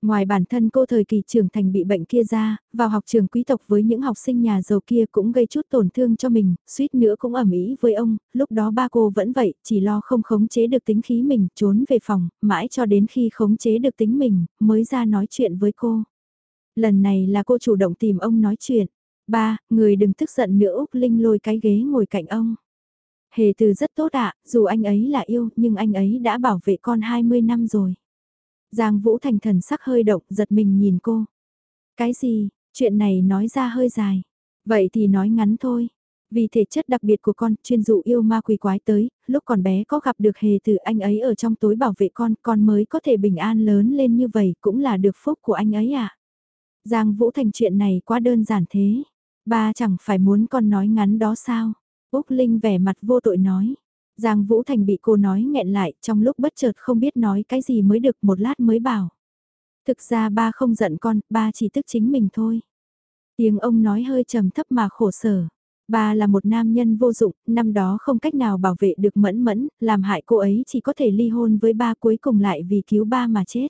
Ngoài bản thân cô thời kỳ trưởng thành bị bệnh kia ra, vào học trường quý tộc với những học sinh nhà giàu kia cũng gây chút tổn thương cho mình, suýt nữa cũng ẩm ý với ông, lúc đó ba cô vẫn vậy, chỉ lo không khống chế được tính khí mình, trốn về phòng, mãi cho đến khi khống chế được tính mình, mới ra nói chuyện với cô. Lần này là cô chủ động tìm ông nói chuyện. Ba, người đừng tức giận nữa Úc Linh lôi cái ghế ngồi cạnh ông. Hề từ rất tốt ạ, dù anh ấy là yêu, nhưng anh ấy đã bảo vệ con 20 năm rồi. Giang Vũ Thành thần sắc hơi động, giật mình nhìn cô. Cái gì, chuyện này nói ra hơi dài. Vậy thì nói ngắn thôi. Vì thể chất đặc biệt của con, chuyên dụ yêu ma quỷ quái tới, lúc còn bé có gặp được hề từ anh ấy ở trong tối bảo vệ con, con mới có thể bình an lớn lên như vậy, cũng là được phúc của anh ấy à. Giang Vũ Thành chuyện này quá đơn giản thế. Ba chẳng phải muốn con nói ngắn đó sao? Úc Linh vẻ mặt vô tội nói. Giang Vũ Thành bị cô nói nghẹn lại trong lúc bất chợt không biết nói cái gì mới được một lát mới bảo. Thực ra ba không giận con, ba chỉ tức chính mình thôi. Tiếng ông nói hơi trầm thấp mà khổ sở. Ba là một nam nhân vô dụng, năm đó không cách nào bảo vệ được mẫn mẫn, làm hại cô ấy chỉ có thể ly hôn với ba cuối cùng lại vì cứu ba mà chết.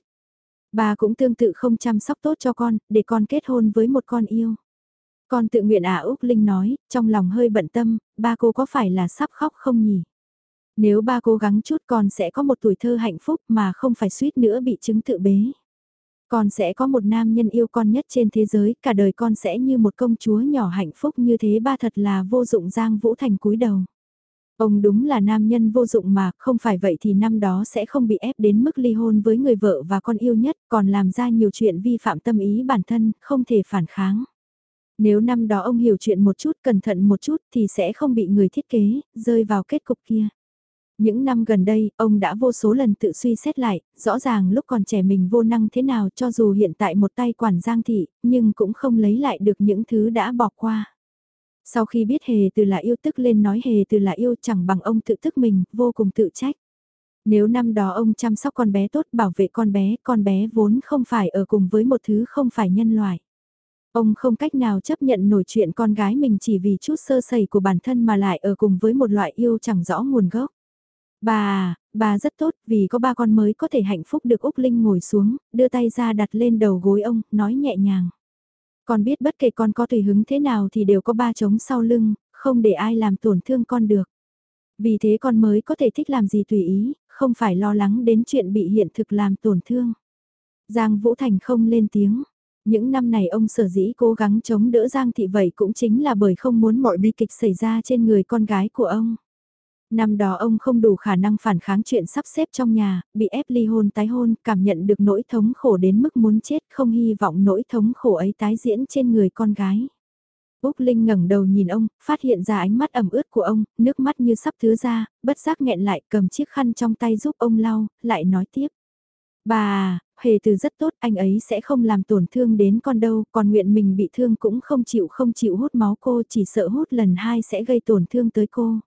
Ba cũng tương tự không chăm sóc tốt cho con, để con kết hôn với một con yêu. Con tự nguyện à Úc Linh nói, trong lòng hơi bận tâm, ba cô có phải là sắp khóc không nhỉ? Nếu ba cố gắng chút con sẽ có một tuổi thơ hạnh phúc mà không phải suýt nữa bị chứng tự bế. Con sẽ có một nam nhân yêu con nhất trên thế giới, cả đời con sẽ như một công chúa nhỏ hạnh phúc như thế ba thật là vô dụng Giang Vũ Thành cúi đầu. Ông đúng là nam nhân vô dụng mà, không phải vậy thì năm đó sẽ không bị ép đến mức ly hôn với người vợ và con yêu nhất, còn làm ra nhiều chuyện vi phạm tâm ý bản thân, không thể phản kháng. Nếu năm đó ông hiểu chuyện một chút, cẩn thận một chút thì sẽ không bị người thiết kế, rơi vào kết cục kia. Những năm gần đây, ông đã vô số lần tự suy xét lại, rõ ràng lúc còn trẻ mình vô năng thế nào cho dù hiện tại một tay quản giang thị, nhưng cũng không lấy lại được những thứ đã bỏ qua. Sau khi biết hề từ là yêu tức lên nói hề từ là yêu chẳng bằng ông tự tức mình, vô cùng tự trách. Nếu năm đó ông chăm sóc con bé tốt bảo vệ con bé, con bé vốn không phải ở cùng với một thứ không phải nhân loại. Ông không cách nào chấp nhận nổi chuyện con gái mình chỉ vì chút sơ sẩy của bản thân mà lại ở cùng với một loại yêu chẳng rõ nguồn gốc. Bà, bà rất tốt vì có ba con mới có thể hạnh phúc được Úc Linh ngồi xuống, đưa tay ra đặt lên đầu gối ông, nói nhẹ nhàng. Con biết bất kể con có tùy hứng thế nào thì đều có ba trống sau lưng, không để ai làm tổn thương con được. Vì thế con mới có thể thích làm gì tùy ý, không phải lo lắng đến chuyện bị hiện thực làm tổn thương. Giang Vũ Thành không lên tiếng. Những năm này ông sở dĩ cố gắng chống đỡ Giang Thị vậy cũng chính là bởi không muốn mọi bi kịch xảy ra trên người con gái của ông. Năm đó ông không đủ khả năng phản kháng chuyện sắp xếp trong nhà, bị ép ly hôn tái hôn, cảm nhận được nỗi thống khổ đến mức muốn chết, không hy vọng nỗi thống khổ ấy tái diễn trên người con gái. Úc Linh ngẩng đầu nhìn ông, phát hiện ra ánh mắt ẩm ướt của ông, nước mắt như sắp thứ ra, bất giác nghẹn lại cầm chiếc khăn trong tay giúp ông lau, lại nói tiếp. Bà, à, hề từ rất tốt, anh ấy sẽ không làm tổn thương đến con đâu, còn nguyện mình bị thương cũng không chịu không chịu hút máu cô, chỉ sợ hút lần hai sẽ gây tổn thương tới cô.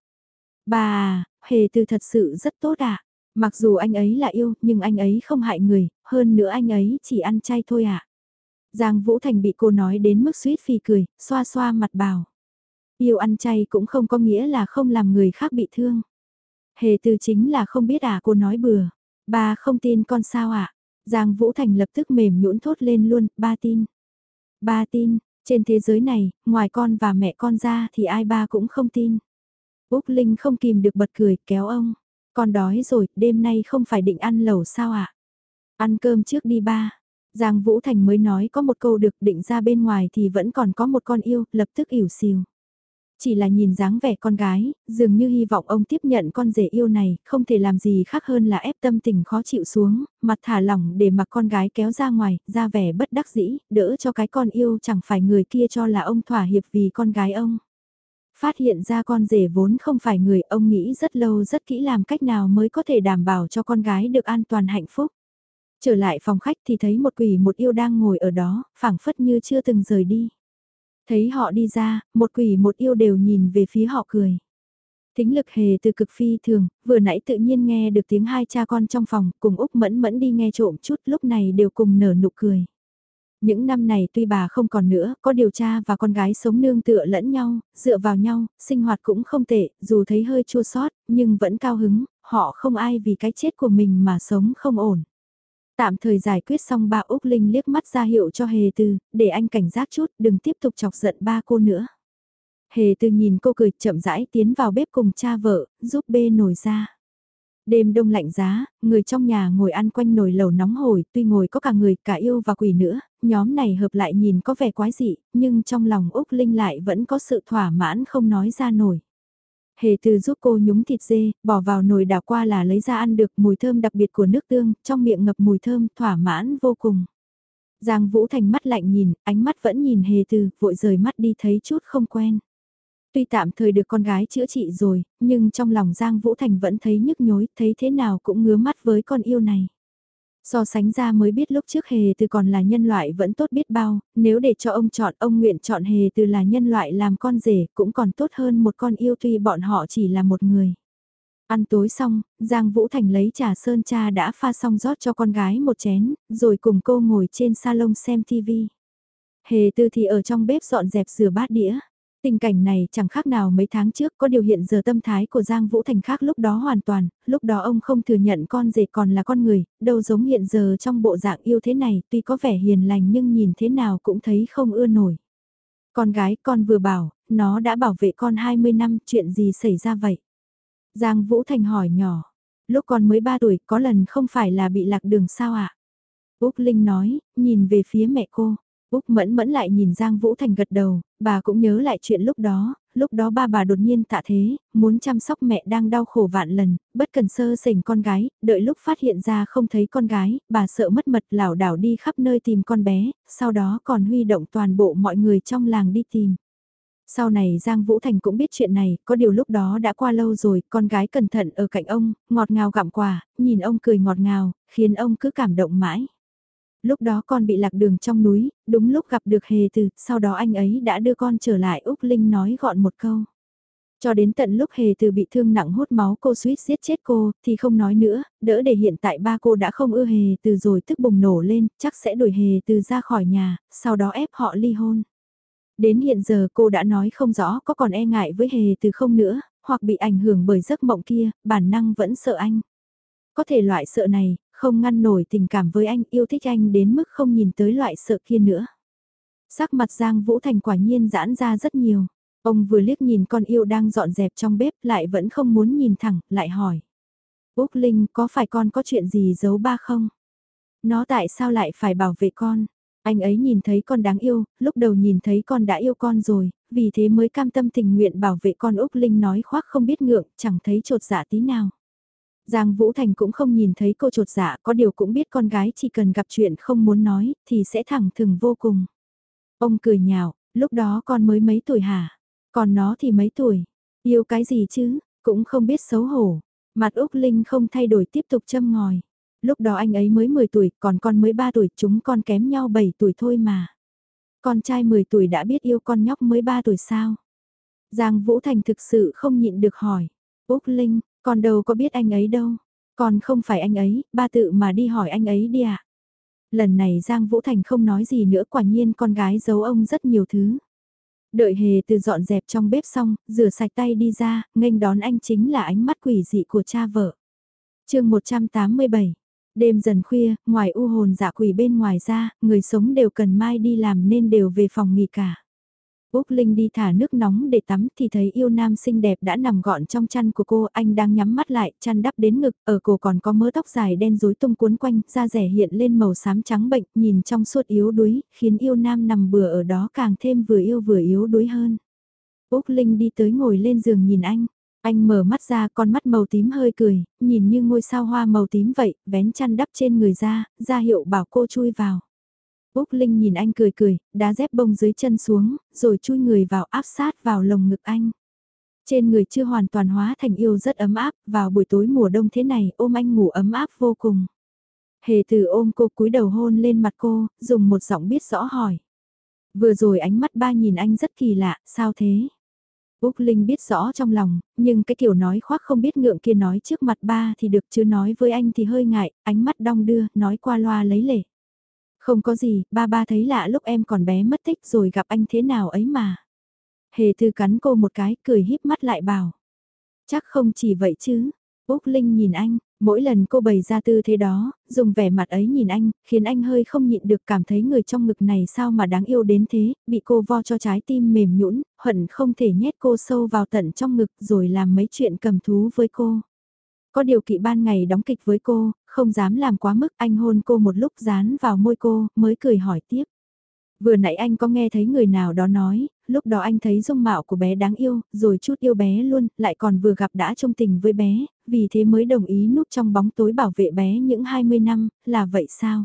Bà, hề từ thật sự rất tốt ạ. À? Mặc dù anh ấy là yêu, nhưng anh ấy không hại người, hơn nữa anh ấy chỉ ăn chay thôi ạ. À? Giang Vũ Thành bị cô nói đến mức suýt phì cười, xoa xoa mặt bảo. Yêu ăn chay cũng không có nghĩa là không làm người khác bị thương. Hề từ chính là không biết à cô nói bừa. Ba không tin con sao ạ? À? Giang Vũ Thành lập tức mềm nhũn thốt lên luôn, ba tin. Ba tin, trên thế giới này, ngoài con và mẹ con ra thì ai ba cũng không tin. Úc Linh không kìm được bật cười kéo ông. Con đói rồi, đêm nay không phải định ăn lẩu sao ạ? À? Ăn cơm trước đi ba. Giang Vũ Thành mới nói có một câu được định ra bên ngoài thì vẫn còn có một con yêu, lập tức ỉu xìu. Chỉ là nhìn dáng vẻ con gái, dường như hy vọng ông tiếp nhận con rể yêu này, không thể làm gì khác hơn là ép tâm tình khó chịu xuống, mặt thả lỏng để mặc con gái kéo ra ngoài, ra vẻ bất đắc dĩ, đỡ cho cái con yêu chẳng phải người kia cho là ông thỏa hiệp vì con gái ông. Phát hiện ra con rể vốn không phải người ông nghĩ rất lâu rất kỹ làm cách nào mới có thể đảm bảo cho con gái được an toàn hạnh phúc. Trở lại phòng khách thì thấy một quỷ một yêu đang ngồi ở đó, phảng phất như chưa từng rời đi. Thấy họ đi ra, một quỷ một yêu đều nhìn về phía họ cười. Tính lực hề từ cực phi thường, vừa nãy tự nhiên nghe được tiếng hai cha con trong phòng, cùng Úc Mẫn Mẫn đi nghe trộm chút lúc này đều cùng nở nụ cười. Những năm này tuy bà không còn nữa, có điều cha và con gái sống nương tựa lẫn nhau, dựa vào nhau, sinh hoạt cũng không tệ, dù thấy hơi chua sót, nhưng vẫn cao hứng, họ không ai vì cái chết của mình mà sống không ổn. Tạm thời giải quyết xong ba Úc Linh liếc mắt ra hiệu cho Hề Từ, để anh cảnh giác chút, đừng tiếp tục chọc giận ba cô nữa. Hề Từ nhìn cô cười chậm rãi tiến vào bếp cùng cha vợ, giúp bê nồi ra. Đêm đông lạnh giá, người trong nhà ngồi ăn quanh nồi lẩu nóng hổi, tuy ngồi có cả người, cả yêu và quỷ nữa, nhóm này hợp lại nhìn có vẻ quái dị, nhưng trong lòng Úc Linh lại vẫn có sự thỏa mãn không nói ra nổi. Hề từ giúp cô nhúng thịt dê, bỏ vào nồi đảo qua là lấy ra ăn được mùi thơm đặc biệt của nước tương, trong miệng ngập mùi thơm, thỏa mãn vô cùng. Giang Vũ Thành mắt lạnh nhìn, ánh mắt vẫn nhìn hề từ, vội rời mắt đi thấy chút không quen. Tuy tạm thời được con gái chữa trị rồi, nhưng trong lòng Giang Vũ Thành vẫn thấy nhức nhối, thấy thế nào cũng ngứa mắt với con yêu này. So sánh ra mới biết lúc trước hề từ còn là nhân loại vẫn tốt biết bao, nếu để cho ông chọn ông nguyện chọn hề từ là nhân loại làm con rể cũng còn tốt hơn một con yêu tuy bọn họ chỉ là một người. Ăn tối xong, Giang Vũ Thành lấy trà sơn cha đã pha xong rót cho con gái một chén, rồi cùng cô ngồi trên salon xem TV. Hề tư thì ở trong bếp dọn dẹp rửa bát đĩa. Tình cảnh này chẳng khác nào mấy tháng trước có điều hiện giờ tâm thái của Giang Vũ Thành khác lúc đó hoàn toàn, lúc đó ông không thừa nhận con rể còn là con người, đâu giống hiện giờ trong bộ dạng yêu thế này tuy có vẻ hiền lành nhưng nhìn thế nào cũng thấy không ưa nổi. Con gái con vừa bảo, nó đã bảo vệ con 20 năm, chuyện gì xảy ra vậy? Giang Vũ Thành hỏi nhỏ, lúc con mới 3 tuổi có lần không phải là bị lạc đường sao ạ? À? Úc Linh nói, nhìn về phía mẹ cô, Úc mẫn mẫn lại nhìn Giang Vũ Thành gật đầu, bà cũng nhớ lại chuyện lúc đó, lúc đó ba bà đột nhiên tạ thế, muốn chăm sóc mẹ đang đau khổ vạn lần, bất cần sơ sỉnh con gái, đợi lúc phát hiện ra không thấy con gái, bà sợ mất mật lảo đảo đi khắp nơi tìm con bé, sau đó còn huy động toàn bộ mọi người trong làng đi tìm. Sau này Giang Vũ Thành cũng biết chuyện này, có điều lúc đó đã qua lâu rồi, con gái cẩn thận ở cạnh ông, ngọt ngào gặm quà, nhìn ông cười ngọt ngào, khiến ông cứ cảm động mãi lúc đó con bị lạc đường trong núi, đúng lúc gặp được hề từ, sau đó anh ấy đã đưa con trở lại Úc Linh nói gọn một câu. Cho đến tận lúc hề từ bị thương nặng hút máu cô suýt giết chết cô, thì không nói nữa, đỡ để hiện tại ba cô đã không ưa hề từ rồi tức bùng nổ lên, chắc sẽ đuổi hề từ ra khỏi nhà, sau đó ép họ ly hôn. Đến hiện giờ cô đã nói không rõ có còn e ngại với hề từ không nữa, hoặc bị ảnh hưởng bởi giấc mộng kia, bản năng vẫn sợ anh. Có thể loại sợ này, không ngăn nổi tình cảm với anh, yêu thích anh đến mức không nhìn tới loại sợ kia nữa. Sắc mặt Giang Vũ Thành quả nhiên giãn ra rất nhiều. Ông vừa liếc nhìn con yêu đang dọn dẹp trong bếp lại vẫn không muốn nhìn thẳng, lại hỏi. Úc Linh có phải con có chuyện gì giấu ba không? Nó tại sao lại phải bảo vệ con? Anh ấy nhìn thấy con đáng yêu, lúc đầu nhìn thấy con đã yêu con rồi, vì thế mới cam tâm tình nguyện bảo vệ con Úc Linh nói khoác không biết ngượng, chẳng thấy trột dạ tí nào. Giang Vũ Thành cũng không nhìn thấy cô trột dạ, có điều cũng biết con gái chỉ cần gặp chuyện không muốn nói, thì sẽ thẳng thừng vô cùng. Ông cười nhạo, lúc đó con mới mấy tuổi hả? Còn nó thì mấy tuổi? Yêu cái gì chứ? Cũng không biết xấu hổ. Mặt Úc Linh không thay đổi tiếp tục châm ngòi. Lúc đó anh ấy mới 10 tuổi, còn con mới 3 tuổi, chúng con kém nhau 7 tuổi thôi mà. Con trai 10 tuổi đã biết yêu con nhóc mới 3 tuổi sao? Giang Vũ Thành thực sự không nhịn được hỏi. Úc Linh, con đâu có biết anh ấy đâu. Con không phải anh ấy, ba tự mà đi hỏi anh ấy đi ạ. À? Lần này Giang Vũ Thành không nói gì nữa quả nhiên con gái giấu ông rất nhiều thứ. Đợi hề từ dọn dẹp trong bếp xong, rửa sạch tay đi ra, nghênh đón anh chính là ánh mắt quỷ dị của cha vợ. chương 187 Đêm dần khuya, ngoài u hồn dạ quỷ bên ngoài ra, người sống đều cần mai đi làm nên đều về phòng nghỉ cả. Úc Linh đi thả nước nóng để tắm thì thấy yêu nam xinh đẹp đã nằm gọn trong chăn của cô, anh đang nhắm mắt lại, chăn đắp đến ngực, ở cổ còn có mớ tóc dài đen rối tung cuốn quanh, da rẻ hiện lên màu xám trắng bệnh, nhìn trong suốt yếu đuối, khiến yêu nam nằm bừa ở đó càng thêm vừa yêu vừa yếu đuối hơn. Úc Linh đi tới ngồi lên giường nhìn anh, anh mở mắt ra con mắt màu tím hơi cười, nhìn như ngôi sao hoa màu tím vậy, vén chăn đắp trên người ra, ra hiệu bảo cô chui vào. Úc Linh nhìn anh cười cười, đá dép bông dưới chân xuống, rồi chui người vào áp sát vào lồng ngực anh. Trên người chưa hoàn toàn hóa thành yêu rất ấm áp, vào buổi tối mùa đông thế này ôm anh ngủ ấm áp vô cùng. Hề từ ôm cô cúi đầu hôn lên mặt cô, dùng một giọng biết rõ hỏi. Vừa rồi ánh mắt ba nhìn anh rất kỳ lạ, sao thế? Úc Linh biết rõ trong lòng, nhưng cái kiểu nói khoác không biết ngượng kia nói trước mặt ba thì được chứ nói với anh thì hơi ngại, ánh mắt đong đưa, nói qua loa lấy lệ. Không có gì, ba ba thấy lạ lúc em còn bé mất tích rồi gặp anh thế nào ấy mà. Hề thư cắn cô một cái, cười híp mắt lại bảo. Chắc không chỉ vậy chứ. Úc Linh nhìn anh, mỗi lần cô bày ra tư thế đó, dùng vẻ mặt ấy nhìn anh, khiến anh hơi không nhịn được cảm thấy người trong ngực này sao mà đáng yêu đến thế, bị cô vo cho trái tim mềm nhũn, hận không thể nhét cô sâu vào tận trong ngực rồi làm mấy chuyện cầm thú với cô. Có điều kỵ ban ngày đóng kịch với cô, không dám làm quá mức anh hôn cô một lúc dán vào môi cô, mới cười hỏi tiếp. Vừa nãy anh có nghe thấy người nào đó nói, lúc đó anh thấy dung mạo của bé đáng yêu, rồi chút yêu bé luôn, lại còn vừa gặp đã trông tình với bé, vì thế mới đồng ý núp trong bóng tối bảo vệ bé những 20 năm, là vậy sao?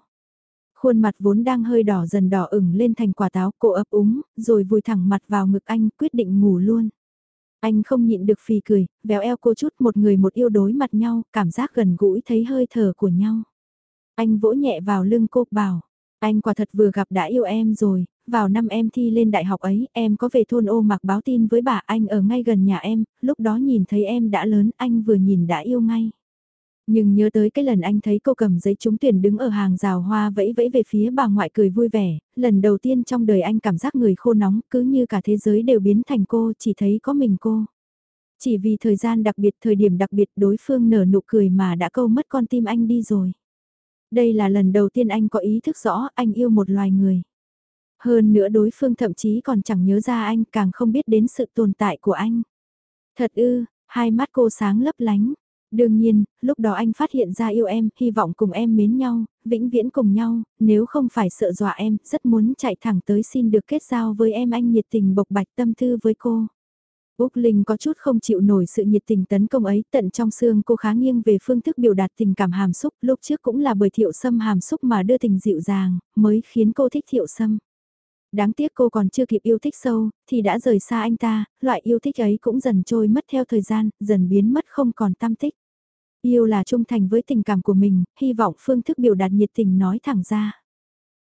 Khuôn mặt vốn đang hơi đỏ dần đỏ ửng lên thành quả táo, cô ấp úng, rồi vùi thẳng mặt vào ngực anh, quyết định ngủ luôn. Anh không nhịn được phì cười, véo eo cô chút một người một yêu đối mặt nhau, cảm giác gần gũi thấy hơi thở của nhau. Anh vỗ nhẹ vào lưng cô, bảo, anh quả thật vừa gặp đã yêu em rồi, vào năm em thi lên đại học ấy, em có về thôn ô mặc báo tin với bà anh ở ngay gần nhà em, lúc đó nhìn thấy em đã lớn, anh vừa nhìn đã yêu ngay. Nhưng nhớ tới cái lần anh thấy cô cầm giấy trúng tuyển đứng ở hàng rào hoa vẫy vẫy về phía bà ngoại cười vui vẻ, lần đầu tiên trong đời anh cảm giác người khô nóng cứ như cả thế giới đều biến thành cô, chỉ thấy có mình cô. Chỉ vì thời gian đặc biệt, thời điểm đặc biệt đối phương nở nụ cười mà đã câu mất con tim anh đi rồi. Đây là lần đầu tiên anh có ý thức rõ anh yêu một loài người. Hơn nữa đối phương thậm chí còn chẳng nhớ ra anh càng không biết đến sự tồn tại của anh. Thật ư, hai mắt cô sáng lấp lánh, Đương nhiên, lúc đó anh phát hiện ra yêu em, hy vọng cùng em mến nhau, vĩnh viễn cùng nhau, nếu không phải sợ dọa em, rất muốn chạy thẳng tới xin được kết giao với em anh nhiệt tình bộc bạch tâm tư với cô. Úc Linh có chút không chịu nổi sự nhiệt tình tấn công ấy, tận trong xương cô khá nghiêng về phương thức biểu đạt tình cảm hàm xúc, lúc trước cũng là bởi thiệu sâm hàm xúc mà đưa tình dịu dàng, mới khiến cô thích thiệu sâm. Đáng tiếc cô còn chưa kịp yêu thích sâu, thì đã rời xa anh ta, loại yêu thích ấy cũng dần trôi mất theo thời gian, dần biến mất không còn tâm tích. Yêu là trung thành với tình cảm của mình, hy vọng phương thức biểu đạt nhiệt tình nói thẳng ra.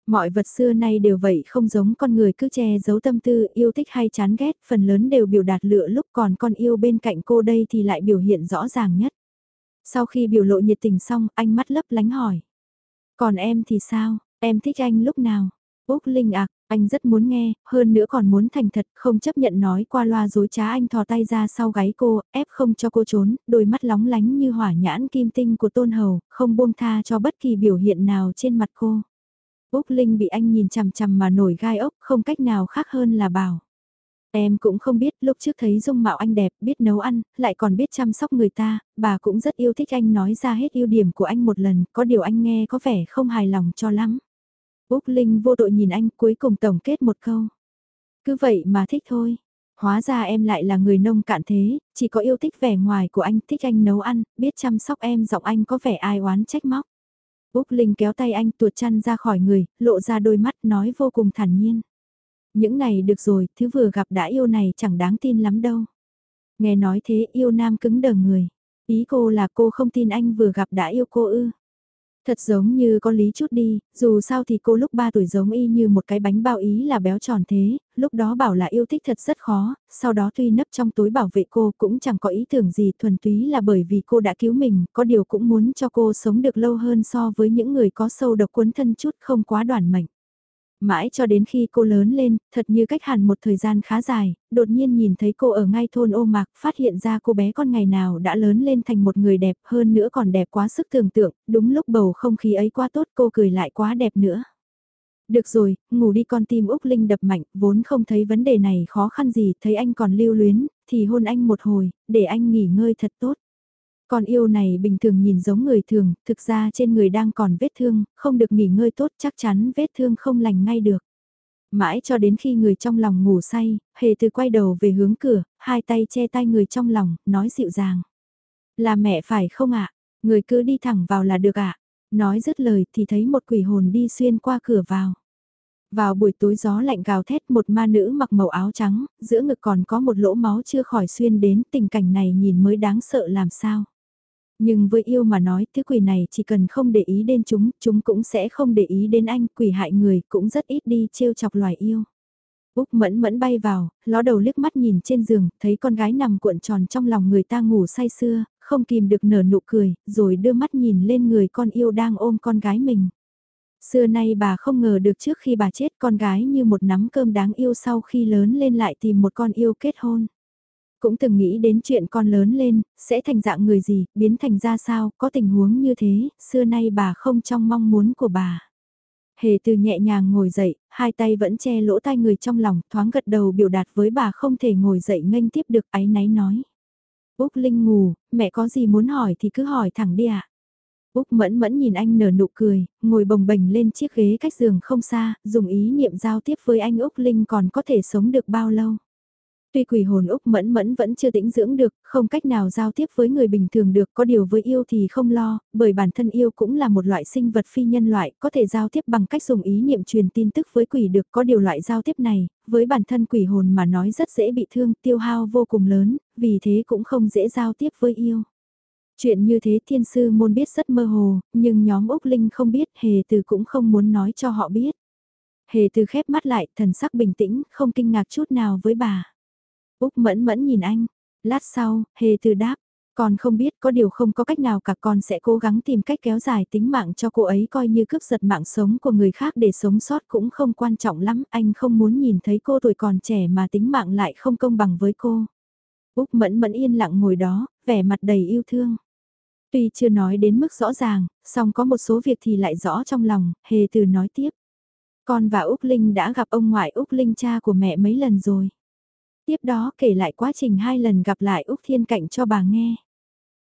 Mọi vật xưa nay đều vậy không giống con người cứ che giấu tâm tư yêu thích hay chán ghét, phần lớn đều biểu đạt lựa lúc còn con yêu bên cạnh cô đây thì lại biểu hiện rõ ràng nhất. Sau khi biểu lộ nhiệt tình xong, anh mắt lấp lánh hỏi. Còn em thì sao, em thích anh lúc nào? Úc Linh à, anh rất muốn nghe, hơn nữa còn muốn thành thật, không chấp nhận nói qua loa dối trá anh thò tay ra sau gáy cô, ép không cho cô trốn, đôi mắt lóng lánh như hỏa nhãn kim tinh của tôn hầu, không buông tha cho bất kỳ biểu hiện nào trên mặt cô. Úc Linh bị anh nhìn chằm chằm mà nổi gai ốc, không cách nào khác hơn là bảo. Em cũng không biết, lúc trước thấy dung mạo anh đẹp, biết nấu ăn, lại còn biết chăm sóc người ta, bà cũng rất yêu thích anh nói ra hết ưu điểm của anh một lần, có điều anh nghe có vẻ không hài lòng cho lắm. Úc Linh vô tội nhìn anh cuối cùng tổng kết một câu. Cứ vậy mà thích thôi. Hóa ra em lại là người nông cạn thế, chỉ có yêu thích vẻ ngoài của anh, thích anh nấu ăn, biết chăm sóc em giọng anh có vẻ ai oán trách móc. Úc Linh kéo tay anh tuột chăn ra khỏi người, lộ ra đôi mắt nói vô cùng thản nhiên. Những này được rồi, thứ vừa gặp đã yêu này chẳng đáng tin lắm đâu. Nghe nói thế yêu nam cứng đờ người. Ý cô là cô không tin anh vừa gặp đã yêu cô ư. Thật giống như có lý chút đi, dù sao thì cô lúc 3 tuổi giống y như một cái bánh bao ý là béo tròn thế, lúc đó bảo là yêu thích thật rất khó, sau đó tuy nấp trong túi bảo vệ cô cũng chẳng có ý tưởng gì thuần túy là bởi vì cô đã cứu mình, có điều cũng muốn cho cô sống được lâu hơn so với những người có sâu độc cuốn thân chút không quá đoàn mệnh. Mãi cho đến khi cô lớn lên, thật như cách hẳn một thời gian khá dài, đột nhiên nhìn thấy cô ở ngay thôn ô mạc, phát hiện ra cô bé con ngày nào đã lớn lên thành một người đẹp hơn nữa còn đẹp quá sức tưởng tượng, đúng lúc bầu không khí ấy quá tốt cô cười lại quá đẹp nữa. Được rồi, ngủ đi con tim Úc Linh đập mạnh, vốn không thấy vấn đề này khó khăn gì, thấy anh còn lưu luyến, thì hôn anh một hồi, để anh nghỉ ngơi thật tốt. Con yêu này bình thường nhìn giống người thường, thực ra trên người đang còn vết thương, không được nghỉ ngơi tốt chắc chắn vết thương không lành ngay được. Mãi cho đến khi người trong lòng ngủ say, hề từ quay đầu về hướng cửa, hai tay che tay người trong lòng, nói dịu dàng. Là mẹ phải không ạ? Người cứ đi thẳng vào là được ạ. Nói dứt lời thì thấy một quỷ hồn đi xuyên qua cửa vào. Vào buổi tối gió lạnh gào thét một ma nữ mặc màu áo trắng, giữa ngực còn có một lỗ máu chưa khỏi xuyên đến tình cảnh này nhìn mới đáng sợ làm sao. Nhưng với yêu mà nói, thứ quỷ này chỉ cần không để ý đến chúng, chúng cũng sẽ không để ý đến anh, quỷ hại người cũng rất ít đi trêu chọc loài yêu. Úc mẫn mẫn bay vào, ló đầu liếc mắt nhìn trên giường, thấy con gái nằm cuộn tròn trong lòng người ta ngủ say sưa, không kìm được nở nụ cười, rồi đưa mắt nhìn lên người con yêu đang ôm con gái mình. Xưa nay bà không ngờ được trước khi bà chết con gái như một nắm cơm đáng yêu sau khi lớn lên lại tìm một con yêu kết hôn cũng từng nghĩ đến chuyện con lớn lên, sẽ thành dạng người gì, biến thành ra sao, có tình huống như thế, xưa nay bà không trong mong muốn của bà. Hề từ nhẹ nhàng ngồi dậy, hai tay vẫn che lỗ tai người trong lòng, thoáng gật đầu biểu đạt với bà không thể ngồi dậy nghênh tiếp được áy náy nói. Úc Linh ngủ, mẹ có gì muốn hỏi thì cứ hỏi thẳng đi ạ. Úc mẫn mẫn nhìn anh nở nụ cười, ngồi bồng bềnh lên chiếc ghế cách giường không xa, dùng ý niệm giao tiếp với anh Úc Linh còn có thể sống được bao lâu. Tuy quỷ hồn Úc Mẫn Mẫn vẫn chưa tĩnh dưỡng được, không cách nào giao tiếp với người bình thường được, có điều với yêu thì không lo, bởi bản thân yêu cũng là một loại sinh vật phi nhân loại, có thể giao tiếp bằng cách dùng ý niệm truyền tin tức với quỷ được, có điều loại giao tiếp này, với bản thân quỷ hồn mà nói rất dễ bị thương, tiêu hao vô cùng lớn, vì thế cũng không dễ giao tiếp với yêu. Chuyện như thế thiên sư môn biết rất mơ hồ, nhưng nhóm Úc Linh không biết, hề từ cũng không muốn nói cho họ biết. Hề từ khép mắt lại, thần sắc bình tĩnh, không kinh ngạc chút nào với bà. Úc mẫn mẫn nhìn anh, lát sau, hề từ đáp, còn không biết có điều không có cách nào cả con sẽ cố gắng tìm cách kéo dài tính mạng cho cô ấy coi như cướp giật mạng sống của người khác để sống sót cũng không quan trọng lắm, anh không muốn nhìn thấy cô tuổi còn trẻ mà tính mạng lại không công bằng với cô. Úc mẫn mẫn yên lặng ngồi đó, vẻ mặt đầy yêu thương. Tuy chưa nói đến mức rõ ràng, song có một số việc thì lại rõ trong lòng, hề từ nói tiếp. Con và Úc Linh đã gặp ông ngoại Úc Linh cha của mẹ mấy lần rồi. Tiếp đó kể lại quá trình hai lần gặp lại Úc Thiên Cạnh cho bà nghe.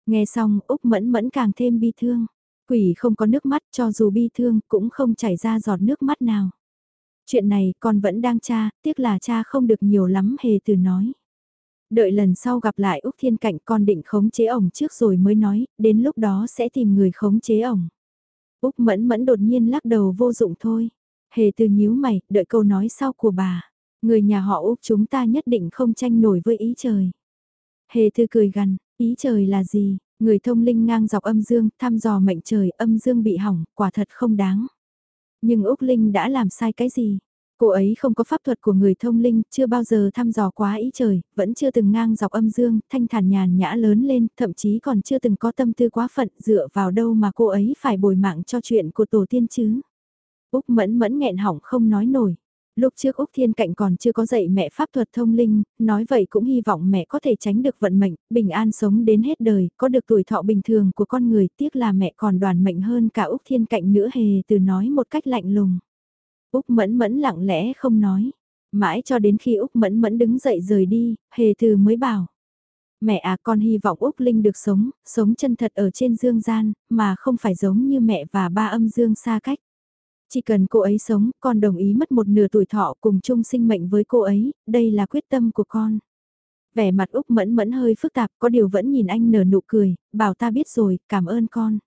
Nghe xong Úc Mẫn Mẫn càng thêm bi thương. Quỷ không có nước mắt cho dù bi thương cũng không chảy ra giọt nước mắt nào. Chuyện này con vẫn đang cha, tiếc là cha không được nhiều lắm hề từ nói. Đợi lần sau gặp lại Úc Thiên Cạnh con định khống chế ổng trước rồi mới nói, đến lúc đó sẽ tìm người khống chế ổng. Úc Mẫn Mẫn đột nhiên lắc đầu vô dụng thôi. Hề từ nhíu mày, đợi câu nói sau của bà. Người nhà họ Úc chúng ta nhất định không tranh nổi với ý trời. Hề thư cười gằn, ý trời là gì? Người thông linh ngang dọc âm dương, thăm dò mệnh trời, âm dương bị hỏng, quả thật không đáng. Nhưng Úc Linh đã làm sai cái gì? Cô ấy không có pháp thuật của người thông linh, chưa bao giờ thăm dò quá ý trời, vẫn chưa từng ngang dọc âm dương, thanh thản nhàn nhã lớn lên, thậm chí còn chưa từng có tâm tư quá phận dựa vào đâu mà cô ấy phải bồi mạng cho chuyện của tổ tiên chứ. Úc mẫn mẫn nghẹn hỏng không nói nổi. Lúc trước Úc Thiên Cạnh còn chưa có dạy mẹ pháp thuật thông linh, nói vậy cũng hy vọng mẹ có thể tránh được vận mệnh, bình an sống đến hết đời, có được tuổi thọ bình thường của con người, tiếc là mẹ còn đoàn mệnh hơn cả Úc Thiên Cạnh nữa hề từ nói một cách lạnh lùng. Úc mẫn mẫn lặng lẽ không nói. Mãi cho đến khi Úc Mẫn Mẫn đứng dậy rời đi, Hề Từ mới bảo. Mẹ à con hy vọng Úc Linh được sống, sống chân thật ở trên dương gian, mà không phải giống như mẹ và ba âm dương xa cách. Chỉ cần cô ấy sống, con đồng ý mất một nửa tuổi thọ cùng chung sinh mệnh với cô ấy, đây là quyết tâm của con. Vẻ mặt Úc Mẫn Mẫn hơi phức tạp, có điều vẫn nhìn anh nở nụ cười, bảo ta biết rồi, cảm ơn con.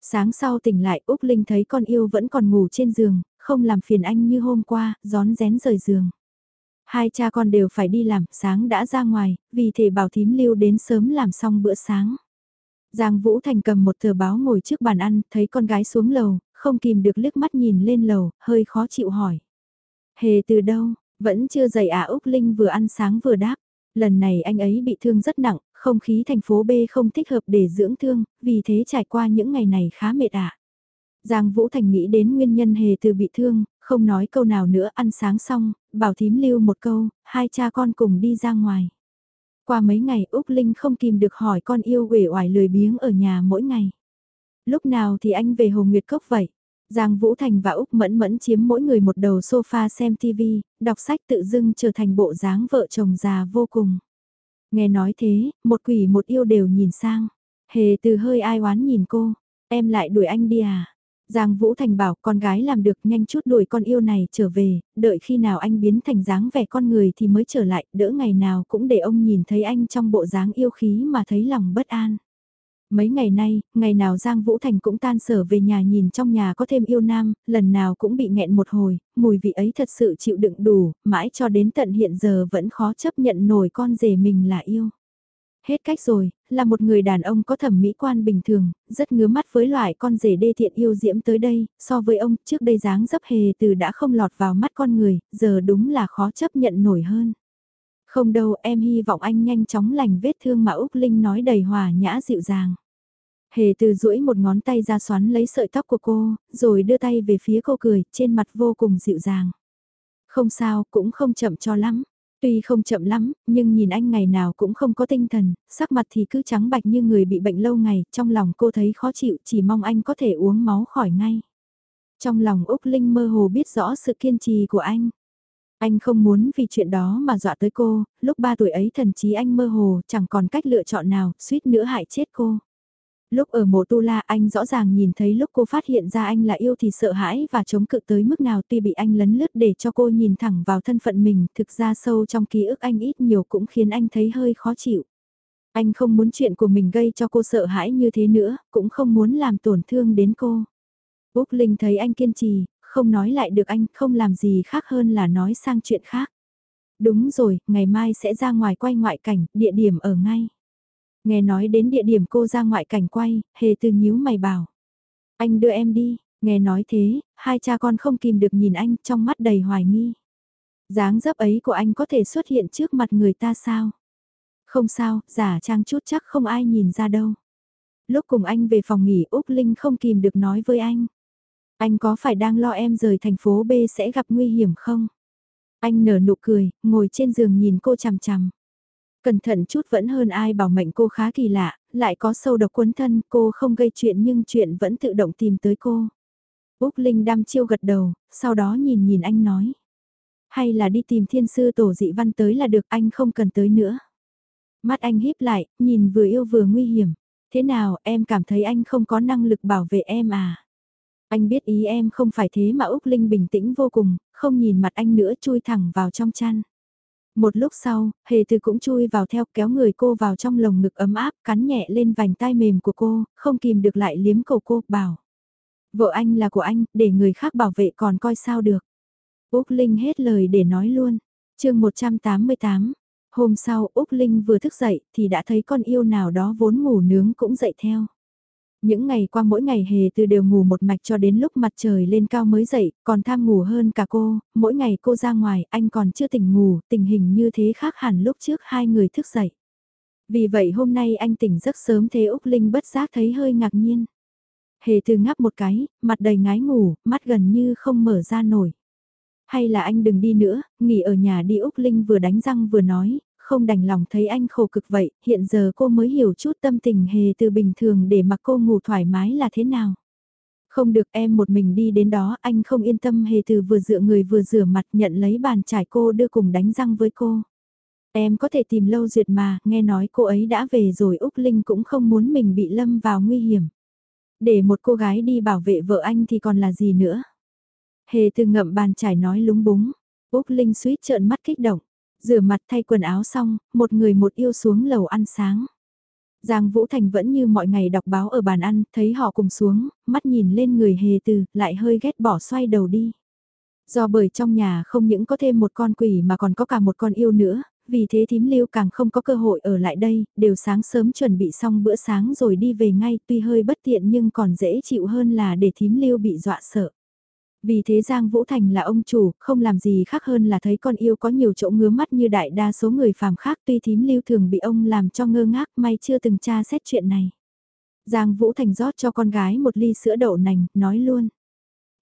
Sáng sau tỉnh lại Úc Linh thấy con yêu vẫn còn ngủ trên giường, không làm phiền anh như hôm qua, gión rén rời giường. Hai cha con đều phải đi làm, sáng đã ra ngoài, vì thể bảo thím lưu đến sớm làm xong bữa sáng. Giang Vũ Thành cầm một tờ báo ngồi trước bàn ăn, thấy con gái xuống lầu, không kìm được liếc mắt nhìn lên lầu, hơi khó chịu hỏi. Hề từ đâu, vẫn chưa dậy à Úc Linh vừa ăn sáng vừa đáp. Lần này anh ấy bị thương rất nặng, không khí thành phố B không thích hợp để dưỡng thương, vì thế trải qua những ngày này khá mệt ạ. Giang Vũ Thành nghĩ đến nguyên nhân hề từ bị thương, không nói câu nào nữa ăn sáng xong, bảo thím lưu một câu, hai cha con cùng đi ra ngoài. Qua mấy ngày Úc Linh không kìm được hỏi con yêu uể oải lười biếng ở nhà mỗi ngày. Lúc nào thì anh về Hồ Nguyệt Cốc vậy? Giang Vũ Thành và Úc Mẫn Mẫn chiếm mỗi người một đầu sofa xem TV, đọc sách tự dưng trở thành bộ dáng vợ chồng già vô cùng. Nghe nói thế, một quỷ một yêu đều nhìn sang. Hề từ hơi ai oán nhìn cô, em lại đuổi anh đi à? Giang Vũ Thành bảo con gái làm được nhanh chút đuổi con yêu này trở về, đợi khi nào anh biến thành dáng vẻ con người thì mới trở lại, đỡ ngày nào cũng để ông nhìn thấy anh trong bộ dáng yêu khí mà thấy lòng bất an. Mấy ngày nay, ngày nào Giang Vũ Thành cũng tan sở về nhà nhìn trong nhà có thêm yêu nam, lần nào cũng bị nghẹn một hồi, mùi vị ấy thật sự chịu đựng đủ, mãi cho đến tận hiện giờ vẫn khó chấp nhận nổi con rể mình là yêu. Hết cách rồi, là một người đàn ông có thẩm mỹ quan bình thường, rất ngứa mắt với loại con rể đê thiện yêu diễm tới đây, so với ông trước đây dáng dấp hề từ đã không lọt vào mắt con người, giờ đúng là khó chấp nhận nổi hơn. Không đâu em hy vọng anh nhanh chóng lành vết thương mà Úc Linh nói đầy hòa nhã dịu dàng. Hề từ duỗi một ngón tay ra xoắn lấy sợi tóc của cô, rồi đưa tay về phía cô cười, trên mặt vô cùng dịu dàng. Không sao, cũng không chậm cho lắm. Tuy không chậm lắm, nhưng nhìn anh ngày nào cũng không có tinh thần, sắc mặt thì cứ trắng bạch như người bị bệnh lâu ngày, trong lòng cô thấy khó chịu, chỉ mong anh có thể uống máu khỏi ngay. Trong lòng Úc Linh mơ hồ biết rõ sự kiên trì của anh. Anh không muốn vì chuyện đó mà dọa tới cô, lúc 3 tuổi ấy thần chí anh mơ hồ, chẳng còn cách lựa chọn nào, suýt nữa hại chết cô. Lúc ở mộ tu la anh rõ ràng nhìn thấy lúc cô phát hiện ra anh là yêu thì sợ hãi và chống cự tới mức nào tuy bị anh lấn lướt để cho cô nhìn thẳng vào thân phận mình, thực ra sâu trong ký ức anh ít nhiều cũng khiến anh thấy hơi khó chịu. Anh không muốn chuyện của mình gây cho cô sợ hãi như thế nữa, cũng không muốn làm tổn thương đến cô. Úc Linh thấy anh kiên trì, không nói lại được anh, không làm gì khác hơn là nói sang chuyện khác. Đúng rồi, ngày mai sẽ ra ngoài quay ngoại cảnh, địa điểm ở ngay. Nghe nói đến địa điểm cô ra ngoại cảnh quay, hề từ nhíu mày bảo. Anh đưa em đi, nghe nói thế, hai cha con không kìm được nhìn anh trong mắt đầy hoài nghi. dáng dấp ấy của anh có thể xuất hiện trước mặt người ta sao? Không sao, giả trang chút chắc không ai nhìn ra đâu. Lúc cùng anh về phòng nghỉ Úc Linh không kìm được nói với anh. Anh có phải đang lo em rời thành phố B sẽ gặp nguy hiểm không? Anh nở nụ cười, ngồi trên giường nhìn cô chằm chằm. Cẩn thận chút vẫn hơn ai bảo mệnh cô khá kỳ lạ, lại có sâu độc quấn thân, cô không gây chuyện nhưng chuyện vẫn tự động tìm tới cô. Úc Linh đam chiêu gật đầu, sau đó nhìn nhìn anh nói. Hay là đi tìm thiên sư tổ dị văn tới là được anh không cần tới nữa. Mắt anh híp lại, nhìn vừa yêu vừa nguy hiểm. Thế nào em cảm thấy anh không có năng lực bảo vệ em à? Anh biết ý em không phải thế mà Úc Linh bình tĩnh vô cùng, không nhìn mặt anh nữa chui thẳng vào trong chăn. Một lúc sau, hề từ cũng chui vào theo kéo người cô vào trong lồng ngực ấm áp, cắn nhẹ lên vành tai mềm của cô, không kìm được lại liếm cầu cô, bảo. Vợ anh là của anh, để người khác bảo vệ còn coi sao được. Úc Linh hết lời để nói luôn. chương 188, hôm sau Úc Linh vừa thức dậy thì đã thấy con yêu nào đó vốn ngủ nướng cũng dậy theo. Những ngày qua mỗi ngày hề từ đều ngủ một mạch cho đến lúc mặt trời lên cao mới dậy, còn tham ngủ hơn cả cô, mỗi ngày cô ra ngoài, anh còn chưa tỉnh ngủ, tình hình như thế khác hẳn lúc trước hai người thức dậy. Vì vậy hôm nay anh tỉnh rất sớm thế Úc Linh bất giác thấy hơi ngạc nhiên. Hề từ ngáp một cái, mặt đầy ngái ngủ, mắt gần như không mở ra nổi. Hay là anh đừng đi nữa, nghỉ ở nhà đi Úc Linh vừa đánh răng vừa nói, không đành lòng thấy anh khổ cực vậy, hiện giờ cô mới hiểu chút tâm tình hề từ bình thường để mặc cô ngủ thoải mái là thế nào. Không được em một mình đi đến đó, anh không yên tâm hề từ vừa dựa người vừa rửa mặt nhận lấy bàn trải cô đưa cùng đánh răng với cô. Em có thể tìm lâu duyệt mà, nghe nói cô ấy đã về rồi Úc Linh cũng không muốn mình bị lâm vào nguy hiểm. Để một cô gái đi bảo vệ vợ anh thì còn là gì nữa. Hề từ ngậm bàn trải nói lúng búng. Úc Linh suýt trợn mắt kích động. Rửa mặt thay quần áo xong, một người một yêu xuống lầu ăn sáng. Giang Vũ Thành vẫn như mọi ngày đọc báo ở bàn ăn, thấy họ cùng xuống, mắt nhìn lên người hề từ, lại hơi ghét bỏ xoay đầu đi. Do bởi trong nhà không những có thêm một con quỷ mà còn có cả một con yêu nữa, vì thế thím lưu càng không có cơ hội ở lại đây, đều sáng sớm chuẩn bị xong bữa sáng rồi đi về ngay tuy hơi bất tiện nhưng còn dễ chịu hơn là để thím lưu bị dọa sợ. Vì thế Giang Vũ Thành là ông chủ, không làm gì khác hơn là thấy con yêu có nhiều chỗ ngứa mắt như đại đa số người phàm khác tuy thím lưu thường bị ông làm cho ngơ ngác may chưa từng tra xét chuyện này. Giang Vũ Thành rót cho con gái một ly sữa đậu nành, nói luôn.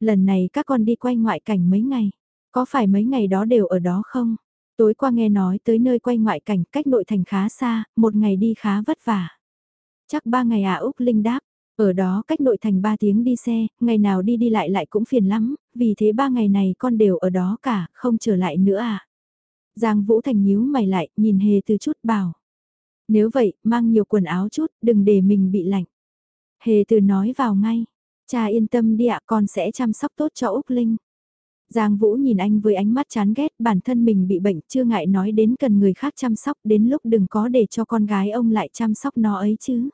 Lần này các con đi quay ngoại cảnh mấy ngày, có phải mấy ngày đó đều ở đó không? Tối qua nghe nói tới nơi quay ngoại cảnh cách nội thành khá xa, một ngày đi khá vất vả. Chắc ba ngày à Úc Linh đáp, ở đó cách nội thành 3 tiếng đi xe, ngày nào đi đi lại lại cũng phiền lắm, vì thế ba ngày này con đều ở đó cả, không trở lại nữa à. Giang Vũ Thành nhíu mày lại, nhìn hề từ chút bảo. Nếu vậy, mang nhiều quần áo chút, đừng để mình bị lạnh. Hề từ nói vào ngay, cha yên tâm đi ạ con sẽ chăm sóc tốt cho Úc Linh. Giang Vũ nhìn anh với ánh mắt chán ghét, bản thân mình bị bệnh chưa ngại nói đến cần người khác chăm sóc đến lúc đừng có để cho con gái ông lại chăm sóc nó ấy chứ.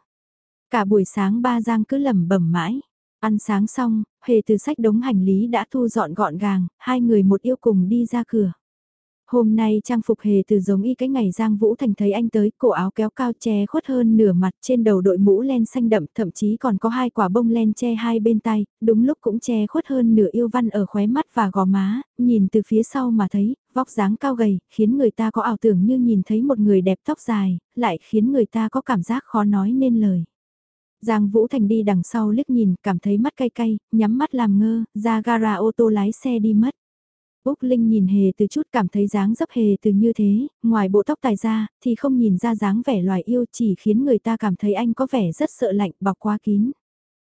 Cả buổi sáng ba Giang cứ lẩm bẩm mãi. Ăn sáng xong, hề từ sách đống hành lý đã thu dọn gọn gàng, hai người một yêu cùng đi ra cửa. Hôm nay trang phục hề từ giống y cái ngày Giang Vũ Thành thấy anh tới, cổ áo kéo cao che khuất hơn nửa mặt trên đầu đội mũ len xanh đậm, thậm chí còn có hai quả bông len che hai bên tay, đúng lúc cũng che khuất hơn nửa yêu văn ở khóe mắt và gò má, nhìn từ phía sau mà thấy, vóc dáng cao gầy, khiến người ta có ảo tưởng như nhìn thấy một người đẹp tóc dài, lại khiến người ta có cảm giác khó nói nên lời. Giang Vũ Thành đi đằng sau liếc nhìn, cảm thấy mắt cay cay, nhắm mắt làm ngơ, ra gara ô tô lái xe đi mất. Úc Linh nhìn hề từ chút cảm thấy dáng dấp hề từ như thế, ngoài bộ tóc tài ra, thì không nhìn ra dáng vẻ loài yêu chỉ khiến người ta cảm thấy anh có vẻ rất sợ lạnh bọc quá kín.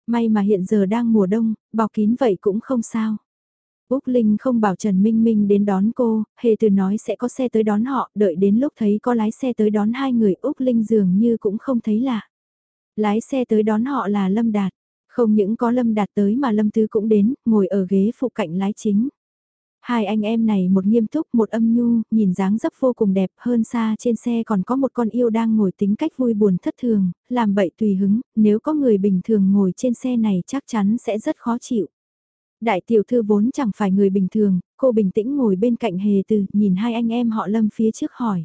May mà hiện giờ đang mùa đông, bọc kín vậy cũng không sao. Úc Linh không bảo Trần Minh Minh đến đón cô, hề từ nói sẽ có xe tới đón họ, đợi đến lúc thấy có lái xe tới đón hai người Úc Linh dường như cũng không thấy lạ. Lái xe tới đón họ là Lâm Đạt. Không những có Lâm Đạt tới mà Lâm Tứ cũng đến, ngồi ở ghế phụ cạnh lái chính. Hai anh em này một nghiêm túc một âm nhu, nhìn dáng dấp vô cùng đẹp hơn xa trên xe còn có một con yêu đang ngồi tính cách vui buồn thất thường, làm bậy tùy hứng, nếu có người bình thường ngồi trên xe này chắc chắn sẽ rất khó chịu. Đại tiểu thư vốn chẳng phải người bình thường, cô bình tĩnh ngồi bên cạnh hề từ, nhìn hai anh em họ lâm phía trước hỏi.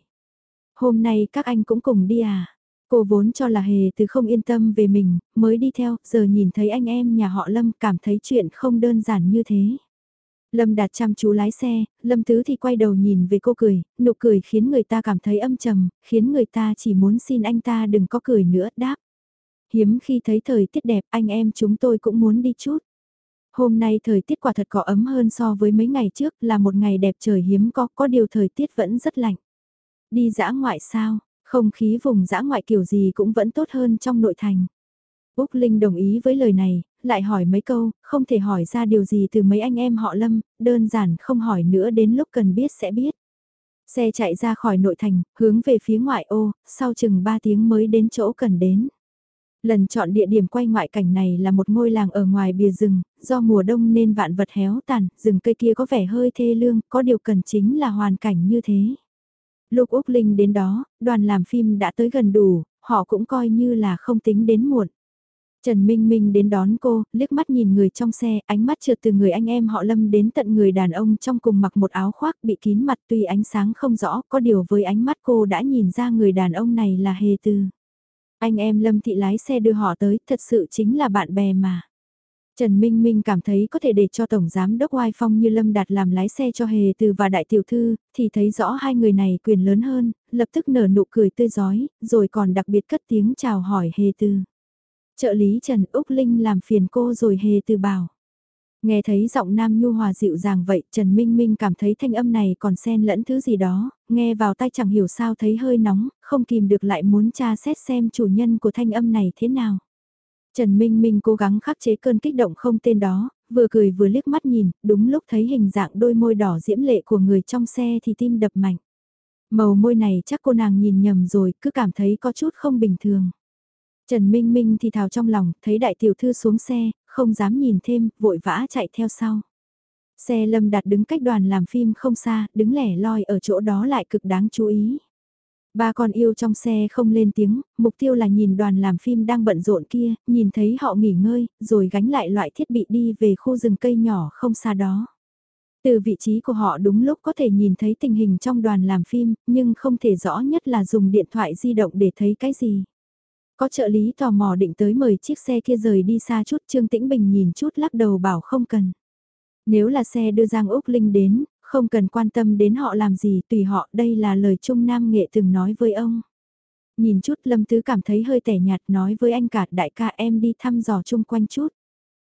Hôm nay các anh cũng cùng đi à? Cô vốn cho là hề từ không yên tâm về mình, mới đi theo, giờ nhìn thấy anh em nhà họ Lâm cảm thấy chuyện không đơn giản như thế. Lâm đạt chăm chú lái xe, Lâm Tứ thì quay đầu nhìn về cô cười, nụ cười khiến người ta cảm thấy âm trầm, khiến người ta chỉ muốn xin anh ta đừng có cười nữa, đáp. Hiếm khi thấy thời tiết đẹp anh em chúng tôi cũng muốn đi chút. Hôm nay thời tiết quả thật có ấm hơn so với mấy ngày trước là một ngày đẹp trời hiếm có, có điều thời tiết vẫn rất lạnh. Đi dã ngoại sao, không khí vùng dã ngoại kiểu gì cũng vẫn tốt hơn trong nội thành. Úc Linh đồng ý với lời này, lại hỏi mấy câu, không thể hỏi ra điều gì từ mấy anh em họ Lâm, đơn giản không hỏi nữa đến lúc cần biết sẽ biết. Xe chạy ra khỏi nội thành, hướng về phía ngoại ô, sau chừng 3 tiếng mới đến chỗ cần đến. Lần chọn địa điểm quay ngoại cảnh này là một ngôi làng ở ngoài bìa rừng, do mùa đông nên vạn vật héo tàn, rừng cây kia có vẻ hơi thê lương, có điều cần chính là hoàn cảnh như thế. Lúc Úc Linh đến đó, đoàn làm phim đã tới gần đủ, họ cũng coi như là không tính đến muộn. Trần Minh Minh đến đón cô, liếc mắt nhìn người trong xe, ánh mắt trượt từ người anh em họ Lâm đến tận người đàn ông trong cùng mặc một áo khoác bị kín mặt tuy ánh sáng không rõ, có điều với ánh mắt cô đã nhìn ra người đàn ông này là Hề Tư. Anh em Lâm Thị lái xe đưa họ tới, thật sự chính là bạn bè mà. Trần Minh Minh cảm thấy có thể để cho Tổng Giám Đốc Oai Phong như Lâm Đạt làm lái xe cho Hề Từ và Đại Tiểu Thư, thì thấy rõ hai người này quyền lớn hơn, lập tức nở nụ cười tươi giói, rồi còn đặc biệt cất tiếng chào hỏi Hề Từ. Trợ lý Trần Úc Linh làm phiền cô rồi Hề Từ bảo. Nghe thấy giọng nam nhu hòa dịu dàng vậy, Trần Minh Minh cảm thấy thanh âm này còn xen lẫn thứ gì đó, nghe vào tay chẳng hiểu sao thấy hơi nóng, không kìm được lại muốn tra xét xem chủ nhân của thanh âm này thế nào. Trần Minh Minh cố gắng khắc chế cơn kích động không tên đó, vừa cười vừa liếc mắt nhìn, đúng lúc thấy hình dạng đôi môi đỏ diễm lệ của người trong xe thì tim đập mạnh. Màu môi này chắc cô nàng nhìn nhầm rồi, cứ cảm thấy có chút không bình thường. Trần Minh Minh thì thào trong lòng, thấy đại tiểu thư xuống xe, không dám nhìn thêm, vội vã chạy theo sau. Xe lâm đặt đứng cách đoàn làm phim không xa, đứng lẻ loi ở chỗ đó lại cực đáng chú ý. Ba con yêu trong xe không lên tiếng, mục tiêu là nhìn đoàn làm phim đang bận rộn kia, nhìn thấy họ nghỉ ngơi, rồi gánh lại loại thiết bị đi về khu rừng cây nhỏ không xa đó. Từ vị trí của họ đúng lúc có thể nhìn thấy tình hình trong đoàn làm phim, nhưng không thể rõ nhất là dùng điện thoại di động để thấy cái gì. Có trợ lý tò mò định tới mời chiếc xe kia rời đi xa chút Trương Tĩnh Bình nhìn chút lắc đầu bảo không cần. Nếu là xe đưa Giang Úc Linh đến, không cần quan tâm đến họ làm gì tùy họ đây là lời Trung Nam Nghệ từng nói với ông. Nhìn chút Lâm Tứ cảm thấy hơi tẻ nhạt nói với anh cả đại ca em đi thăm dò chung quanh chút.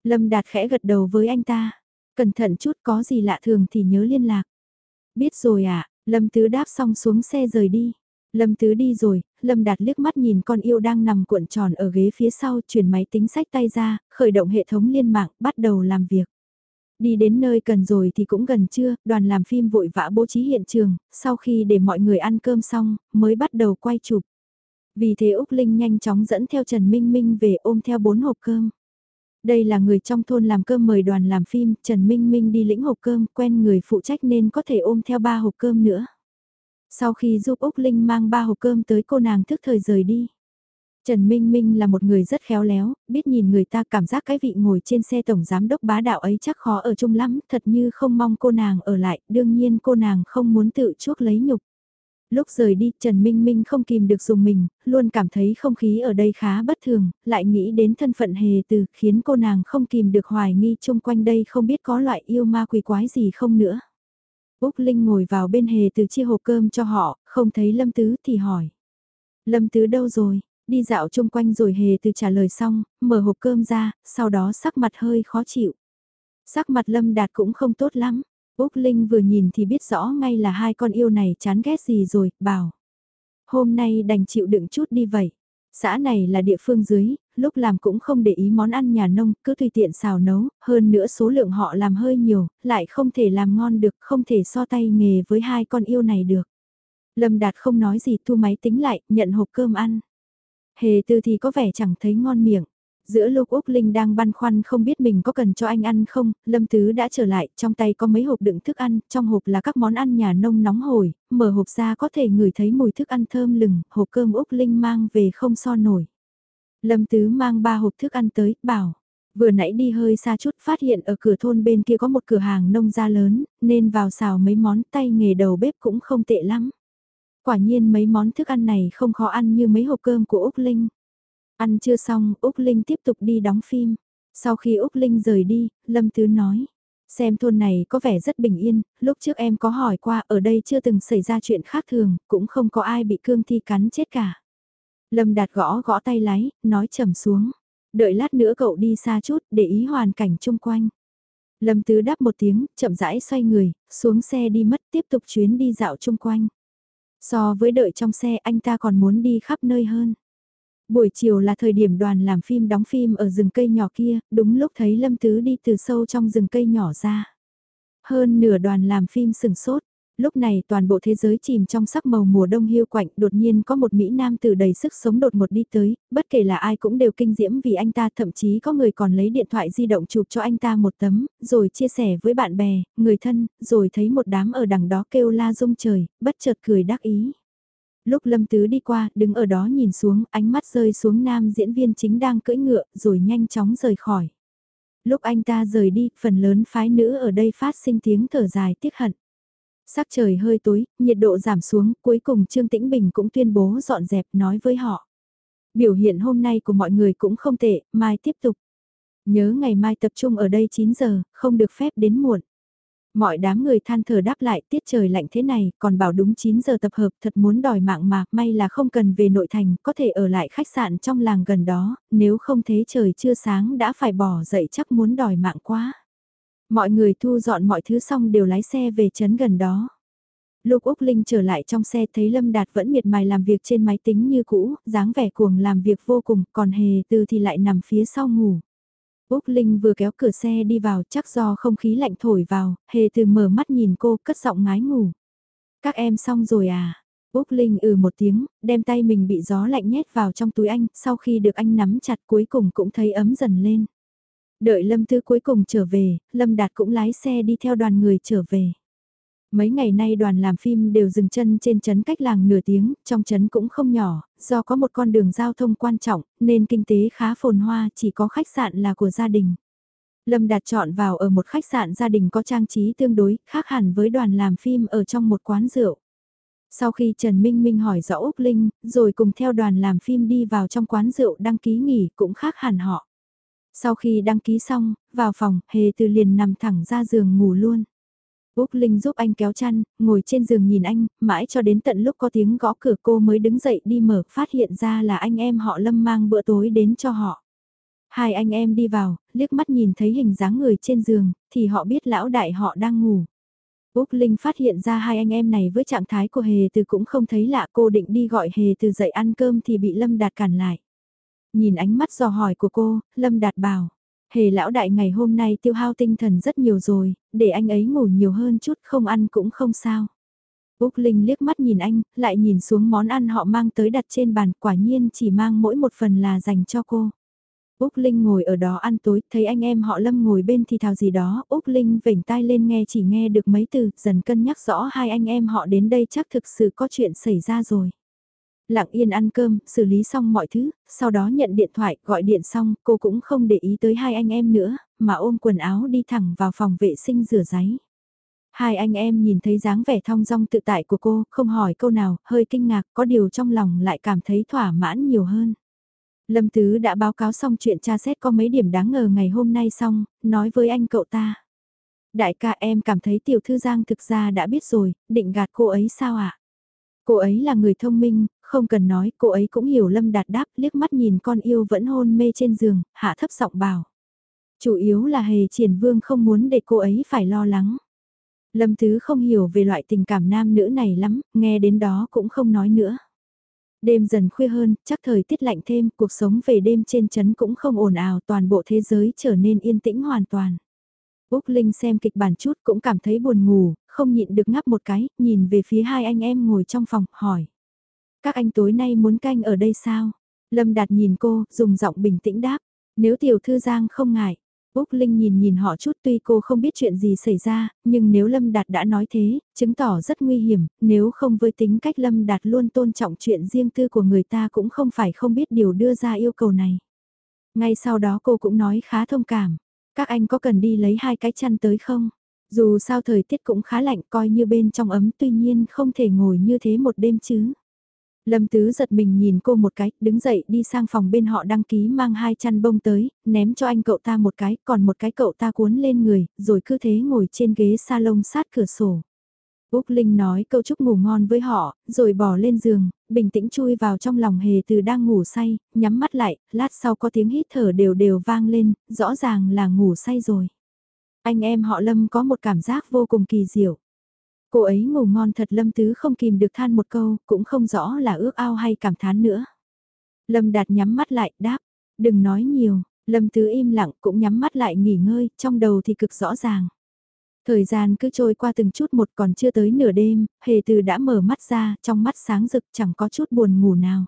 Lâm Đạt khẽ gật đầu với anh ta. Cẩn thận chút có gì lạ thường thì nhớ liên lạc. Biết rồi à, Lâm Tứ đáp xong xuống xe rời đi. Lâm Tứ đi rồi, Lâm Đạt liếc mắt nhìn con yêu đang nằm cuộn tròn ở ghế phía sau, chuyển máy tính sách tay ra, khởi động hệ thống liên mạng, bắt đầu làm việc. Đi đến nơi cần rồi thì cũng gần trưa, đoàn làm phim vội vã bố trí hiện trường, sau khi để mọi người ăn cơm xong, mới bắt đầu quay chụp. Vì thế Úc Linh nhanh chóng dẫn theo Trần Minh Minh về ôm theo bốn hộp cơm. Đây là người trong thôn làm cơm mời đoàn làm phim, Trần Minh Minh đi lĩnh hộp cơm, quen người phụ trách nên có thể ôm theo ba hộp cơm nữa. Sau khi giúp Úc Linh mang ba hộp cơm tới cô nàng thức thời rời đi. Trần Minh Minh là một người rất khéo léo, biết nhìn người ta cảm giác cái vị ngồi trên xe tổng giám đốc bá đạo ấy chắc khó ở chung lắm, thật như không mong cô nàng ở lại, đương nhiên cô nàng không muốn tự chuốc lấy nhục. Lúc rời đi, Trần Minh Minh không kìm được dùng mình, luôn cảm thấy không khí ở đây khá bất thường, lại nghĩ đến thân phận hề từ, khiến cô nàng không kìm được hoài nghi chung quanh đây không biết có loại yêu ma quỷ quái gì không nữa. Úc Linh ngồi vào bên hề từ chia hộp cơm cho họ, không thấy Lâm Tứ thì hỏi. Lâm Tứ đâu rồi? Đi dạo chung quanh rồi hề từ trả lời xong, mở hộp cơm ra, sau đó sắc mặt hơi khó chịu. Sắc mặt Lâm Đạt cũng không tốt lắm. Úc Linh vừa nhìn thì biết rõ ngay là hai con yêu này chán ghét gì rồi, bảo. Hôm nay đành chịu đựng chút đi vậy. Xã này là địa phương dưới, lúc làm cũng không để ý món ăn nhà nông, cứ tùy tiện xào nấu, hơn nữa số lượng họ làm hơi nhiều, lại không thể làm ngon được, không thể so tay nghề với hai con yêu này được. Lâm Đạt không nói gì thu máy tính lại, nhận hộp cơm ăn. Hề tư thì có vẻ chẳng thấy ngon miệng. Giữa lúc Úc Linh đang băn khoăn không biết mình có cần cho anh ăn không, Lâm Tứ đã trở lại, trong tay có mấy hộp đựng thức ăn, trong hộp là các món ăn nhà nông nóng hổi, mở hộp ra có thể ngửi thấy mùi thức ăn thơm lừng, hộp cơm Úc Linh mang về không so nổi. Lâm Tứ mang ba hộp thức ăn tới, bảo, vừa nãy đi hơi xa chút phát hiện ở cửa thôn bên kia có một cửa hàng nông gia lớn, nên vào xào mấy món tay nghề đầu bếp cũng không tệ lắm. Quả nhiên mấy món thức ăn này không khó ăn như mấy hộp cơm của Úc Linh. Ăn chưa xong, Úc Linh tiếp tục đi đóng phim. Sau khi Úc Linh rời đi, Lâm Tứ nói. Xem thôn này có vẻ rất bình yên, lúc trước em có hỏi qua ở đây chưa từng xảy ra chuyện khác thường, cũng không có ai bị cương thi cắn chết cả. Lâm Đạt gõ gõ tay lái, nói trầm xuống. Đợi lát nữa cậu đi xa chút để ý hoàn cảnh chung quanh. Lâm Tứ đáp một tiếng, chậm rãi xoay người, xuống xe đi mất tiếp tục chuyến đi dạo chung quanh. So với đợi trong xe anh ta còn muốn đi khắp nơi hơn. Buổi chiều là thời điểm đoàn làm phim đóng phim ở rừng cây nhỏ kia, đúng lúc thấy Lâm Tứ đi từ sâu trong rừng cây nhỏ ra. Hơn nửa đoàn làm phim sừng sốt, lúc này toàn bộ thế giới chìm trong sắc màu mùa đông hiu quạnh, đột nhiên có một Mỹ Nam từ đầy sức sống đột một đi tới, bất kể là ai cũng đều kinh diễm vì anh ta thậm chí có người còn lấy điện thoại di động chụp cho anh ta một tấm, rồi chia sẻ với bạn bè, người thân, rồi thấy một đám ở đằng đó kêu la rung trời, bất chợt cười đắc ý. Lúc Lâm Tứ đi qua, đứng ở đó nhìn xuống, ánh mắt rơi xuống nam diễn viên chính đang cưỡi ngựa, rồi nhanh chóng rời khỏi. Lúc anh ta rời đi, phần lớn phái nữ ở đây phát sinh tiếng thở dài tiếc hận. Sắc trời hơi tối, nhiệt độ giảm xuống, cuối cùng Trương Tĩnh Bình cũng tuyên bố dọn dẹp nói với họ. Biểu hiện hôm nay của mọi người cũng không tệ, mai tiếp tục. Nhớ ngày mai tập trung ở đây 9 giờ, không được phép đến muộn. Mọi đám người than thở đáp lại tiết trời lạnh thế này, còn bảo đúng 9 giờ tập hợp thật muốn đòi mạng mà, may là không cần về nội thành, có thể ở lại khách sạn trong làng gần đó, nếu không thế trời chưa sáng đã phải bỏ dậy chắc muốn đòi mạng quá. Mọi người thu dọn mọi thứ xong đều lái xe về trấn gần đó. Lúc Úc Linh trở lại trong xe thấy Lâm Đạt vẫn miệt mài làm việc trên máy tính như cũ, dáng vẻ cuồng làm việc vô cùng, còn Hề Từ thì lại nằm phía sau ngủ. Úc Linh vừa kéo cửa xe đi vào chắc do không khí lạnh thổi vào, Hề Từ mở mắt nhìn cô cất giọng ngái ngủ. Các em xong rồi à? Úc Linh ừ một tiếng, đem tay mình bị gió lạnh nhét vào trong túi anh, sau khi được anh nắm chặt cuối cùng cũng thấy ấm dần lên. Đợi Lâm Tư cuối cùng trở về, Lâm Đạt cũng lái xe đi theo đoàn người trở về. Mấy ngày nay đoàn làm phim đều dừng chân trên trấn cách làng nửa tiếng, trong trấn cũng không nhỏ, do có một con đường giao thông quan trọng, nên kinh tế khá phồn hoa, chỉ có khách sạn là của gia đình. Lâm Đạt chọn vào ở một khách sạn gia đình có trang trí tương đối, khác hẳn với đoàn làm phim ở trong một quán rượu. Sau khi Trần Minh Minh hỏi rõ Úc Linh, rồi cùng theo đoàn làm phim đi vào trong quán rượu đăng ký nghỉ cũng khác hẳn họ. Sau khi đăng ký xong, vào phòng, Hề từ liền nằm thẳng ra giường ngủ luôn. Úc Linh giúp anh kéo chăn, ngồi trên giường nhìn anh, mãi cho đến tận lúc có tiếng gõ cửa cô mới đứng dậy đi mở, phát hiện ra là anh em họ Lâm mang bữa tối đến cho họ. Hai anh em đi vào, liếc mắt nhìn thấy hình dáng người trên giường, thì họ biết lão đại họ đang ngủ. Úc Linh phát hiện ra hai anh em này với trạng thái của Hề Từ cũng không thấy lạ cô định đi gọi Hề Từ dậy ăn cơm thì bị Lâm Đạt cản lại. Nhìn ánh mắt dò hỏi của cô, Lâm Đạt bảo, Hề lão đại ngày hôm nay tiêu hao tinh thần rất nhiều rồi, để anh ấy ngủ nhiều hơn chút không ăn cũng không sao. Úc Linh liếc mắt nhìn anh, lại nhìn xuống món ăn họ mang tới đặt trên bàn, quả nhiên chỉ mang mỗi một phần là dành cho cô. Úc Linh ngồi ở đó ăn tối, thấy anh em họ Lâm ngồi bên thì thào gì đó, Úc Linh vểnh tai lên nghe chỉ nghe được mấy từ, dần cân nhắc rõ hai anh em họ đến đây chắc thực sự có chuyện xảy ra rồi. Lặng yên ăn cơm, xử lý xong mọi thứ, sau đó nhận điện thoại, gọi điện xong, cô cũng không để ý tới hai anh em nữa, mà ôm quần áo đi thẳng vào phòng vệ sinh rửa giấy. Hai anh em nhìn thấy dáng vẻ thong dong tự tại của cô, không hỏi câu nào, hơi kinh ngạc, có điều trong lòng lại cảm thấy thỏa mãn nhiều hơn. Lâm Tứ đã báo cáo xong chuyện tra xét có mấy điểm đáng ngờ ngày hôm nay xong, nói với anh cậu ta. Đại ca em cảm thấy tiểu thư Giang thực ra đã biết rồi, định gạt cô ấy sao ạ? À? Cô ấy là người thông minh, không cần nói, cô ấy cũng hiểu Lâm Đạt đáp, liếc mắt nhìn con yêu vẫn hôn mê trên giường, hạ thấp giọng bảo. Chủ yếu là hề triển vương không muốn để cô ấy phải lo lắng. Lâm Tứ không hiểu về loại tình cảm nam nữ này lắm, nghe đến đó cũng không nói nữa. Đêm dần khuya hơn, chắc thời tiết lạnh thêm, cuộc sống về đêm trên chấn cũng không ồn ào, toàn bộ thế giới trở nên yên tĩnh hoàn toàn. Úc Linh xem kịch bản chút cũng cảm thấy buồn ngủ, không nhịn được ngắp một cái, nhìn về phía hai anh em ngồi trong phòng, hỏi. Các anh tối nay muốn canh ở đây sao? Lâm Đạt nhìn cô, dùng giọng bình tĩnh đáp. Nếu tiểu thư Giang không ngại. Úc Linh nhìn nhìn họ chút tuy cô không biết chuyện gì xảy ra, nhưng nếu Lâm Đạt đã nói thế, chứng tỏ rất nguy hiểm, nếu không với tính cách Lâm Đạt luôn tôn trọng chuyện riêng tư của người ta cũng không phải không biết điều đưa ra yêu cầu này. Ngay sau đó cô cũng nói khá thông cảm, các anh có cần đi lấy hai cái chăn tới không? Dù sao thời tiết cũng khá lạnh coi như bên trong ấm tuy nhiên không thể ngồi như thế một đêm chứ. Lâm Tứ giật mình nhìn cô một cái, đứng dậy đi sang phòng bên họ đăng ký mang hai chăn bông tới, ném cho anh cậu ta một cái, còn một cái cậu ta cuốn lên người, rồi cứ thế ngồi trên ghế salon sát cửa sổ. Úc Linh nói câu chúc ngủ ngon với họ, rồi bỏ lên giường, bình tĩnh chui vào trong lòng hề từ đang ngủ say, nhắm mắt lại, lát sau có tiếng hít thở đều đều vang lên, rõ ràng là ngủ say rồi. Anh em họ Lâm có một cảm giác vô cùng kỳ diệu. Cô ấy ngủ ngon thật Lâm Tứ không kìm được than một câu, cũng không rõ là ước ao hay cảm thán nữa. Lâm Đạt nhắm mắt lại, đáp, đừng nói nhiều, Lâm Tứ im lặng cũng nhắm mắt lại nghỉ ngơi, trong đầu thì cực rõ ràng. Thời gian cứ trôi qua từng chút một còn chưa tới nửa đêm, hề từ đã mở mắt ra, trong mắt sáng rực chẳng có chút buồn ngủ nào.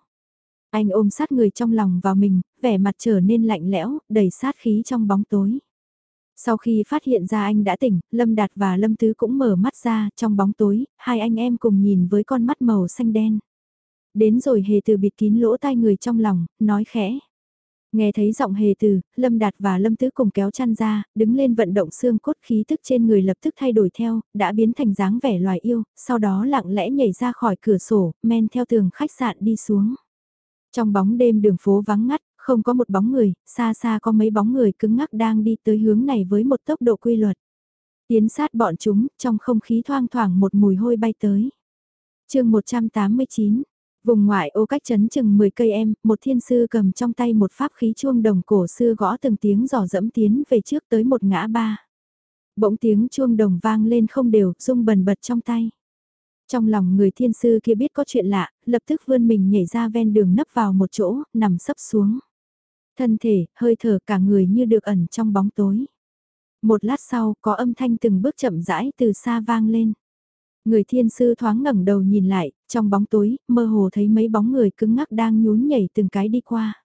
Anh ôm sát người trong lòng vào mình, vẻ mặt trở nên lạnh lẽo, đầy sát khí trong bóng tối. Sau khi phát hiện ra anh đã tỉnh, Lâm Đạt và Lâm Tứ cũng mở mắt ra, trong bóng tối, hai anh em cùng nhìn với con mắt màu xanh đen. Đến rồi hề từ bịt kín lỗ tai người trong lòng, nói khẽ. Nghe thấy giọng hề từ, Lâm Đạt và Lâm Tứ cùng kéo chăn ra, đứng lên vận động xương cốt khí tức trên người lập tức thay đổi theo, đã biến thành dáng vẻ loài yêu, sau đó lặng lẽ nhảy ra khỏi cửa sổ, men theo tường khách sạn đi xuống. Trong bóng đêm đường phố vắng ngắt, không có một bóng người, xa xa có mấy bóng người cứng ngắc đang đi tới hướng này với một tốc độ quy luật. Tiến sát bọn chúng, trong không khí thoang thoảng một mùi hôi bay tới. chương 189, vùng ngoại ô cách chấn chừng 10 cây em, một thiên sư cầm trong tay một pháp khí chuông đồng cổ xưa gõ từng tiếng giỏ dẫm tiến về trước tới một ngã ba. Bỗng tiếng chuông đồng vang lên không đều, rung bần bật trong tay. Trong lòng người thiên sư kia biết có chuyện lạ, lập tức vươn mình nhảy ra ven đường nấp vào một chỗ, nằm sấp xuống. Thân thể, hơi thở cả người như được ẩn trong bóng tối. Một lát sau, có âm thanh từng bước chậm rãi từ xa vang lên. Người thiên sư thoáng ngẩng đầu nhìn lại, trong bóng tối, mơ hồ thấy mấy bóng người cứng ngắc đang nhún nhảy từng cái đi qua.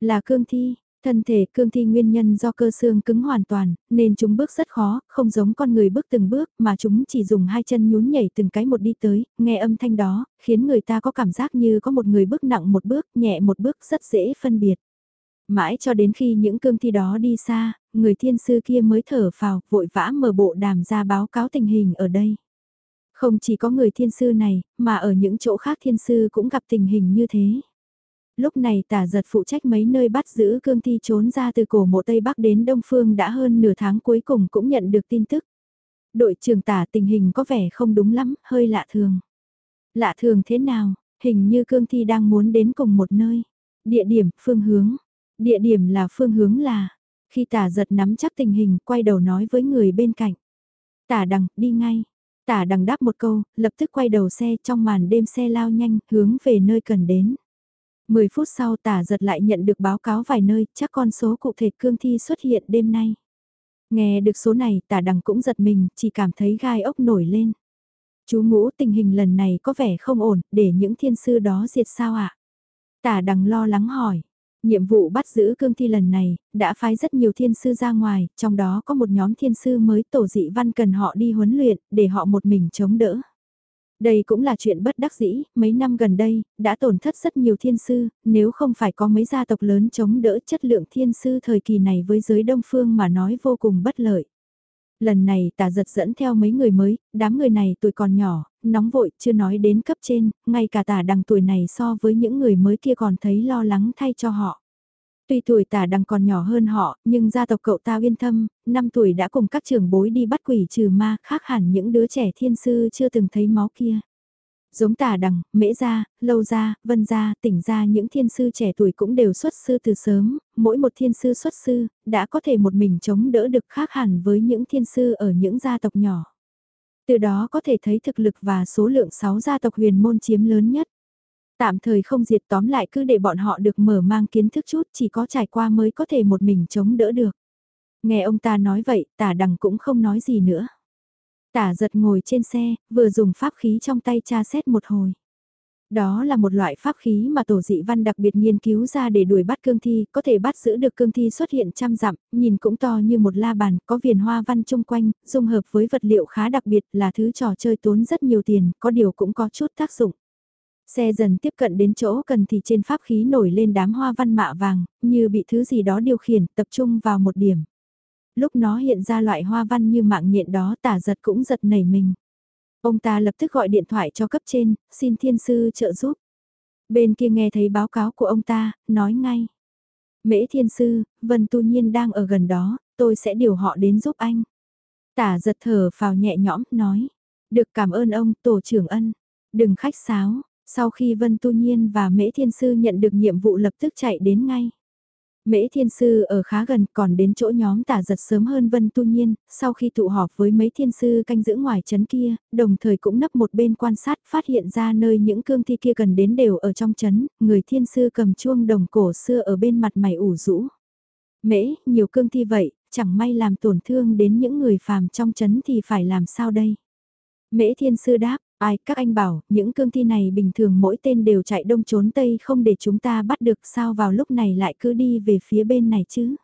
Là cương thi, Thân thể cương thi nguyên nhân do cơ xương cứng hoàn toàn, nên chúng bước rất khó, không giống con người bước từng bước, mà chúng chỉ dùng hai chân nhún nhảy từng cái một đi tới, nghe âm thanh đó, khiến người ta có cảm giác như có một người bước nặng một bước, nhẹ một bước rất dễ phân biệt. Mãi cho đến khi những cương thi đó đi xa, người thiên sư kia mới thở phào, vội vã mở bộ đàm ra báo cáo tình hình ở đây. Không chỉ có người thiên sư này, mà ở những chỗ khác thiên sư cũng gặp tình hình như thế lúc này tả giật phụ trách mấy nơi bắt giữ cương thi trốn ra từ cổ mộ Tây Bắc đến Đông Phương đã hơn nửa tháng cuối cùng cũng nhận được tin tức. Đội trưởng tả tình hình có vẻ không đúng lắm, hơi lạ thường. Lạ thường thế nào, hình như cương thi đang muốn đến cùng một nơi. Địa điểm, phương hướng. Địa điểm là phương hướng là, khi tả giật nắm chắc tình hình quay đầu nói với người bên cạnh. Tả đằng, đi ngay. Tả đằng đáp một câu, lập tức quay đầu xe trong màn đêm xe lao nhanh, hướng về nơi cần đến. 10 phút sau tả giật lại nhận được báo cáo vài nơi, chắc con số cụ thể cương thi xuất hiện đêm nay. Nghe được số này tả đằng cũng giật mình, chỉ cảm thấy gai ốc nổi lên. Chú ngũ tình hình lần này có vẻ không ổn, để những thiên sư đó diệt sao ạ? À? Tả đằng lo lắng hỏi. Nhiệm vụ bắt giữ cương thi lần này, đã phái rất nhiều thiên sư ra ngoài, trong đó có một nhóm thiên sư mới tổ dị văn cần họ đi huấn luyện, để họ một mình chống đỡ. Đây cũng là chuyện bất đắc dĩ, mấy năm gần đây, đã tổn thất rất nhiều thiên sư, nếu không phải có mấy gia tộc lớn chống đỡ chất lượng thiên sư thời kỳ này với giới đông phương mà nói vô cùng bất lợi. Lần này tà giật dẫn theo mấy người mới, đám người này tuổi còn nhỏ, nóng vội, chưa nói đến cấp trên, ngay cả tả đằng tuổi này so với những người mới kia còn thấy lo lắng thay cho họ. Tuy tuổi tả đằng còn nhỏ hơn họ, nhưng gia tộc cậu ta yên thâm, 5 tuổi đã cùng các trưởng bối đi bắt quỷ trừ ma, khác hẳn những đứa trẻ thiên sư chưa từng thấy máu kia. Giống tả đằng, mễ gia, lâu gia, vân gia, tỉnh gia những thiên sư trẻ tuổi cũng đều xuất sư từ sớm, mỗi một thiên sư xuất sư, đã có thể một mình chống đỡ được khác hẳn với những thiên sư ở những gia tộc nhỏ. Từ đó có thể thấy thực lực và số lượng 6 gia tộc huyền môn chiếm lớn nhất. Tạm thời không diệt tóm lại cứ để bọn họ được mở mang kiến thức chút chỉ có trải qua mới có thể một mình chống đỡ được. Nghe ông ta nói vậy, tả đằng cũng không nói gì nữa. Tả giật ngồi trên xe, vừa dùng pháp khí trong tay tra xét một hồi. Đó là một loại pháp khí mà tổ dị văn đặc biệt nghiên cứu ra để đuổi bắt cương thi, có thể bắt giữ được cương thi xuất hiện trăm dặm, nhìn cũng to như một la bàn, có viền hoa văn chung quanh, dung hợp với vật liệu khá đặc biệt là thứ trò chơi tốn rất nhiều tiền, có điều cũng có chút tác dụng. Xe dần tiếp cận đến chỗ cần thì trên pháp khí nổi lên đám hoa văn mạ vàng, như bị thứ gì đó điều khiển, tập trung vào một điểm. Lúc nó hiện ra loại hoa văn như mạng nhện đó tả giật cũng giật nảy mình. Ông ta lập tức gọi điện thoại cho cấp trên, xin thiên sư trợ giúp. Bên kia nghe thấy báo cáo của ông ta, nói ngay. Mễ thiên sư, Vân Tu Nhiên đang ở gần đó, tôi sẽ điều họ đến giúp anh. Tả giật thở phào nhẹ nhõm, nói. Được cảm ơn ông, tổ trưởng ân. Đừng khách sáo, sau khi Vân Tu Nhiên và Mễ Thiên Sư nhận được nhiệm vụ lập tức chạy đến ngay. Mễ Thiên Sư ở khá gần còn đến chỗ nhóm tả giật sớm hơn Vân Tu Nhiên, sau khi tụ họp với mấy thiên sư canh giữ ngoài chấn kia, đồng thời cũng nấp một bên quan sát phát hiện ra nơi những cương thi kia cần đến đều ở trong chấn, người thiên sư cầm chuông đồng cổ xưa ở bên mặt mày ủ rũ. Mễ, nhiều cương thi vậy, chẳng may làm tổn thương đến những người phàm trong chấn thì phải làm sao đây? Mễ Thiên Sư đáp, Ai, các anh bảo, những cương thi này bình thường mỗi tên đều chạy đông trốn tây không để chúng ta bắt được sao vào lúc này lại cứ đi về phía bên này chứ.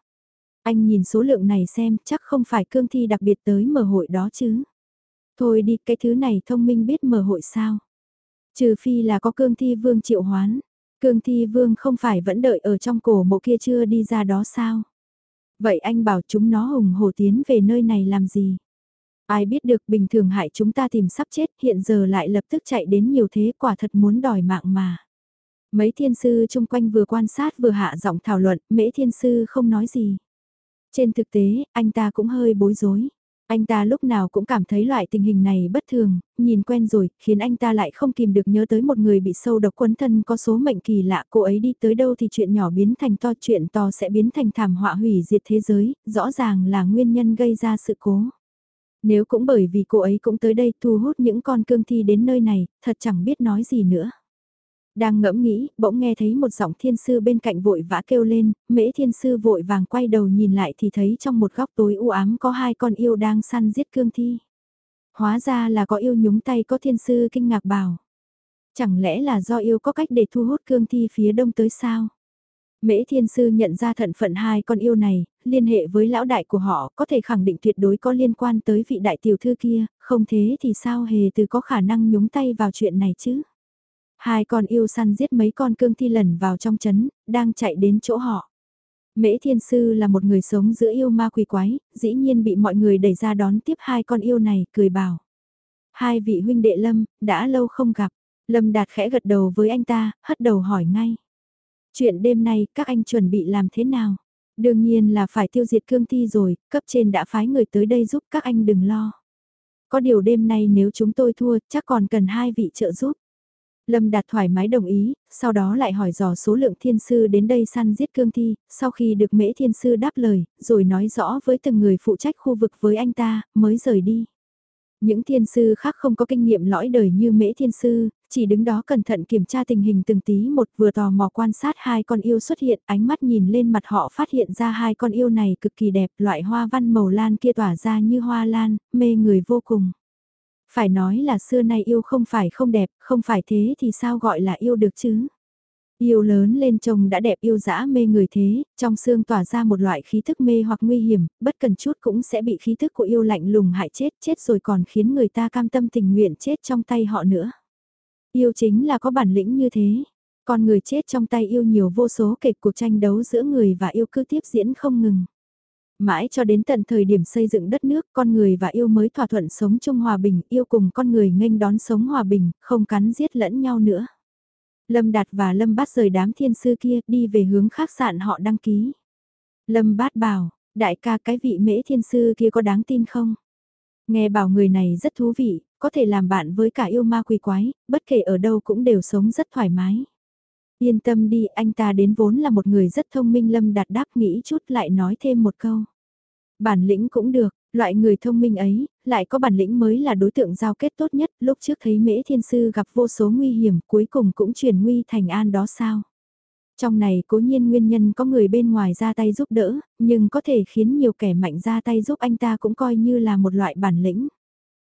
Anh nhìn số lượng này xem, chắc không phải cương thi đặc biệt tới mở hội đó chứ. Thôi đi, cái thứ này thông minh biết mở hội sao. Trừ phi là có cương thi vương triệu hoán. Cương thi vương không phải vẫn đợi ở trong cổ mộ kia chưa đi ra đó sao? Vậy anh bảo chúng nó hùng hổ tiến về nơi này làm gì? Ai biết được bình thường hại chúng ta tìm sắp chết hiện giờ lại lập tức chạy đến nhiều thế quả thật muốn đòi mạng mà. Mấy thiên sư chung quanh vừa quan sát vừa hạ giọng thảo luận, mễ thiên sư không nói gì. Trên thực tế, anh ta cũng hơi bối rối. Anh ta lúc nào cũng cảm thấy loại tình hình này bất thường, nhìn quen rồi, khiến anh ta lại không kìm được nhớ tới một người bị sâu độc quấn thân có số mệnh kỳ lạ, cô ấy đi tới đâu thì chuyện nhỏ biến thành to, chuyện to sẽ biến thành thảm họa hủy diệt thế giới, rõ ràng là nguyên nhân gây ra sự cố. Nếu cũng bởi vì cô ấy cũng tới đây thu hút những con cương thi đến nơi này, thật chẳng biết nói gì nữa. Đang ngẫm nghĩ, bỗng nghe thấy một giọng thiên sư bên cạnh vội vã kêu lên, mễ thiên sư vội vàng quay đầu nhìn lại thì thấy trong một góc tối u ám có hai con yêu đang săn giết cương thi. Hóa ra là có yêu nhúng tay có thiên sư kinh ngạc bảo. Chẳng lẽ là do yêu có cách để thu hút cương thi phía đông tới sao? Mễ Thiên Sư nhận ra thận phận hai con yêu này, liên hệ với lão đại của họ có thể khẳng định tuyệt đối có liên quan tới vị đại tiểu thư kia, không thế thì sao hề từ có khả năng nhúng tay vào chuyện này chứ? Hai con yêu săn giết mấy con cương thi lần vào trong chấn, đang chạy đến chỗ họ. Mễ Thiên Sư là một người sống giữa yêu ma quỷ quái, dĩ nhiên bị mọi người đẩy ra đón tiếp hai con yêu này, cười bảo. Hai vị huynh đệ Lâm, đã lâu không gặp. Lâm Đạt khẽ gật đầu với anh ta, hất đầu hỏi ngay. Chuyện đêm nay các anh chuẩn bị làm thế nào? Đương nhiên là phải tiêu diệt cương thi rồi, cấp trên đã phái người tới đây giúp các anh đừng lo. Có điều đêm nay nếu chúng tôi thua, chắc còn cần hai vị trợ giúp. Lâm Đạt thoải mái đồng ý, sau đó lại hỏi dò số lượng thiên sư đến đây săn giết cương thi, sau khi được mễ thiên sư đáp lời, rồi nói rõ với từng người phụ trách khu vực với anh ta, mới rời đi. Những thiên sư khác không có kinh nghiệm lõi đời như mễ thiên sư, chỉ đứng đó cẩn thận kiểm tra tình hình từng tí một vừa tò mò quan sát hai con yêu xuất hiện, ánh mắt nhìn lên mặt họ phát hiện ra hai con yêu này cực kỳ đẹp, loại hoa văn màu lan kia tỏa ra như hoa lan, mê người vô cùng. Phải nói là xưa nay yêu không phải không đẹp, không phải thế thì sao gọi là yêu được chứ? Yêu lớn lên trông đã đẹp yêu dã mê người thế, trong xương tỏa ra một loại khí thức mê hoặc nguy hiểm, bất cần chút cũng sẽ bị khí thức của yêu lạnh lùng hại chết, chết rồi còn khiến người ta cam tâm tình nguyện chết trong tay họ nữa. Yêu chính là có bản lĩnh như thế. còn người chết trong tay yêu nhiều vô số kịch cuộc tranh đấu giữa người và yêu cứ tiếp diễn không ngừng. Mãi cho đến tận thời điểm xây dựng đất nước, con người và yêu mới thỏa thuận sống chung hòa bình, yêu cùng con người nghênh đón sống hòa bình, không cắn giết lẫn nhau nữa. Lâm Đạt và Lâm Bát rời đám thiên sư kia đi về hướng khác sạn họ đăng ký. Lâm Bát bảo, đại ca cái vị mễ thiên sư kia có đáng tin không? Nghe bảo người này rất thú vị, có thể làm bạn với cả yêu ma quỷ quái, bất kể ở đâu cũng đều sống rất thoải mái. Yên tâm đi, anh ta đến vốn là một người rất thông minh Lâm Đạt đáp nghĩ chút lại nói thêm một câu. Bản lĩnh cũng được, loại người thông minh ấy, lại có bản lĩnh mới là đối tượng giao kết tốt nhất, lúc trước thấy Mễ Thiên Sư gặp vô số nguy hiểm cuối cùng cũng chuyển nguy thành an đó sao. Trong này cố nhiên nguyên nhân có người bên ngoài ra tay giúp đỡ, nhưng có thể khiến nhiều kẻ mạnh ra tay giúp anh ta cũng coi như là một loại bản lĩnh.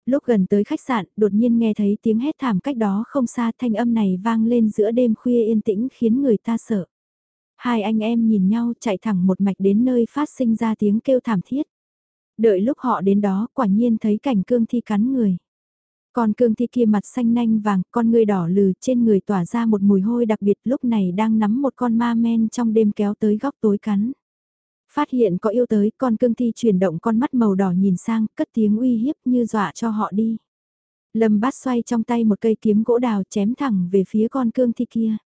Lúc gần tới khách sạn, đột nhiên nghe thấy tiếng hét thảm cách đó không xa thanh âm này vang lên giữa đêm khuya yên tĩnh khiến người ta sợ. Hai anh em nhìn nhau chạy thẳng một mạch đến nơi phát sinh ra tiếng kêu thảm thiết. Đợi lúc họ đến đó quả nhiên thấy cảnh cương thi cắn người. Con cương thi kia mặt xanh nanh vàng, con người đỏ lừ trên người tỏa ra một mùi hôi đặc biệt lúc này đang nắm một con ma men trong đêm kéo tới góc tối cắn. Phát hiện có yêu tới, con cương thi chuyển động con mắt màu đỏ nhìn sang, cất tiếng uy hiếp như dọa cho họ đi. Lâm bát xoay trong tay một cây kiếm gỗ đào chém thẳng về phía con cương thi kia.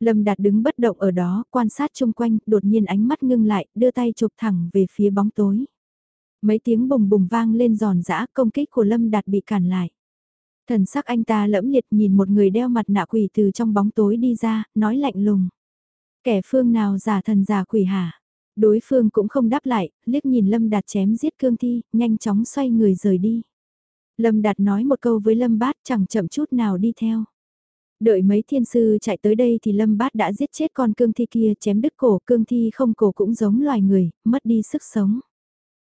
Lâm Đạt đứng bất động ở đó, quan sát chung quanh, đột nhiên ánh mắt ngưng lại, đưa tay chụp thẳng về phía bóng tối. Mấy tiếng bùng bùng vang lên giòn giã, công kích của Lâm Đạt bị cản lại. Thần sắc anh ta lẫm liệt nhìn một người đeo mặt nạ quỷ từ trong bóng tối đi ra, nói lạnh lùng. Kẻ phương nào giả thần giả quỷ hả? Đối phương cũng không đáp lại, liếc nhìn Lâm Đạt chém giết cương thi, nhanh chóng xoay người rời đi. Lâm Đạt nói một câu với Lâm Bát chẳng chậm chút nào đi theo. Đợi mấy thiên sư chạy tới đây thì Lâm Bát đã giết chết con cương thi kia chém đứt cổ cương thi không cổ cũng giống loài người, mất đi sức sống.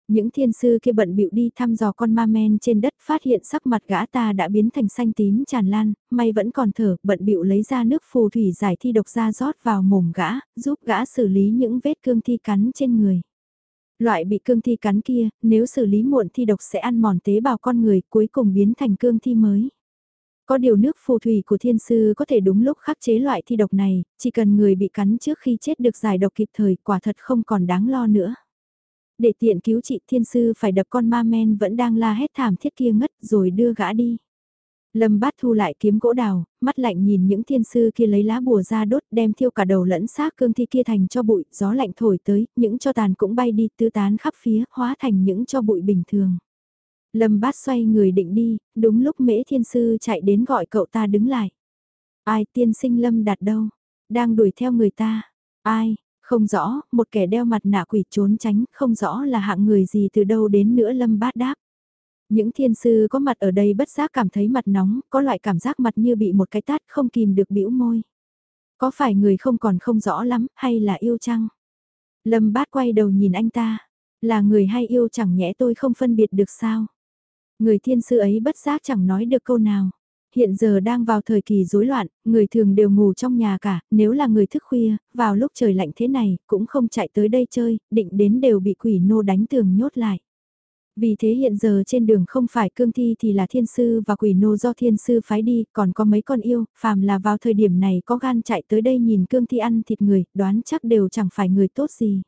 Những thiên sư kia bận bịu đi thăm dò con ma men trên đất phát hiện sắc mặt gã ta đã biến thành xanh tím tràn lan, may vẫn còn thở, bận bịu lấy ra nước phù thủy giải thi độc ra rót vào mồm gã, giúp gã xử lý những vết cương thi cắn trên người. Loại bị cương thi cắn kia, nếu xử lý muộn thi độc sẽ ăn mòn tế bào con người cuối cùng biến thành cương thi mới. Có điều nước phù thủy của thiên sư có thể đúng lúc khắc chế loại thi độc này, chỉ cần người bị cắn trước khi chết được giải độc kịp thời quả thật không còn đáng lo nữa. Để tiện cứu chị thiên sư phải đập con ma men vẫn đang la hét thảm thiết kia ngất rồi đưa gã đi. Lâm bát thu lại kiếm gỗ đào, mắt lạnh nhìn những thiên sư kia lấy lá bùa ra đốt đem thiêu cả đầu lẫn xác cương thi kia thành cho bụi, gió lạnh thổi tới, những cho tàn cũng bay đi tứ tán khắp phía, hóa thành những cho bụi bình thường. Lâm bát xoay người định đi, đúng lúc mễ thiên sư chạy đến gọi cậu ta đứng lại. Ai tiên sinh Lâm đặt đâu? Đang đuổi theo người ta. Ai? Không rõ, một kẻ đeo mặt nạ quỷ trốn tránh, không rõ là hạng người gì từ đâu đến nữa Lâm bát đáp. Những thiên sư có mặt ở đây bất giác cảm thấy mặt nóng, có loại cảm giác mặt như bị một cái tát không kìm được bĩu môi. Có phải người không còn không rõ lắm, hay là yêu chăng? Lâm bát quay đầu nhìn anh ta, là người hay yêu chẳng nhẽ tôi không phân biệt được sao? Người thiên sư ấy bất giác chẳng nói được câu nào. Hiện giờ đang vào thời kỳ rối loạn, người thường đều ngủ trong nhà cả, nếu là người thức khuya, vào lúc trời lạnh thế này, cũng không chạy tới đây chơi, định đến đều bị quỷ nô đánh tường nhốt lại. Vì thế hiện giờ trên đường không phải cương thi thì là thiên sư và quỷ nô do thiên sư phái đi, còn có mấy con yêu, phàm là vào thời điểm này có gan chạy tới đây nhìn cương thi ăn thịt người, đoán chắc đều chẳng phải người tốt gì.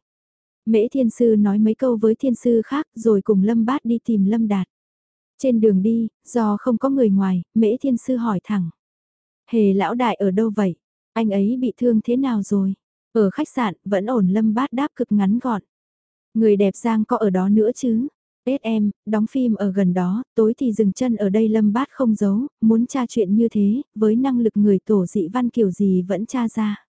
Mễ thiên sư nói mấy câu với thiên sư khác rồi cùng lâm bát đi tìm lâm đạt. Trên đường đi, do không có người ngoài, mễ thiên sư hỏi thẳng. Hề lão đại ở đâu vậy? Anh ấy bị thương thế nào rồi? Ở khách sạn, vẫn ổn lâm bát đáp cực ngắn gọn. Người đẹp giang có ở đó nữa chứ? em đóng phim ở gần đó, tối thì dừng chân ở đây lâm bát không giấu, muốn tra chuyện như thế, với năng lực người tổ dị văn kiểu gì vẫn tra ra.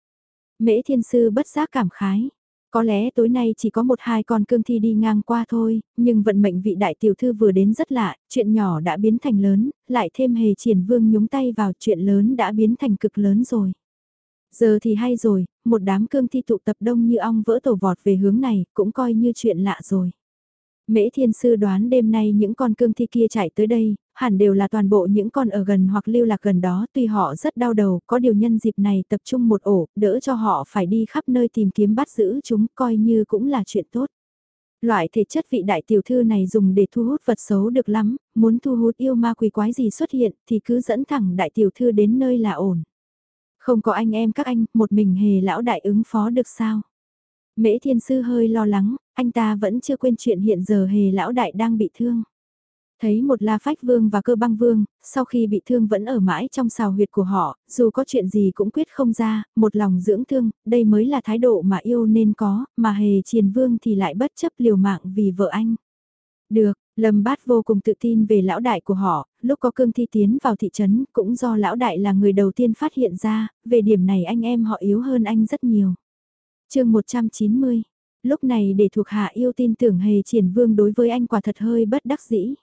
Mễ thiên sư bất giác cảm khái. Có lẽ tối nay chỉ có một hai con cương thi đi ngang qua thôi, nhưng vận mệnh vị đại tiểu thư vừa đến rất lạ, chuyện nhỏ đã biến thành lớn, lại thêm hề triển vương nhúng tay vào chuyện lớn đã biến thành cực lớn rồi. Giờ thì hay rồi, một đám cương thi tụ tập đông như ong vỡ tổ vọt về hướng này, cũng coi như chuyện lạ rồi. Mễ thiên sư đoán đêm nay những con cương thi kia chạy tới đây, hẳn đều là toàn bộ những con ở gần hoặc lưu lạc gần đó tuy họ rất đau đầu, có điều nhân dịp này tập trung một ổ, đỡ cho họ phải đi khắp nơi tìm kiếm bắt giữ chúng coi như cũng là chuyện tốt. Loại thể chất vị đại tiểu thư này dùng để thu hút vật xấu được lắm, muốn thu hút yêu ma quỷ quái gì xuất hiện thì cứ dẫn thẳng đại tiểu thư đến nơi là ổn. Không có anh em các anh, một mình hề lão đại ứng phó được sao? Mễ thiên sư hơi lo lắng, anh ta vẫn chưa quên chuyện hiện giờ hề lão đại đang bị thương. Thấy một la phách vương và cơ băng vương, sau khi bị thương vẫn ở mãi trong xào huyệt của họ, dù có chuyện gì cũng quyết không ra, một lòng dưỡng thương, đây mới là thái độ mà yêu nên có, mà hề triền vương thì lại bất chấp liều mạng vì vợ anh. Được, Lâm Bát vô cùng tự tin về lão đại của họ, lúc có cương thi tiến vào thị trấn cũng do lão đại là người đầu tiên phát hiện ra, về điểm này anh em họ yếu hơn anh rất nhiều. chương 190 lúc này để thuộc hạ yêu tin tưởng hề triển vương đối với anh quả thật hơi bất đắc dĩ.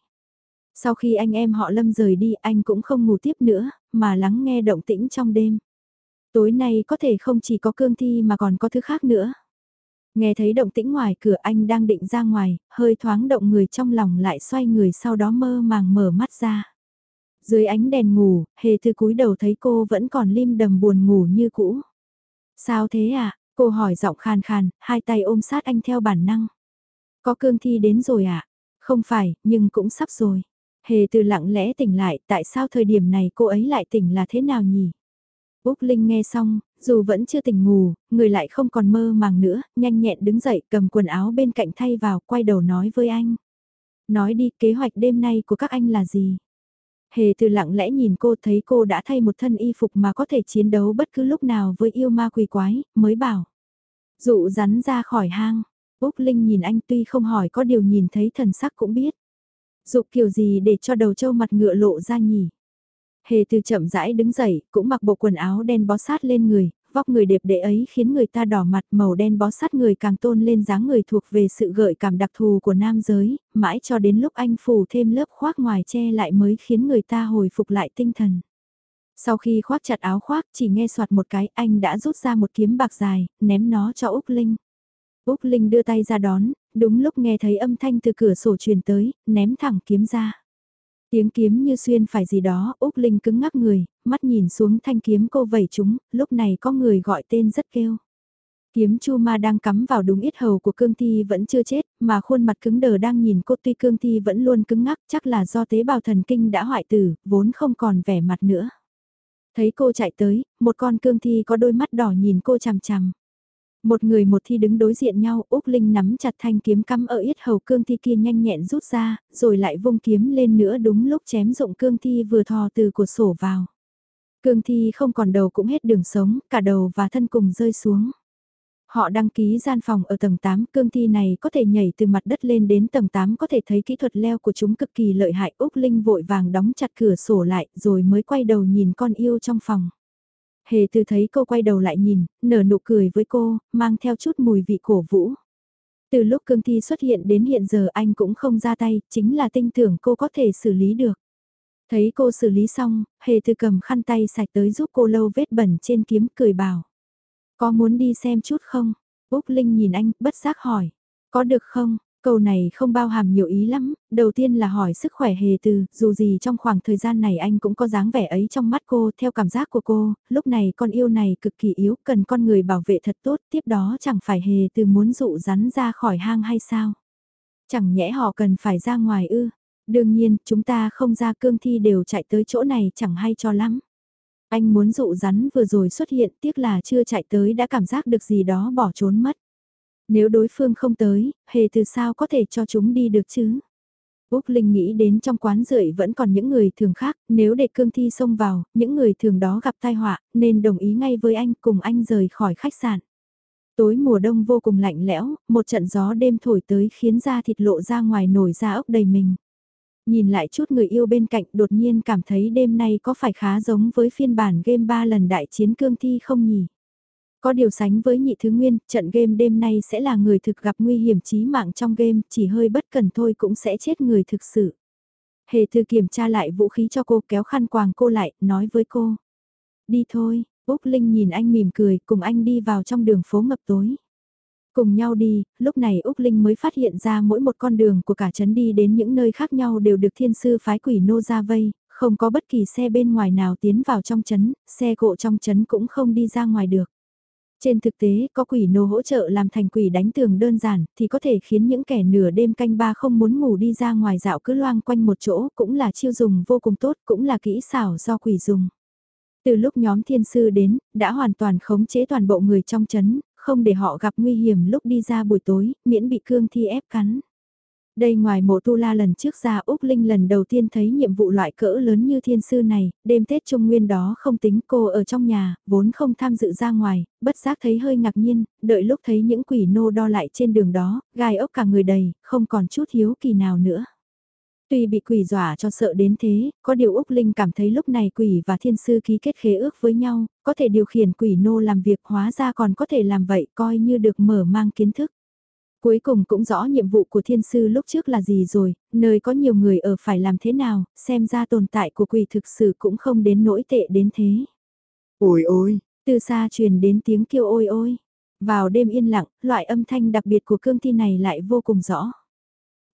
Sau khi anh em họ lâm rời đi anh cũng không ngủ tiếp nữa, mà lắng nghe động tĩnh trong đêm. Tối nay có thể không chỉ có cương thi mà còn có thứ khác nữa. Nghe thấy động tĩnh ngoài cửa anh đang định ra ngoài, hơi thoáng động người trong lòng lại xoay người sau đó mơ màng mở mắt ra. Dưới ánh đèn ngủ, hề từ cúi đầu thấy cô vẫn còn lim đầm buồn ngủ như cũ. Sao thế ạ? À? Cô hỏi giọng khàn khàn, hai tay ôm sát anh theo bản năng. Có cương thi đến rồi ạ? À? Không phải, nhưng cũng sắp rồi. Hề từ lặng lẽ tỉnh lại, tại sao thời điểm này cô ấy lại tỉnh là thế nào nhỉ? Úc Linh nghe xong, dù vẫn chưa tỉnh ngủ, người lại không còn mơ màng nữa, nhanh nhẹn đứng dậy cầm quần áo bên cạnh thay vào, quay đầu nói với anh. Nói đi, kế hoạch đêm nay của các anh là gì? Hề từ lặng lẽ nhìn cô thấy cô đã thay một thân y phục mà có thể chiến đấu bất cứ lúc nào với yêu ma quỷ quái, mới bảo. Dụ rắn ra khỏi hang, Úc Linh nhìn anh tuy không hỏi có điều nhìn thấy thần sắc cũng biết. Dụ kiểu gì để cho đầu trâu mặt ngựa lộ ra nhỉ? Hề từ chậm rãi đứng dậy, cũng mặc bộ quần áo đen bó sát lên người, vóc người đẹp đẽ ấy khiến người ta đỏ mặt màu đen bó sát người càng tôn lên dáng người thuộc về sự gợi cảm đặc thù của nam giới, mãi cho đến lúc anh phủ thêm lớp khoác ngoài che lại mới khiến người ta hồi phục lại tinh thần. Sau khi khoác chặt áo khoác chỉ nghe soạt một cái anh đã rút ra một kiếm bạc dài, ném nó cho Úc Linh. Úc Linh đưa tay ra đón, đúng lúc nghe thấy âm thanh từ cửa sổ truyền tới, ném thẳng kiếm ra. Tiếng kiếm như xuyên phải gì đó, Úc Linh cứng ngắc người, mắt nhìn xuống thanh kiếm cô vẩy chúng, lúc này có người gọi tên rất kêu. Kiếm chu ma đang cắm vào đúng ít hầu của cương thi vẫn chưa chết, mà khuôn mặt cứng đờ đang nhìn cô tuy cương thi vẫn luôn cứng ngắc chắc là do tế bào thần kinh đã hoại tử, vốn không còn vẻ mặt nữa. Thấy cô chạy tới, một con cương thi có đôi mắt đỏ nhìn cô chằm chằm. Một người một thi đứng đối diện nhau, Úc Linh nắm chặt thanh kiếm cắm ở yết hầu cương thi kia nhanh nhẹn rút ra, rồi lại vung kiếm lên nữa đúng lúc chém dụng cương thi vừa thò từ của sổ vào. Cương thi không còn đầu cũng hết đường sống, cả đầu và thân cùng rơi xuống. Họ đăng ký gian phòng ở tầng 8, cương thi này có thể nhảy từ mặt đất lên đến tầng 8 có thể thấy kỹ thuật leo của chúng cực kỳ lợi hại. Úc Linh vội vàng đóng chặt cửa sổ lại rồi mới quay đầu nhìn con yêu trong phòng. Hề từ thấy cô quay đầu lại nhìn, nở nụ cười với cô, mang theo chút mùi vị cổ vũ. Từ lúc cương thi xuất hiện đến hiện giờ anh cũng không ra tay, chính là tin tưởng cô có thể xử lý được. Thấy cô xử lý xong, hề từ cầm khăn tay sạch tới giúp cô lâu vết bẩn trên kiếm cười bảo. Có muốn đi xem chút không? Úc Linh nhìn anh, bất giác hỏi. Có được không? Câu này không bao hàm nhiều ý lắm, đầu tiên là hỏi sức khỏe hề từ, dù gì trong khoảng thời gian này anh cũng có dáng vẻ ấy trong mắt cô, theo cảm giác của cô, lúc này con yêu này cực kỳ yếu, cần con người bảo vệ thật tốt, tiếp đó chẳng phải hề từ muốn dụ rắn ra khỏi hang hay sao? Chẳng nhẽ họ cần phải ra ngoài ư? Đương nhiên, chúng ta không ra cương thi đều chạy tới chỗ này chẳng hay cho lắm. Anh muốn dụ rắn vừa rồi xuất hiện tiếc là chưa chạy tới đã cảm giác được gì đó bỏ trốn mất. Nếu đối phương không tới, hề từ sao có thể cho chúng đi được chứ? Úc Linh nghĩ đến trong quán rưỡi vẫn còn những người thường khác, nếu để cương thi xông vào, những người thường đó gặp tai họa, nên đồng ý ngay với anh cùng anh rời khỏi khách sạn. Tối mùa đông vô cùng lạnh lẽo, một trận gió đêm thổi tới khiến da thịt lộ ra ngoài nổi da ốc đầy mình. Nhìn lại chút người yêu bên cạnh đột nhiên cảm thấy đêm nay có phải khá giống với phiên bản game 3 lần đại chiến cương thi không nhỉ? Có điều sánh với nhị thứ nguyên, trận game đêm nay sẽ là người thực gặp nguy hiểm chí mạng trong game, chỉ hơi bất cần thôi cũng sẽ chết người thực sự. Hề thư kiểm tra lại vũ khí cho cô kéo khăn quàng cô lại, nói với cô. Đi thôi, Úc Linh nhìn anh mỉm cười, cùng anh đi vào trong đường phố ngập tối. Cùng nhau đi, lúc này Úc Linh mới phát hiện ra mỗi một con đường của cả trấn đi đến những nơi khác nhau đều được thiên sư phái quỷ nô ra vây, không có bất kỳ xe bên ngoài nào tiến vào trong trấn, xe cộ trong trấn cũng không đi ra ngoài được. Trên thực tế, có quỷ nô hỗ trợ làm thành quỷ đánh tường đơn giản, thì có thể khiến những kẻ nửa đêm canh ba không muốn ngủ đi ra ngoài dạo cứ loang quanh một chỗ, cũng là chiêu dùng vô cùng tốt, cũng là kỹ xảo do quỷ dùng. Từ lúc nhóm thiên sư đến, đã hoàn toàn khống chế toàn bộ người trong chấn, không để họ gặp nguy hiểm lúc đi ra buổi tối, miễn bị cương thi ép cắn. Đây ngoài mộ tu la lần trước ra Úc Linh lần đầu tiên thấy nhiệm vụ loại cỡ lớn như thiên sư này, đêm Tết Trung Nguyên đó không tính cô ở trong nhà, vốn không tham dự ra ngoài, bất giác thấy hơi ngạc nhiên, đợi lúc thấy những quỷ nô đo lại trên đường đó, gai ốc cả người đầy, không còn chút hiếu kỳ nào nữa. Tuy bị quỷ dọa cho sợ đến thế, có điều Úc Linh cảm thấy lúc này quỷ và thiên sư ký kết khế ước với nhau, có thể điều khiển quỷ nô làm việc hóa ra còn có thể làm vậy coi như được mở mang kiến thức. Cuối cùng cũng rõ nhiệm vụ của thiên sư lúc trước là gì rồi, nơi có nhiều người ở phải làm thế nào, xem ra tồn tại của quỷ thực sự cũng không đến nỗi tệ đến thế. Ôi ôi, từ xa truyền đến tiếng kêu ôi ôi. Vào đêm yên lặng, loại âm thanh đặc biệt của cương thi này lại vô cùng rõ.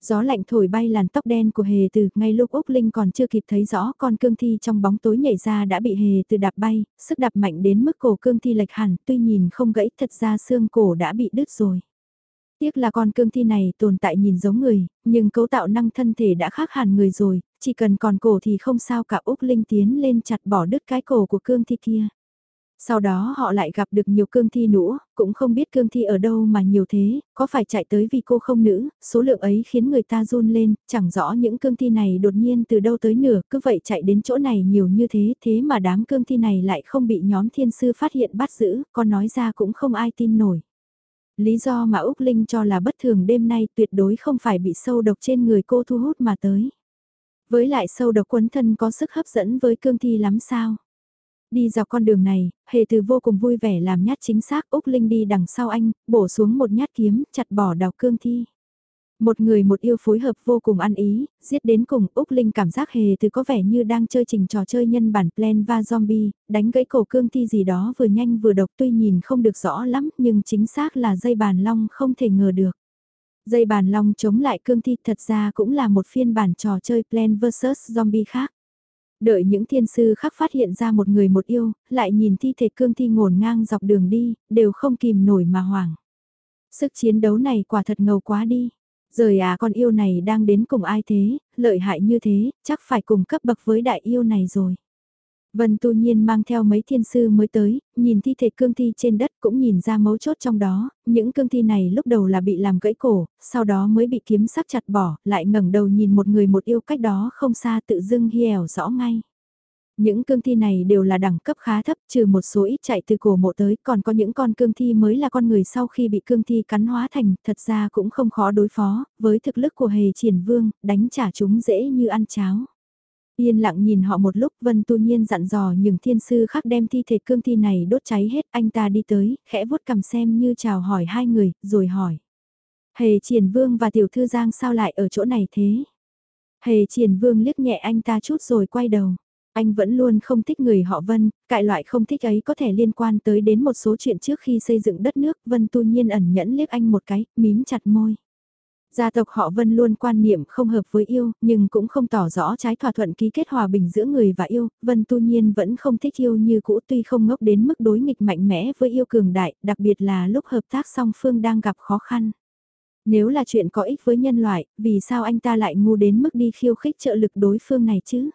Gió lạnh thổi bay làn tóc đen của hề từ, ngay lúc Úc Linh còn chưa kịp thấy rõ con cương thi trong bóng tối nhảy ra đã bị hề từ đạp bay, sức đạp mạnh đến mức cổ cương thi lệch hẳn, tuy nhìn không gãy thật ra xương cổ đã bị đứt rồi. Tiếc là con cương thi này tồn tại nhìn giống người, nhưng cấu tạo năng thân thể đã khác hẳn người rồi, chỉ cần còn cổ thì không sao cả Úc Linh tiến lên chặt bỏ đứt cái cổ của cương thi kia. Sau đó họ lại gặp được nhiều cương thi nữa, cũng không biết cương thi ở đâu mà nhiều thế, có phải chạy tới vì cô không nữ, số lượng ấy khiến người ta run lên, chẳng rõ những cương thi này đột nhiên từ đâu tới nửa, cứ vậy chạy đến chỗ này nhiều như thế, thế mà đám cương thi này lại không bị nhóm thiên sư phát hiện bắt giữ, con nói ra cũng không ai tin nổi. Lý do mà Úc Linh cho là bất thường đêm nay tuyệt đối không phải bị sâu độc trên người cô thu hút mà tới. Với lại sâu độc quấn thân có sức hấp dẫn với cương thi lắm sao? Đi dọc con đường này, hề từ vô cùng vui vẻ làm nhát chính xác Úc Linh đi đằng sau anh, bổ xuống một nhát kiếm, chặt bỏ đào cương thi. Một người một yêu phối hợp vô cùng ăn ý, giết đến cùng Úc Linh cảm giác hề từ có vẻ như đang chơi trình trò chơi nhân bản Plan và Zombie, đánh gãy cổ cương thi gì đó vừa nhanh vừa độc tuy nhìn không được rõ lắm nhưng chính xác là dây bàn long không thể ngờ được. Dây bàn long chống lại cương thi thật ra cũng là một phiên bản trò chơi Plan vs Zombie khác. Đợi những thiên sư khác phát hiện ra một người một yêu, lại nhìn thi thể cương thi ngổn ngang dọc đường đi, đều không kìm nổi mà hoảng. Sức chiến đấu này quả thật ngầu quá đi. Rời à con yêu này đang đến cùng ai thế, lợi hại như thế, chắc phải cùng cấp bậc với đại yêu này rồi. Vân tu nhiên mang theo mấy thiên sư mới tới, nhìn thi thể cương thi trên đất cũng nhìn ra mấu chốt trong đó, những cương thi này lúc đầu là bị làm gãy cổ, sau đó mới bị kiếm sắc chặt bỏ, lại ngẩng đầu nhìn một người một yêu cách đó không xa tự dưng hièo rõ ngay. Những cương thi này đều là đẳng cấp khá thấp trừ một số ít chạy từ cổ mộ tới còn có những con cương thi mới là con người sau khi bị cương thi cắn hóa thành thật ra cũng không khó đối phó, với thực lực của hề triển vương, đánh trả chúng dễ như ăn cháo. Yên lặng nhìn họ một lúc Vân Tu Nhiên dặn dò nhưng thiên sư khác đem thi thể cương thi này đốt cháy hết anh ta đi tới, khẽ vuốt cầm xem như chào hỏi hai người, rồi hỏi. Hề triển vương và tiểu thư giang sao lại ở chỗ này thế? Hề triển vương liếc nhẹ anh ta chút rồi quay đầu. Anh vẫn luôn không thích người họ Vân, cại loại không thích ấy có thể liên quan tới đến một số chuyện trước khi xây dựng đất nước. Vân tu nhiên ẩn nhẫn liếc anh một cái, mím chặt môi. Gia tộc họ Vân luôn quan niệm không hợp với yêu, nhưng cũng không tỏ rõ trái thỏa thuận ký kết hòa bình giữa người và yêu. Vân tu nhiên vẫn không thích yêu như cũ tuy không ngốc đến mức đối nghịch mạnh mẽ với yêu cường đại, đặc biệt là lúc hợp tác song phương đang gặp khó khăn. Nếu là chuyện có ích với nhân loại, vì sao anh ta lại ngu đến mức đi khiêu khích trợ lực đối phương này chứ?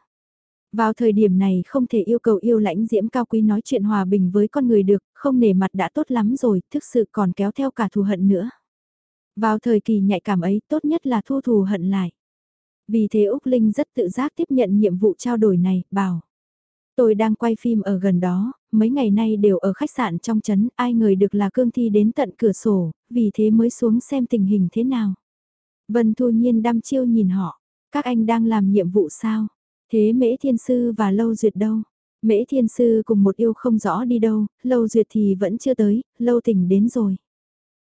Vào thời điểm này không thể yêu cầu yêu lãnh diễm cao quý nói chuyện hòa bình với con người được, không nể mặt đã tốt lắm rồi, thực sự còn kéo theo cả thù hận nữa. Vào thời kỳ nhạy cảm ấy tốt nhất là thu thù hận lại. Vì thế Úc Linh rất tự giác tiếp nhận nhiệm vụ trao đổi này, bảo. Tôi đang quay phim ở gần đó, mấy ngày nay đều ở khách sạn trong trấn, ai ngờ được là cương thi đến tận cửa sổ, vì thế mới xuống xem tình hình thế nào. Vân Thu Nhiên đăm chiêu nhìn họ, các anh đang làm nhiệm vụ sao? Thế Mễ Thiên Sư và Lâu Duyệt đâu? Mễ Thiên Sư cùng một yêu không rõ đi đâu, Lâu Duyệt thì vẫn chưa tới, Lâu Tình đến rồi.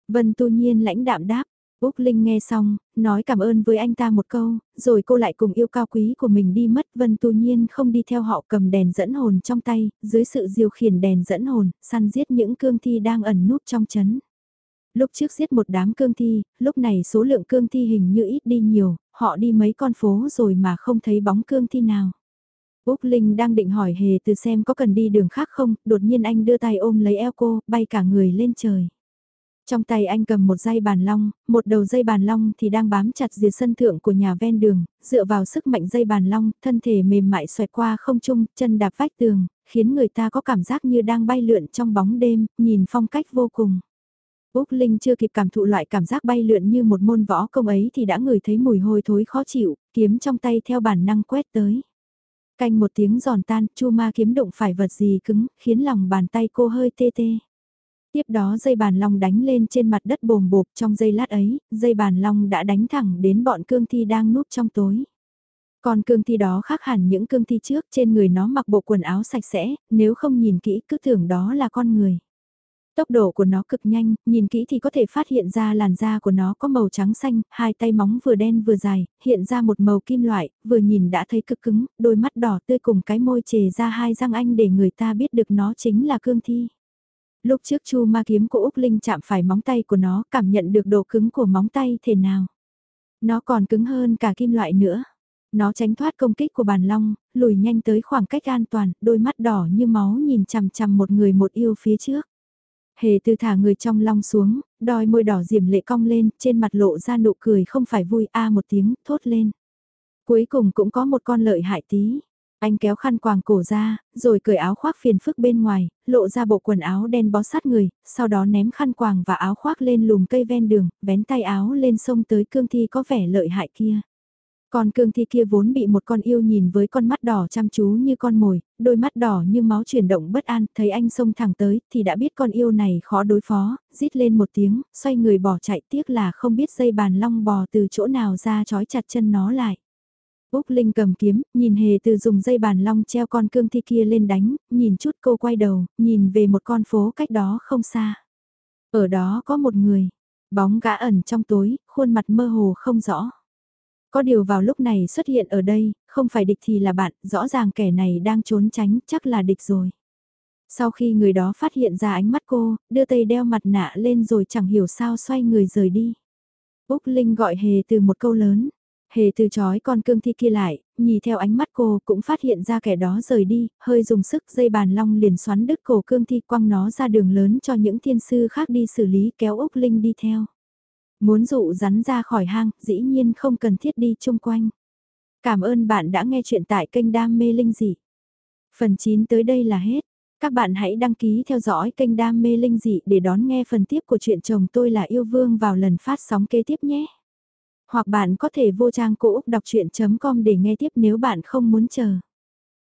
Vân Tu Nhiên lãnh đạm đáp, Úc Linh nghe xong, nói cảm ơn với anh ta một câu, rồi cô lại cùng yêu cao quý của mình đi mất. Vân Tu Nhiên không đi theo họ cầm đèn dẫn hồn trong tay, dưới sự diều khiển đèn dẫn hồn, săn giết những cương thi đang ẩn núp trong chấn. Lúc trước giết một đám cương thi, lúc này số lượng cương thi hình như ít đi nhiều, họ đi mấy con phố rồi mà không thấy bóng cương thi nào. Úc Linh đang định hỏi hề từ xem có cần đi đường khác không, đột nhiên anh đưa tay ôm lấy eo cô, bay cả người lên trời. Trong tay anh cầm một dây bàn long, một đầu dây bàn long thì đang bám chặt dìa sân thượng của nhà ven đường, dựa vào sức mạnh dây bàn long, thân thể mềm mại xoẹt qua không trung, chân đạp vách tường, khiến người ta có cảm giác như đang bay lượn trong bóng đêm, nhìn phong cách vô cùng. Úc Linh chưa kịp cảm thụ loại cảm giác bay lượn như một môn võ công ấy thì đã ngửi thấy mùi hôi thối khó chịu, kiếm trong tay theo bản năng quét tới. Canh một tiếng giòn tan, chu ma kiếm đụng phải vật gì cứng, khiến lòng bàn tay cô hơi tê tê. Tiếp đó dây bàn long đánh lên trên mặt đất bồm bộp trong giây lát ấy, dây bàn long đã đánh thẳng đến bọn cương thi đang núp trong tối. Còn cương thi đó khác hẳn những cương thi trước trên người nó mặc bộ quần áo sạch sẽ, nếu không nhìn kỹ cứ tưởng đó là con người. Tốc độ của nó cực nhanh, nhìn kỹ thì có thể phát hiện ra làn da của nó có màu trắng xanh, hai tay móng vừa đen vừa dài, hiện ra một màu kim loại, vừa nhìn đã thấy cực cứng, đôi mắt đỏ tươi cùng cái môi chề ra hai răng anh để người ta biết được nó chính là cương thi. Lúc trước chu ma kiếm của Úc Linh chạm phải móng tay của nó, cảm nhận được độ cứng của móng tay thế nào. Nó còn cứng hơn cả kim loại nữa. Nó tránh thoát công kích của bàn long, lùi nhanh tới khoảng cách an toàn, đôi mắt đỏ như máu nhìn chằm chằm một người một yêu phía trước. Hề từ thả người trong long xuống, đôi môi đỏ diềm lệ cong lên, trên mặt lộ ra nụ cười không phải vui a à một tiếng, thốt lên. Cuối cùng cũng có một con lợi hại tí. Anh kéo khăn quàng cổ ra, rồi cởi áo khoác phiền phức bên ngoài, lộ ra bộ quần áo đen bó sát người, sau đó ném khăn quàng và áo khoác lên lùm cây ven đường, vén tay áo lên sông tới cương thi có vẻ lợi hại kia. Còn cương thi kia vốn bị một con yêu nhìn với con mắt đỏ chăm chú như con mồi, đôi mắt đỏ như máu chuyển động bất an, thấy anh xông thẳng tới thì đã biết con yêu này khó đối phó, rít lên một tiếng, xoay người bỏ chạy tiếc là không biết dây bàn long bò từ chỗ nào ra trói chặt chân nó lại. Úc Linh cầm kiếm, nhìn hề từ dùng dây bàn long treo con cương thi kia lên đánh, nhìn chút cô quay đầu, nhìn về một con phố cách đó không xa. Ở đó có một người, bóng gã ẩn trong tối, khuôn mặt mơ hồ không rõ. Có điều vào lúc này xuất hiện ở đây, không phải địch thì là bạn, rõ ràng kẻ này đang trốn tránh, chắc là địch rồi. Sau khi người đó phát hiện ra ánh mắt cô, đưa tay đeo mặt nạ lên rồi chẳng hiểu sao xoay người rời đi. Úc Linh gọi hề từ một câu lớn, Hề từ chói con cương thi kia lại, nhìn theo ánh mắt cô cũng phát hiện ra kẻ đó rời đi, hơi dùng sức dây bàn long liền xoắn đứt cổ cương thi quăng nó ra đường lớn cho những thiên sư khác đi xử lý kéo Úc Linh đi theo. Muốn dụ rắn ra khỏi hang, dĩ nhiên không cần thiết đi chung quanh. Cảm ơn bạn đã nghe chuyện tại kênh Đam Mê Linh Dị. Phần 9 tới đây là hết. Các bạn hãy đăng ký theo dõi kênh Đam Mê Linh Dị để đón nghe phần tiếp của chuyện chồng tôi là yêu vương vào lần phát sóng kế tiếp nhé. Hoặc bạn có thể vô trang cô Úc đọc chuyện.com để nghe tiếp nếu bạn không muốn chờ.